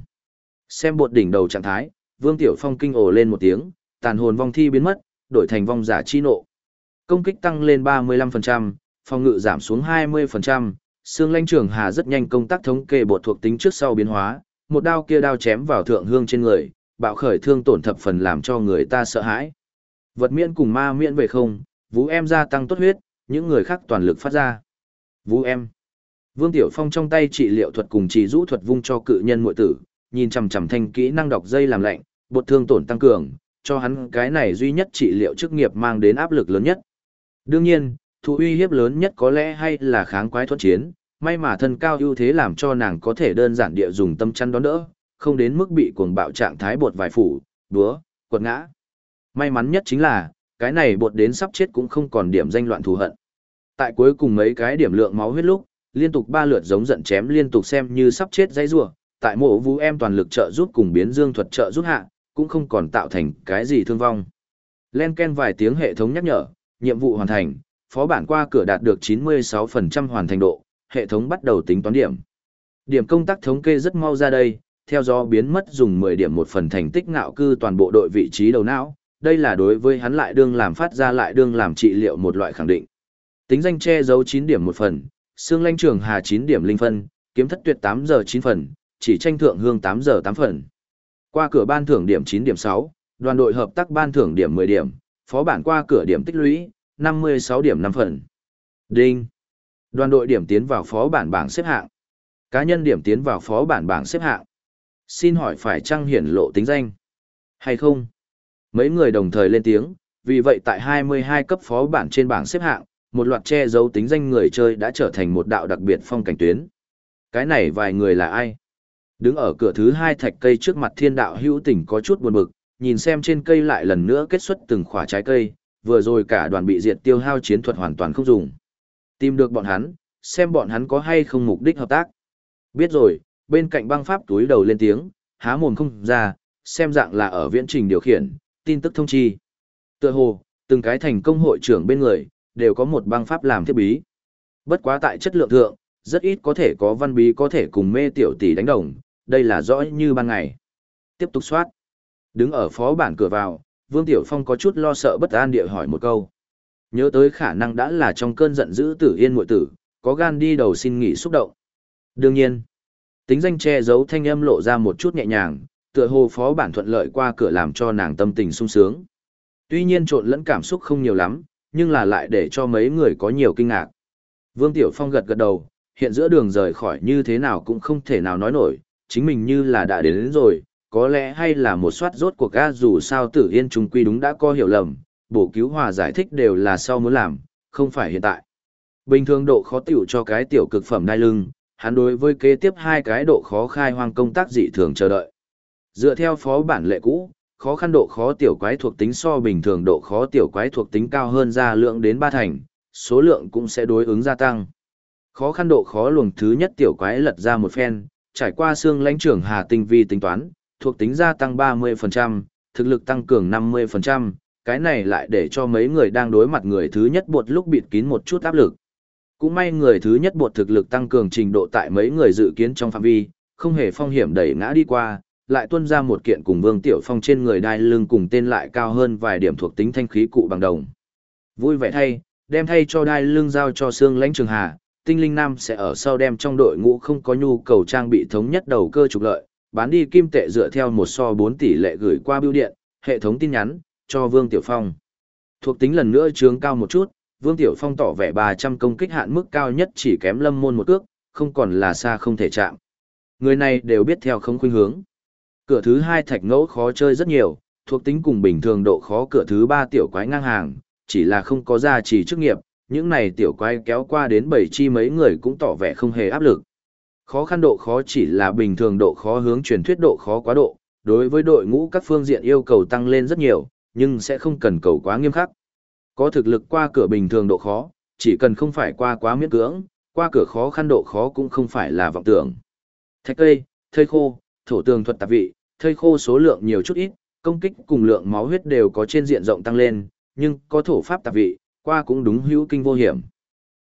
Xem bột đỉnh đầu trạng thái, Vương Tiểu Phong kinh ồ lên một tiếng, tàn hồn vong thi biến mất, đổi thành vong giả chi nộ. Công kích tăng lên 35%, phòng ngự giảm xuống 20%, xương lanh trường hà rất nhanh công tác thống kê bột thuộc tính trước sau biến hóa, một đao kia đao chém vào thượng hương trên người, bạo khởi thương tổn thập phần làm cho người ta sợ hãi. Vật miễn cùng ma miễn về không, vũ em gia tăng tốt huyết, những người khác toàn lực phát ra. Vũ em. Vương Tiểu Phong trong tay trị liệu thuật cùng trị rũ thuật vung cho cự nhân muội tử, nhìn chằm chằm thanh kỹ năng đọc dây làm lạnh, bột thương tổn tăng cường, cho hắn cái này duy nhất trị liệu chức nghiệp mang đến áp lực lớn nhất. Đương nhiên, thú uy hiếp lớn nhất có lẽ hay là kháng quái thuẫn chiến, may mà thân cao ưu thế làm cho nàng có thể đơn giản địa dùng tâm chăn đón đỡ, không đến mức bị cuồng bạo trạng thái bột vài phủ, đúa, quật ngã. May mắn nhất chính là, cái này bột đến sắp chết cũng không còn điểm danh loạn thù hận. Tại cuối cùng mấy cái điểm lượng máu huyết lúc, liên tục ba lượt giống giận chém liên tục xem như sắp chết dây rủa, tại mộ vũ em toàn lực trợ giúp cùng biến dương thuật trợ giúp hạ, cũng không còn tạo thành cái gì thương vong. Len ken vài tiếng hệ thống nhắc nhở, nhiệm vụ hoàn thành, phó bản qua cửa đạt được 96% hoàn thành độ, hệ thống bắt đầu tính toán điểm. Điểm công tác thống kê rất mau ra đây, theo do biến mất dùng 10 điểm một phần thành tích ngạo cư toàn bộ đội vị trí đầu não, đây là đối với hắn lại đương làm phát ra lại đương làm trị liệu một loại khẳng định. Tính danh che giấu 9 điểm một phần, xương lanh trường hà 9 điểm linh phân, kiếm thất tuyệt 8 giờ 9 phần, chỉ tranh thượng hương 8 giờ 8 phần. Qua cửa ban thưởng điểm 9 điểm 6, đoàn đội hợp tác ban thưởng điểm 10 điểm, phó bản qua cửa điểm tích lũy, 56 điểm 5 phần. Đinh. Đoàn đội điểm tiến vào phó bản bảng xếp hạng. Cá nhân điểm tiến vào phó bản bảng xếp hạng. Xin hỏi phải trăng hiển lộ tính danh? Hay không? Mấy người đồng thời lên tiếng, vì vậy tại 22 cấp phó bản trên bảng xếp hạng, một loạt che giấu tính danh người chơi đã trở thành một đạo đặc biệt phong cảnh tuyến. Cái này vài người là ai? Đứng ở cửa thứ hai thạch cây trước mặt thiên đạo hữu tỉnh có chút buồn bực, nhìn xem trên cây lại lần nữa kết xuất từng khỏa trái cây, vừa rồi cả đoàn bị diệt tiêu hao chiến thuật hoàn toàn không dùng. Tìm được bọn hắn, xem bọn hắn có hay không mục đích hợp tác. Biết rồi, bên cạnh băng pháp túi đầu lên tiếng, há mồm không ra, xem dạng là ở viễn trình điều khiển, tin tức thông chi. Tựa hồ, từng cái thành công hội trưởng bên người, đều có một băng pháp làm thiết bí. Bất quá tại chất lượng thượng, rất ít có thể có văn bí có thể cùng mê tiểu tỷ đánh đồng, đây là rõ như ban ngày. Tiếp tục soát. Đứng ở phó bản cửa vào, Vương Tiểu Phong có chút lo sợ bất an địa hỏi một câu. Nhớ tới khả năng đã là trong cơn giận dữ tử yên muội tử, có gan đi đầu xin nghỉ xúc động. Đương nhiên, tính danh che giấu thanh âm lộ ra một chút nhẹ nhàng, tựa hồ phó bản thuận lợi qua cửa làm cho nàng tâm tình sung sướng. Tuy nhiên trộn lẫn cảm xúc không nhiều lắm, nhưng là lại để cho mấy người có nhiều kinh ngạc. Vương Tiểu Phong gật gật đầu, hiện giữa đường rời khỏi như thế nào cũng không thể nào nói nổi, chính mình như là đã đến, đến rồi, có lẽ hay là một soát rốt cuộc ga dù sao tử yên trung quy đúng đã có hiểu lầm, bổ cứu hòa giải thích đều là sau muốn làm, không phải hiện tại. Bình thường độ khó tiểu cho cái tiểu cực phẩm đai lưng, hắn đối với kế tiếp hai cái độ khó khai hoang công tác dị thường chờ đợi. Dựa theo phó bản lệ cũ, khó khăn độ khó tiểu quái thuộc tính so bình thường độ khó tiểu quái thuộc tính cao hơn ra lượng đến ba thành, số lượng cũng sẽ đối ứng gia tăng. Khó khăn độ khó luồng thứ nhất tiểu quái lật ra một phen, trải qua xương lãnh trưởng hà tinh vi tính toán, thuộc tính gia tăng 30%, thực lực tăng cường 50%, cái này lại để cho mấy người đang đối mặt người thứ nhất buột lúc bịt kín một chút áp lực. Cũng may người thứ nhất buột thực lực tăng cường trình độ tại mấy người dự kiến trong phạm vi, không hề phong hiểm đẩy ngã đi qua, lại tuân ra một kiện cùng Vương Tiểu Phong trên người đai lưng cùng tên lại cao hơn vài điểm thuộc tính thanh khí cụ bằng đồng. Vui vẻ thay, đem thay cho đai lưng giao cho xương lãnh trường hà, tinh linh nam sẽ ở sau đem trong đội ngũ không có nhu cầu trang bị thống nhất đầu cơ trục lợi, bán đi kim tệ dựa theo một so 4 tỷ lệ gửi qua bưu điện, hệ thống tin nhắn, cho Vương Tiểu Phong. Thuộc tính lần nữa trướng cao một chút, Vương Tiểu Phong tỏ vẻ 300 công kích hạn mức cao nhất chỉ kém lâm môn một cước, không còn là xa không thể chạm. Người này đều biết theo không khuynh hướng. Cửa thứ hai thạch ngẫu khó chơi rất nhiều, thuộc tính cùng bình thường độ khó cửa thứ ba tiểu quái ngang hàng, chỉ là không có gia trì chức nghiệp, những này tiểu quái kéo qua đến bảy chi mấy người cũng tỏ vẻ không hề áp lực. Khó khăn độ khó chỉ là bình thường độ khó hướng truyền thuyết độ khó quá độ, đối với đội ngũ các phương diện yêu cầu tăng lên rất nhiều, nhưng sẽ không cần cầu quá nghiêm khắc. Có thực lực qua cửa bình thường độ khó, chỉ cần không phải qua quá miễn cưỡng, qua cửa khó khăn độ khó cũng không phải là vọng tưởng. Thạch cây, thây khô, thổ tường thuật tạp vị, thây khô số lượng nhiều chút ít, công kích cùng lượng máu huyết đều có trên diện rộng tăng lên, nhưng có thổ pháp tạp vị, qua cũng đúng hữu kinh vô hiểm.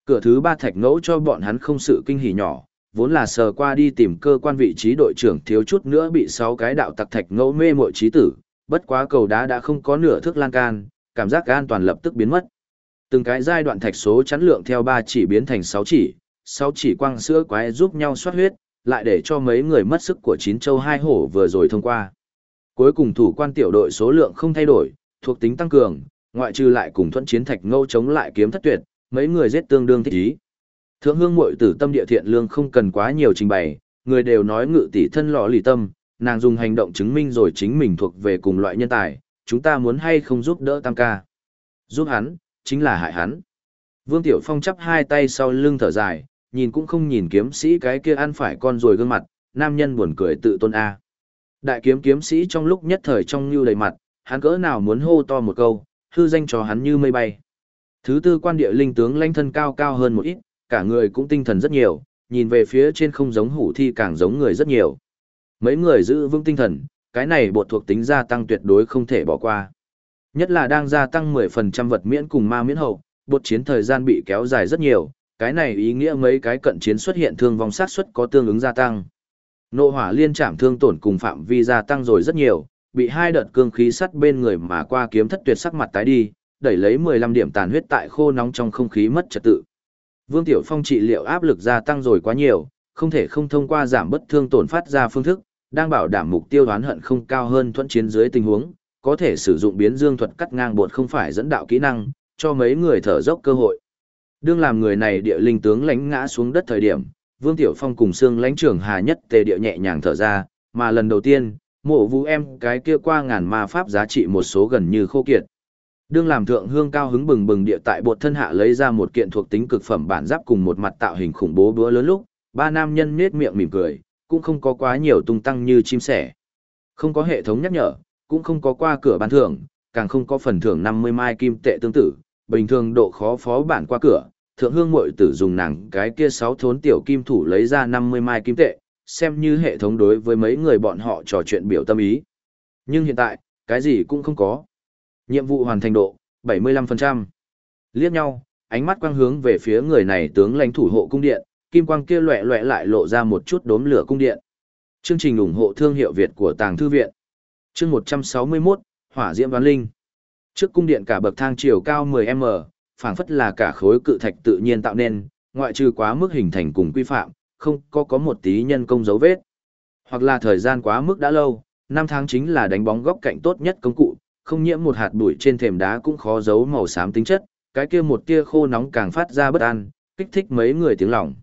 Cửa thứ ba thạch ngẫu cho bọn hắn không sự kinh hỉ nhỏ, vốn là sờ qua đi tìm cơ quan vị trí đội trưởng thiếu chút nữa bị sáu cái đạo tặc thạch ngẫu mê mội trí tử, bất quá cầu đá đã không có nửa thước lan can, cảm giác an toàn lập tức biến mất. Từng cái giai đoạn thạch số chắn lượng theo ba chỉ biến thành sáu chỉ, sáu chỉ quang sữa quái giúp nhau soát huyết, lại để cho mấy người mất sức của chín châu hai hổ vừa rồi thông qua. Cuối cùng thủ quan tiểu đội số lượng không thay đổi, thuộc tính tăng cường, ngoại trừ lại cùng thuận chiến thạch ngâu chống lại kiếm thất tuyệt, mấy người giết tương đương thích ý. Thượng hương muội tử tâm địa thiện lương không cần quá nhiều trình bày, người đều nói ngự tỷ thân lọ lì tâm, nàng dùng hành động chứng minh rồi chính mình thuộc về cùng loại nhân tài, chúng ta muốn hay không giúp đỡ tam ca. Giúp hắn, chính là hại hắn. Vương Tiểu Phong chắp hai tay sau lưng thở dài, nhìn cũng không nhìn kiếm sĩ cái kia ăn phải con rồi gương mặt, nam nhân buồn cười tự tôn A. Đại kiếm kiếm sĩ trong lúc nhất thời trong như đầy mặt, hắn cỡ nào muốn hô to một câu, hư danh cho hắn như mây bay. Thứ tư quan địa linh tướng lãnh thân cao cao hơn một ít, cả người cũng tinh thần rất nhiều, nhìn về phía trên không giống hủ thi càng giống người rất nhiều. Mấy người giữ vững tinh thần, cái này bột thuộc tính gia tăng tuyệt đối không thể bỏ qua. Nhất là đang gia tăng 10% vật miễn cùng ma miễn hậu, bột chiến thời gian bị kéo dài rất nhiều, cái này ý nghĩa mấy cái cận chiến xuất hiện thương vong sát suất có tương ứng gia tăng. Nộ hỏa liên chạm thương tổn cùng phạm vi gia tăng rồi rất nhiều, bị hai đợt cương khí sắt bên người mà qua kiếm thất tuyệt sắc mặt tái đi, đẩy lấy 15 điểm tàn huyết tại khô nóng trong không khí mất trật tự. Vương Tiểu Phong trị liệu áp lực gia tăng rồi quá nhiều, không thể không thông qua giảm bất thương tổn phát ra phương thức, đang bảo đảm mục tiêu đoán hận không cao hơn thuận chiến dưới tình huống, có thể sử dụng biến dương thuật cắt ngang bột không phải dẫn đạo kỹ năng, cho mấy người thở dốc cơ hội. Đương làm người này địa linh tướng lánh ngã xuống đất thời điểm, Vương Tiểu Phong cùng xương lãnh trưởng Hà Nhất tề địa nhẹ nhàng thở ra, mà lần đầu tiên, mộ vũ em cái kia qua ngàn ma pháp giá trị một số gần như khô kiệt. Đương làm thượng hương cao hứng bừng bừng địa tại bột thân hạ lấy ra một kiện thuộc tính cực phẩm bản giáp cùng một mặt tạo hình khủng bố bữa lớn lúc, ba nam nhân nết miệng mỉm cười, cũng không có quá nhiều tung tăng như chim sẻ. Không có hệ thống nhắc nhở, cũng không có qua cửa ban thưởng, càng không có phần thưởng 50 mai kim tệ tương tự, bình thường độ khó phó bản qua cửa, thượng hương muội tử dùng nàng cái kia sáu thốn tiểu kim thủ lấy ra 50 mai kim tệ, xem như hệ thống đối với mấy người bọn họ trò chuyện biểu tâm ý. Nhưng hiện tại, cái gì cũng không có. Nhiệm vụ hoàn thành độ, 75%. Liếc nhau, ánh mắt quang hướng về phía người này tướng lãnh thủ hộ cung điện, kim quang kia loẹ loẹ lại lộ ra một chút đốm lửa cung điện. Chương trình ủng hộ thương hiệu Việt của Tàng Thư Viện. Chương 161, Hỏa Diễm Văn Linh. Trước cung điện cả bậc thang chiều cao 10m, phảng phất là cả khối cự thạch tự nhiên tạo nên, ngoại trừ quá mức hình thành cùng quy phạm, không có có một tí nhân công dấu vết. Hoặc là thời gian quá mức đã lâu, năm tháng chính là đánh bóng góc cạnh tốt nhất công cụ, không nhiễm một hạt bụi trên thềm đá cũng khó giấu màu xám tính chất, cái kia một tia khô nóng càng phát ra bất an, kích thích mấy người tiếng lòng.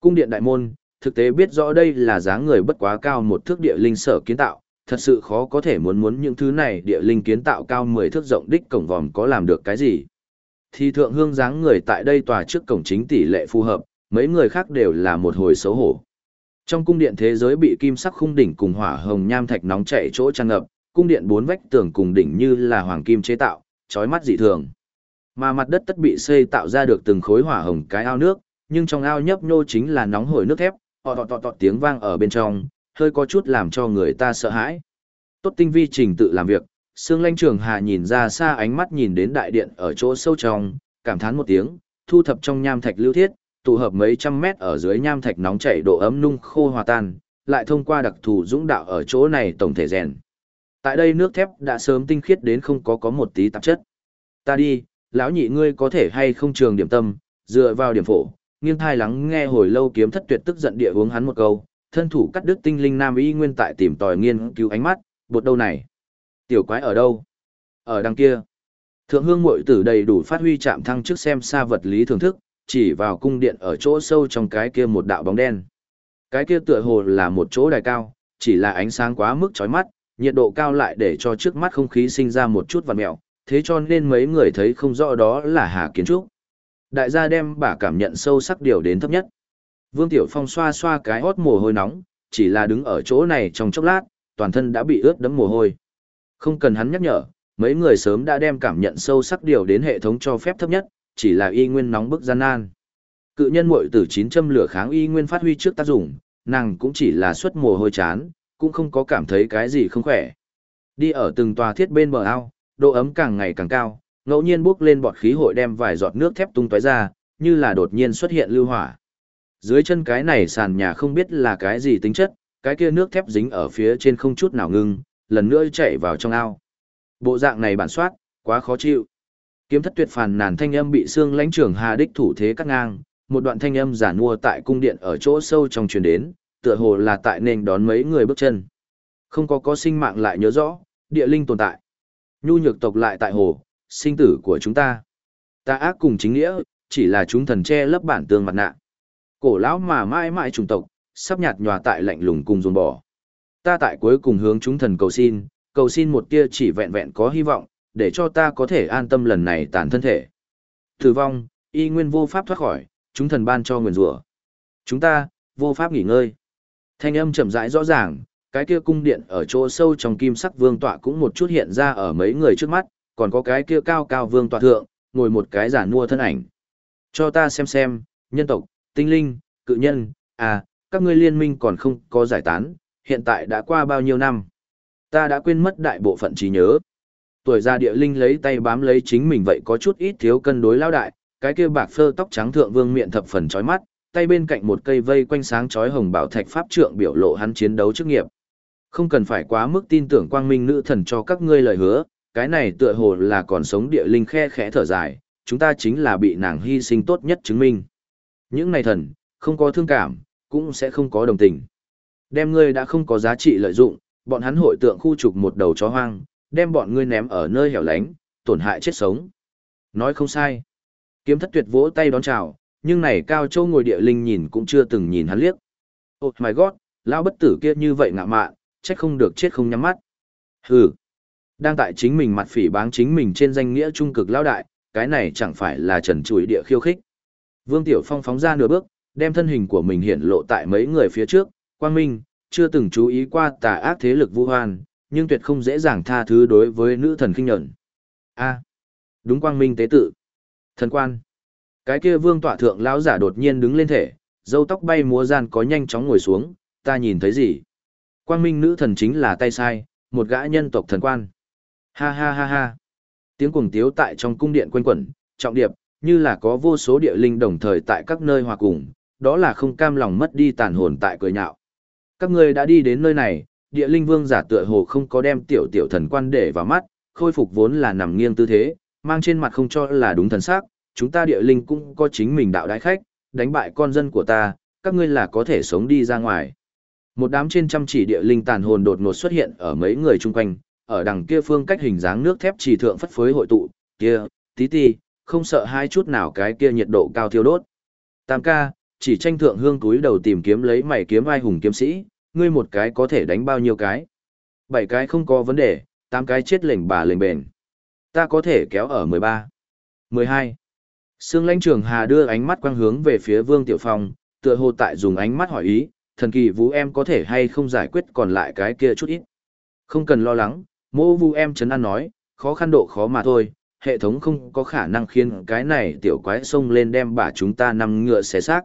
Cung điện đại môn, thực tế biết rõ đây là dáng người bất quá cao một thước địa linh sở kiến tạo, thật sự khó có thể muốn muốn những thứ này địa linh kiến tạo cao 10 thước rộng đích cổng vòm có làm được cái gì. Thì thượng hương dáng người tại đây tòa trước cổng chính tỷ lệ phù hợp, mấy người khác đều là một hồi xấu hổ. Trong cung điện thế giới bị kim sắc khung đỉnh cùng hỏa hồng nham thạch nóng chảy chỗ tràn ngập, cung điện bốn vách tường cùng đỉnh như là hoàng kim chế tạo, chói mắt dị thường. Mà mặt đất tất bị xây tạo ra được từng khối hỏa hồng cái ao nước, nhưng trong ao nhấp nhô chính là nóng hổi nước thép, ọ tọt tọt tọt tiếng vang ở bên trong, hơi có chút làm cho người ta sợ hãi. Tốt tinh vi trình tự làm việc, Sương Lanh Trường Hà nhìn ra xa ánh mắt nhìn đến đại điện ở chỗ sâu trong, cảm thán một tiếng, thu thập trong nham thạch lưu thiết, tụ hợp mấy trăm mét ở dưới nham thạch nóng chảy độ ấm nung khô hòa tan, lại thông qua đặc thù dũng đạo ở chỗ này tổng thể rèn. Tại đây nước thép đã sớm tinh khiết đến không có có một tí tạp chất. Ta đi, lão nhị ngươi có thể hay không trường điểm tâm, dựa vào điểm phổ, nghiêng thai lắng nghe hồi lâu kiếm thất tuyệt tức giận địa uống hắn một câu, thân thủ cắt đứt tinh linh nam y nguyên tại tìm tòi nghiên cứu ánh mắt, bột đâu này? Tiểu quái ở đâu? Ở đằng kia. Thượng hương muội tử đầy đủ phát huy chạm thăng trước xem xa vật lý thưởng thức, chỉ vào cung điện ở chỗ sâu trong cái kia một đạo bóng đen. Cái kia tựa hồ là một chỗ đài cao, chỉ là ánh sáng quá mức chói mắt, nhiệt độ cao lại để cho trước mắt không khí sinh ra một chút vằn mẹo, thế cho nên mấy người thấy không rõ đó là Hà Kiến Trúc. Đại gia đem bà cảm nhận sâu sắc điều đến thấp nhất. Vương Tiểu Phong xoa xoa cái hót mồ hôi nóng, chỉ là đứng ở chỗ này trong chốc lát, toàn thân đã bị ướt đẫm mồ hôi. Không cần hắn nhắc nhở, mấy người sớm đã đem cảm nhận sâu sắc điều đến hệ thống cho phép thấp nhất, chỉ là y nguyên nóng bức gian nan. Cự nhân muội tử chín châm lửa kháng y nguyên phát huy trước tác dụng, nàng cũng chỉ là xuất mồ hôi chán, cũng không có cảm thấy cái gì không khỏe. Đi ở từng tòa thiết bên bờ ao, độ ấm càng ngày càng cao, ngẫu nhiên bốc lên bọt khí hội đem vài giọt nước thép tung tóe ra, như là đột nhiên xuất hiện lưu hỏa. Dưới chân cái này sàn nhà không biết là cái gì tính chất, cái kia nước thép dính ở phía trên không chút nào ngưng, lần nữa chạy vào trong ao. Bộ dạng này bản soát, quá khó chịu. Kiếm thất tuyệt phàn nàn thanh âm bị xương lãnh trưởng Hà Đích thủ thế cắt ngang, một đoạn thanh âm giả nua tại cung điện ở chỗ sâu trong truyền đến, tựa hồ là tại nền đón mấy người bước chân. Không có có sinh mạng lại nhớ rõ, địa linh tồn tại. Nhu nhược tộc lại tại hồ, sinh tử của chúng ta. Ta ác cùng chính nghĩa, chỉ là chúng thần che lấp bản tương mặt nạ. Cổ lão mà mãi mãi trùng tộc, sắp nhạt nhòa tại lạnh lùng cùng dồn bỏ. Ta tại cuối cùng hướng chúng thần cầu xin, cầu xin một tia chỉ vẹn vẹn có hy vọng, để cho ta có thể an tâm lần này tàn thân thể. Tử vong, y nguyên vô pháp thoát khỏi, chúng thần ban cho nguyền rủa. Chúng ta, vô pháp nghỉ ngơi. Thanh âm chậm rãi rõ ràng, cái kia cung điện ở chỗ sâu trong kim sắc vương tọa cũng một chút hiện ra ở mấy người trước mắt, còn có cái kia cao cao vương tọa thượng, ngồi một cái giả mua thân ảnh. Cho ta xem xem, nhân tộc, tinh linh, cự nhân, à, các ngươi liên minh còn không có giải tán, hiện tại đã qua bao nhiêu năm. Ta đã quên mất đại bộ phận trí nhớ. Tuổi già địa linh lấy tay bám lấy chính mình vậy có chút ít thiếu cân đối lao đại, cái kia bạc phơ tóc trắng thượng vương miệng thập phần chói mắt, tay bên cạnh một cây vây quanh sáng chói hồng bảo thạch pháp trượng biểu lộ hắn chiến đấu chức nghiệp. Không cần phải quá mức tin tưởng quang minh nữ thần cho các ngươi lời hứa, cái này tựa hồ là còn sống địa linh khe khẽ thở dài, chúng ta chính là bị nàng hy sinh tốt nhất chứng minh. Những này thần, không có thương cảm, cũng sẽ không có đồng tình. Đem ngươi đã không có giá trị lợi dụng, bọn hắn hội tượng khu trục một đầu chó hoang, đem bọn ngươi ném ở nơi hẻo lánh, tổn hại chết sống. Nói không sai. Kiếm thất tuyệt vỗ tay đón chào, nhưng này cao châu ngồi địa linh nhìn cũng chưa từng nhìn hắn liếc. Oh my god, lão bất tử kia như vậy ngạ mạn, trách không được chết không nhắm mắt. Hừ. Đang tại chính mình mặt phỉ báng chính mình trên danh nghĩa trung cực lão đại, cái này chẳng phải là trần chuỗi địa khiêu khích. Vương Tiểu Phong phóng ra nửa bước, đem thân hình của mình hiện lộ tại mấy người phía trước, quang minh, chưa từng chú ý qua tà ác thế lực vu hoan, nhưng tuyệt không dễ dàng tha thứ đối với nữ thần kinh nhận. A, đúng quang minh tế tự. Thần quan. Cái kia vương tọa thượng lão giả đột nhiên đứng lên thể, dâu tóc bay múa gian có nhanh chóng ngồi xuống, ta nhìn thấy gì? Quang minh nữ thần chính là tay sai, một gã nhân tộc thần quan. Ha ha ha ha. Tiếng cuồng tiếu tại trong cung điện quanh quẩn, trọng điệp, như là có vô số địa linh đồng thời tại các nơi hòa cùng, đó là không cam lòng mất đi tàn hồn tại cười nhạo. Các ngươi đã đi đến nơi này, địa linh vương giả tựa hồ không có đem tiểu tiểu thần quan để vào mắt, khôi phục vốn là nằm nghiêng tư thế, mang trên mặt không cho là đúng thần sắc, chúng ta địa linh cũng có chính mình đạo đại khách, đánh bại con dân của ta, các ngươi là có thể sống đi ra ngoài. Một đám trên trăm chỉ địa linh tàn hồn đột ngột xuất hiện ở mấy người chung quanh, ở đằng kia phương cách hình dáng nước thép chỉ thượng phất phới hội tụ, kia, tí tí, không sợ hai chút nào cái kia nhiệt độ cao thiêu đốt. Tam ca, chỉ tranh thượng hương túi đầu tìm kiếm lấy mày kiếm ai hùng kiếm sĩ, ngươi một cái có thể đánh bao nhiêu cái. Bảy cái không có vấn đề, tám cái chết lệnh bà lệnh bền. Ta có thể kéo ở 13. 12. Sương lãnh trường hà đưa ánh mắt quang hướng về phía vương tiểu phong, tựa hồ tại dùng ánh mắt hỏi ý, thần kỳ vũ em có thể hay không giải quyết còn lại cái kia chút ít. Không cần lo lắng, mô vu em chấn an nói, khó khăn độ khó mà thôi, hệ thống không có khả năng khiến cái này tiểu quái xông lên đem bà chúng ta nằm ngựa xé xác.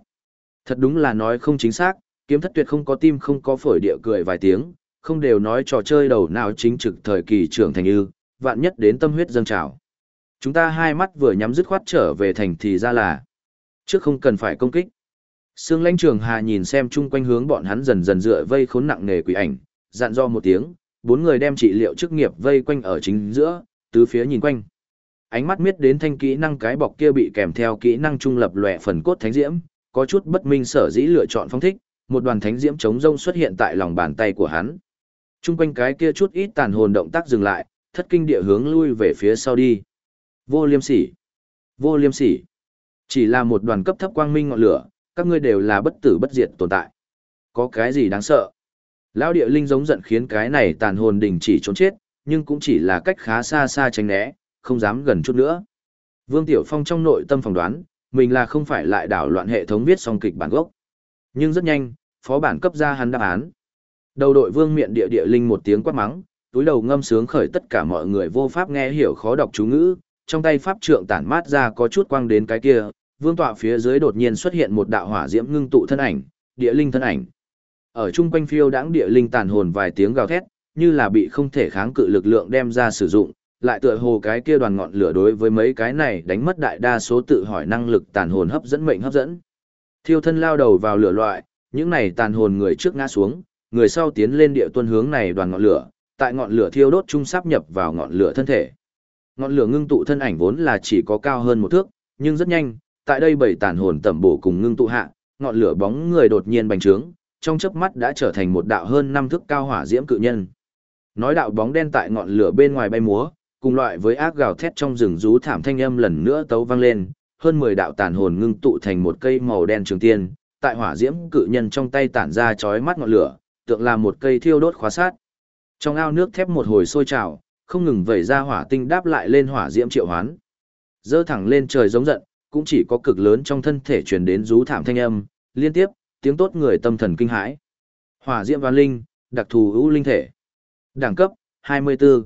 Thật đúng là nói không chính xác, kiếm thất tuyệt không có tim không có phổi địa cười vài tiếng, không đều nói trò chơi đầu nào chính trực thời kỳ trưởng thành ư, vạn nhất đến tâm huyết dâng trào. Chúng ta hai mắt vừa nhắm dứt khoát trở về thành thì ra là, trước không cần phải công kích. Sương lãnh trường hà nhìn xem chung quanh hướng bọn hắn dần dần dựa vây khốn nặng nề quỷ ảnh, dặn do một tiếng, bốn người đem trị liệu chức nghiệp vây quanh ở chính giữa, tứ phía nhìn quanh. Ánh mắt miết đến thanh kỹ năng cái bọc kia bị kèm theo kỹ năng trung lập lòe phần cốt thánh diễm, có chút bất minh sở dĩ lựa chọn phong thích, một đoàn thánh diễm chống rông xuất hiện tại lòng bàn tay của hắn. Trung quanh cái kia chút ít tàn hồn động tác dừng lại, thất kinh địa hướng lui về phía sau đi. Vô liêm sỉ. Vô liêm sỉ. Chỉ là một đoàn cấp thấp quang minh ngọn lửa, các ngươi đều là bất tử bất diệt tồn tại. Có cái gì đáng sợ? Lão địa linh giống giận khiến cái này tàn hồn đình chỉ trốn chết, nhưng cũng chỉ là cách khá xa xa tránh né, không dám gần chút nữa. Vương Tiểu Phong trong nội tâm phỏng đoán, mình là không phải lại đảo loạn hệ thống viết xong kịch bản gốc. Nhưng rất nhanh, phó bản cấp ra hắn đáp án. Đầu đội vương miện địa địa linh một tiếng quát mắng, túi đầu ngâm sướng khởi tất cả mọi người vô pháp nghe hiểu khó đọc chú ngữ, trong tay pháp trượng tản mát ra có chút quang đến cái kia, vương tọa phía dưới đột nhiên xuất hiện một đạo hỏa diễm ngưng tụ thân ảnh, địa linh thân ảnh. Ở trung quanh phiêu đãng địa linh tàn hồn vài tiếng gào thét, như là bị không thể kháng cự lực lượng đem ra sử dụng, lại tựa hồ cái kia đoàn ngọn lửa đối với mấy cái này đánh mất đại đa số tự hỏi năng lực tàn hồn hấp dẫn mệnh hấp dẫn. Thiêu thân lao đầu vào lửa loại, những này tàn hồn người trước ngã xuống, người sau tiến lên địa tuân hướng này đoàn ngọn lửa, tại ngọn lửa thiêu đốt trung sắp nhập vào ngọn lửa thân thể. Ngọn lửa ngưng tụ thân ảnh vốn là chỉ có cao hơn một thước, nhưng rất nhanh, tại đây bảy tàn hồn tẩm bổ cùng ngưng tụ hạ, ngọn lửa bóng người đột nhiên bành trướng, trong chớp mắt đã trở thành một đạo hơn năm thước cao hỏa diễm cự nhân. Nói đạo bóng đen tại ngọn lửa bên ngoài bay múa, cùng loại với ác gào thét trong rừng rú thảm thanh âm lần nữa tấu vang lên, hơn 10 đạo tàn hồn ngưng tụ thành một cây màu đen trường tiên, tại hỏa diễm cự nhân trong tay tản ra chói mắt ngọn lửa, tượng là một cây thiêu đốt khóa sát. Trong ao nước thép một hồi sôi trào, không ngừng vẩy ra hỏa tinh đáp lại lên hỏa diễm triệu hoán. Dơ thẳng lên trời giống giận, cũng chỉ có cực lớn trong thân thể truyền đến rú thảm thanh âm, liên tiếp, tiếng tốt người tâm thần kinh hãi. Hỏa diễm văn linh, đặc thù ưu linh thể. Đẳng cấp, 24.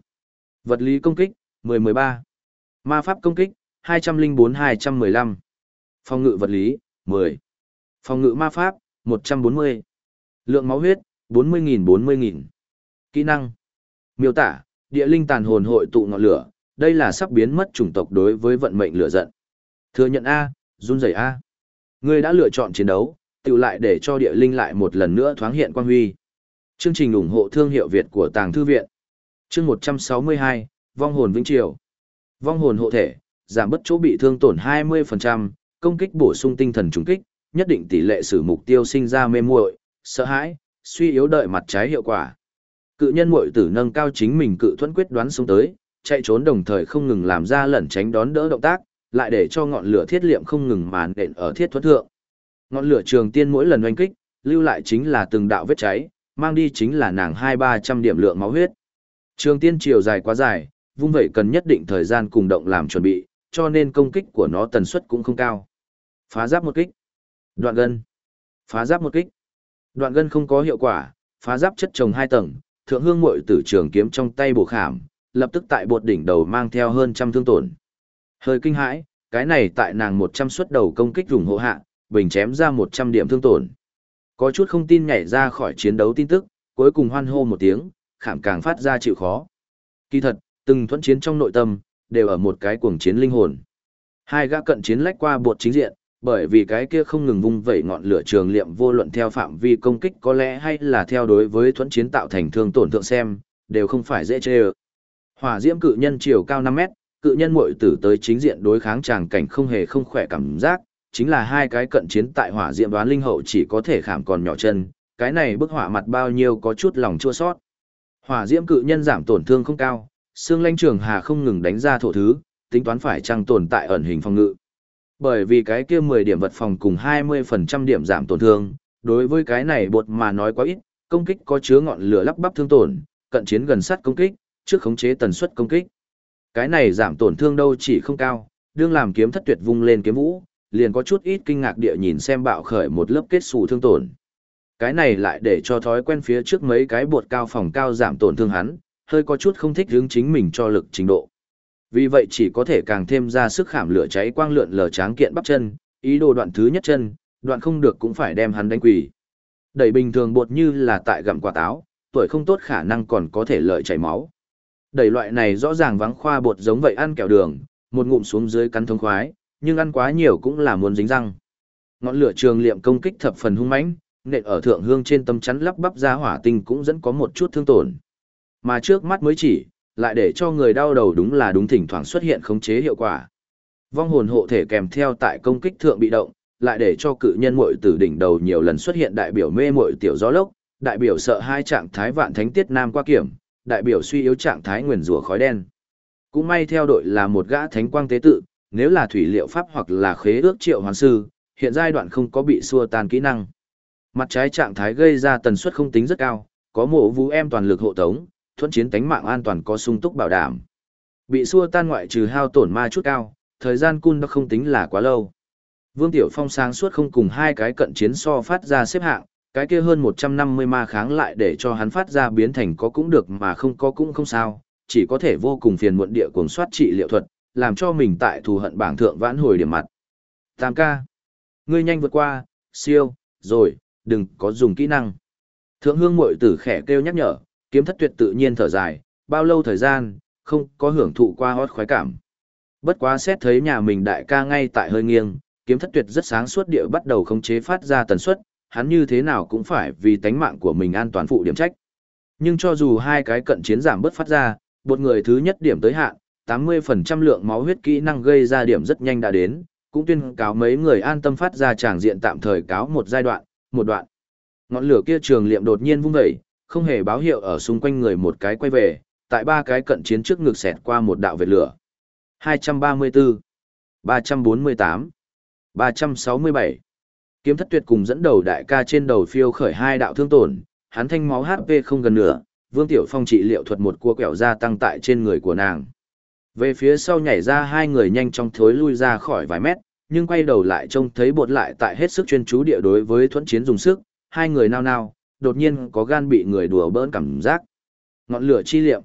Vật lý công kích, 113, Ma pháp công kích, 204-215. Phòng ngự vật lý, 10. Phòng ngự ma pháp, 140. Lượng máu huyết, 40.000-40.000. Kỹ năng. Miêu tả, địa linh tàn hồn hội tụ ngọn lửa, đây là sắp biến mất chủng tộc đối với vận mệnh lửa giận. Thừa nhận A, run rẩy A. Ngươi đã lựa chọn chiến đấu, tự lại để cho địa linh lại một lần nữa thoáng hiện quan huy. Chương trình ủng hộ thương hiệu Việt của Tàng Thư Viện. Chương 162, Vong hồn Vĩnh Triều. Vong hồn hộ thể, giảm bất chỗ bị thương tổn 20%, công kích bổ sung tinh thần trùng kích, nhất định tỷ lệ sử mục tiêu sinh ra mê muội, sợ hãi, suy yếu đợi mặt trái hiệu quả. Cự nhân muội tử nâng cao chính mình cự thuẫn quyết đoán xuống tới, chạy trốn đồng thời không ngừng làm ra lẩn tránh đón đỡ động tác, lại để cho ngọn lửa thiết liệm không ngừng màn đện ở thiết thuẫn thượng. Ngọn lửa trường tiên mỗi lần oanh kích, lưu lại chính là từng đạo vết cháy, mang đi chính là nàng hai ba trăm điểm lượng máu huyết. Trường tiên chiều dài quá dài, vung vậy cần nhất định thời gian cùng động làm chuẩn bị, cho nên công kích của nó tần suất cũng không cao. Phá giáp một kích. Đoạn gân. Phá giáp một kích. Đoạn gân không có hiệu quả, phá giáp chất trồng hai tầng, thượng hương muội tử trường kiếm trong tay bổ khảm, lập tức tại bột đỉnh đầu mang theo hơn trăm thương tổn. Hơi kinh hãi, cái này tại nàng một trăm suất đầu công kích dùng hộ hạ, bình chém ra một trăm điểm thương tổn. Có chút không tin nhảy ra khỏi chiến đấu tin tức, cuối cùng hoan hô một tiếng, khảm càng phát ra chịu khó. Kỳ thật, từng thuẫn chiến trong nội tâm, đều ở một cái cuồng chiến linh hồn. Hai gã cận chiến lách qua bột chính diện, bởi vì cái kia không ngừng vung vẩy ngọn lửa trường liệm vô luận theo phạm vi công kích có lẽ hay là theo đối với thuẫn chiến tạo thành thương tổn thượng xem, đều không phải dễ chê Hỏa diễm cự nhân chiều cao năm mét, cự nhân muội tử tới chính diện đối kháng tràng cảnh không hề không khỏe cảm giác, chính là hai cái cận chiến tại hỏa diễm đoán linh hậu chỉ có thể khảm còn nhỏ chân, cái này bức hỏa mặt bao nhiêu có chút lòng chua sót. Hỏa diễm cự nhân giảm tổn thương không cao, xương lanh trường hà không ngừng đánh ra thổ thứ, tính toán phải chăng tồn tại ẩn hình phòng ngự. Bởi vì cái kia 10 điểm vật phòng cùng 20% điểm giảm tổn thương, đối với cái này bột mà nói quá ít, công kích có chứa ngọn lửa lắp bắp thương tổn, cận chiến gần sát công kích, trước khống chế tần suất công kích. Cái này giảm tổn thương đâu chỉ không cao, đương làm kiếm thất tuyệt vung lên kiếm vũ, liền có chút ít kinh ngạc địa nhìn xem bạo khởi một lớp kết xù thương tổn. Cái này lại để cho thói quen phía trước mấy cái bột cao phòng cao giảm tổn thương hắn, hơi có chút không thích hướng chính mình cho lực trình độ. Vì vậy chỉ có thể càng thêm ra sức khảm lửa cháy quang lượn lờ tráng kiện bắp chân, ý đồ đoạn thứ nhất chân, đoạn không được cũng phải đem hắn đánh quỳ. Đẩy bình thường bột như là tại gặm quả táo, tuổi không tốt khả năng còn có thể lợi chảy máu. Đẩy loại này rõ ràng vắng khoa bột giống vậy ăn kẹo đường, một ngụm xuống dưới cắn thông khoái, nhưng ăn quá nhiều cũng là muốn dính răng. Ngọn lửa trường liệm công kích thập phần hung mãnh, nện ở thượng hương trên tâm chắn lắp bắp ra hỏa tinh cũng dẫn có một chút thương tổn. Mà trước mắt mới chỉ, lại để cho người đau đầu đúng là đúng thỉnh thoảng xuất hiện khống chế hiệu quả. Vong hồn hộ thể kèm theo tại công kích thượng bị động, lại để cho cự nhân muội tử đỉnh đầu nhiều lần xuất hiện đại biểu mê muội tiểu gió lốc, đại biểu sợ hai trạng thái vạn thánh tiết nam qua kiểm, đại biểu suy yếu trạng thái nguyền rủa khói đen. Cũng may theo đội là một gã thánh quang tế tự, nếu là thủy liệu pháp hoặc là khế ước triệu hoàn sư, hiện giai đoạn không có bị xua tan kỹ năng. Mặt trái trạng thái gây ra tần suất không tính rất cao, có mộ vũ em toàn lực hộ tống, thuận chiến tánh mạng an toàn có sung túc bảo đảm. Bị xua tan ngoại trừ hao tổn ma chút cao, thời gian cun nó không tính là quá lâu. Vương Tiểu Phong sáng suốt không cùng hai cái cận chiến so phát ra xếp hạng, cái kia hơn 150 ma kháng lại để cho hắn phát ra biến thành có cũng được mà không có cũng không sao, chỉ có thể vô cùng phiền muộn địa cuồng soát trị liệu thuật, làm cho mình tại thù hận bảng thượng vãn hồi điểm mặt. Tam ca. Ngươi nhanh vượt qua, siêu, rồi, đừng có dùng kỹ năng. Thượng hương mội tử khẽ kêu nhắc nhở, kiếm thất tuyệt tự nhiên thở dài, bao lâu thời gian, không có hưởng thụ qua hót khoái cảm. Bất quá xét thấy nhà mình đại ca ngay tại hơi nghiêng, kiếm thất tuyệt rất sáng suốt địa bắt đầu khống chế phát ra tần suất, hắn như thế nào cũng phải vì tánh mạng của mình an toàn phụ điểm trách. Nhưng cho dù hai cái cận chiến giảm bớt phát ra, một người thứ nhất điểm tới hạn, 80% lượng máu huyết kỹ năng gây ra điểm rất nhanh đã đến, cũng tuyên cáo mấy người an tâm phát ra tràng diện tạm thời cáo một giai đoạn, một đoạn. Ngọn lửa kia trường liệm đột nhiên vung dậy, không hề báo hiệu ở xung quanh người một cái quay về, tại ba cái cận chiến trước ngực xẹt qua một đạo vệt lửa. 234, 348, 367. Kiếm thất tuyệt cùng dẫn đầu đại ca trên đầu phiêu khởi hai đạo thương tổn, hắn thanh máu HP không gần nửa, Vương Tiểu Phong trị liệu thuật một cua quẹo ra tăng tại trên người của nàng. Về phía sau nhảy ra hai người nhanh chóng thối lui ra khỏi vài mét, nhưng quay đầu lại trông thấy bột lại tại hết sức chuyên chú địa đối với thuẫn chiến dùng sức, hai người nao nao, đột nhiên có gan bị người đùa bỡn cảm giác. Ngọn lửa chi liệm,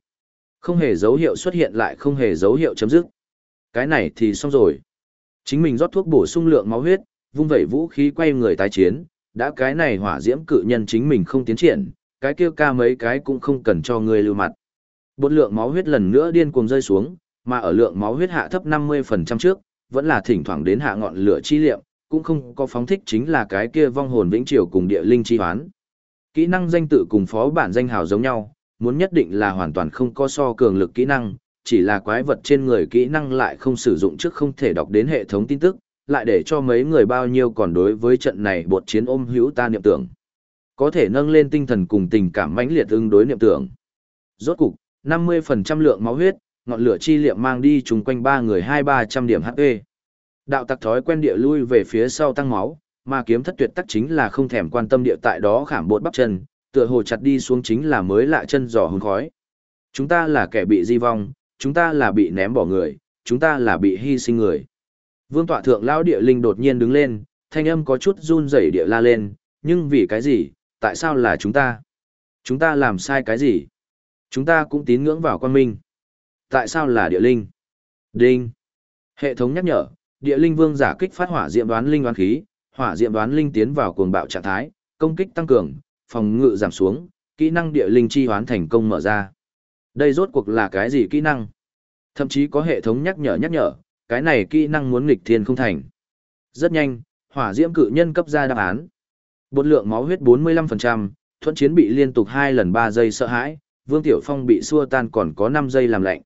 không hề dấu hiệu xuất hiện lại không hề dấu hiệu chấm dứt. Cái này thì xong rồi. Chính mình rót thuốc bổ sung lượng máu huyết, vung vẩy vũ khí quay người tái chiến, đã cái này hỏa diễm cự nhân chính mình không tiến triển, cái kia ca mấy cái cũng không cần cho người lưu mặt. Bột lượng máu huyết lần nữa điên cuồng rơi xuống, mà ở lượng máu huyết hạ thấp 50% trước, vẫn là thỉnh thoảng đến hạ ngọn lửa chi liệm, cũng không có phóng thích chính là cái kia vong hồn vĩnh triều cùng địa linh chi hoán. Kỹ năng danh tự cùng phó bản danh hào giống nhau, muốn nhất định là hoàn toàn không có so cường lực kỹ năng, chỉ là quái vật trên người kỹ năng lại không sử dụng trước không thể đọc đến hệ thống tin tức, lại để cho mấy người bao nhiêu còn đối với trận này bột chiến ôm hữu ta niệm tưởng. Có thể nâng lên tinh thần cùng tình cảm mãnh liệt ứng đối niệm tưởng. Rốt cục, 50% lượng máu huyết, ngọn lửa chi liệm mang đi chung quanh ba người hai ba trăm điểm HP. Đạo tặc thói quen địa lui về phía sau tăng máu, mà kiếm thất tuyệt tắc chính là không thèm quan tâm địa tại đó khảm bột bắp chân, tựa hồ chặt đi xuống chính là mới lạ chân giò hương khói. Chúng ta là kẻ bị di vong, chúng ta là bị ném bỏ người, chúng ta là bị hy sinh người. Vương tọa thượng lão địa linh đột nhiên đứng lên, thanh âm có chút run rẩy địa la lên, nhưng vì cái gì, tại sao là chúng ta? Chúng ta làm sai cái gì? Chúng ta cũng tín ngưỡng vào quan minh. Tại sao là địa linh? Đinh. Hệ thống nhắc nhở, địa linh vương giả kích phát hỏa diệm đoán linh đoán khí, hỏa diệm đoán linh tiến vào cuồng bạo trạng thái, công kích tăng cường, phòng ngự giảm xuống, kỹ năng địa linh chi hoán thành công mở ra. Đây rốt cuộc là cái gì kỹ năng? Thậm chí có hệ thống nhắc nhở nhắc nhở, cái này kỹ năng muốn nghịch thiên không thành. Rất nhanh, hỏa diễm cự nhân cấp ra đáp án. Bột lượng máu huyết 45%, thuận chiến bị liên tục 2 lần 3 giây sợ hãi, Vương Tiểu Phong bị xua tan còn có 5 giây làm lạnh.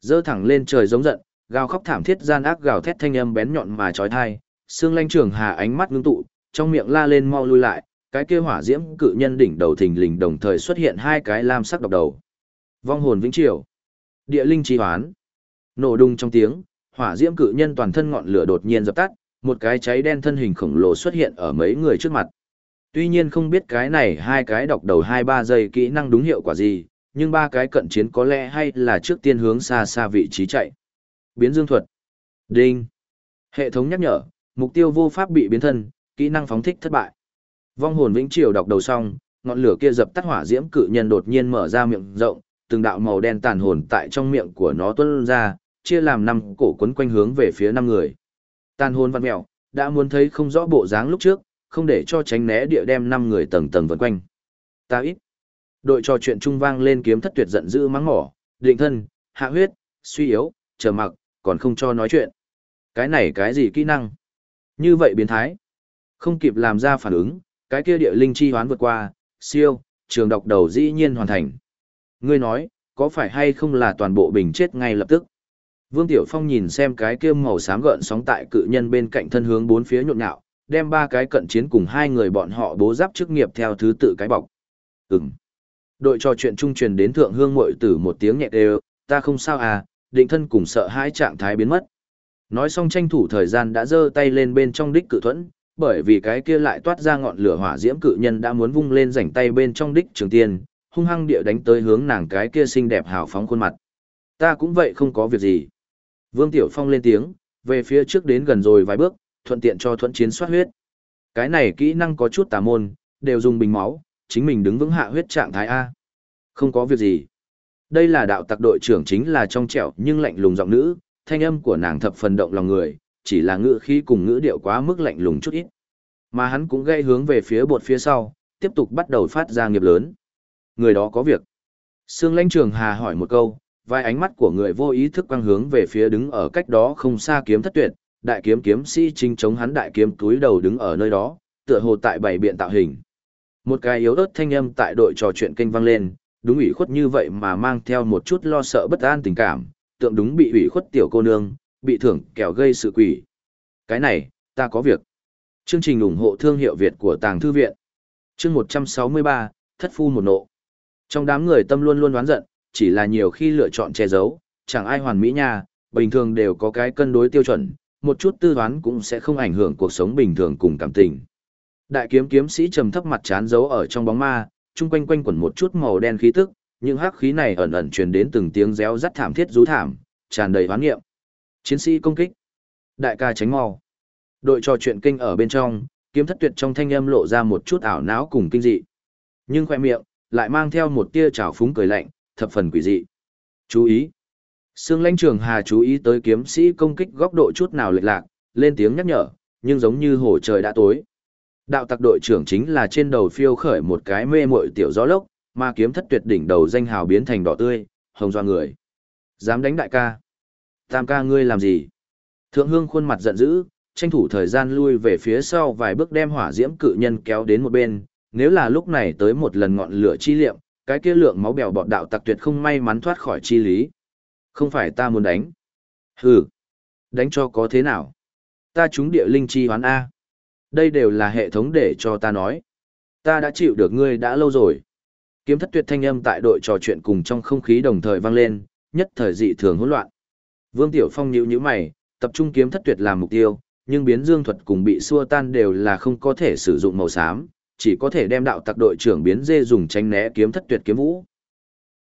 Dơ thẳng lên trời giống giận, gào khóc thảm thiết gian ác gào thét thanh âm bén nhọn mà trói thai, Sương lanh trường hà ánh mắt ngưng tụ, trong miệng la lên mau lui lại, cái kia hỏa diễm cự nhân đỉnh đầu thình lình đồng thời xuất hiện hai cái lam sắc độc đầu. Vong hồn vĩnh triều, địa linh chi hoán. Nổ đùng trong tiếng, hỏa diễm cự nhân toàn thân ngọn lửa đột nhiên dập tắt, một cái cháy đen thân hình khổng lồ xuất hiện ở mấy người trước mặt. Tuy nhiên không biết cái này hai cái độc đầu hai ba giây kỹ năng đúng hiệu quả gì, nhưng ba cái cận chiến có lẽ hay là trước tiên hướng xa xa vị trí chạy. Biến dương thuật. Đinh. Hệ thống nhắc nhở, mục tiêu vô pháp bị biến thân, kỹ năng phóng thích thất bại. Vong hồn vĩnh triều đọc đầu xong, ngọn lửa kia dập tắt hỏa diễm cự nhân đột nhiên mở ra miệng rộng, từng đạo màu đen tàn hồn tại trong miệng của nó tuôn ra, chia làm năm cổ quấn quanh hướng về phía năm người. Tàn hồn văn mèo, đã muốn thấy không rõ bộ dáng lúc trước, không để cho tránh né địa đem năm người tầng tầng vần quanh. Ta ít. Đội trò chuyện trung vang lên kiếm thất tuyệt giận dữ mắng mỏ, định thân, hạ huyết, suy yếu, chờ mặc, còn không cho nói chuyện. Cái này cái gì kỹ năng? Như vậy biến thái. Không kịp làm ra phản ứng, cái kia địa linh chi hoán vượt qua, siêu, trường độc đầu dĩ nhiên hoàn thành. Ngươi nói, có phải hay không là toàn bộ bình chết ngay lập tức? Vương Tiểu Phong nhìn xem cái kia màu xám gợn sóng tại cự nhân bên cạnh thân hướng bốn phía nhộn nhạo, đem ba cái cận chiến cùng hai người bọn họ bố giáp chức nghiệp theo thứ tự cái bọc. Ừm. Đội trò chuyện trung truyền đến thượng hương muội tử một tiếng nhẹ đều, ta không sao à, định thân cùng sợ hãi trạng thái biến mất. Nói xong tranh thủ thời gian đã giơ tay lên bên trong đích cự thuẫn, bởi vì cái kia lại toát ra ngọn lửa hỏa diễm cự nhân đã muốn vung lên rảnh tay bên trong đích trường tiên, hung hăng địa đánh tới hướng nàng cái kia xinh đẹp hào phóng khuôn mặt. Ta cũng vậy không có việc gì. Vương Tiểu Phong lên tiếng, về phía trước đến gần rồi vài bước, thuận tiện cho thuẫn chiến soát huyết. Cái này kỹ năng có chút tà môn, đều dùng bình máu, chính mình đứng vững hạ huyết trạng thái A. Không có việc gì. Đây là đạo tặc đội trưởng chính là trong trẻo nhưng lạnh lùng giọng nữ, thanh âm của nàng thập phần động lòng người, chỉ là ngữ khí cùng ngữ điệu quá mức lạnh lùng chút ít. Mà hắn cũng gây hướng về phía bột phía sau, tiếp tục bắt đầu phát ra nghiệp lớn. Người đó có việc. Sương lãnh trường hà hỏi một câu, vài ánh mắt của người vô ý thức quang hướng về phía đứng ở cách đó không xa kiếm thất tuyệt, đại kiếm kiếm sĩ chính chống hắn đại kiếm túi đầu đứng ở nơi đó, tựa hồ tại bảy biện tạo hình. Một cái yếu ớt thanh âm tại đội trò chuyện kênh vang lên, đúng ủy khuất như vậy mà mang theo một chút lo sợ bất an tình cảm, tượng đúng bị ủy khuất tiểu cô nương, bị thưởng kẻo gây sự quỷ. Cái này, ta có việc. Chương trình ủng hộ thương hiệu Việt của Tàng Thư Viện. Chương 163, Thất Phu một nộ. Trong đám người tâm luôn luôn đoán giận, chỉ là nhiều khi lựa chọn che giấu, chẳng ai hoàn mỹ nha, bình thường đều có cái cân đối tiêu chuẩn, một chút tư đoán cũng sẽ không ảnh hưởng cuộc sống bình thường cùng cảm tình. Đại kiếm kiếm sĩ trầm thấp mặt chán giấu ở trong bóng ma, chung quanh quanh quẩn một chút màu đen khí tức, những hắc khí này ẩn ẩn truyền đến từng tiếng réo rắt thảm thiết rú thảm, tràn đầy hoán nghiệm. Chiến sĩ công kích. Đại ca tránh mau. Đội trò chuyện kinh ở bên trong, kiếm thất tuyệt trong thanh âm lộ ra một chút ảo não cùng kinh dị. Nhưng khoe miệng, lại mang theo một tia trào phúng cười lạnh, thập phần quỷ dị. Chú ý! Sương lãnh trường hà chú ý tới kiếm sĩ công kích góc độ chút nào lệch lạc, lên tiếng nhắc nhở, nhưng giống như hồ trời đã tối. Đạo tặc đội trưởng chính là trên đầu phiêu khởi một cái mê muội tiểu gió lốc, mà kiếm thất tuyệt đỉnh đầu danh hào biến thành đỏ tươi, hồng doa người. Dám đánh đại ca. Tam ca ngươi làm gì? Thượng hương khuôn mặt giận dữ, tranh thủ thời gian lui về phía sau vài bước đem hỏa diễm cự nhân kéo đến một bên, nếu là lúc này tới một lần ngọn lửa chi liệm, cái kia lượng máu bèo bọt đạo tặc tuyệt không may mắn thoát khỏi chi lý. Không phải ta muốn đánh. Hừ. Đánh cho có thế nào? Ta trúng địa linh chi hoán A. Đây đều là hệ thống để cho ta nói. Ta đã chịu được ngươi đã lâu rồi. Kiếm thất tuyệt thanh âm tại đội trò chuyện cùng trong không khí đồng thời vang lên, nhất thời dị thường hỗn loạn. Vương Tiểu Phong nhíu nhíu mày, tập trung kiếm thất tuyệt làm mục tiêu, nhưng biến dương thuật cùng bị xua tan đều là không có thể sử dụng màu xám, chỉ có thể đem đạo tặc đội trưởng biến dê dùng tránh né kiếm thất tuyệt kiếm vũ.